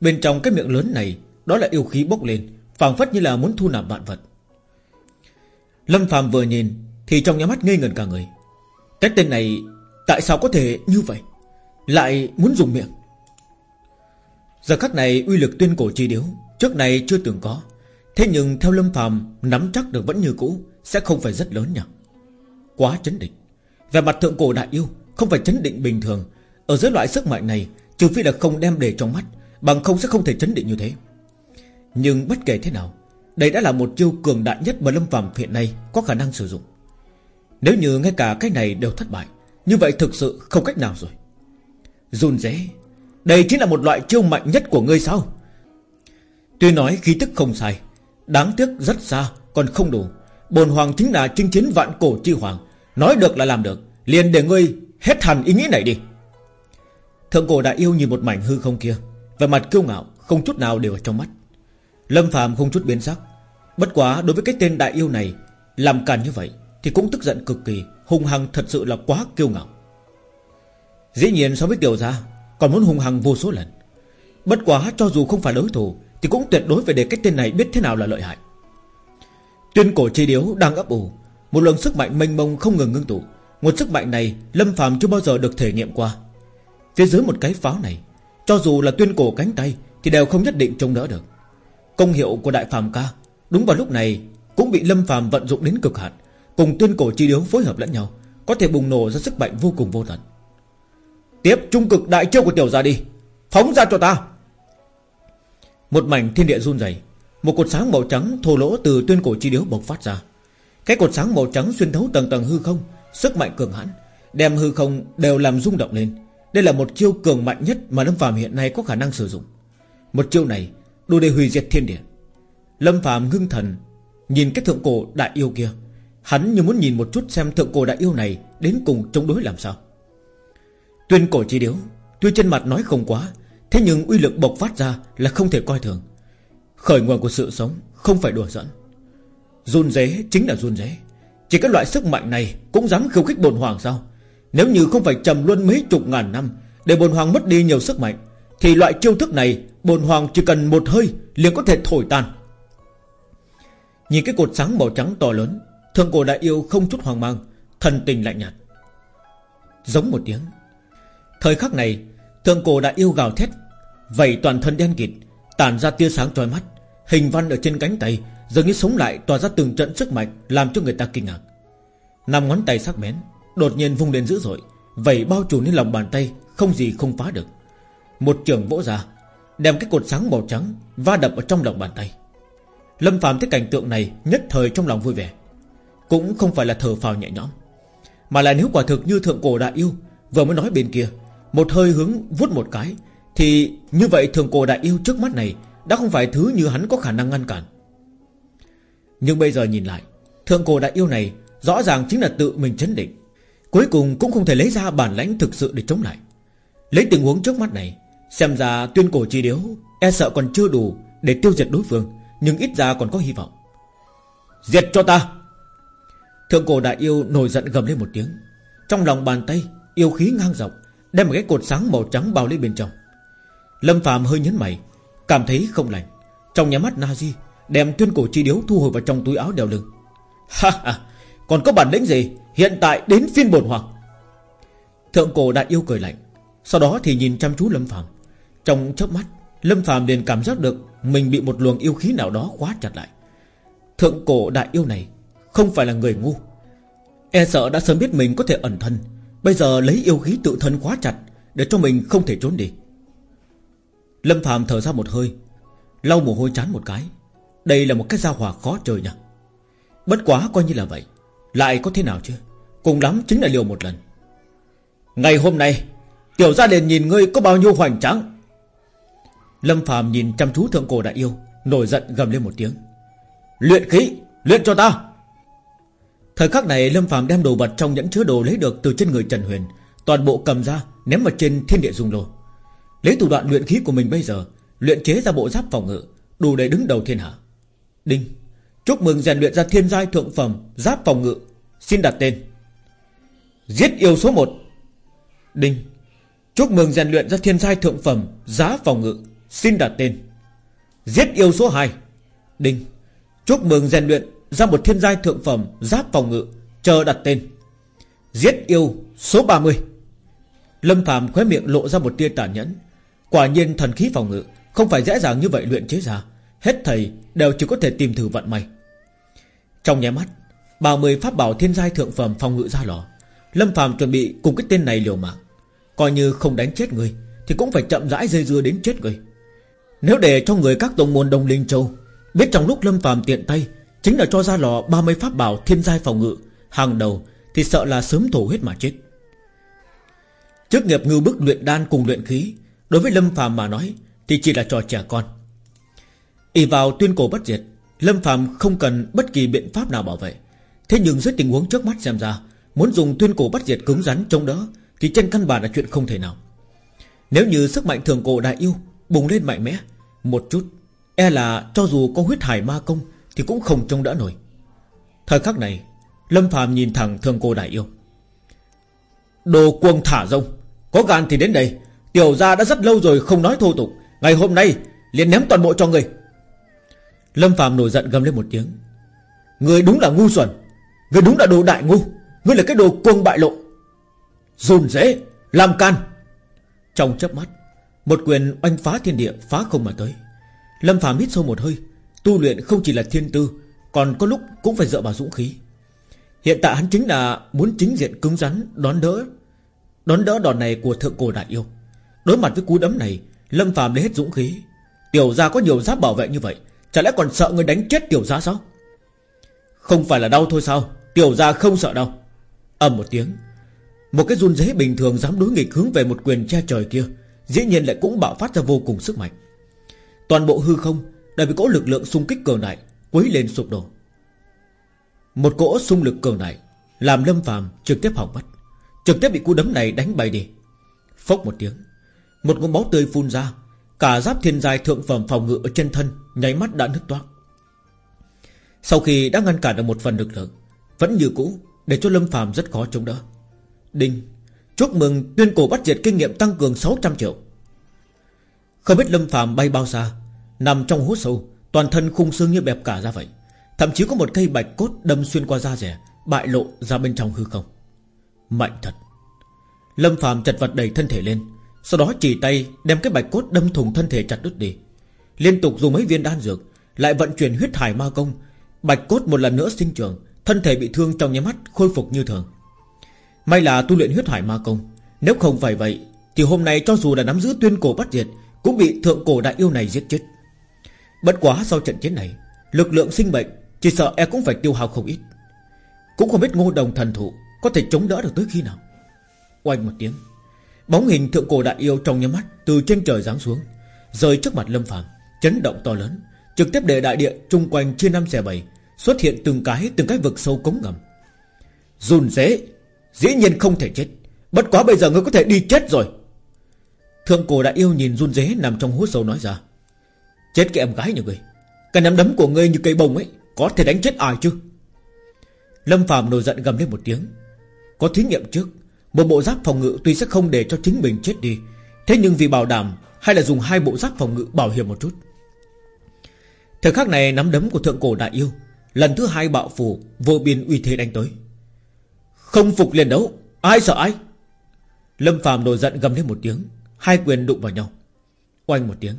Bên trong cái miệng lớn này, Đó là yêu khí bốc lên, phảng phất như là muốn thu nạp vạn vật. Lâm Phạm vừa nhìn, Thì trong nhà mắt ngây ngần cả người. Cái tên này, Tại sao có thể như vậy? Lại muốn dùng miệng. Giờ khắc này uy lực tuyên cổ chi điếu, Trước này chưa từng có. Thế nhưng theo Lâm Phạm Nắm chắc được vẫn như cũ, Sẽ không phải rất lớn nhỉ? Quá chấn định. Về mặt thượng cổ đại yêu, Không phải chấn định bình thường. Ở dưới loại sức mạnh này, Trừ phi là không đem để trong mắt, Bằng không sẽ không thể chấn định như thế. Nhưng bất kể thế nào, Đây đã là một chiêu cường đại nhất mà Lâm Phạm hiện nay Có khả năng sử dụng. Nếu như ngay cả cái này đều thất bại, Như vậy thực sự không cách nào rồi. Run rế, Đây chính là một loại chiêu mạnh nhất của ngươi sao? Tuy nói khí tức không sai Đáng tiếc rất xa, Còn không đủ. Bồn hoàng chính là chinh chiến vạn cổ chi hoàng. Nói được là làm được. Liền để ngươi hết hẳn ý nghĩ này đi. Thượng cổ đại yêu nhìn một mảnh hư không kia Về mặt kiêu ngạo, Không chút nào đều ở trong mắt. Lâm phàm không chút biến sắc. Bất quá đối với cái tên đại yêu này, Làm càn như vậy Thì cũng tức giận cực kỳ, Hung hăng thật sự là quá kiêu ngạo. Dĩ nhiên so với tiểu gia, Còn muốn hung hăng vô số lần. Bất quá cho dù không phải đối thủ thì cũng tuyệt đối phải để cái tên này biết thế nào là lợi hại. Tuyên cổ chi điếu đang ấp ủ, Một luồng sức mạnh mênh mông không ngừng ngưng tụ. Một sức mạnh này, Lâm phàm chưa bao giờ được thể nghiệm qua. Phía dưới một cái pháo này, Cho dù là tuyên cổ cánh tay, Thì đều không nhất định chống đỡ được. Công hiệu của đại phàm ca, Đúng vào lúc này, Cũng bị lâm phàm vận dụng đến cực hạn, Cùng tuyên cổ chi điếu phối hợp lẫn nhau, Có thể bùng nổ ra sức mạnh vô cùng vô tận. Tiếp trung cực đại chiêu của tiểu gia đi, Phóng ra cho ta. Một mảnh thiên địa run rẩy, Một cột sáng màu trắng thô lỗ từ tuyên cổ chi điếu bộc phát ra. Cái cột sáng màu trắng xuyên thấu tầng tầng hư không, Sức mạnh cường hãn, Đem hư không đều làm rung động lên. Đây là một chiêu cường mạnh nhất mà Lâm Phạm hiện nay có khả năng sử dụng. Một chiêu này đủ để hủy diệt thiên địa. Lâm Phạm ngưng thần, Nhìn cái thượng cổ đại yêu kia. Hắn như muốn nhìn một chút xem thượng cổ đại yêu này Đến cùng chống đối làm sao. Tuyên cổ chi điếu, Tuy trên mặt nói không quá Thế nhưng uy lực bộc phát ra là không thể coi thường. Khởi nguồn của sự sống Không phải đùa giỡn. Run dế chính là run dế Chỉ các loại sức mạnh này cũng dám khiêu khích bồn hoàng sao? Nếu như không phải trầm luân mấy chục ngàn năm Để bồn hoàng mất đi nhiều sức mạnh, Thì loại chiêu thức này Bồn hoàng chỉ cần một hơi liền có thể thổi tan. Nhìn cái cột sáng màu trắng to lớn, Thượng cổ đại yêu không chút hoang mang, Thần tình lạnh nhạt. Giống một tiếng. Thời khắc này Thượng cổ đại yêu gào thét. Vậy toàn thân đen kịt Tản ra tia sáng trói mắt. Hình văn ở trên cánh tay Dường như sống lại, tỏa ra từng trận sức mạnh, Làm cho người ta kinh ngạc. Năm ngón tay sắc bén, Đột nhiên vung lên dữ dội. Vậy bao trùm lên lòng bàn tay, Không gì không phá được. Một trường vỗ ra, Đem cái cột sáng màu trắng Va đập ở trong lòng bàn tay. Lâm Phạm thấy cảnh tượng này, Nhất thời trong lòng vui vẻ. Cũng không phải là thở phào nhẹ nhõm, Mà là nếu quả thực như thượng cổ đại yêu, Vừa mới nói bên kia một hơi hướng vút một cái, Thì như vậy thượng cổ đại yêu trước mắt này Đã không phải thứ như hắn có khả năng ngăn cản. Nhưng bây giờ nhìn lại Thượng cổ đại yêu này Rõ ràng chính là tự mình chấn định, Cuối cùng cũng không thể lấy ra bản lãnh thực sự để chống lại. Lấy tình huống trước mắt này, Xem ra tuyên cổ chi điếu E sợ còn chưa đủ để tiêu diệt đối phương, Nhưng ít ra còn có hy vọng. Diệt cho ta! Thượng cổ đại yêu nổi giận gầm lên một tiếng, Trong lòng bàn tay Yêu khí ngang dọc Đem một cái cột sáng màu trắng bao lấy bên trong. Lâm Phạm hơi nhấn mày, Cảm thấy không lành. Trong nhà mắt Nazi Đem tuyên cổ chi điếu thu hồi vào trong túi áo đeo lưng. Ha ha, Còn có bản lĩnh gì? Hiện tại đến phiên bổn hoàng. Thượng cổ đại yêu cười lạnh, Sau đó thì nhìn chăm chú Lâm Phạm. Trong chớp mắt, Lâm Phạm liền cảm giác được Mình bị một luồng yêu khí nào đó khóa chặt lại. Thượng cổ đại yêu này Không phải là người ngu. E sợ đã sớm biết mình có thể ẩn thân Bây giờ lấy yêu khí tự thân quá chặt Để cho mình không thể trốn đi. Lâm phàm thở ra một hơi Lau mồ hôi chán một cái. Đây là một cái giao hòa khó chơi nha Bất quá coi như là vậy Lại có thế nào chứ? Cùng lắm chính là liều một lần. Ngày hôm nay Tiểu gia đình nhìn ngươi có bao nhiêu hoành tráng. Lâm Phạm nhìn chăm chú thượng cổ đại yêu Nổi giận gầm lên một tiếng. Luyện khí, luyện cho ta. Thời khắc này Lâm Phạm đem đồ vật trong nhẫn chứa đồ lấy được từ trên người Trần Huyền, Toàn bộ cầm ra, ném vào trên thiên địa dung lô. Lấy thủ đoạn luyện khí của mình bây giờ, Luyện chế ra bộ giáp phòng ngự, Đủ để đứng đầu thiên hạ. Đinh. Chúc mừng rèn luyện ra thiên giai thượng phẩm Giáp phòng ngự. Xin đặt tên. Giết yêu số 1 Đinh. Chúc mừng rèn luyện ra thiên giai thượng phẩm Giá phòng ngự. Xin đặt tên. Giết yêu số 2 Đinh. Chúc mừng rèn luyện ra một thiên giai thượng phẩm Giáp phòng ngự, Chờ đặt tên. Giết yêu số 30 Lâm phàm khóe miệng lộ ra một tia tàn nhẫn. Quả nhiên thần khí phòng ngự Không phải dễ dàng như vậy luyện chế ra. Hết thầy đều chỉ có thể tìm thử vận may. Trong nháy mắt 30 pháp bảo thiên giai thượng phẩm phòng ngự ra lò. Lâm phàm chuẩn bị cùng cái tên này liều mạng. Coi như không đánh chết người, Thì cũng phải chậm rãi dây dưa đến chết người. Nếu để cho người các tông môn Đông Linh Châu Biết trong lúc Lâm phàm tiện tay Chính là cho ra lò 30 pháp bảo thiên giai phòng ngự. Hàng đầu Thì sợ là sớm thổ huyết mà chết. Trước nghiệp ngư bức luyện đan cùng luyện khí, Đối với Lâm phàm mà nói Thì chỉ là trò trẻ con. Ỉ vào tuyên cổ bất diệt, Lâm phàm không cần bất kỳ biện pháp nào bảo vệ. Thế nhưng dưới tình huống trước mắt xem ra, Muốn dùng tuyên cổ bất diệt cứng rắn chống đỡ Thì trên căn bản là chuyện không thể nào. Nếu như sức mạnh thường cổ đại yêu Bùng lên mạnh mẽ, Một chút E là cho dù có huyết hải ma công thì cũng không trông đỡ nổi. Thời khắc này, Lâm phàm nhìn thẳng thương cô đại yêu. Đồ cuồng thả rông, Có gan thì đến đây. Tiểu gia đã rất lâu rồi không nói thô tục. Ngày hôm nay, liền ném toàn bộ cho người. Lâm phàm nổi giận gầm lên một tiếng. Người đúng là ngu xuẩn. Người đúng là đồ đại ngu. Ngươi là cái đồ cuồng bại lộ. Dùn dễ, Làm can. Trong chớp mắt, Một quyền oanh phá thiên địa phá không mà tới. Lâm phàm hít sâu một hơi. Tu luyện không chỉ là thiên tư, Còn có lúc cũng phải dựa vào dũng khí. Hiện tại hắn chính là Muốn chính diện cứng rắn, đón đỡ Đón đỡ đòn này của thượng cổ đại yêu. Đối mặt với cú đấm này, Lâm phàm lấy hết dũng khí. Tiểu gia có nhiều giáp bảo vệ như vậy, Chả lẽ còn sợ người đánh chết tiểu gia sao? Không phải là đau thôi sao? Tiểu gia không sợ đâu. Ầm một tiếng, Một cái run rế bình thường dám đối nghịch hướng về một quyền che trời kia, Dĩ nhiên lại cũng bạo phát ra vô cùng sức mạnh. Toàn bộ hư không đã bị cỗ lực lượng xung kích cường đại Quấy lên sụp đổ. Một cỗ xung lực cường đại Làm lâm phàm trực tiếp hỏng mất. Trực tiếp bị cú đấm này đánh bay đi. Phốc một tiếng, Một ngụm máu tươi phun ra, Cả giáp thiên dài thượng phẩm phòng ngự ở trên thân Nháy mắt đã nứt toác. Sau khi đã ngăn cản được một phần lực lượng, Vẫn như cũ Để cho Lâm phàm rất khó chống đỡ. Đinh, Chúc mừng tuyên cổ bắt diệt kinh nghiệm tăng cường 600 triệu. Không biết Lâm phàm bay bao xa Nằm trong hố sâu, Toàn thân khung xương như bẹp cả ra vậy. Thậm chí có một cây bạch cốt đâm xuyên qua da rẻ, Bại lộ ra bên trong hư không. Mạnh thật. Lâm phàm chật vật đầy thân thể lên, Sau đó chỉ tay đem cái bạch cốt đâm thùng thân thể chặt đứt đi. Liên tục dùng mấy viên đan dược, Lại vận chuyển huyết hải ma công. Bạch cốt một lần nữa sinh trưởng, Thân thể bị thương trong nháy mắt khôi phục như thường. May là tu luyện huyết hải ma công, Nếu không phải vậy, Thì hôm nay cho dù là nắm giữ tuyên cổ bắt diệt, Cũng bị thượng cổ đại yêu này giết chết. Bất quá sau trận chiến này, Lực lượng sinh bệnh Chỉ sợ e cũng phải tiêu hao không ít. Cũng không biết ngô đồng thần thụ Có thể chống đỡ được tới khi nào. Oanh một tiếng, Bóng hình thượng cổ đại yêu trong nhắm mắt Từ trên trời giáng xuống, Rơi trước mặt lâm phàm, Chấn động to lớn, Trực tiếp để đại địa chung quanh chia năm xẻ bảy, Xuất hiện từng cái từng cái vực sâu cống ngầm. Run dễ Dĩ nhiên không thể chết, Bất quá bây giờ ngươi có thể đi chết rồi. Thượng cổ đại yêu nhìn run dế nằm trong hố sâu nói ra Chết cái em gái nhà ngươi. Cái nắm đấm của ngươi như cây bông ấy, Có thể đánh chết ai chứ? Lâm Phạm nổi giận gầm lên một tiếng. Có thí nghiệm trước, Một bộ giáp phòng ngự tuy sẽ không để cho chính mình chết đi, Thế nhưng vì bảo đảm Hay là dùng hai bộ giáp phòng ngự bảo hiểm một chút. Thời khắc này, nắm đấm của thượng cổ đại yêu Lần thứ hai bạo phủ, Vô biên uy thế đánh tới. Không phục liền đấu, Ai sợ ai? Lâm Phạm nổi giận gầm lên một tiếng, Hai quyền đụng vào nhau. Oanh một tiếng.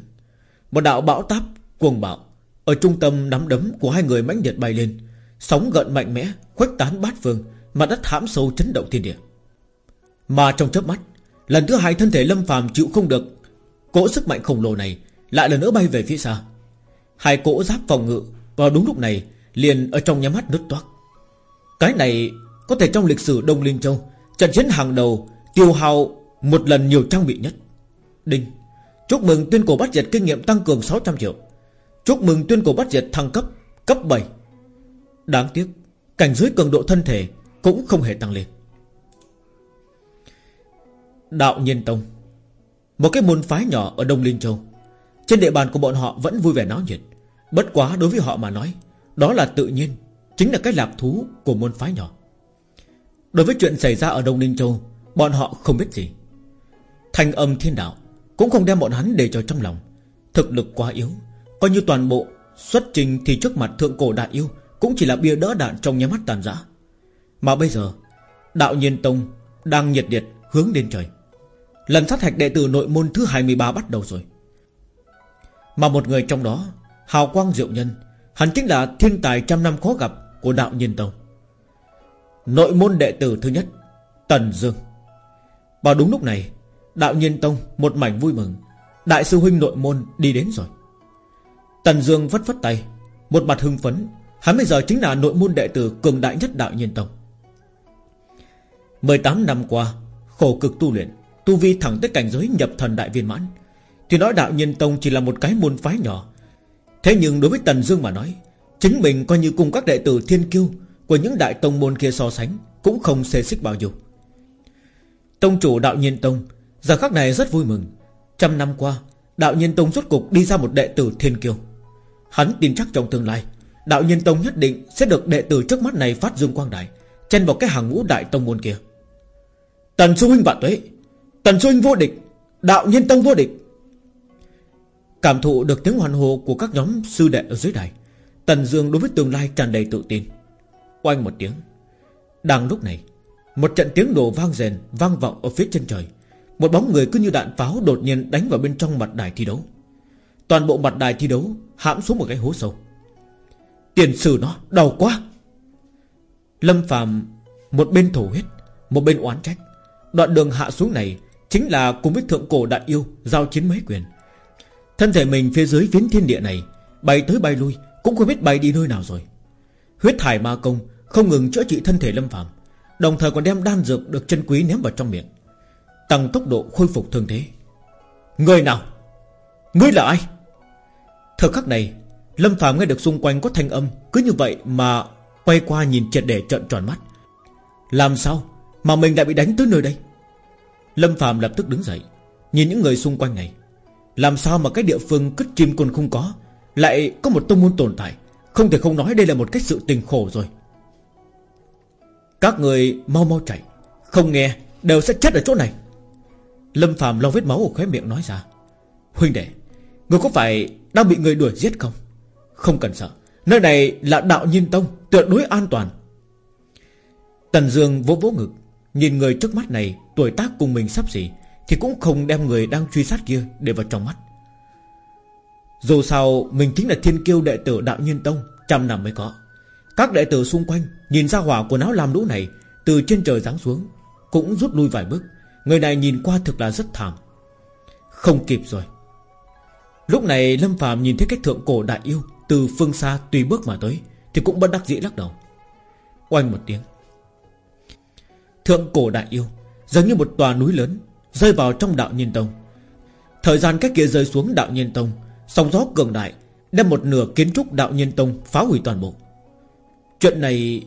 Một đạo bão táp cuồng bạo. Ở trung tâm nắm đấm của hai người mãnh liệt bay lên. Sóng gợn mạnh mẽ, Khuếch tán bát phương Mà đất hãm sâu chấn động thiên địa. Mà trong chớp mắt, Lần thứ hai thân thể Lâm Phàm chịu không được. Cỗ sức mạnh khổng lồ này Lại lần nữa bay về phía xa. Hai cỗ giáp phòng ngự Vào đúng lúc này Liền ở trong nhắm mắt nứt toác. Cái này có thể trong lịch sử Đông Linh Châu, Trận chiến hàng đầu Tiêu hao một lần nhiều trang bị nhất. Đinh. Chúc mừng tuyên cổ bắt diệt kinh nghiệm tăng cường 600 triệu. Chúc mừng tuyên cổ bắt diệt thăng cấp Cấp 7 Đáng tiếc, Cảnh giới cường độ thân thể Cũng không hề tăng lên. Đạo Nhân Tông, Một cái môn phái nhỏ ở Đông Linh Châu, Trên địa bàn của bọn họ vẫn vui vẻ náo nhiệt. Bất quá đối với họ mà nói, Đó là tự nhiên, Chính là cái lạc thú của môn phái nhỏ. Đối với chuyện xảy ra ở Đông Ninh Châu, Bọn họ không biết gì. Thanh âm thiên đạo cũng không đem bọn hắn để cho trong lòng. Thực lực quá yếu, Coi như toàn bộ xuất trình thì trước mặt thượng cổ đại yêu Cũng chỉ là bia đỡ đạn trong nhà mắt tàn giã. Mà bây giờ, Đạo nhiên tông đang nhiệt liệt hướng lên trời. Lần sát hạch đệ tử nội môn thứ 23 bắt đầu rồi. Mà một người trong đó, Hào quang diệu nhân, Hắn chính là thiên tài trăm năm khó gặp Của đạo nhiên tông. Nội môn đệ tử thứ nhất, Tần Dương. Vào đúng lúc này Đạo nhiên tông, một mảnh vui mừng. Đại sư huynh nội môn đi đến rồi. Tần Dương vất vất tay, Một mặt hưng phấn. Hắn bây giờ chính là nội môn đệ tử cường đại nhất đạo nhiên tông. 18 năm qua, Khổ cực tu luyện, Tu vi thẳng tới cảnh giới nhập thần đại viên mãn. Thì nói đạo nhiên tông chỉ là một cái môn phái nhỏ, Thế nhưng đối với Tần Dương mà nói, Chính mình coi như cùng các đệ tử thiên kiêu Của những đại tông môn kia so sánh Cũng không xê xích bao nhiêu. Tông chủ đạo nhiên tông Giờ khắc này rất vui mừng. Trăm năm qua, Đạo nhân tông rốt cục đi ra một đệ tử thiên kiêu. Hắn tin chắc trong tương lai, Đạo nhân tông nhất định sẽ được đệ tử trước mắt này phát dương quang đại Chen vào cái hàng ngũ đại tông môn kia. Tần sư huynh vạn tuế, Tần sư huynh vô địch, Đạo nhân tông vô địch. Cảm thụ được tiếng hoàn hồ của các nhóm sư đệ ở dưới đài, Tần Dương đối với tương lai tràn đầy tự tin. Oanh một tiếng. Đang lúc này, Một trận tiếng nổ vang rền Vang vọng ở phía chân trời. Một bóng người cứ như đạn pháo đột nhiên đánh vào bên trong mặt đài thi đấu. Toàn bộ mặt đài thi đấu Hãm xuống một cái hố sâu. Tiền sử nó, đau quá. Lâm Phạm Một bên thổ huyết, Một bên oán trách. Đoạn đường hạ xuống này Chính là cùng với thượng cổ đại yêu Giao chiến mấy quyền. Thân thể mình phía dưới phiến thiên địa này, Bay tới bay lui, Cũng không biết bay đi nơi nào rồi. Huyết thải ma công Không ngừng chữa trị thân thể Lâm Phạm Đồng thời còn đem đan dược được chân quý ném vào trong miệng. Tăng tốc độ khôi phục thương thế. Người nào? Ngươi là ai? Thời khắc này, Lâm Phạm nghe được xung quanh có thanh âm Cứ như vậy mà Quay qua nhìn triệt để trợn tròn mắt. Làm sao mà mình lại bị đánh tới nơi đây? Lâm Phạm lập tức đứng dậy, Nhìn những người xung quanh này. Làm sao mà cái địa phương cất chim còn không có, Lại có một tông môn tồn tại? Không thể không nói đây là một cách sự tình khổ rồi. Các người mau mau chạy, Không nghe đều sẽ chết ở chỗ này. Lâm Phạm lau vết máu ở khóe miệng nói ra. Huynh đệ, Người có phải đang bị người đuổi giết không? Không cần sợ. Nơi này là đạo nhiên tông, Tuyệt đối an toàn. Tần Dương vỗ vỗ ngực, Nhìn người trước mắt này, Tuổi tác cùng mình sắp xỉ, Thì cũng không đem người đang truy sát kia Để vào trong mắt. Dù sao, mình chính là thiên kiêu đệ tử đạo nhiên tông, Trăm năm mới có. Các đệ tử xung quanh Nhìn ra hỏa của áo làm lũ này, Từ trên trời giáng xuống, Cũng rút lui vài bước. Người này nhìn qua thực là rất thảm. Không kịp rồi. Lúc này Lâm Phạm nhìn thấy cái thượng cổ đại yêu Từ phương xa tùy bước mà tới, Thì cũng bất đắc dĩ lắc đầu. Oanh một tiếng. Thượng cổ đại yêu, Giống như một tòa núi lớn, Rơi vào trong đạo nhiên tông. Thời gian cách kia rơi xuống đạo nhiên tông, Sóng gió cường đại, Đem một nửa kiến trúc đạo nhiên tông phá hủy toàn bộ. Chuyện này,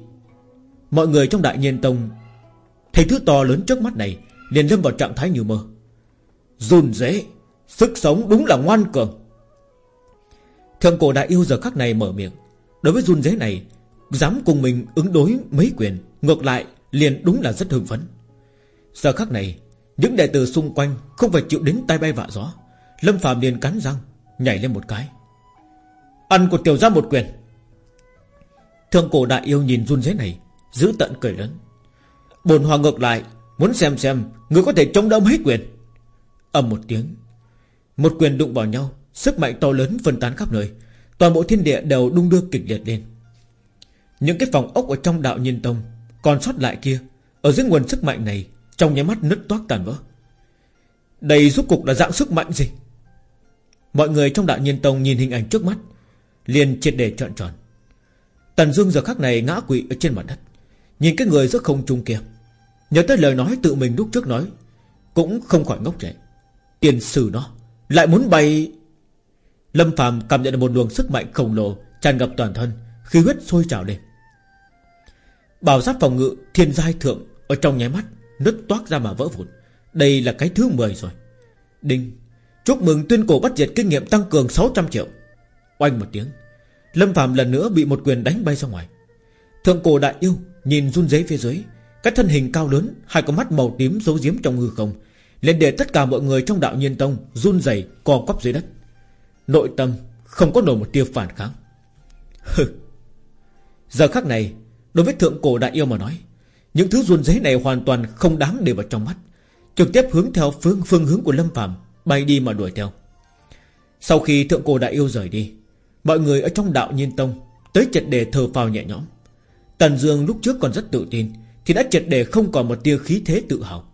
Mọi người trong đại nhiên tông, Thấy thứ to lớn trước mắt này liền lâm vào trạng thái như mơ. Run dễ Sức sống đúng là ngoan cường. Thượng cổ đại yêu giờ khắc này mở miệng. Đối với run dế này, Dám cùng mình ứng đối mấy quyền, Ngược lại liền đúng là rất hưng phấn. Giờ khắc này, Những đệ tử xung quanh không phải chịu đến tay bay vạ gió. Lâm phàm liền cắn răng, Nhảy lên một cái. Ăn của tiểu gia một quyền. Thượng cổ đại yêu nhìn run dế này, Giữ tận cười lớn. Bồn hòa ngược lại Muốn xem xem Người có thể chống đỡ mấy quyền. Ầm một tiếng. Một quyền đụng vào nhau, Sức mạnh to lớn phân tán khắp nơi. Toàn bộ thiên địa đều đung đưa kịch liệt lên. Những cái phòng ốc ở trong đạo nhiên tông Còn sót lại kia, Ở dưới nguồn sức mạnh này, Trong nháy mắt nứt toác tàn vỡ. Đây rốt cục là dạng sức mạnh gì? Mọi người trong đạo nhiên tông nhìn hình ảnh trước mắt, Liền triệt để trọn tròn. Tần Dương giờ khắc này ngã quỵ ở trên mặt đất. Nhìn cái người rất không trung kia Nhớ tới lời nói tự mình lúc trước nói, Cũng không khỏi ngốc trẻ Tiền sử nó, Lại muốn bay. Lâm Phạm cảm nhận được một luồng sức mạnh khổng lồ tràn ngập toàn thân, khí huyết sôi trào lên. Bảo giáp phòng ngự thiên giai thượng Ở trong nháy mắt Nứt toát ra mà vỡ vụn. Đây là cái thứ 10 rồi. Đinh, Chúc mừng tuyên cổ bắt diệt kinh nghiệm tăng cường 600 triệu. Oanh một tiếng, Lâm Phạm lần nữa bị một quyền đánh bay ra ngoài. Thượng cổ đại yêu Nhìn run rẩy phía dưới cái thân hình cao lớn, Hai con mắt màu tím giấu giếm trong hư không lên để tất cả mọi người trong đạo nhiên tông Run rẩy co quắp dưới đất. Nội tâm không có nổi một tia phản kháng. Hừ. Giờ khắc này, Đối với thượng cổ đại yêu mà nói, Những thứ run rẩy này hoàn toàn không đáng để vào trong mắt, Trực tiếp hướng theo phương phương hướng của Lâm Phạm Bay đi mà đuổi theo. Sau khi thượng cổ đại yêu rời đi, Mọi người ở trong đạo nhiên tông Tới chật đề thờ phào nhẹ nhõm. Tần Dương lúc trước còn rất tự tin thì đã triệt để không còn một tia khí thế tự hào.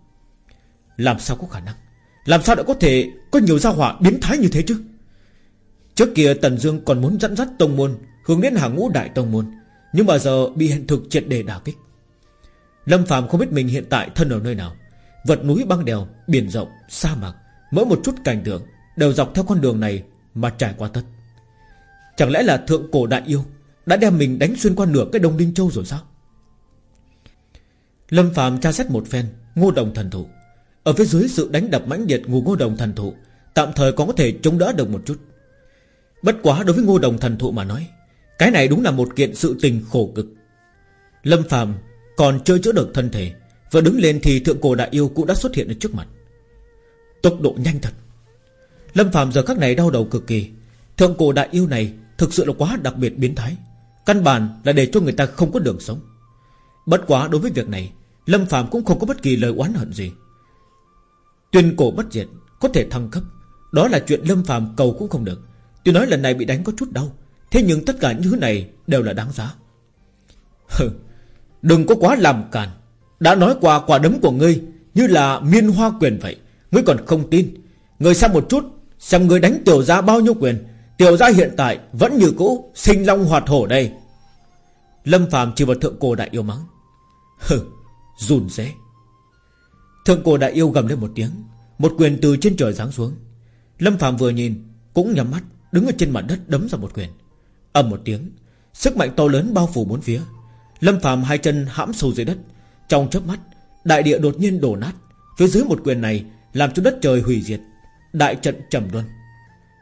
Làm sao có khả năng? Làm sao đã có thể có nhiều gia hỏa biến thái như thế chứ? Trước kia Tần Dương còn muốn dẫn dắt tông môn Hướng đến hàng ngũ đại tông môn Nhưng mà giờ bị hiện thực triệt đề đả kích. Lâm Phạm không biết mình hiện tại thân ở nơi nào. Vật núi băng đèo Biển rộng, sa mạc Mỗi một chút cảnh tượng Đều dọc theo con đường này Mà trải qua tất. Chẳng lẽ là thượng cổ đại yêu Đã đem mình đánh xuyên qua nửa cái đông đinh châu rồi sao? Lâm Phạm tra xét một phen, Ngô đồng thần thụ. Ở phía dưới sự đánh đập mãnh liệt ngô đồng thần thụ, Tạm thời còn có thể chống đỡ được một chút. Bất quá đối với ngô đồng thần thụ mà nói, Cái này đúng là một kiện sự tình khổ cực. Lâm phạm còn chưa chữa được thân thể, Vừa đứng lên thì thượng cổ đại yêu cũng đã xuất hiện ở trước mặt. Tốc độ nhanh thật. Lâm phạm giờ khắc này đau đầu cực kỳ. Thượng cổ đại yêu này Thực sự là quá đặc biệt biến thái, Căn bản là để cho người ta không có đường sống. Bất quá đối với việc này Lâm Phạm cũng không có bất kỳ lời oán hận gì. Tuyên cổ bất diệt, Có thể thăng cấp. Đó là chuyện Lâm Phạm cầu cũng không được. Tuy nói lần này bị đánh có chút đau, Thế nhưng tất cả những thứ này đều là đáng giá. Hừ, Đừng có quá làm càn. Đã nói qua quả đấm của ngươi, Như là miên hoa quyền vậy. Ngươi còn không tin. Ngươi xem một chút, Xem ngươi đánh tiểu gia bao nhiêu quyền. Tiểu gia hiện tại vẫn như cũ, Sinh long hoạt hổ đây. Lâm Phạm chỉ vào thượng cổ đại yêu mắng. Hừ Run rế. Thượng cổ đại yêu gầm lên một tiếng, Một quyền từ trên trời giáng xuống. Lâm phàm vừa nhìn, Cũng nhắm mắt, Đứng ở trên mặt đất đấm ra một quyền. Ầm một tiếng, Sức mạnh to lớn bao phủ bốn phía. Lâm phàm hai chân hãm sâu dưới đất. Trong chớp mắt, Đại địa đột nhiên đổ nát. Phía dưới một quyền này Làm cho đất trời hủy diệt, Đại trận trầm luân.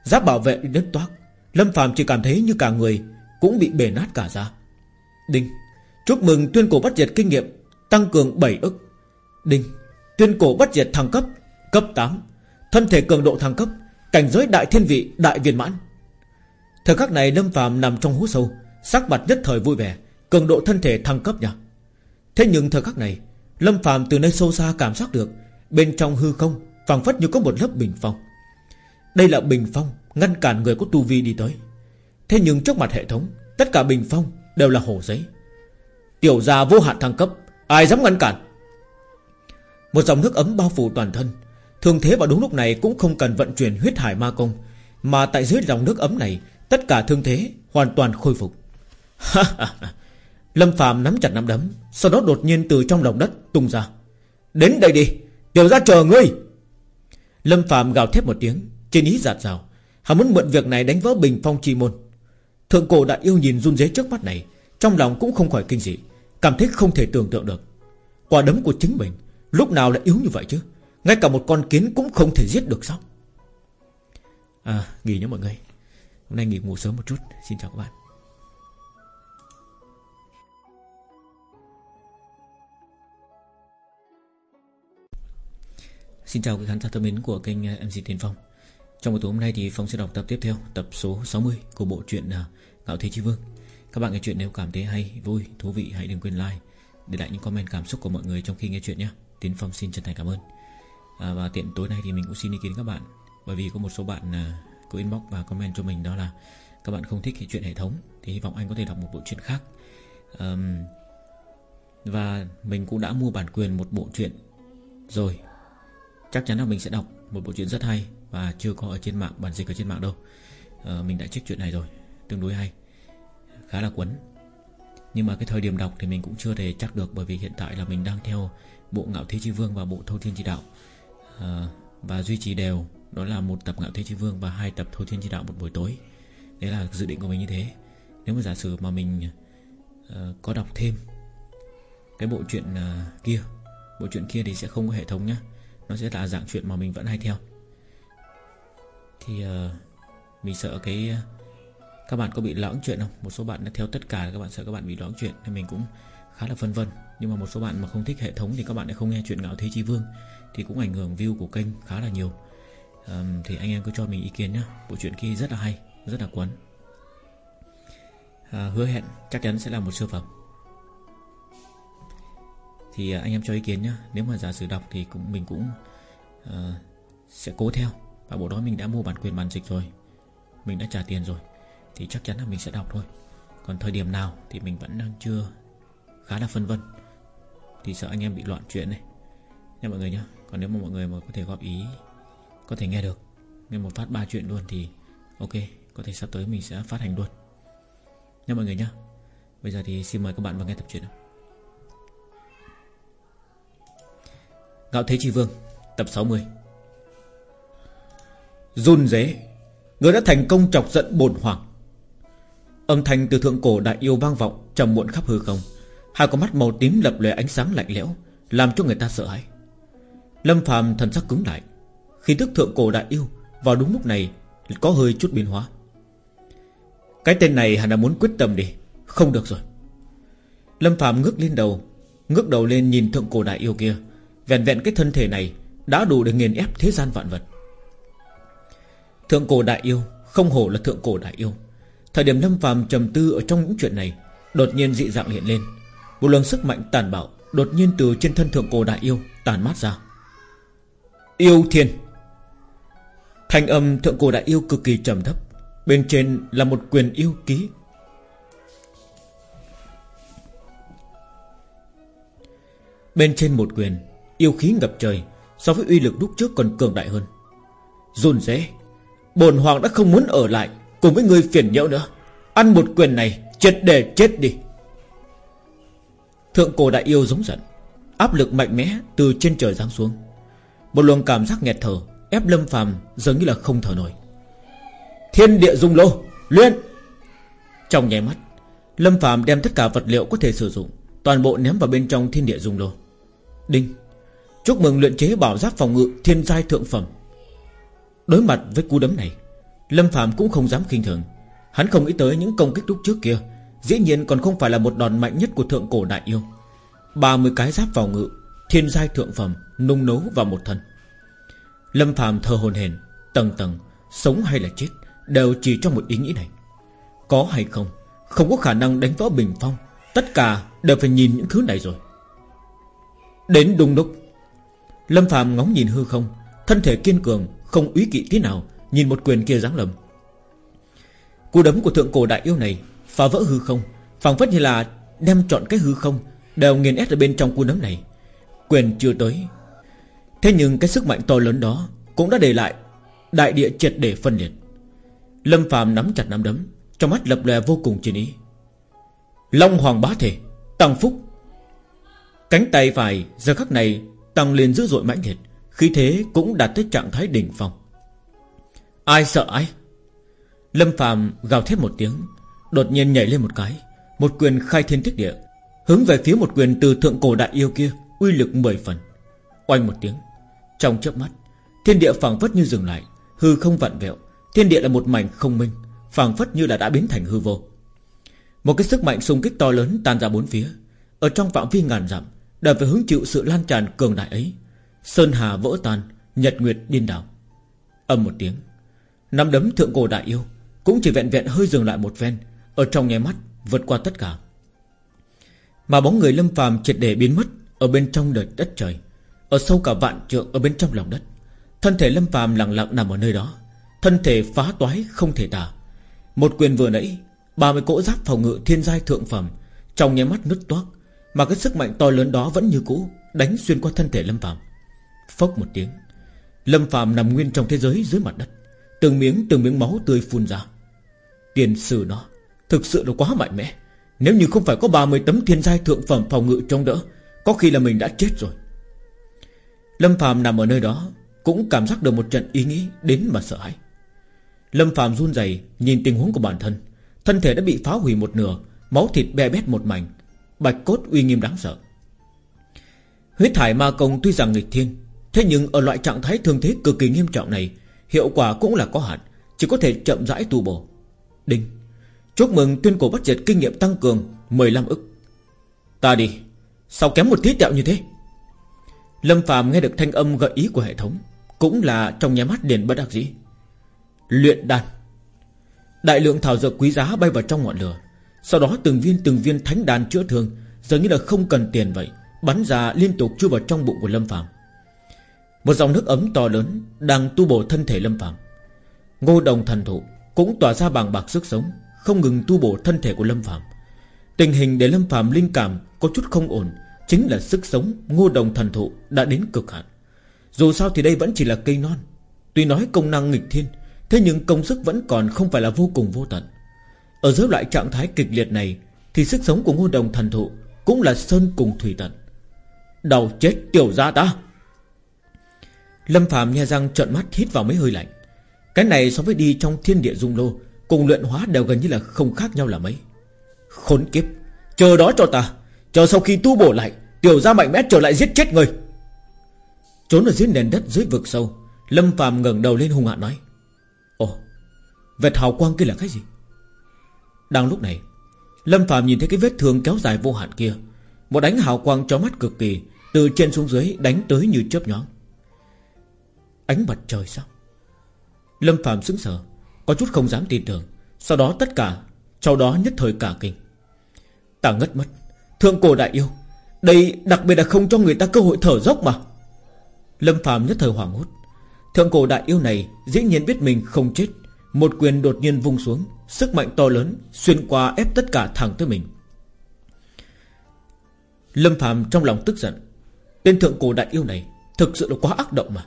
Giáp bảo vệ đất toát Lâm phàm chỉ cảm thấy như cả người Cũng bị bể nát cả ra Đinh, Chúc mừng tuyên cổ bắt diệt kinh nghiệm Tăng cường 7 ức. Đinh, Tuyên cổ bắt diệt thăng cấp Cấp 8 Thân thể cường độ thăng cấp, Cảnh giới đại thiên vị, đại viên mãn. Thời khắc này Lâm phàm nằm trong hố sâu, Sắc mặt nhất thời vui vẻ, Cường độ thân thể thăng cấp nhỉ? Thế nhưng thời khắc này, Lâm phàm từ nơi sâu xa cảm giác được, Bên trong hư không, phảng phất như có một lớp bình phong. Đây là bình phong Ngăn cản người có tu vi đi tới. Thế nhưng trước mặt hệ thống, Tất cả bình phong đều là hồ giấy. Tiểu gia vô hạn thăng cấp Ai dám ngăn cản? Một dòng nước ấm bao phủ toàn thân. Thường thế vào đúng lúc này cũng không cần vận chuyển huyết hải ma công, Mà tại dưới dòng nước ấm này, Tất cả thương thế hoàn toàn khôi phục. Lâm Phạm nắm chặt nắm đấm, Sau đó đột nhiên từ trong lòng đất tung ra. Đến đây đi, Tiểu ra chờ ngươi. Lâm Phạm gào thét một tiếng, Trên ý giạt rào. Hắn muốn mượn việc này đánh vỡ bình phong chi môn. Thượng cổ đại yêu nhìn run rế trước mắt này, Trong lòng cũng không khỏi kinh dị. Cảm thấy không thể tưởng tượng được. Quả đấm của chính mình Lúc nào lại yếu như vậy chứ? Ngay cả một con kiến cũng không thể giết được sao? À nghỉ nhé mọi người. Hôm nay nghỉ ngủ sớm một chút. Xin chào các bạn. Xin chào quý khán giả thân mến của kênh à, MC Tiến Phong. Trong buổi tối hôm nay thì Phong sẽ đọc tập tiếp theo, Tập số 60 của bộ truyện à, Ngạo Thế Chi Vương. Các bạn nghe chuyện nếu cảm thấy hay, vui, thú vị Hãy đừng quên like Để lại những comment cảm xúc của mọi người trong khi nghe chuyện nhé. Tiến Phong xin chân thành cảm ơn. À, Và tiện tối nay thì mình cũng xin ý kiến các bạn Bởi vì có một số bạn à, có inbox và comment cho mình đó là Các bạn không thích chuyện hệ thống Thì hy vọng anh có thể đọc một bộ truyện khác. Um, Và mình cũng đã mua bản quyền một bộ truyện Rồi. Chắc chắn là mình sẽ đọc một bộ truyện rất hay Và chưa có ở trên mạng bản dịch ở trên mạng đâu. À, Mình đã check chuyện này rồi Tương đối hay. Khá là quấn. Nhưng mà cái thời điểm đọc thì mình cũng chưa thể chắc được Bởi vì hiện tại là mình đang theo Bộ Ngạo Thế Chi Vương và Bộ Thâu Thiên Chi Đạo. À, Và duy trì đều Đó là một tập Ngạo Thế Chi Vương Và hai tập Thâu Thiên Chi Đạo một buổi tối. Đấy là dự định của mình như thế. Nếu mà giả sử mà mình uh, có đọc thêm Cái bộ truyện uh, kia Bộ truyện kia thì sẽ không có hệ thống nhá. Nó sẽ là dạng chuyện mà mình vẫn hay theo. Thì uh, Mình sợ cái uh, các bạn có bị lõng chuyện không? Một số bạn đã theo tất cả các bạn sợ các bạn bị lõng chuyện Nên mình cũng khá là phân vân. Nhưng mà một số bạn mà không thích hệ thống Thì các bạn lại không nghe chuyện Ngạo Thế Chi Vương Thì cũng ảnh hưởng view của kênh khá là nhiều. Um, Thì anh em cứ cho mình ý kiến nhé Bộ truyện kia rất là hay Rất là cuốn. À, Hứa hẹn chắc chắn sẽ là một siêu phẩm. Thì à, anh em cho ý kiến nhé Nếu mà giả sử đọc thì cũng mình cũng uh, Sẽ cố theo. Và bộ đó mình đã mua bản quyền bản dịch rồi. Mình đã trả tiền rồi. Thì chắc chắn là mình sẽ đọc thôi. Còn thời điểm nào thì mình vẫn đang chưa Khá là phân vân, Thì sợ anh em bị loạn chuyện này. Nha mọi người nhé Còn nếu mà mọi người mà có thể góp ý, Có thể nghe được, Nghe một phát ba chuyện luôn thì Ok, Có thể sắp tới mình sẽ phát hành luôn. Nha mọi người nhé Bây giờ thì xin mời các bạn vào nghe tập truyện gạo Thế Chi Vương, Tập 60 Run dế Người đã thành công chọc giận bồn hoàng. Âm thanh từ thượng cổ đại yêu vang vọng trầm muộn khắp hư không. Hai con mắt màu tím lập lòe ánh sáng lạnh lẽo, Làm cho người ta sợ hãi. Lâm phàm thần sắc cứng lại. Khi thức thượng cổ đại yêu Vào đúng lúc này, có hơi chút biến hóa. Cái tên này hẳn là muốn quyết tâm đi. Không được rồi. Lâm phàm ngước lên đầu, Ngước đầu lên nhìn thượng cổ đại yêu kia. Vẹn vẹn cái thân thể này Đã đủ để nghiền ép thế gian vạn vật. Thượng cổ đại yêu Không hổ là thượng cổ đại yêu. Thời điểm Lâm phàm trầm tư ở trong những chuyện này, Đột nhiên dị dạng hiện lên. Một luồng sức mạnh tàn bạo Đột nhiên từ trên thân thượng cổ đại yêu tàn mát ra. Yêu thiên. Thanh âm thượng cổ đại yêu cực kỳ trầm thấp, Bên trên là một quyền yêu ký. Bên trên một quyền, Yêu khí ngập trời, So với uy lực lúc trước còn cường đại hơn. Run rế Bồn hoàng đã không muốn ở lại. Cùng với người phiền nhiễu nữa. Ăn một quyền này Chết để chết đi. Thượng cổ đại yêu giống giận, Áp lực mạnh mẽ từ trên trời giáng xuống. Một luồng cảm giác nghẹt thở, Ép lâm phàm giống như là không thở nổi. Thiên địa dung lô, Luyện! Trong nháy mắt, Lâm phàm đem tất cả vật liệu có thể sử dụng, Toàn bộ ném vào bên trong thiên địa dung lô. Đinh! Chúc mừng luyện chế bảo giáp phòng ngự thiên giai thượng phẩm. Đối mặt với cú đấm này Lâm Phạm cũng không dám khinh thường. Hắn không nghĩ tới những công kích lúc trước kia, Dĩ nhiên còn không phải là một đòn mạnh nhất của thượng cổ đại yêu. 30 cái giáp vào ngự, Thiên giai thượng phẩm, Nung nấu vào một thân. Lâm Phạm thờ hồn hền Tầng tầng, Sống hay là chết, Đều chỉ trong một ý nghĩ này. Có hay không Không có khả năng đánh vỡ bình phong, Tất cả đều phải nhìn những thứ này rồi. Đến đung đúc Lâm Phạm ngóng nhìn hư không, Thân thể kiên cường, Không úy kỵ tí nào Nhìn một quyền kia giáng lầm. Cú đấm của thượng cổ đại yêu này, Phá vỡ hư không, phảng phất như là đem chọn cái hư không, Đều nghiền ép ở bên trong cú đấm này. Quyền chưa tới. Thế nhưng cái sức mạnh to lớn đó Cũng đã để lại Đại địa triệt để phân liệt. Lâm phàm nắm chặt nắm đấm, Trong mắt lập lòe vô cùng chiến ý. Long hoàng bá thể, Tăng phúc. Cánh tay phải giờ khắc này Tăng lên dữ dội mãnh liệt, Khí thế cũng đạt tới trạng thái đỉnh phong. Ai sợ ai? Lâm phàm gào thét một tiếng, Đột nhiên nhảy lên một cái, Một quyền khai thiên tích địa, Hướng về phía một quyền từ thượng cổ đại yêu kia, Uy lực mười phần. Oanh một tiếng, Trong chớp mắt, Thiên địa phảng phất như dừng lại, Hư không vặn vẹo, Thiên địa là một mảnh không minh, phảng phất như là đã biến thành hư vô. Một cái sức mạnh xung kích to lớn tan ra bốn phía, Ở trong phạm vi ngàn dặm Đã phải hứng chịu sự lan tràn cường đại ấy. Sơn hà vỡ tan, Nhật nguyệt điên đảo. Âm một tiếng Năm đấm thượng cổ đại yêu Cũng chỉ vẹn vẹn hơi dừng lại một ven Ở trong nháy mắt vượt qua tất cả. Mà bóng người lâm phàm triệt để biến mất Ở bên trong đời đất trời, Ở sâu cả vạn trượng ở bên trong lòng đất. Thân thể lâm phàm lặng lặng nằm ở nơi đó, Thân thể phá toái không thể tả. Một quyền vừa nãy, ba mươi cỗ giáp phòng ngự thiên giai thượng phẩm Trong nháy mắt nứt toác, Mà cái sức mạnh to lớn đó vẫn như cũ Đánh xuyên qua thân thể lâm phàm. Phốc một tiếng, Lâm phàm nằm nguyên trong thế giới dưới mặt đất. Từng miếng từng miếng máu tươi phun ra. Tiền sử nó Thực sự là quá mạnh mẽ. Nếu như không phải có 30 tấm thiên giai thượng phẩm phòng ngự trong đỡ, Có khi là mình đã chết rồi. Lâm Phạm nằm ở nơi đó, Cũng cảm giác được một trận ý nghĩ Đến mà sợ hãi. Lâm Phạm run rẩy nhìn tình huống của bản thân. Thân thể đã bị phá hủy một nửa, Máu thịt be bét một mảnh. Bạch cốt uy nghiêm đáng sợ. Huyết thải ma công tuy rằng nghịch thiên, Thế nhưng ở loại trạng thái thương thế cực kỳ nghiêm trọng này Hiệu quả cũng là có hạn, Chỉ có thể chậm rãi tu bổ. Đinh, Chúc mừng tuyên cổ bắt diệt kinh nghiệm tăng cường 15 ức. Ta đi, Sao kém một tí tẹo như thế? Lâm Phạm nghe được thanh âm gợi ý của hệ thống, Cũng là trong nhà mắt liền bất đắc dĩ. Luyện đan. Đại lượng thảo dược quý giá bay vào trong ngọn lửa, Sau đó từng viên từng viên thánh đan chữa thương, Dường như là không cần tiền vậy, Bắn ra liên tục chui vào trong bụng của Lâm Phạm một dòng nước ấm to lớn Đang tu bổ thân thể Lâm Phạm Ngô đồng thần thụ Cũng tỏa ra bàng bạc sức sống, Không ngừng tu bổ thân thể của Lâm Phạm Tình hình để Lâm Phạm linh cảm Có chút không ổn Chính là sức sống ngô đồng thần thụ đã đến cực hạn. Dù sao thì đây vẫn chỉ là cây non, Tuy nói công năng nghịch thiên, Thế nhưng công sức vẫn còn không phải là vô cùng vô tận. Ở dưới loại trạng thái kịch liệt này Thì sức sống của ngô đồng thần thụ Cũng là sơn cùng thủy tận. Đầu chết tiểu ra ta! Lâm Phạm nhe răng trợn mắt, hít vào mấy hơi lạnh. Cái này so với đi trong thiên địa dung lô, Cùng luyện hóa đều gần như là không khác nhau là mấy. Khốn kiếp, Chờ đó cho ta. Chờ sau khi tu bổ lại, Tiểu ra mạnh mẽ trở lại giết chết người. Trốn ở dưới nền đất dưới vực sâu, Lâm Phạm ngẩng đầu lên hung hạ nói, Ồ, Vệt hào quang kia là cái gì? Đang lúc này, Lâm Phạm nhìn thấy cái vết thương kéo dài vô hạn kia. Một đánh hào quang cho mắt cực kỳ, Từ trên xuống dưới đánh tới như chớp nhoáng. Ánh mặt trời sao? Lâm Phạm sững sờ, Có chút không dám tin tưởng. Sau đó tất cả, Sau đó nhất thời cả kinh. Ta ngất mất. Thượng cổ đại yêu, Đây đặc biệt là không cho người ta cơ hội thở dốc mà. Lâm Phạm nhất thời hoảng hốt. Thượng cổ đại yêu này Dĩ nhiên biết mình không chết. Một quyền đột nhiên vung xuống, Sức mạnh to lớn Xuyên qua ép tất cả thẳng tới mình. Lâm Phạm trong lòng tức giận. Tên thượng cổ đại yêu này Thực sự là quá ác động mà.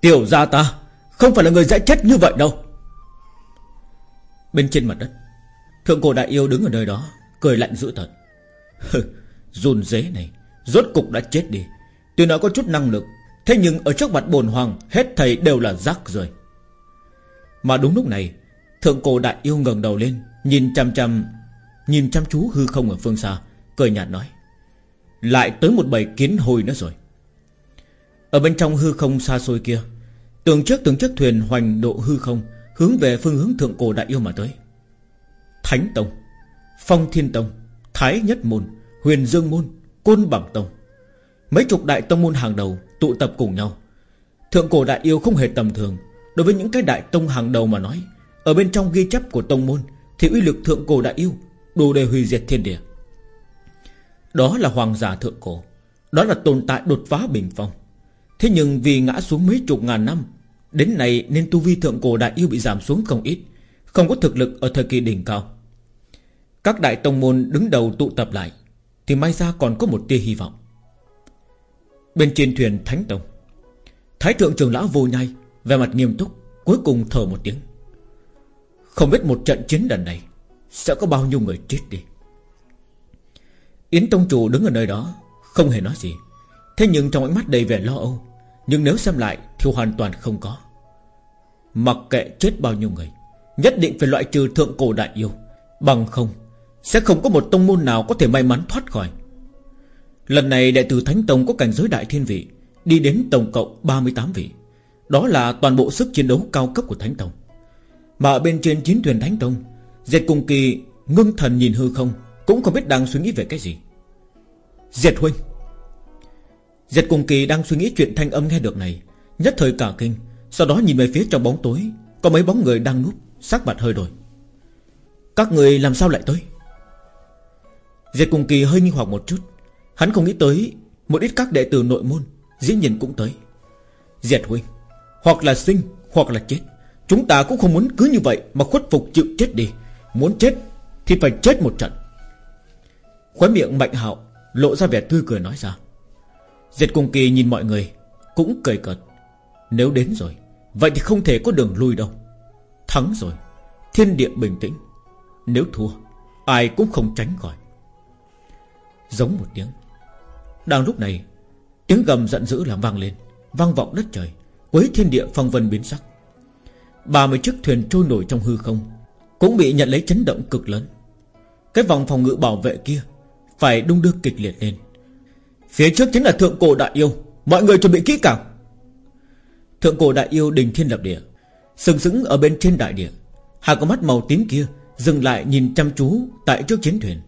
Tiểu gia ta, Không phải là người dễ chết như vậy đâu. Bên trên mặt đất, Thượng cổ đại yêu đứng ở nơi đó, Cười lạnh dữ tợn. Run dế này, Rốt cục đã chết đi. Tuy nó có chút năng lực, Thế nhưng ở trước mặt bồn hoàng, Hết thầy đều là rác rồi. Mà đúng lúc này, Thượng cổ đại yêu ngẩng đầu lên, Nhìn chăm chăm, Nhìn chăm chú hư không ở phương xa, Cười nhạt nói, Lại tới một bầy kiến hồi nữa rồi. Ở bên trong hư không xa xôi kia, Tường chiếc từng chiếc thuyền hoành độ hư không, Hướng về phương hướng thượng cổ đại yêu mà tới. Thánh Tông, Phong Thiên Tông, Thái Nhất Môn, Huyền Dương Môn, Côn Bằng Tông. Mấy chục đại tông môn hàng đầu tụ tập cùng nhau. Thượng cổ đại yêu không hề tầm thường. Đối với những cái đại tông hàng đầu mà nói, Ở bên trong ghi chép của tông môn Thì uy lực thượng cổ đại yêu Đủ để hủy diệt thiên địa. Đó là hoàng giả thượng cổ. Đó là tồn tại đột phá bình phong. Thế nhưng vì ngã xuống mấy chục ngàn năm, Đến nay nên tu vi thượng cổ đại yêu bị giảm xuống không ít, Không có thực lực ở thời kỳ đỉnh cao. Các đại tông môn đứng đầu tụ tập lại, Thì may ra còn có một tia hy vọng. Bên trên thuyền Thánh Tông, Thái thượng trưởng lão vô nhai Về mặt nghiêm túc, Cuối cùng thở một tiếng. Không biết một trận chiến lần này Sẽ có bao nhiêu người chết đi. Yến Tông Chủ đứng ở nơi đó, Không hề nói gì. Thế nhưng trong ánh mắt đầy vẻ lo âu nhưng nếu xem lại thì hoàn toàn không có. Mặc kệ chết bao nhiêu người, Nhất định phải loại trừ thượng cổ đại yêu. Bằng không, Sẽ không có một tông môn nào có thể may mắn thoát khỏi. Lần này đệ tử Thánh Tông có cảnh giới đại thiên vị, Đi đến tổng cộng 38 vị. Đó là toàn bộ sức chiến đấu cao cấp của Thánh Tông. Mà ở bên trên chiến thuyền Thánh Tông, Diệt cùng kỳ, ngưng thần nhìn hư không, Cũng không biết đang suy nghĩ về cái gì. Diệt huynh Diệt cùng kỳ đang suy nghĩ chuyện thanh âm nghe được này, Nhất thời cả kinh, Sau đó nhìn về phía trong bóng tối, Có mấy bóng người đang núp, Sắc mặt hơi đổi. Các người làm sao lại tới? Diệt cùng kỳ hơi nghi hoặc một chút, Hắn không nghĩ tới Một ít các đệ tử nội môn, Dĩ nhiên cũng tới. Diệt huynh, Hoặc là sinh, hoặc là chết, Chúng ta cũng không muốn cứ như vậy Mà khuất phục chịu chết đi. Muốn chết thì phải chết một trận. Khóe miệng mạnh hạo, Lộ ra vẻ tươi cười nói ra. Diệt cùng kỳ nhìn mọi người, Cũng cười cợt. Nếu đến rồi, Vậy thì không thể có đường lui đâu. Thắng rồi, Thiên địa bình tĩnh. Nếu thua, Ai cũng không tránh khỏi. Giống một tiếng. Đang lúc này, Tiếng gầm giận dữ làm vang lên, Vang vọng đất trời, Quấy thiên địa phong vân biến sắc. Ba mươi chiếc thuyền trôi nổi trong hư không, Cũng bị nhận lấy chấn động cực lớn. Cái vòng phòng ngự bảo vệ kia Phải đung đưa kịch liệt lên. Phía trước chính là thượng cổ đại yêu. Mọi người chuẩn bị kỹ càng. Thượng cổ đại yêu đình thiên lập địa, Sừng sững ở bên trên đại địa. Hai con mắt màu tím kia Dừng lại nhìn chăm chú Tại trước chiến thuyền.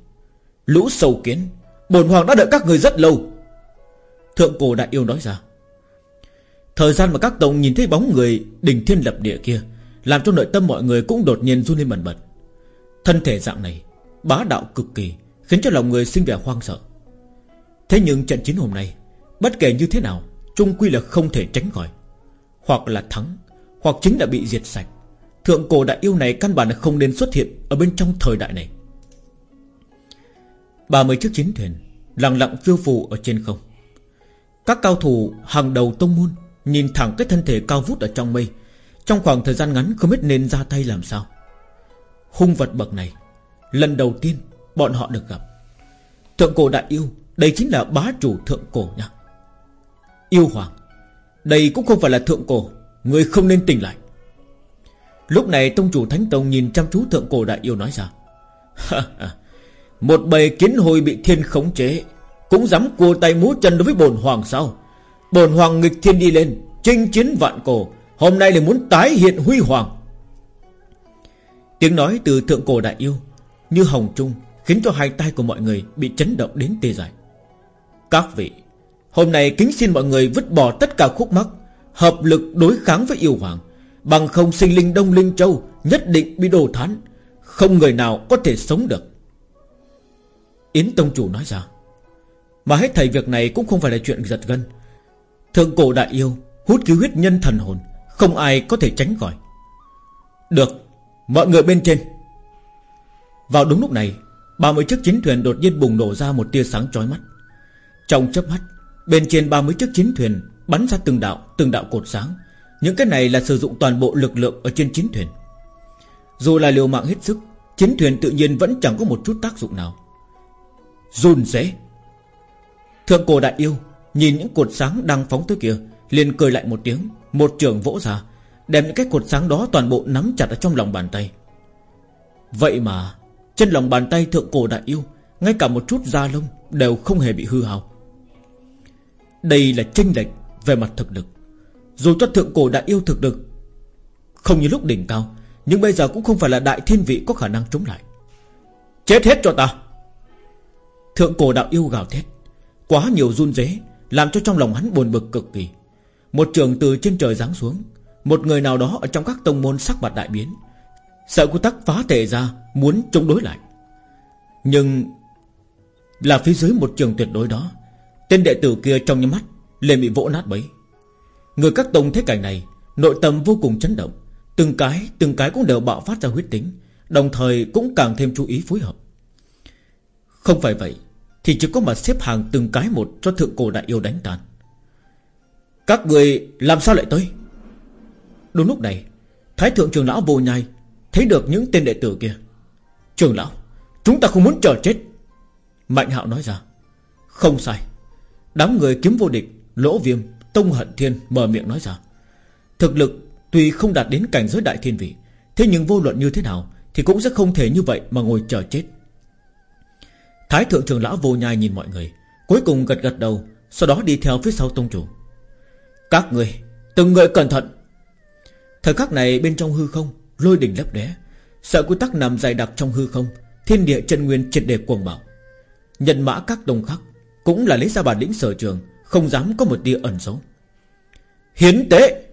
Lũ sầu kiến Bổn hoàng đã đợi các người rất lâu. Thượng cổ đại yêu nói ra, Thời gian mà các tông nhìn thấy bóng người Đình thiên lập địa kia Làm cho nội tâm mọi người cũng đột nhiên run lên bần bật. Thân thể dạng này, Bá đạo cực kỳ, Khiến cho lòng người sinh vẻ hoang sợ. Thế nhưng trận chiến hôm nay, Bất kể như thế nào Trung quy là không thể tránh khỏi. Hoặc là thắng, Hoặc chính là bị diệt sạch. Thượng cổ đại yêu này căn bản là không nên xuất hiện Ở bên trong thời đại này. Ba mươi chiếc chiến thuyền Lặng lặng phiêu phù ở trên không. Các cao thủ hàng đầu tông môn Nhìn thẳng cái thân thể cao vút ở trong mây. Trong khoảng thời gian ngắn không biết nên ra tay làm sao. Hung vật bậc này, Lần đầu tiên bọn họ được gặp. Thượng cổ đại yêu đây chính là bá chủ thượng cổ nha. Yêu hoàng, Đây cũng không phải là thượng cổ, Người không nên tỉnh lại. Lúc này tông chủ thánh tông nhìn chăm chú thượng cổ đại yêu nói ra. Một bầy kiến hồi bị thiên khống chế, Cũng dám cua tay múa chân đối với bồn hoàng sao? Bồn hoàng nghịch thiên đi lên, Chinh chiến vạn cổ, Hôm nay là muốn tái hiện huy hoàng. Tiếng nói từ thượng cổ đại yêu Như hồng trung Khiến cho hai tay của mọi người bị chấn động đến tê dại. Các vị. Hôm nay kính xin mọi người vứt bỏ tất cả khúc mắc, Hợp lực đối kháng với yêu hoàng, Bằng không sinh linh Đông Linh Châu Nhất định bị đổ thán, Không người nào có thể sống được. Yến Tông Chủ nói ra, Mà hết thầy việc này cũng không phải là chuyện giật gân. Thượng cổ đại yêu Hút cứu huyết nhân thần hồn, Không ai có thể tránh khỏi. Được, Mọi người bên trên. Vào đúng lúc này, ba mươi chiếc chiến thuyền đột nhiên bùng nổ ra một tia sáng chói mắt. Trong chớp mắt, Bên trên 30 chiếc chiến thuyền Bắn ra từng đạo từng đạo cột sáng. Những cái này là sử dụng toàn bộ lực lượng Ở trên chiến thuyền. Dù là liều mạng hết sức, Chiến thuyền tự nhiên vẫn chẳng có một chút tác dụng nào. Run rế. Thượng cổ đại yêu Nhìn những cột sáng đang phóng tới kia, liền cười lại một tiếng, Một trường vỗ ra, Đem những cái cột sáng đó toàn bộ nắm chặt ở trong lòng bàn tay. Vậy mà, Trên lòng bàn tay thượng cổ đại yêu, Ngay cả một chút da lông Đều không hề bị hư hào. Đây là chênh lệch về mặt thực lực. Dù cho thượng cổ đại yêu thực lực, Không như lúc đỉnh cao, Nhưng bây giờ cũng không phải là đại thiên vị có khả năng chống lại. Chết hết cho ta. Thượng cổ đạo yêu gào thét. Quá nhiều run rế, Làm cho trong lòng hắn buồn bực cực kỳ. Một trường từ trên trời giáng xuống, Một người nào đó ở trong các tông môn sắc mặt đại biến. Sợ quy tắc phá thể ra, Muốn chống đối lại. Nhưng Là phía dưới một trường tuyệt đối đó Tên đệ tử kia trong nhắm mắt, liền bị vỗ nát bấy. Người các tông thế cảnh này, Nội tâm vô cùng chấn động. Từng cái từng cái cũng đều bạo phát ra huyết tính, Đồng thời cũng càng thêm chú ý phối hợp. Không phải vậy, Thì chỉ có mà xếp hàng từng cái một Cho thượng cổ đại yêu đánh tàn Các người làm sao lại tới? Đúng lúc này, Thái thượng trường lão vô nhai Thấy được những tên đệ tử kia. Trường lão, Chúng ta không muốn chờ chết. Mạnh hạo nói ra, Không sai. Đám người kiếm vô địch, Lỗ viêm, Tông hận thiên mở miệng nói ra. Thực lực tuy không đạt đến cảnh giới đại thiên vị, Thế nhưng vô luận như thế nào Thì cũng sẽ không thể như vậy mà ngồi chờ chết. Thái thượng trưởng lão vô nhai nhìn mọi người, Cuối cùng gật gật đầu, Sau đó đi theo phía sau tông chủ. Các người, Từng người cẩn thận. Thời khắc này bên trong hư không, Lôi đỉnh lấp đé Sợ quy tắc nằm dày đặc trong hư không, Thiên địa chân nguyên triệt đề cuồng bảo Nhân mã các đồng khắc cũng là lấy ra bản lĩnh sở trường, Không dám có một tia ẩn xấu Hiến tế!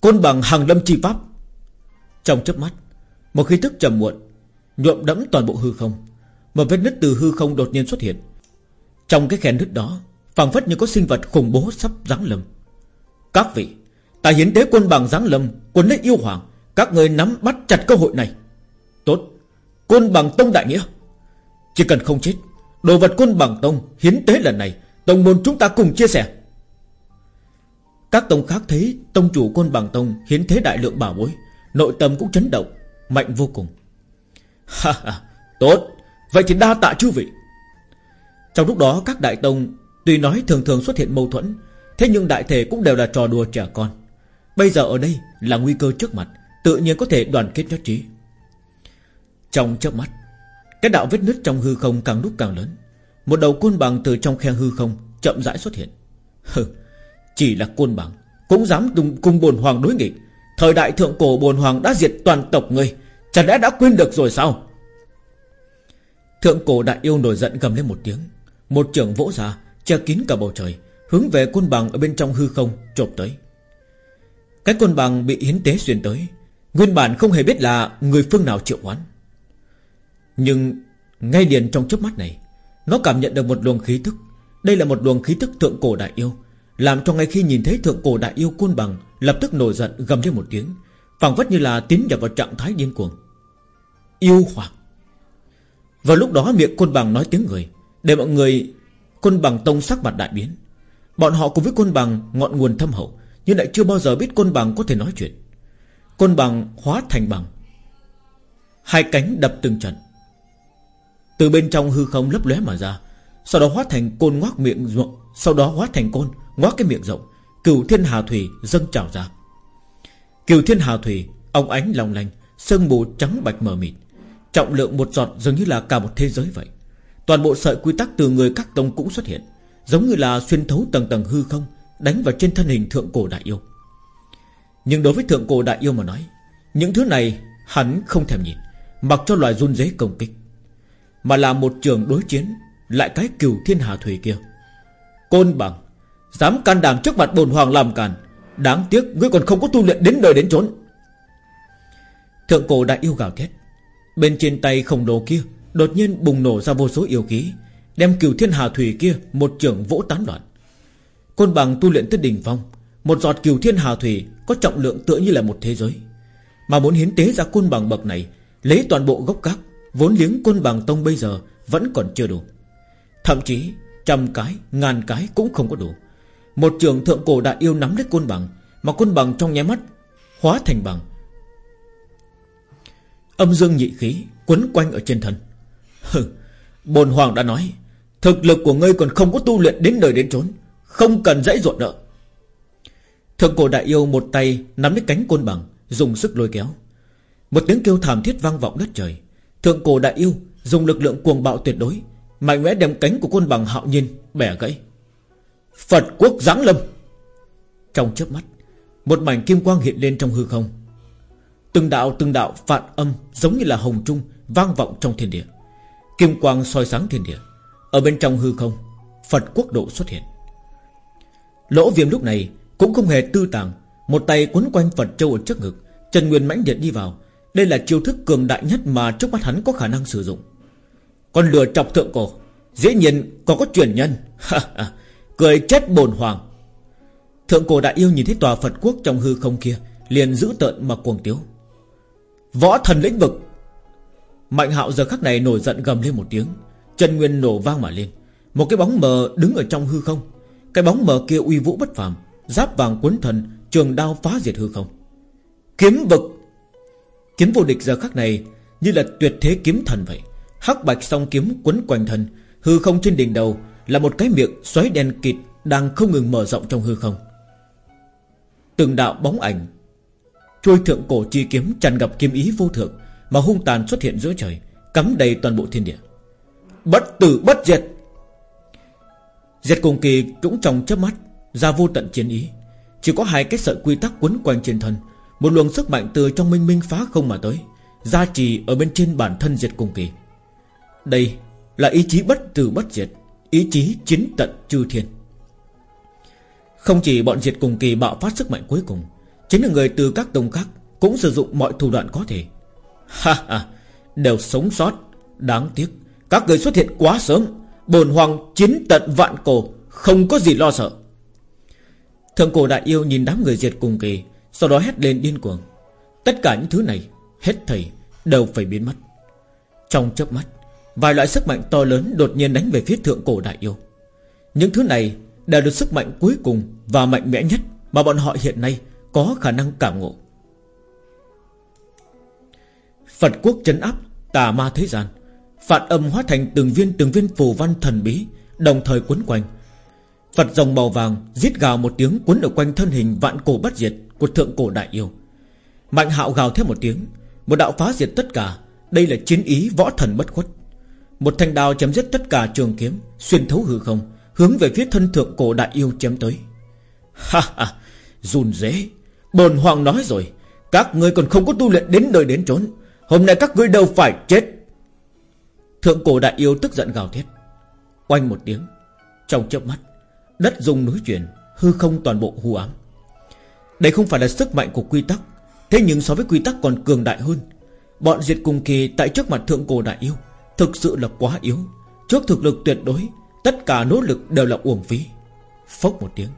Côn bằng hàng lâm chi pháp. Trong chớp mắt, Một khí thức trầm muộn, Nhuộm đẫm toàn bộ hư không, Một vết nứt từ hư không đột nhiên xuất hiện. Trong cái khe nứt đó, phảng phất như có sinh vật khủng bố sắp giáng lâm. Các vị, Ta hiến tế quân bằng giáng lâm, Quân lấy yêu hoàng, Các người nắm bắt chặt cơ hội này. Tốt Quân bằng tông đại nghĩa. Chỉ cần không chết Đồ vật quân bằng tông, hiến tế lần này, Tông môn chúng ta cùng chia sẻ. Các tông khác thấy Tông chủ quân bằng tông hiến thế đại lượng bảo bối, Nội tâm cũng chấn động, Mạnh vô cùng. Ha ha, Tốt, Vậy thì đa tạ chư vị. Trong lúc đó, các đại tông Tuy nói thường thường xuất hiện mâu thuẫn, Thế nhưng đại thể cũng đều là trò đùa trẻ con. Bây giờ ở đây là nguy cơ trước mặt, Tự nhiên có thể đoàn kết nhất trí. Trong chớp mắt cái đạo vết nứt trong hư không càng lúc càng lớn. Một đầu côn bằng từ trong khe hư không Chậm rãi xuất hiện. Hừ, Chỉ là côn bằng Cũng dám cùng, cùng bồn hoàng đối nghịch. Thời đại thượng cổ bồn hoàng đã diệt toàn tộc người Chẳng lẽ đã quên được rồi sao? Thượng cổ đại yêu nổi giận gầm lên một tiếng. Một trường vỗ ra Che kín cả bầu trời Hướng về côn bằng ở bên trong hư không chộp tới. Cái côn bằng bị hiến tế xuyên tới Nguyên bản không hề biết là Người phương nào triệu oán nhưng ngay liền trong chớp mắt này, Nó cảm nhận được một luồng khí thức Đây là một luồng khí thức thượng cổ đại yêu, Làm cho ngay khi nhìn thấy thượng cổ đại yêu côn bằng, Lập tức nổi giận gầm lên một tiếng, phảng phất như là tiến nhập vào trạng thái điên cuồng. Yêu hoàng. Vào lúc đó miệng côn bằng nói tiếng người, Để mọi người, Côn bằng tông sắc mặt đại biến. Bọn họ cùng với côn bằng ngọn nguồn thâm hậu, nhưng lại chưa bao giờ biết côn bằng có thể nói chuyện. Côn bằng hóa thành bằng. Hai cánh đập từng trận. Từ bên trong hư không lấp lóe mà ra, Sau đó hóa thành côn ngoác miệng rộng Sau đó hóa thành côn, ngoác cái miệng rộng, Cửu thiên hà thủy dâng trào ra. Cửu thiên hà thủy Ông ánh long lanh, Sương mù trắng bạch mờ mịt, Trọng lượng một giọt dường như là cả một thế giới vậy. Toàn bộ sợi quy tắc từ người các tông cũng xuất hiện, Giống như là xuyên thấu tầng tầng hư không, Đánh vào trên thân hình thượng cổ đại yêu. Nhưng đối với thượng cổ đại yêu mà nói, Những thứ này hắn không thèm nhìn, Mặc cho loài run dế công kích. Mà là một trường đối chiến, Lại cái cửu thiên hà thủy kia. Côn bằng, Dám can đảm trước mặt bồn hoàng làm càn, Đáng tiếc ngươi còn không có tu luyện đến nơi đến chốn. Thượng cổ đại yêu gào thét, Bên trên tay khổng đồ kia Đột nhiên bùng nổ ra vô số yêu khí, Đem cửu thiên hà thủy kia Một trường vỗ tán loạn. Côn bằng tu luyện tới đỉnh phong, Một giọt kiều thiên hà thủy Có trọng lượng tựa như là một thế giới. Mà muốn hiến tế ra côn bằng bậc này, Lấy toàn bộ gốc các Vốn liếng côn bằng tông bây giờ Vẫn còn chưa đủ. Thậm chí Trăm cái, ngàn cái cũng không có đủ. Một trường thượng cổ đại yêu nắm lấy côn bằng Mà côn bằng trong nháy mắt Hóa thành bằng. Âm dương nhị khí Quấn quanh ở trên thân. Hừ, Bồn hoàng đã nói Thực lực của ngươi còn không có tu luyện đến đời đến chốn Không cần dãy ruột nợ Thượng cổ đại yêu một tay Nắm lấy cánh côn bằng Dùng sức lôi kéo. Một tiếng kêu thảm thiết vang vọng đất trời. Thượng cổ đại yêu Dùng lực lượng cuồng bạo tuyệt đối, Mạnh mẽ đem cánh của quân bằng hạo nhiên Bẻ gãy. Phật quốc giáng lâm. Trong chớp mắt, Một mảnh kim quang hiện lên trong hư không. Từng đạo từng đạo phạn âm Giống như là hồng trung Vang vọng trong thiên địa. Kim quang soi sáng thiên địa. Ở bên trong hư không, Phật quốc độ xuất hiện. Lỗ viêm lúc này cũng không hề tư tàng, Một tay quấn quanh Phật châu ở trước ngực Trần Nguyên mãnh liệt đi vào đây là chiêu thức cường đại nhất mà trước mắt hắn có khả năng sử dụng. Còn lừa chọc thượng cổ Dĩ nhiên còn có truyền nhân. Cười chết bồn hoàng. Thượng cổ đại yêu nhìn thấy tòa Phật quốc trong hư không kia, Liền giữ tợn mà cuồng tiếu. Võ thần lĩnh vực. Mạnh hạo giờ khắc này nổi giận gầm lên một tiếng, chân Nguyên nổ vang mà lên. Một cái bóng mờ đứng ở trong hư không. Cái bóng mờ kia uy vũ bất phàm, Giáp vàng cuốn thần, Trường đao phá diệt hư không. Kiếm vực. Kiếm vô địch giờ khắc này, Như là tuyệt thế kiếm thần vậy. Hắc bạch song kiếm quấn quanh thân, Hư không trên đỉnh đầu Là một cái miệng xoáy đen kịt Đang không ngừng mở rộng trong hư không. Từng đạo bóng ảnh Trôi thượng cổ chi kiếm tràn gặp kiếm ý vô thượng Mà hung tàn xuất hiện giữa trời, Cắm đầy toàn bộ thiên địa. Bất tử bất diệt! Diệt cùng kỳ cũng trong chớp mắt, ra vô tận chiến ý. Chỉ có hai cái sợi quy tắc quấn quanh trên thân một luồng sức mạnh từ trong minh minh phá không mà tới, Gia trì ở bên trên bản thân diệt cùng kỳ. Đây là ý chí bất tử bất diệt, Ý chí chiến tận chư thiên. Không chỉ bọn diệt cùng kỳ bạo phát sức mạnh cuối cùng, Chính là người từ các tông khác Cũng sử dụng mọi thủ đoạn có thể. Ha ha, Đều sống sót. Đáng tiếc, Các người xuất hiện quá sớm, Bồn hoàng chiến tận vạn cổ, Không có gì lo sợ. Thượng cổ đại yêu nhìn đám người diệt cùng kỳ sau đó hét lên điên cuồng. Tất cả những thứ này, Hết thầy, đều phải biến mất. Trong chớp mắt, Vài loại sức mạnh to lớn đột nhiên đánh về phía thượng cổ đại yêu. Những thứ này Đều được sức mạnh cuối cùng Và mạnh mẽ nhất Mà bọn họ hiện nay Có khả năng cảm ngộ. Phật quốc chấn áp Tà ma thế gian, Phạt âm hóa thành từng viên từng viên phù văn thần bí, Đồng thời quấn quanh. Phật dòng màu vàng Giết gào một tiếng cuốn ở quanh thân hình vạn cổ bất diệt. Của thượng cổ đại yêu. Mạnh hạo gào thêm một tiếng, Một đạo phá diệt tất cả. Đây là chiến ý võ thần bất khuất. Một thanh đao chém giết tất cả trường kiếm, Xuyên thấu hư không, Hướng về phía thân thượng cổ đại yêu chém tới. Ha ha, Run dễ Bồn hoàng nói rồi, Các ngươi còn không có tu luyện đến nơi đến chốn, Hôm nay các ngươi đâu phải chết. Thượng cổ đại yêu tức giận gào thét, Oanh một tiếng. Trong chớp mắt, Đất rung núi chuyển, Hư không toàn bộ hù ám. Đây không phải là sức mạnh của quy tắc. Thế nhưng so với quy tắc còn cường đại hơn. Bọn diệt cùng kỳ tại trước mặt thượng cổ đại yêu Thực sự là quá yếu. Trước thực lực tuyệt đối, Tất cả nỗ lực đều là uổng phí. Phốc một tiếng.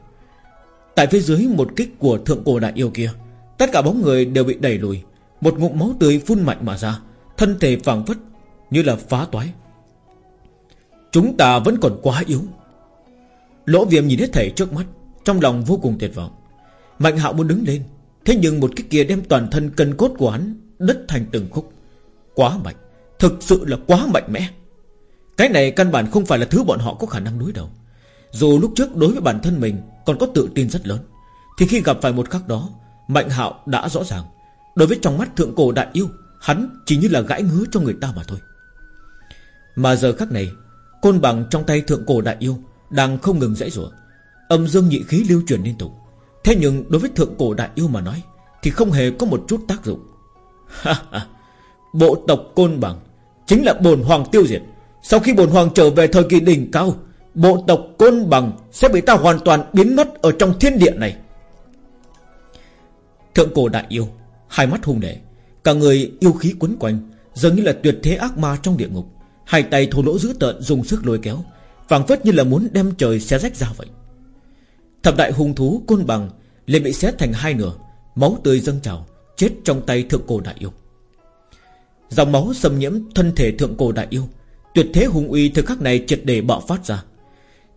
Tại phía dưới một kích của thượng cổ đại yêu kia, Tất cả bóng người đều bị đẩy lùi. Một ngụm máu tươi phun mạnh mà ra, Thân thể phẳng phất Như là phá toái. Chúng ta vẫn còn quá yếu. Lỗ viêm nhìn hết thảy trước mắt, Trong lòng vô cùng tuyệt vọng. Mạnh hạo muốn đứng lên. Thế nhưng một cái kia đem toàn thân cân cốt của hắn Đứt thành từng khúc. Quá mạnh. Thực sự là quá mạnh mẽ. Cái này căn bản không phải là thứ bọn họ có khả năng đối đầu. Dù lúc trước đối với bản thân mình Còn có tự tin rất lớn, Thì khi gặp phải một khắc đó, Mạnh hạo đã rõ ràng. Đối với trong mắt thượng cổ đại yêu, Hắn chỉ như là gãi ngứa cho người ta mà thôi. Mà giờ khắc này, Côn bằng trong tay thượng cổ đại yêu đang không ngừng dãy rủa. Âm dương nhị khí lưu truyền liên tục. Thế nhưng đối với thượng cổ đại yêu mà nói, Thì không hề có một chút tác dụng. Bộ tộc côn bằng Chính là bồn hoàng tiêu diệt. Sau khi bồn hoàng trở về thời kỳ đỉnh cao, Bộ tộc côn bằng Sẽ bị ta hoàn toàn biến mất Ở trong thiên địa này. Thượng cổ đại yêu, Hai mắt hung đệ Cả người yêu khí quấn quanh, Dường như là tuyệt thế ác ma trong địa ngục. Hai tay thô lỗ dữ tợn dùng sức lôi kéo, phảng phất như là muốn đem trời xé rách ra vậy. Thập đại hung thú côn bằng liền bị xé thành hai nửa, Máu tươi dâng trào, Chết trong tay thượng cổ đại yêu. Dòng máu xâm nhiễm thân thể thượng cổ đại yêu, Tuyệt thế hung uy thời khắc này triệt để bạo phát ra.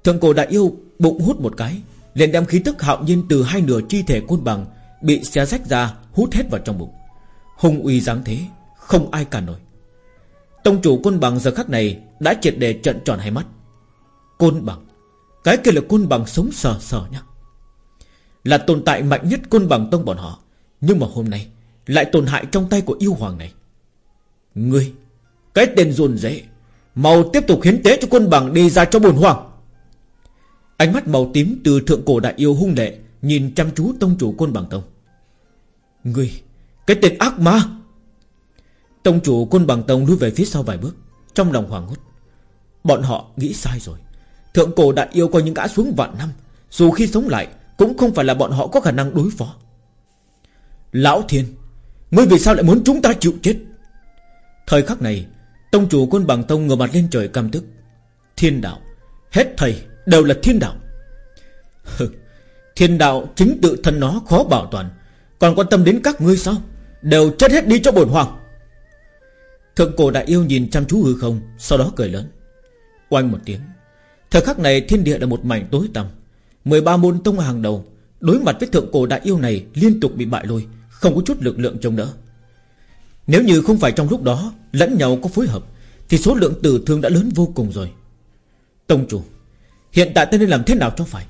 Thượng cổ đại yêu bụng hút một cái, liền đem khí tức hạo nhiên từ hai nửa chi thể côn bằng Bị xé rách ra, hút hết vào trong bụng. Hùng uy dáng thế, Không ai cản nổi. Tông chủ côn bằng giờ khắc này Đã triệt để trận tròn hai mắt. Côn bằng. Cái kia là côn bằng sống sờ sờ nhá. Là tồn tại mạnh nhất côn bằng tông bọn họ. Nhưng mà hôm nay, Lại tổn hại trong tay của yêu hoàng này. Ngươi, Cái tên run rễ Màu tiếp tục hiến tế cho côn bằng đi ra cho bồn hoàng. Ánh mắt màu tím từ thượng cổ đại yêu hung lệ Nhìn chăm chú tông chủ côn bằng tông. Ngươi, Cái tên ác ma. Tông chủ côn bằng tông lùi về phía sau vài bước, Trong lòng hoàng hốt. Bọn họ nghĩ sai rồi. Thượng cổ đại yêu coi những gã xuống vạn năm, Dù khi sống lại Cũng không phải là bọn họ có khả năng đối phó. Lão thiên, Ngươi vì sao lại muốn chúng ta chịu chết? Thời khắc này, Tông chủ quân bằng tông ngửa mặt lên trời căm tức. Thiên đạo, Hết thầy đều là thiên đạo. Thiên đạo chính tự thân nó khó bảo toàn. Còn quan tâm đến các ngươi sao? Đều chết hết đi cho bổn hoàng. Thượng cổ đại yêu nhìn chăm chú hư không, Sau đó cười lớn. Oanh một tiếng. Thời khắc này thiên địa là một mảnh tối tăm. 13 môn tông hàng đầu, Đối mặt với thượng cổ đại yêu này Liên tục bị bại lôi, Không có chút lực lượng chống đỡ. Nếu như không phải trong lúc đó, Lẫn nhau có phối hợp, Thì số lượng tử thương đã lớn vô cùng rồi. Tông chủ, Hiện tại ta nên làm thế nào cho phải?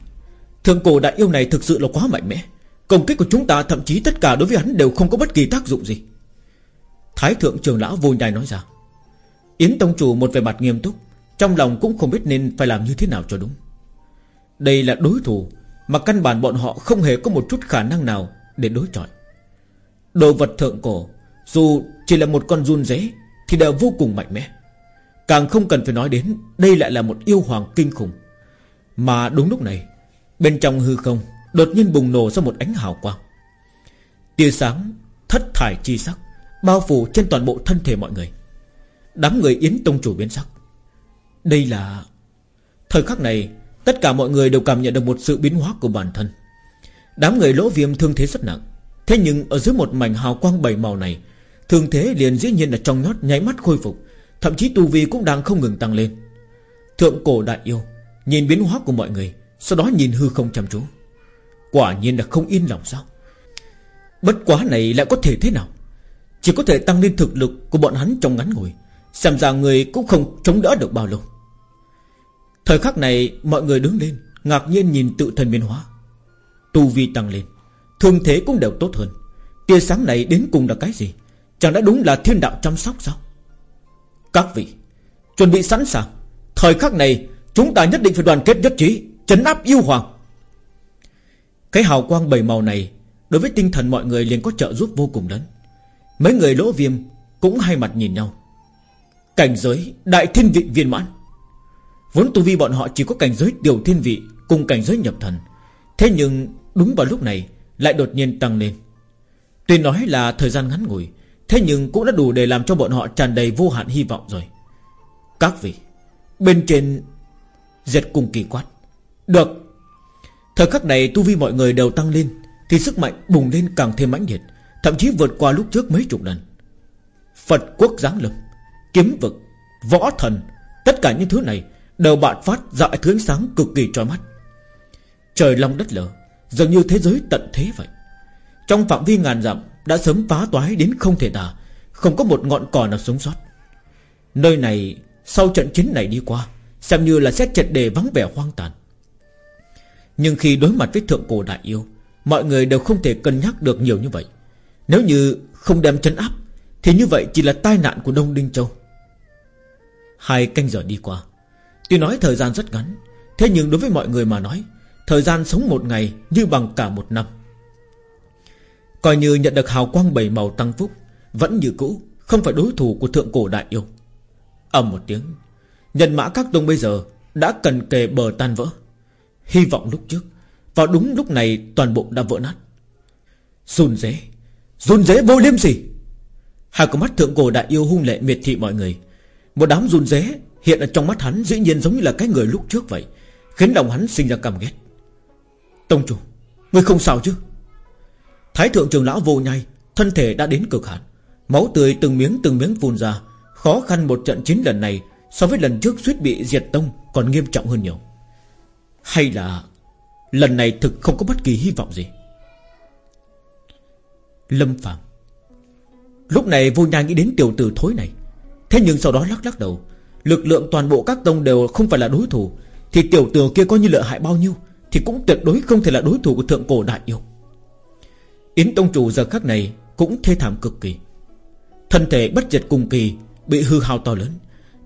Thượng cổ đại yêu này thực sự là quá mạnh mẽ, Công kích của chúng ta, thậm chí tất cả đối với hắn Đều không có bất kỳ tác dụng gì. Thái thượng trường lão vô nhai nói ra. Yến tông chủ một vẻ mặt nghiêm túc. Trong lòng cũng không biết nên phải làm như thế nào cho đúng. Đây là đối thủ Mà căn bản bọn họ không hề có một chút khả năng nào Để đối chọi. Đồ vật thượng cổ, Dù chỉ là một con run dế Thì đều vô cùng mạnh mẽ. Càng không cần phải nói đến, Đây lại là một yêu hoàng kinh khủng. Mà đúng lúc này, Bên trong hư không, Đột nhiên bùng nổ ra một ánh hào quang. Tia sáng thất thải chi sắc, Bao phủ trên toàn bộ thân thể mọi người. Đám người Yến Tông chủ biến sắc. Đây là Thời khắc này, Tất cả mọi người đều cảm nhận được một sự biến hóa của bản thân. Đám người lỗ viêm thương thế rất nặng. Thế nhưng ở dưới một mảnh hào quang bảy màu này, Thương thế liền dĩ nhiên là trong nhót nháy mắt khôi phục, Thậm chí tu vi cũng đang không ngừng tăng lên. Thượng cổ đại yêu, Nhìn biến hóa của mọi người, Sau đó nhìn hư không chăm chú. Quả nhiên là không yên lòng sao? Bất quá này lại có thể thế nào? Chỉ có thể tăng lên thực lực của bọn hắn trong ngắn ngủi. Xem ra người cũng không chống đỡ được bao lâu. Thời khắc này, mọi người đứng lên, Ngạc nhiên nhìn tự thân biến hóa. Tu vi tăng lên, Thương thế cũng đều tốt hơn. Tia sáng này đến cùng là cái gì? Chẳng đã đúng là thiên đạo chăm sóc sao? Các vị, Chuẩn bị sẵn sàng. Thời khắc này, Chúng ta nhất định phải đoàn kết nhất trí, Chấn áp yêu hoàng. Cái hào quang bảy màu này, Đối với tinh thần mọi người liền có trợ giúp vô cùng lớn. Mấy người lỗ viêm Cũng hai mặt nhìn nhau. Cảnh giới đại thiên vị viên mãn. Vốn tu vi bọn họ chỉ có cảnh giới tiểu thiên vị Cùng cảnh giới nhập thần. Thế nhưng đúng vào lúc này Lại đột nhiên tăng lên. Tuy nói là thời gian ngắn ngủi, Thế nhưng cũng đã đủ để làm cho bọn họ tràn đầy vô hạn hy vọng rồi. Các vị, Bên trên Diệt cùng kỳ quát. Được. Thời khắc này tu vi mọi người đều tăng lên, Thì sức mạnh bùng lên càng thêm mãnh liệt, Thậm chí vượt qua lúc trước mấy chục lần. Phật quốc giáng lâm. Kiếm vực, Võ thần, Tất cả những thứ này Đều bạo phát dạo thứ ánh sáng cực kỳ trói mắt. Trời long đất lở, Dường như thế giới tận thế vậy. Trong phạm vi ngàn dặm Đã sớm phá toái đến không thể tả, Không có một ngọn cỏ nào sống sót. Nơi này, Sau trận chiến này đi qua, Xem như là xét trận đề vắng vẻ hoang tàn. Nhưng khi đối mặt với thượng cổ đại yêu, Mọi người đều không thể cân nhắc được nhiều như vậy. Nếu như không đem chân áp, Thì như vậy chỉ là tai nạn của Đông Đinh Châu. Hai canh giờ đi qua. Tuy nói thời gian rất ngắn, Thế nhưng đối với mọi người mà nói, Thời gian sống một ngày như bằng cả một năm. Coi như nhận được hào quang bảy màu tăng phúc, Vẫn như cũ, Không phải đối thủ của thượng cổ đại yêu. Ầm một tiếng, Nhân mã các tông bây giờ Đã cần kề bờ tan vỡ. Hy vọng lúc trước, Vào đúng lúc này toàn bộ đã vỡ nát. Run dế Run dế vô liêm sỉ. Hai con mắt thượng cổ đại yêu hung lệ miệt thị mọi người một đám run rế Hiện ở trong mắt hắn dĩ nhiên giống như là cái người lúc trước vậy, Khiến lòng hắn sinh ra căm ghét. Tông chủ, Ngươi không sao chứ? Thái thượng trường lão vô nhai, Thân thể đã đến cực hạn, Máu tươi từng miếng từng miếng phun ra, Khó khăn một trận chiến lần này So với lần trước suýt bị diệt tông Còn nghiêm trọng hơn nhiều. Hay là Lần này thực không có bất kỳ hy vọng gì? Lâm Phạm Lúc này vô nhai nghĩ đến tiểu tử thối này Thế nhưng sau đó lắc lắc đầu. Lực lượng toàn bộ các tông đều không phải là đối thủ. Thì tiểu tử kia có như lợi hại bao nhiêu, Thì cũng tuyệt đối không thể là đối thủ của thượng cổ đại yêu. Yến Tông Chủ giờ khắc này Cũng thê thảm cực kỳ. Thân thể bất diệt cùng kỳ Bị hư hao to lớn.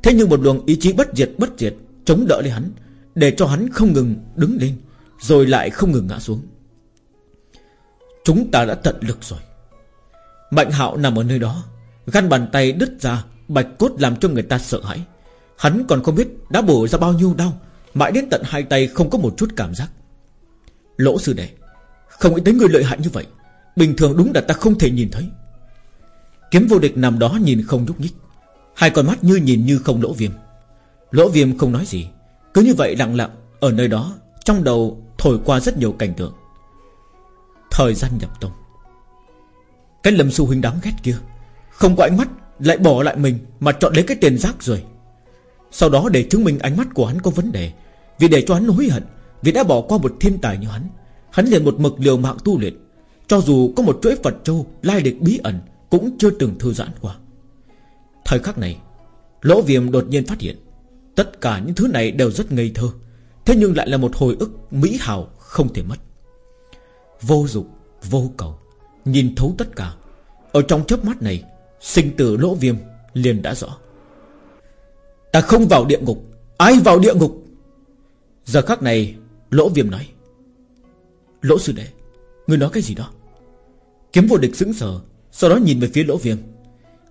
Thế nhưng một luồng ý chí bất diệt bất diệt Chống đỡ lấy hắn, Để cho hắn không ngừng đứng lên, Rồi lại không ngừng ngã xuống. Chúng ta đã tận lực rồi. Mạnh hạo nằm ở nơi đó Găn bàn tay đứt ra Bạch cốt làm cho người ta sợ hãi. Hắn còn không biết đã bổ ra bao nhiêu đau, Mãi đến tận hai tay không có một chút cảm giác. Lỗ sư đệ, Không nghĩ tới người lợi hại như vậy. Bình thường đúng là ta không thể nhìn thấy. Kiếm vô địch nằm đó nhìn không nhúc nhích. Hai con mắt như nhìn như không lỗ viêm. Lỗ viêm không nói gì, Cứ như vậy lặng lặng Ở nơi đó, Trong đầu thổi qua rất nhiều cảnh tượng. Thời gian nhập tông. Cái lầm su huynh đáng ghét kia, Không có ánh mắt lại bỏ lại mình Mà chọn lấy cái tiền rác rồi. Sau đó để chứng minh ánh mắt của hắn có vấn đề Vì để cho hắn hối hận Vì đã bỏ qua một thiên tài như hắn Hắn liền một mực liều mạng tu luyện. Cho dù có một chuỗi Phật Châu Lai địch bí ẩn Cũng chưa từng thư giãn qua. Thời khắc này Lỗ viêm đột nhiên phát hiện Tất cả những thứ này đều rất ngây thơ Thế nhưng lại là một hồi ức mỹ hào không thể mất. Vô dụng, vô cầu Nhìn thấu tất cả Ở trong chớp mắt này Sinh tử lỗ viêm, liền đã rõ. Ta không vào địa ngục, Ai vào địa ngục? Giờ khắc này, lỗ viêm nói. Lỗ sư đệ, Người nói cái gì đó? Kiếm vô địch sững sờ Sau đó nhìn về phía lỗ viêm.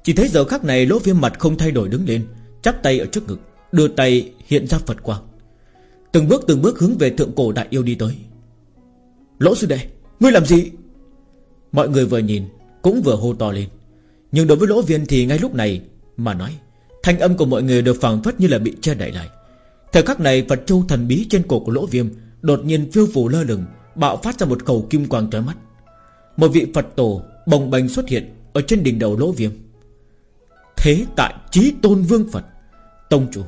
Chỉ thấy giờ khắc này lỗ viêm mặt không thay đổi đứng lên, Chắp tay ở trước ngực, Đưa tay hiện ra Phật quang. Từng bước từng bước hướng về thượng cổ đại yêu đi tới. Lỗ sư đệ, Ngươi làm gì? Mọi người vừa nhìn, Cũng vừa hô to lên. Nhưng đối với lỗ viên thì ngay lúc này Mà nói, Thanh âm của mọi người được phảng phất như là bị che đậy lại. Thời khắc này, Phật châu thần bí trên cổ của lỗ viêm Đột nhiên phiêu phủ lơ lửng, Bạo phát ra một khẩu kim quang trói mắt. Một vị Phật tổ bồng bềnh xuất hiện Ở trên đỉnh đầu lỗ viêm. Thế tại trí tôn vương Phật, Tông chủ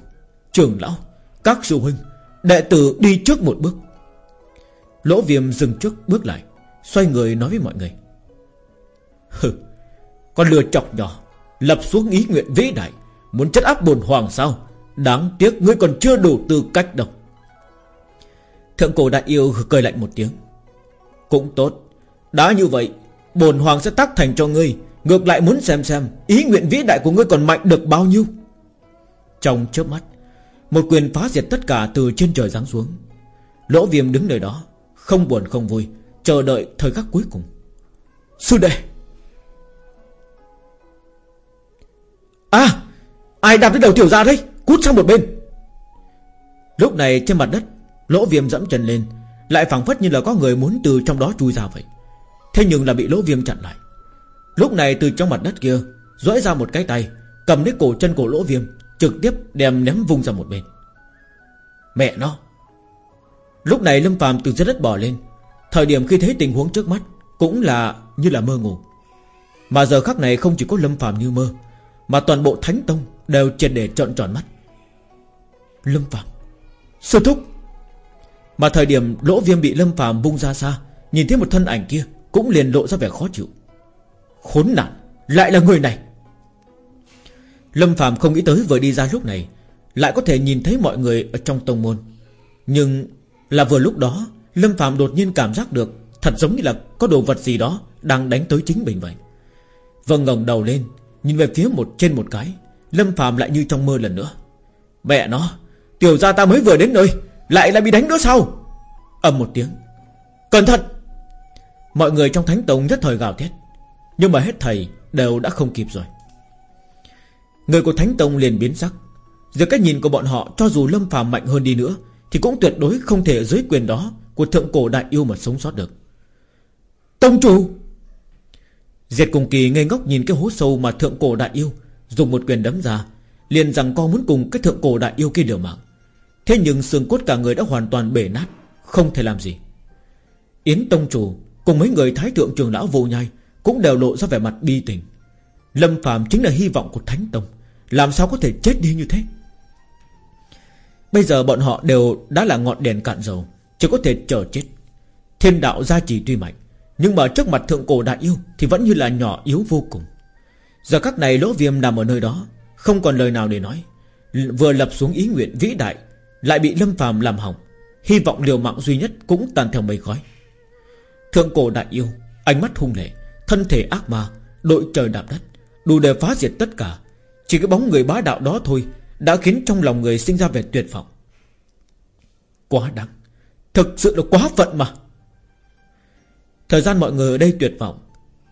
Trường lão, Các sư huynh, Đệ tử đi trước một bước. Lỗ viêm dừng trước bước lại, Xoay người nói với mọi người. Hừ con lừa chọc nhỏ, Lập xuống ý nguyện vĩ đại, Muốn chất áp bồn hoàng sao? Đáng tiếc ngươi còn chưa đủ tư cách đâu. Thượng cổ đại yêu cười lạnh một tiếng. Cũng tốt, Đã như vậy Bồn hoàng sẽ tác thành cho ngươi, Ngược lại muốn xem xem Ý nguyện vĩ đại của ngươi còn mạnh được bao nhiêu. Trong chớp mắt, Một quyền phá diệt tất cả từ trên trời giáng xuống. Lỗ viêm đứng nơi đó, Không buồn không vui, Chờ đợi thời khắc cuối cùng. Sư đệ! À Ai đạp đến đầu tiểu ra đây Cút sang một bên. Lúc này trên mặt đất, Lỗ viêm dẫm chân lên, Lại phẳng phất như là có người muốn từ trong đó chui ra vậy. Thế nhưng là bị lỗ viêm chặn lại. Lúc này từ trong mặt đất kia Rõi ra một cái tay, Cầm lấy cổ chân cổ lỗ viêm, Trực tiếp đem ném vung ra một bên. Mẹ nó! Lúc này Lâm phàm từ dưới đất bò lên. Thời điểm khi thấy tình huống trước mắt, Cũng là như là mơ ngủ. Mà giờ khắc này không chỉ có Lâm phàm như mơ mà toàn bộ Thánh Tông Đều triệt để trợn tròn mắt. Lâm phàm, Sư thúc. Mà thời điểm lỗ viêm bị Lâm phàm vung ra xa, Nhìn thấy một thân ảnh kia Cũng liền lộ ra vẻ khó chịu. Khốn nạn, Lại là người này. Lâm phàm không nghĩ tới vừa đi ra lúc này, Lại có thể nhìn thấy mọi người ở trong tông môn. Nhưng là vừa lúc đó, Lâm phàm đột nhiên cảm giác được Thật giống như là có đồ vật gì đó Đang đánh tới chính mình vậy. Vâng ngẩng đầu lên Nhìn về phía một trên một cái, Lâm phàm lại như trong mơ lần nữa. Mẹ nó, Tiểu ra ta mới vừa đến nơi, Lại lại bị đánh nữa sao? Ầm một tiếng. Cẩn thận! Mọi người trong thánh tông nhất thời gào thét, Nhưng mà hết thầy đều đã không kịp rồi. Người của thánh tông liền biến sắc. Giờ cách nhìn của bọn họ, Cho dù lâm phàm mạnh hơn đi nữa, Thì cũng tuyệt đối không thể dưới quyền đó Của thượng cổ đại yêu mà sống sót được. Tông chủ! Diệt cùng kỳ ngây ngốc nhìn cái hố sâu Mà thượng cổ đại yêu, Dùng một quyền đấm ra, Liền rằng co muốn cùng cái thượng cổ đại yêu kia liều mạng. Thế nhưng xương cốt cả người đã hoàn toàn bể nát, Không thể làm gì. Yến Tông Chủ Cùng mấy người thái thượng trường lão vô nhai Cũng đều lộ ra vẻ mặt bi tình. Lâm Phạm chính là hy vọng của Thánh Tông, Làm sao có thể chết đi như thế? Bây giờ bọn họ đều đã là ngọn đèn cạn dầu, Chỉ có thể chờ chết. Thiên đạo gia trì tuy mạnh nhưng mà trước mặt thượng cổ đại yêu Thì vẫn như là nhỏ yếu vô cùng. Giờ các này lỗ viêm nằm ở nơi đó, Không còn lời nào để nói. Vừa lập xuống ý nguyện vĩ đại, Lại bị lâm phàm làm hỏng. Hy vọng liều mạng duy nhất cũng tan theo mây khói. Thượng cổ đại yêu, Ánh mắt hung lệ, Thân thể ác ma, Đội trời đạp đất, Đủ để phá diệt tất cả. Chỉ cái bóng người bá đạo đó thôi Đã khiến trong lòng người sinh ra vẻ tuyệt vọng. Quá đáng. Thực sự là quá phận mà. Thời gian mọi người ở đây tuyệt vọng,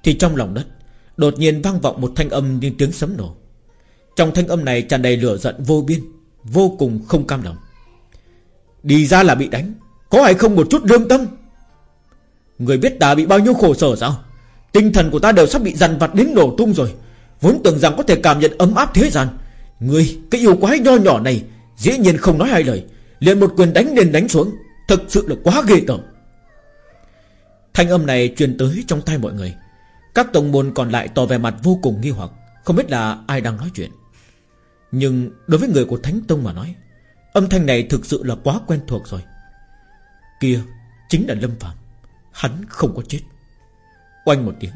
Thì trong lòng đất, Đột nhiên vang vọng một thanh âm như tiếng sấm nổ. Trong thanh âm này tràn đầy lửa giận vô biên, Vô cùng không cam lòng. Đi ra là bị đánh, Có hay không một chút lương tâm? Người biết ta bị bao nhiêu khổ sở sao? Tinh thần của ta đều sắp bị dằn vặt đến nổ tung rồi. Vốn tưởng rằng có thể cảm nhận ấm áp thế gian. Người cái yêu quái nho nhỏ này, Dĩ nhiên không nói hai lời. Liền một quyền đánh lên đánh xuống, Thực sự là quá ghê tởm. Thanh âm này truyền tới trong tai mọi người. Các tổng môn còn lại tỏ vẻ mặt vô cùng nghi hoặc, Không biết là ai đang nói chuyện. Nhưng đối với người của Thánh Tông mà nói, Âm thanh này thực sự là quá quen thuộc rồi. Kia Chính là Lâm Phạm Hắn không có chết. Oanh một tiếng,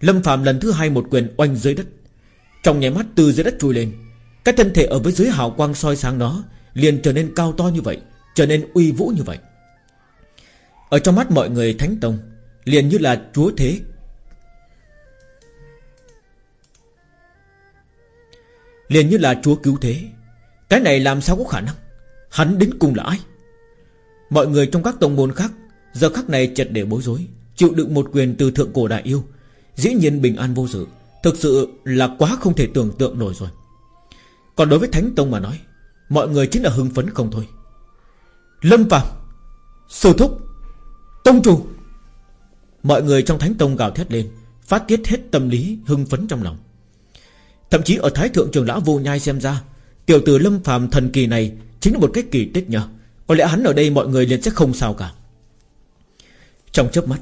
Lâm Phạm lần thứ hai một quyền oanh dưới đất. Trong nháy mắt từ dưới đất trồi lên, Cái thân thể ở với dưới hào quang soi sáng đó Liền trở nên cao to như vậy, Trở nên uy vũ như vậy. Ở trong mắt mọi người Thánh Tông, Liền như là chúa thế. Liền như là chúa cứu thế. Cái này làm sao có khả năng? Hắn đến cùng là ai? Mọi người trong các tông môn khác, Giờ khắc này chật để bối rối, Chịu đựng một quyền từ thượng cổ đại yêu. Dĩ nhiên bình an vô sự, Thực sự là quá không thể tưởng tượng nổi rồi. Còn đối với Thánh Tông mà nói, Mọi người chính là hưng phấn không thôi. Lâm Phạm Sư Thúc Tông Chủ! Mọi người trong Thánh Tông gào thét lên, Phát tiết hết tâm lý hưng phấn trong lòng. Thậm chí ở Thái Thượng Trường Lão Vô Nhai xem ra, Tiểu tử Lâm phàm thần kỳ này Chính là một cái kỳ tích nhờ. Có lẽ hắn ở đây mọi người liền sẽ không sao cả. Trong chớp mắt,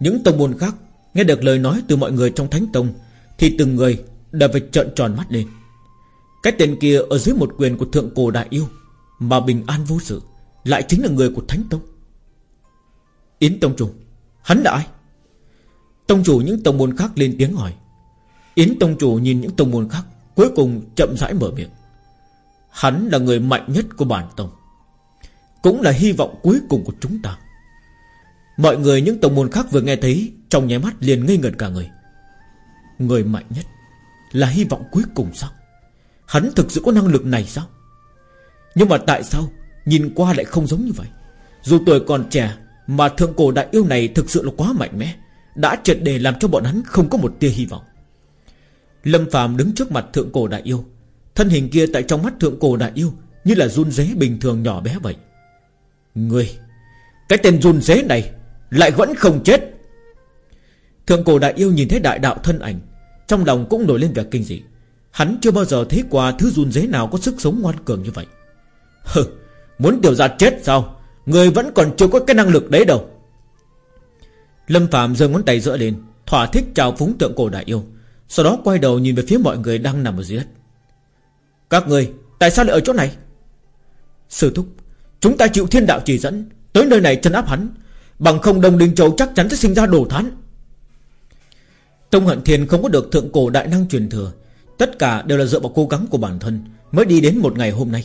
Những tông môn khác Nghe được lời nói từ mọi người trong Thánh Tông Thì từng người đã phải trợn tròn mắt lên. Cái tên kia ở dưới một quyền của Thượng Cổ Đại Yêu Mà bình an vô sự Lại chính là người của Thánh Tông. Yến Tông Chủ. Hắn là ai? Tông chủ những tông môn khác lên tiếng hỏi. Yến Tông Chủ nhìn những tông môn khác, Cuối cùng chậm rãi mở miệng. Hắn là người mạnh nhất của bản tông, Cũng là hy vọng cuối cùng của chúng ta. Mọi người những tông môn khác vừa nghe thấy, Trong nháy mắt liền ngây ngẩn cả người. Người mạnh nhất Là hy vọng cuối cùng sao? Hắn thực sự có năng lực này sao? Nhưng mà tại sao Nhìn qua lại không giống như vậy? Dù tuổi còn trẻ mà thượng cổ đại yêu này thực sự là quá mạnh mẽ, Đã triệt đề làm cho bọn hắn không có một tia hy vọng. Lâm phàm đứng trước mặt thượng cổ đại yêu, Thân hình kia tại trong mắt thượng cổ đại yêu Như là run rế bình thường nhỏ bé vậy. Người Cái tên run rế này Lại vẫn không chết. Thượng cổ đại yêu nhìn thấy đại đạo thân ảnh, Trong lòng cũng nổi lên vẻ kinh dị. Hắn chưa bao giờ thấy qua thứ run rế nào có sức sống ngoan cường như vậy. Hừ, Muốn tiểu gia chết sao? Người vẫn còn chưa có cái năng lực đấy đâu. Lâm Phạm giơ ngón tay giữa lên, Thỏa thích chào phúng tượng cổ đại yêu, Sau đó quay đầu nhìn về phía mọi người đang nằm ở dưới đất. Các người, Tại sao lại ở chỗ này? Sư thúc, Chúng ta chịu thiên đạo chỉ dẫn, Tới nơi này chân áp hắn, Bằng không đồng đình châu chắc chắn sẽ sinh ra đồ thán. Tông Hận Thiên không có được thượng cổ đại năng truyền thừa, Tất cả đều là dựa vào cố gắng của bản thân Mới đi đến một ngày hôm nay.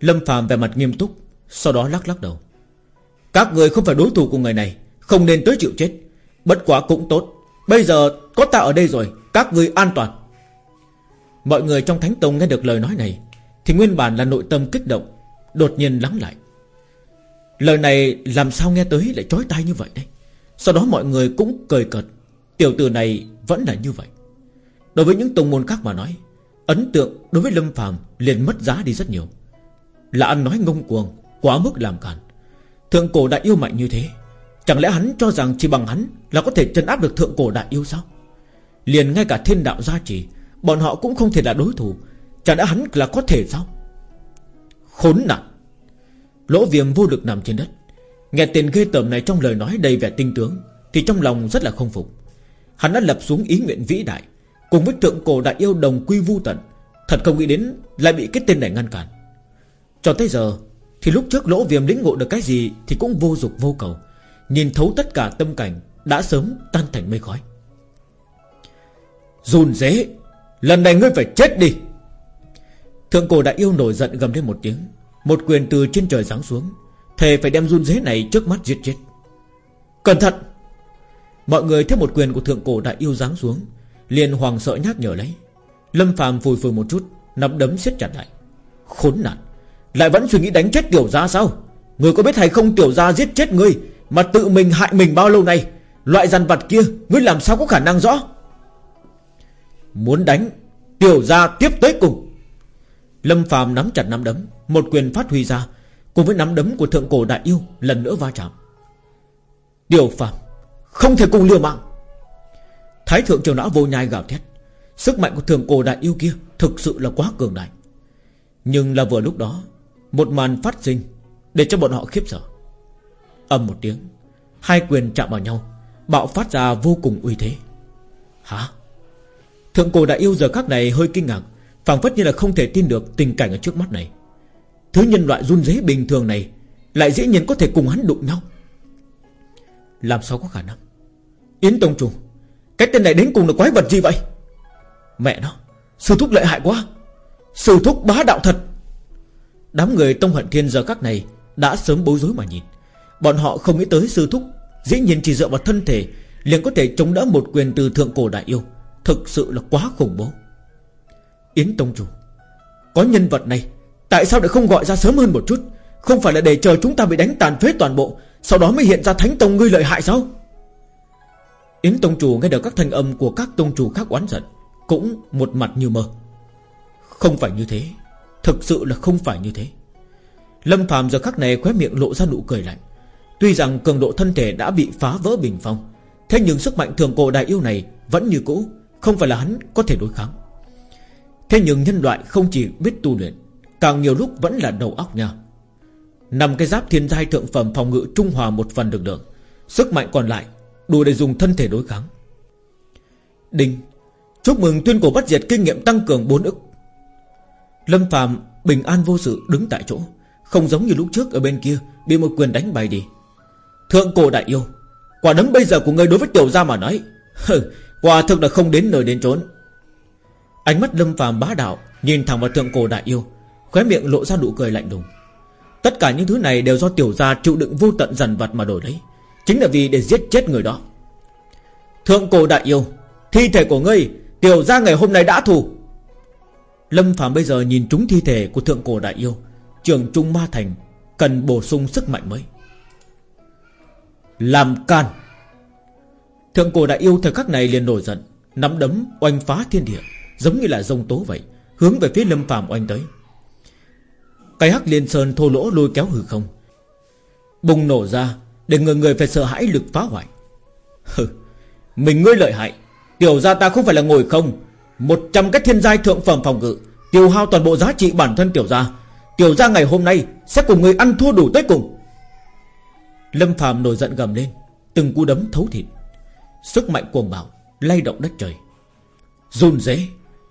Lâm Phạm về mặt nghiêm túc sau đó lắc lắc đầu. Các người không phải đối thủ của người này, Không nên tới chịu chết. Bất quá cũng tốt. Bây giờ có ta ở đây rồi, Các người an toàn. Mọi người trong Thánh Tông nghe được lời nói này, Thì nguyên bản là nội tâm kích động, Đột nhiên lắng lại. Lời này làm sao nghe tới lại chói tai như vậy đây? Sau đó mọi người cũng cười cợt. Tiểu tử này vẫn là như vậy. Đối với những tông môn khác mà nói, Ấn tượng đối với Lâm phàm liền mất giá đi rất nhiều. Là ăn nói ngông cuồng Quá mức làm cản Thượng cổ đại yêu mạnh như thế, Chẳng lẽ hắn cho rằng chỉ bằng hắn Là có thể chân áp được thượng cổ đại yêu sao? Liền ngay cả thiên đạo gia trì, Bọn họ cũng không thể là đối thủ, Chẳng lẽ hắn là có thể sao? Khốn nạn! Lỗ viêm vô lực nằm trên đất, Nghe tên ghê tởm này trong lời nói đầy vẻ tinh tướng, Thì trong lòng rất là không phục. Hắn đã lập xuống ý nguyện vĩ đại, Cùng với thượng cổ đại yêu đồng quy vu tận, Thật không nghĩ đến lại bị cái tên này ngăn cản. Cho tới giờ thì lúc trước lỗ viêm lĩnh ngộ được cái gì Thì cũng vô dục vô cầu. Nhìn thấu tất cả tâm cảnh, Đã sớm tan thành mây khói. Dùn dế Lần này ngươi phải chết đi. Thượng cổ đại yêu nổi giận gầm lên một tiếng. Một quyền từ trên trời giáng xuống. Thề phải đem run dế này trước mắt giết chết. Cẩn thận! Mọi người thấy một quyền của thượng cổ đại yêu giáng xuống, liền hoàng sợ nhắc nhở lấy. Lâm phàm phùi phùi một chút, Nắm đấm siết chặt lại. Khốn nạn! Lại vẫn suy nghĩ đánh chết tiểu gia sao? Người có biết hay không tiểu gia giết chết ngươi Mà tự mình hại mình bao lâu nay? Loại dằn vặt kia, Ngươi làm sao có khả năng rõ? Muốn đánh, Tiểu gia tiếp tới cùng. Lâm phàm nắm chặt nắm đấm, Một quyền phát huy ra, Cùng với nắm đấm của thượng cổ đại yêu Lần nữa va chạm. Tiểu phàm, Không thể cùng liều mạng. Thái thượng triều não vô nhai gào thét. Sức mạnh của thượng cổ đại yêu kia Thực sự là quá cường đại. Nhưng là vừa lúc đó một màn phát sinh Để cho bọn họ khiếp sợ. Âm một tiếng, Hai quyền chạm vào nhau, Bạo phát ra vô cùng uy thế. Hả? Thượng cổ đại yêu giờ khắc này hơi kinh ngạc, phảng phất như là không thể tin được tình cảnh ở trước mắt này. Thứ nhân loại run rế bình thường này Lại dễ nhiên có thể cùng hắn đụng nhau. Làm sao có khả năng? Yến Tông Trùng Cái tên này đến cùng là quái vật gì vậy? Mẹ nó, Sư thúc lợi hại quá. Sư thúc bá đạo thật. Đám người Tông Hận Thiên giờ các này Đã sớm bối rối mà nhìn. Bọn họ không nghĩ tới sư thúc, Dĩ nhiên chỉ dựa vào thân thể, liền có thể chống đỡ một quyền từ thượng cổ đại yêu. Thực sự là quá khủng bố. Yến Tông Chủ, Có nhân vật này, Tại sao lại không gọi ra sớm hơn một chút? Không phải là để chờ chúng ta bị đánh tàn phế toàn bộ, Sau đó mới hiện ra Thánh Tông ngươi lợi hại sao? Yến Tông Chủ nghe được các thanh âm Của các Tông Chủ khác oán giận, Cũng một mặt như mơ. Không phải như thế. Thực sự là không phải như thế. Lâm Phạm giờ khắc này khóe miệng lộ ra nụ cười lạnh. Tuy rằng cường độ thân thể đã bị phá vỡ bình phong, Thế nhưng sức mạnh thường cổ đại yêu này Vẫn như cũ, Không phải là hắn có thể đối kháng. Thế nhưng nhân loại không chỉ biết tu luyện, Càng nhiều lúc vẫn là đầu óc nha. Nằm cái giáp thiên giai thượng phẩm phòng ngự Trung hòa một phần được được Sức mạnh còn lại đủ để dùng thân thể đối kháng. Đinh, Chúc mừng tuyên cổ bắt diệt kinh nghiệm tăng cường 4 ức. Lâm Phạm bình an vô sự đứng tại chỗ, Không giống như lúc trước ở bên kia, Bị một quyền đánh bay đi. Thượng cổ đại yêu, Quả đấm bây giờ của người đối với tiểu gia mà nói quả thực là không đến nơi đến trốn Ánh mắt lâm Phạm bá đạo Nhìn thẳng vào thượng cổ đại yêu, Khóe miệng lộ ra nụ cười lạnh lùng. Tất cả những thứ này đều do tiểu gia chịu đựng vô tận dằn vặt mà đổi lấy Chính là vì để giết chết người đó. Thượng cổ đại yêu, Thi thể của ngươi, Tiểu gia ngày hôm nay đã thù Lâm Phạm bây giờ nhìn trúng thi thể của thượng cổ đại yêu, Trường Trung Ma Thành, Cần bổ sung sức mạnh mới. Làm can. Thượng cổ đại yêu thời khắc này liền nổi giận, Nắm đấm oanh phá thiên địa, Giống như là rông tố vậy, Hướng về phía Lâm Phạm oanh tới. Cái hắc liên sơn thô lỗ lôi kéo hư không. Bùng nổ ra Để người người phải sợ hãi lực phá hoại. Hừ, Mình ngươi lợi hại, Tiểu ra ta không phải là ngồi không một trăm cái thiên giai thượng phẩm phòng ngự, Tiêu hao toàn bộ giá trị bản thân tiểu gia. Tiểu gia ngày hôm nay Sẽ cùng người ăn thua đủ tới cùng. Lâm phàm nổi giận gầm lên, Từng cú đấm thấu thịt. Sức mạnh cuồng bạo lay động đất trời. Run rế,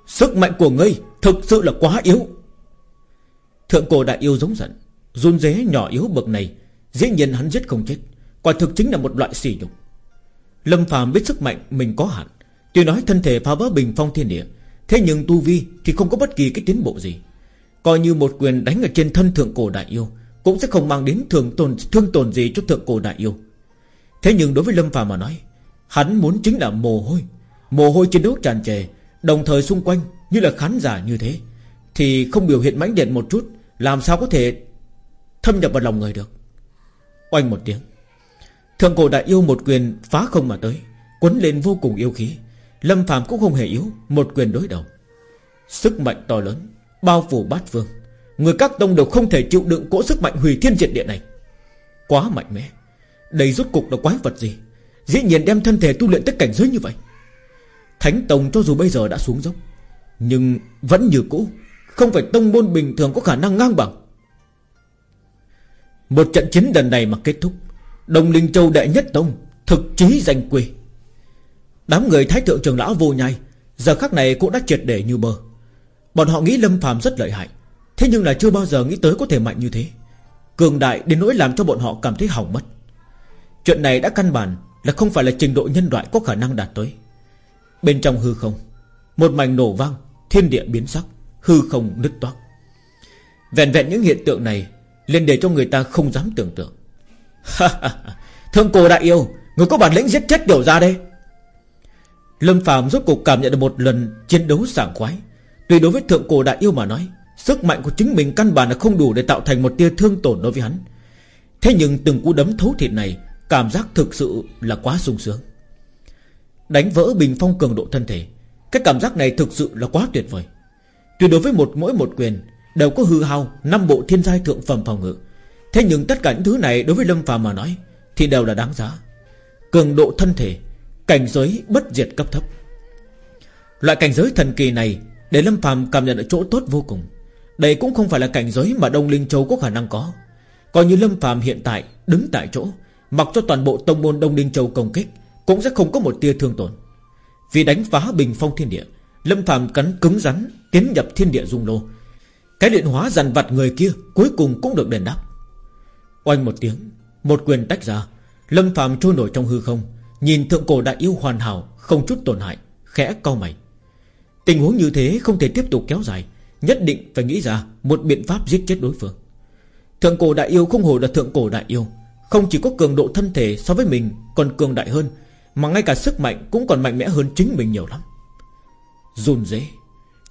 Sức mạnh của ngươi thực sự là quá yếu. Thượng cổ đại yêu giống giận, Run rế nhỏ yếu bậc này, Dĩ nhiên hắn giết không chết, Quả thực chính là một loại sỉ nhục. Lâm phàm biết sức mạnh mình có hạn Tuy nói thân thể phá vỡ bình phong thiên địa Thế nhưng tu vi thì không có bất kỳ cái tiến bộ gì. Coi như một quyền đánh ở trên thân thượng cổ đại yêu Cũng sẽ không mang đến thường tồn, thương tổn gì cho thượng cổ đại yêu. Thế nhưng đối với Lâm phàm mà nói Hắn muốn chính là mồ hôi Mồ hôi chiến đấu tràn trề Đồng thời xung quanh như là khán giả như thế Thì không biểu hiện mãnh điện một chút Làm sao có thể Thâm nhập vào lòng người được? Oanh một tiếng Thượng cổ đại yêu một quyền phá không mà tới Quấn lên vô cùng yêu khí. Lâm Phạm cũng không hề yếu Một quyền đối đầu. Sức mạnh to lớn Bao phủ bát vương, Người các tông đều không thể chịu đựng cỗ sức mạnh hủy thiên diệt địa này. Quá mạnh mẽ. Đây rốt cục là quái vật gì? Dĩ nhiên đem thân thể tu luyện tất cảnh giới như vậy. Thánh Tông cho dù bây giờ đã xuống dốc Nhưng vẫn như cũ Không phải tông môn bình thường có khả năng ngang bằng. Một trận chiến lần này mà kết thúc Đồng Linh Châu Đệ Nhất Tông Thực chí danh quê Đám người thái thượng trường lão vô nhai Giờ khắc này cũng đã triệt để như bơ Bọn họ nghĩ Lâm phàm rất lợi hại, Thế nhưng là chưa bao giờ nghĩ tới có thể mạnh như thế. Cường đại đến nỗi làm cho bọn họ cảm thấy hỏng mất. Chuyện này đã căn bản Là không phải là trình độ nhân loại có khả năng đạt tới. Bên trong hư không, Một mảnh nổ vang, Thiên địa biến sắc, Hư không nứt toác. Vẹn vẹn những hiện tượng này lên để cho người ta không dám tưởng tượng. Thương cổ đại yêu, Người có bản lĩnh giết chết điều ra đây. Lâm Phạm rốt cuộc cảm nhận được một lần chiến đấu sảng khoái. Tuy đối với thượng cổ đại yêu mà nói, Sức mạnh của chính mình căn bản là không đủ Để tạo thành một tia thương tổn đối với hắn. Thế nhưng từng cú đấm thấu thịt này, Cảm giác thực sự là quá sung sướng. Đánh vỡ bình phong cường độ thân thể, Cái cảm giác này thực sự là quá tuyệt vời. Tuy đối với một mỗi một quyền, Đều có hư hao năm bộ thiên giai thượng phẩm phòng ngự. Thế nhưng tất cả những thứ này đối với Lâm phàm mà nói Thì đều là đáng giá. Cường độ thân thể Cảnh giới bất diệt cấp thấp. Loại cảnh giới thần kỳ này, Để Lâm phàm cảm nhận được chỗ tốt vô cùng. Đây cũng không phải là cảnh giới mà Đông Linh Châu có khả năng có. Coi như Lâm phàm hiện tại Đứng tại chỗ, Mặc cho toàn bộ tông môn Đông Linh Châu công kích, Cũng sẽ không có một tia thương tổn. Vì đánh phá bình phong thiên địa, Lâm phàm cắn cứng rắn, Tiến nhập thiên địa dung lô. Cái điện hóa dằn vặt người kia Cuối cùng cũng được đền đáp. Oanh một tiếng, Một quyền tách ra, Lâm phàm trôi nổi trong hư không Nhìn thượng cổ đại yêu hoàn hảo, Không chút tổn hại, Khẽ cau mày. Tình huống như thế không thể tiếp tục kéo dài, Nhất định phải nghĩ ra Một biện pháp giết chết đối phương. Thượng cổ đại yêu không hồ là thượng cổ đại yêu, Không chỉ có cường độ thân thể so với mình Còn cường đại hơn, Mà ngay cả sức mạnh cũng còn mạnh mẽ hơn chính mình nhiều lắm. Run dễ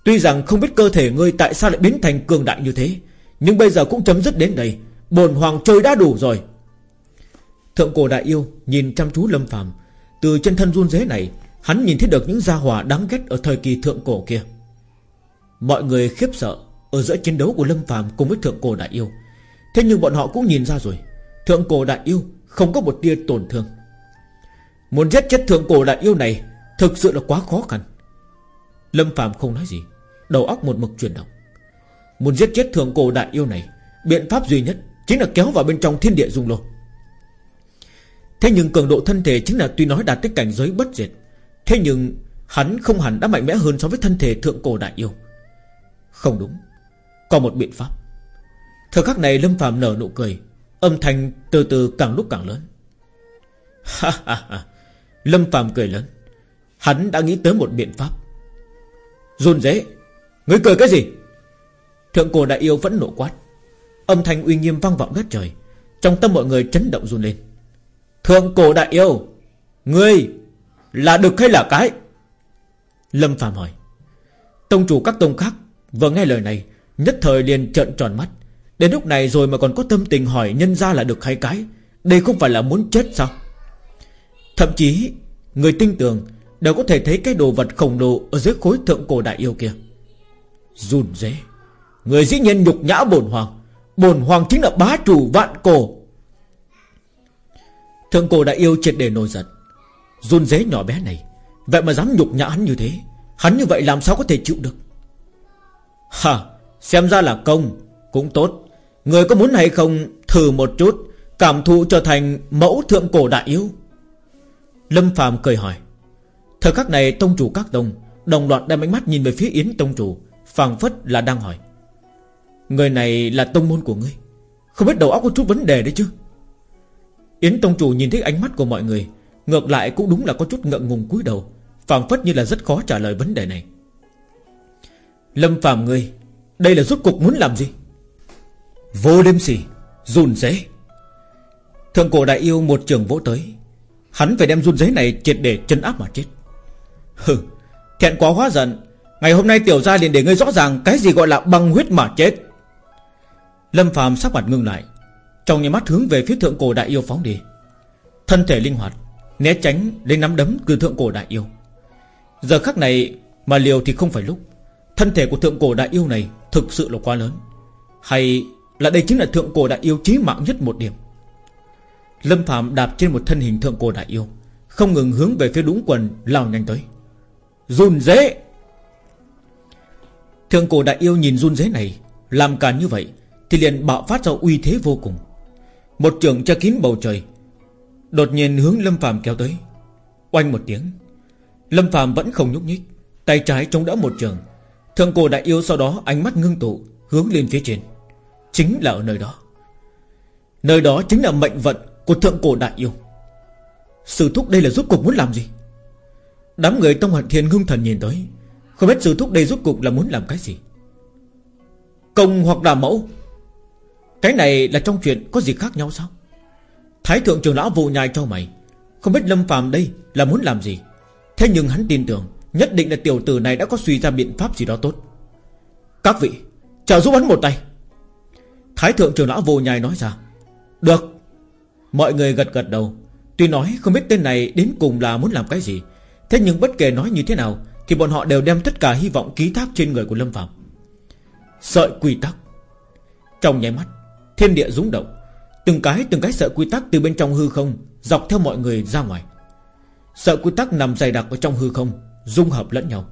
Tuy rằng không biết cơ thể ngươi tại sao lại biến thành cường đại như thế, Nhưng bây giờ cũng chấm dứt đến đây, Bồn hoàng chơi đã đủ rồi. Thượng cổ đại yêu nhìn chăm chú lâm phàm từ chân thân run rế này, Hắn nhìn thấy được những gia hòa đáng ghét Ở thời kỳ thượng cổ kia. Mọi người khiếp sợ Ở giữa chiến đấu của lâm phàm cùng với thượng cổ đại yêu. Thế nhưng bọn họ cũng nhìn ra rồi, Thượng cổ đại yêu không có một tia tổn thương. Muốn giết chết thượng cổ đại yêu này Thực sự là quá khó khăn. Lâm phàm không nói gì, Đầu óc một mực chuyển động. Muốn giết chết thượng cổ đại yêu này, Biện pháp duy nhất Chính là kéo vào bên trong thiên địa dung lô. Thế nhưng cường độ thân thể chính là tuy nói đạt tới cảnh giới bất diệt. Thế nhưng hắn không hẳn đã mạnh mẽ hơn so với thân thể thượng cổ đại yêu. Không đúng. Có một biện pháp. Thời khắc này Lâm phàm nở nụ cười, Âm thanh từ từ càng lúc càng lớn. Ha ha ha. Lâm phàm cười lớn. Hắn đã nghĩ tới một biện pháp. Run dế Ngươi cười cái gì? Thượng cổ đại yêu vẫn nộ quát. Âm thanh uy nghiêm vang vọng đất trời. Trong tâm mọi người chấn động run lên. Thượng cổ đại yêu, Ngươi là đực hay là cái? Lâm Phạm hỏi. Tông chủ các tông khác Vừa nghe lời này, Nhất thời liền trợn tròn mắt. Đến lúc này rồi mà còn có tâm tình hỏi nhân ra là được hay cái, Đây không phải là muốn chết sao? Thậm chí, Người tinh tường Đều có thể thấy cái đồ vật khổng lồ Ở dưới khối thượng cổ đại yêu kia. Run dế Người dĩ nhiên nhục nhã bổn hoàng. Bổn hoàng chính là bá chủ vạn cổ. Thượng cổ đại yêu triệt để nổi giận. Run dế nhỏ bé này, Vậy mà dám nhục nhã hắn như thế, Hắn như vậy làm sao có thể chịu được? Hả, Xem ra là công, Cũng tốt. Người có muốn hay không, thử một chút, Cảm thụ trở thành mẫu thượng cổ đại yêu. Lâm phàm cười hỏi. Thời khắc này tông chủ các tông, Đồng loạt đem ánh mắt nhìn về phía Yến tông chủ, phảng phất là đang hỏi. Người này là tông môn của ngươi, Không biết đầu óc có chút vấn đề đấy chứ? Yến tông chủ nhìn thấy ánh mắt của mọi người Ngược lại cũng đúng là có chút ngượng ngùng cúi đầu phảng phất như là rất khó trả lời vấn đề này. Lâm phàm ngươi Đây là rốt cục muốn làm gì? Vô đêm xỉ Run dế Thượng cổ đại yêu một trường vỗ tới Hắn phải đem run giấy này triệt để chân áp mà chết. Hừ Thẹn quá hóa giận Ngày hôm nay tiểu gia liền để ngươi rõ ràng Cái gì gọi là băng huyết mà chết. Lâm phàm sắc mặt ngưng lại trong nhà mắt hướng về phía thượng cổ đại yêu phóng đi, Thân thể linh hoạt, Né tránh lên nắm đấm từ thượng cổ đại yêu. Giờ khắc này Mà liều thì không phải lúc. Thân thể của thượng cổ đại yêu này Thực sự là quá lớn. Hay là đây chính là thượng cổ đại yêu chí mạng nhất một điểm? Lâm Phạm đạp trên một thân hình thượng cổ đại yêu, Không ngừng hướng về phía đúng quần lao nhanh tới. Run dế Thượng cổ đại yêu nhìn run dế này, Làm càn như vậy Thì liền bạo phát ra uy thế vô cùng. Một trường che kín bầu trời. Đột nhiên hướng Lâm Phạm kéo tới. Oanh một tiếng. Lâm Phạm vẫn không nhúc nhích. Tay trái chống đỡ một trường. Thượng cổ đại yêu sau đó ánh mắt ngưng tụ, Hướng lên phía trên. Chính là ở nơi đó. Nơi đó chính là mệnh vận Của thượng cổ đại yêu. Sư thúc đây là rốt cuộc muốn làm gì? Đám người Tông Hận Thiên ngưng thần nhìn tới. Không biết sư thúc đây rốt cuộc là muốn làm cái gì? Công hoặc là mẫu? Cái này là trong chuyện có gì khác nhau sao? Thái thượng trưởng lão vụ nhai cho mày. Không biết Lâm phàm đây là muốn làm gì? Thế nhưng hắn tin tưởng, Nhất định là tiểu tử này đã có suy ra biện pháp gì đó tốt. Các vị chờ giúp hắn một tay. Thái thượng trưởng lão vô nhai nói ra. Được. Mọi người gật gật đầu. Tuy nói không biết tên này đến cùng là muốn làm cái gì, Thế nhưng bất kể nói như thế nào, Thì bọn họ đều đem tất cả hy vọng ký thác trên người của Lâm Phạm Sợi quy tắc. Trong nháy mắt Thiên địa rúng động. Từng cái từng cái sợi quy tắc từ bên trong hư không Dọc theo mọi người ra ngoài. Sợi quy tắc nằm dày đặc ở trong hư không, Dung hợp lẫn nhau.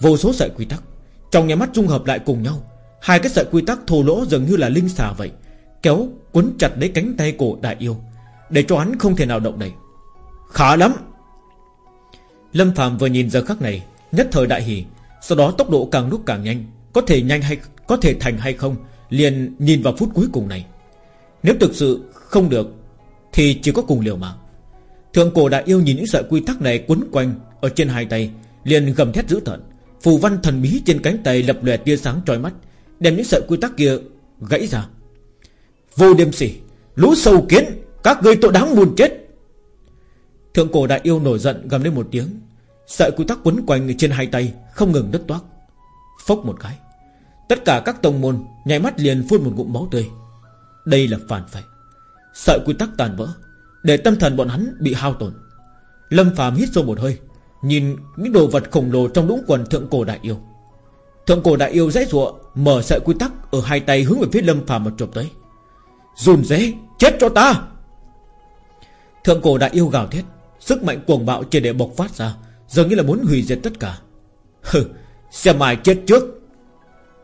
Vô số sợi quy tắc, Trong nhà mắt dung hợp lại cùng nhau. Hai cái sợi quy tắc thô lỗ dường như là linh xà vậy, Kéo, quấn chặt lấy cánh tay cổ đại yêu, Để cho hắn không thể nào động đậy. Khá lắm! Lâm Phạm vừa nhìn giờ khắc này, Nhất thời đại hỉ, Sau đó tốc độ càng lúc càng nhanh, Có thể nhanh hay, có thể thành hay không Liền nhìn vào phút cuối cùng này. Nếu thực sự không được, Thì chỉ có cùng liều mạng. Thượng cổ đại yêu nhìn những sợi quy tắc này quấn quanh Ở trên hai tay, Liền gầm thét dữ tợn. Phù văn thần bí trên cánh tay lập lòe tia sáng trói mắt, Đem những sợi quy tắc kia gãy ra. Vô đêm sỉ Lũ sâu kiến, Các ngươi tội đáng buồn chết. Thượng cổ đại yêu nổi giận gầm lên một tiếng. Sợi quy tắc quấn quanh trên hai tay Không ngừng đứt toát Phốc một cái. Tất cả các tông môn Nhảy mắt liền phun một ngụm máu tươi. Đây là phản phệ. Sợi quy tắc tàn vỡ, Để tâm thần bọn hắn bị hao tổn. Lâm phàm hít sâu một hơi, Nhìn những đồ vật khổng lồ trong đũng quần thượng cổ đại yêu. Thượng cổ đại yêu dãy rụa, Mở sợi quy tắc ở hai tay hướng về phía lâm phàm một chụp tới. Dùn dế Chết cho ta! Thượng cổ đại yêu gào thét, Sức mạnh cuồng bạo chỉ để bộc phát ra, Dường như là muốn hủy diệt tất cả. Hừ, Xem ai chết trước.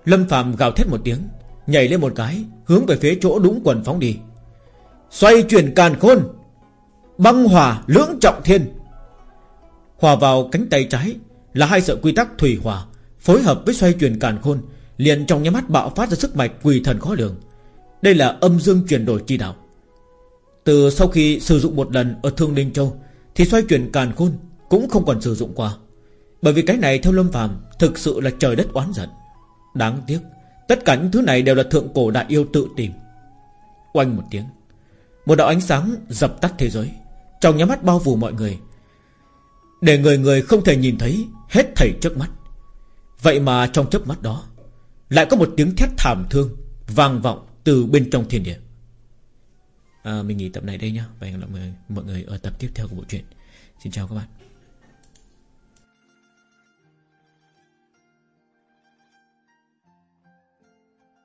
Lâm phàm gào thét một tiếng, Nhảy lên một cái, Hướng về phía chỗ đúng quần phóng đi. Xoay chuyển càn khôn, Băng hỏa lưỡng trọng thiên. Hòa vào cánh tay trái Là hai sợi quy tắc thủy hòa Phối hợp với xoay chuyển càn khôn, Liền trong nháy mắt bạo phát ra sức mạch quỷ thần khó lường. Đây là âm dương chuyển đổi chi đạo. Từ sau khi sử dụng một lần Ở Thương Ninh Châu, Thì xoay chuyển càn khôn Cũng không còn sử dụng qua. Bởi vì cái này, theo Lâm phàm, Thực sự là trời đất oán giận. Đáng tiếc Tất cả những thứ này đều là thượng cổ đại yêu tự tìm. Oanh một tiếng Một đạo ánh sáng dập tắt thế giới. Trong nhắm mắt bao phủ mọi người Để người người không thể nhìn thấy Hết thảy trước mắt. Vậy mà trong chớp mắt đó Lại có một tiếng thét thảm thương Vang vọng từ bên trong thiên địa. À, Mình nghỉ tập này đây nhá. Và hẹn gặp lại mọi người ở tập tiếp theo của bộ truyện. Xin chào các bạn.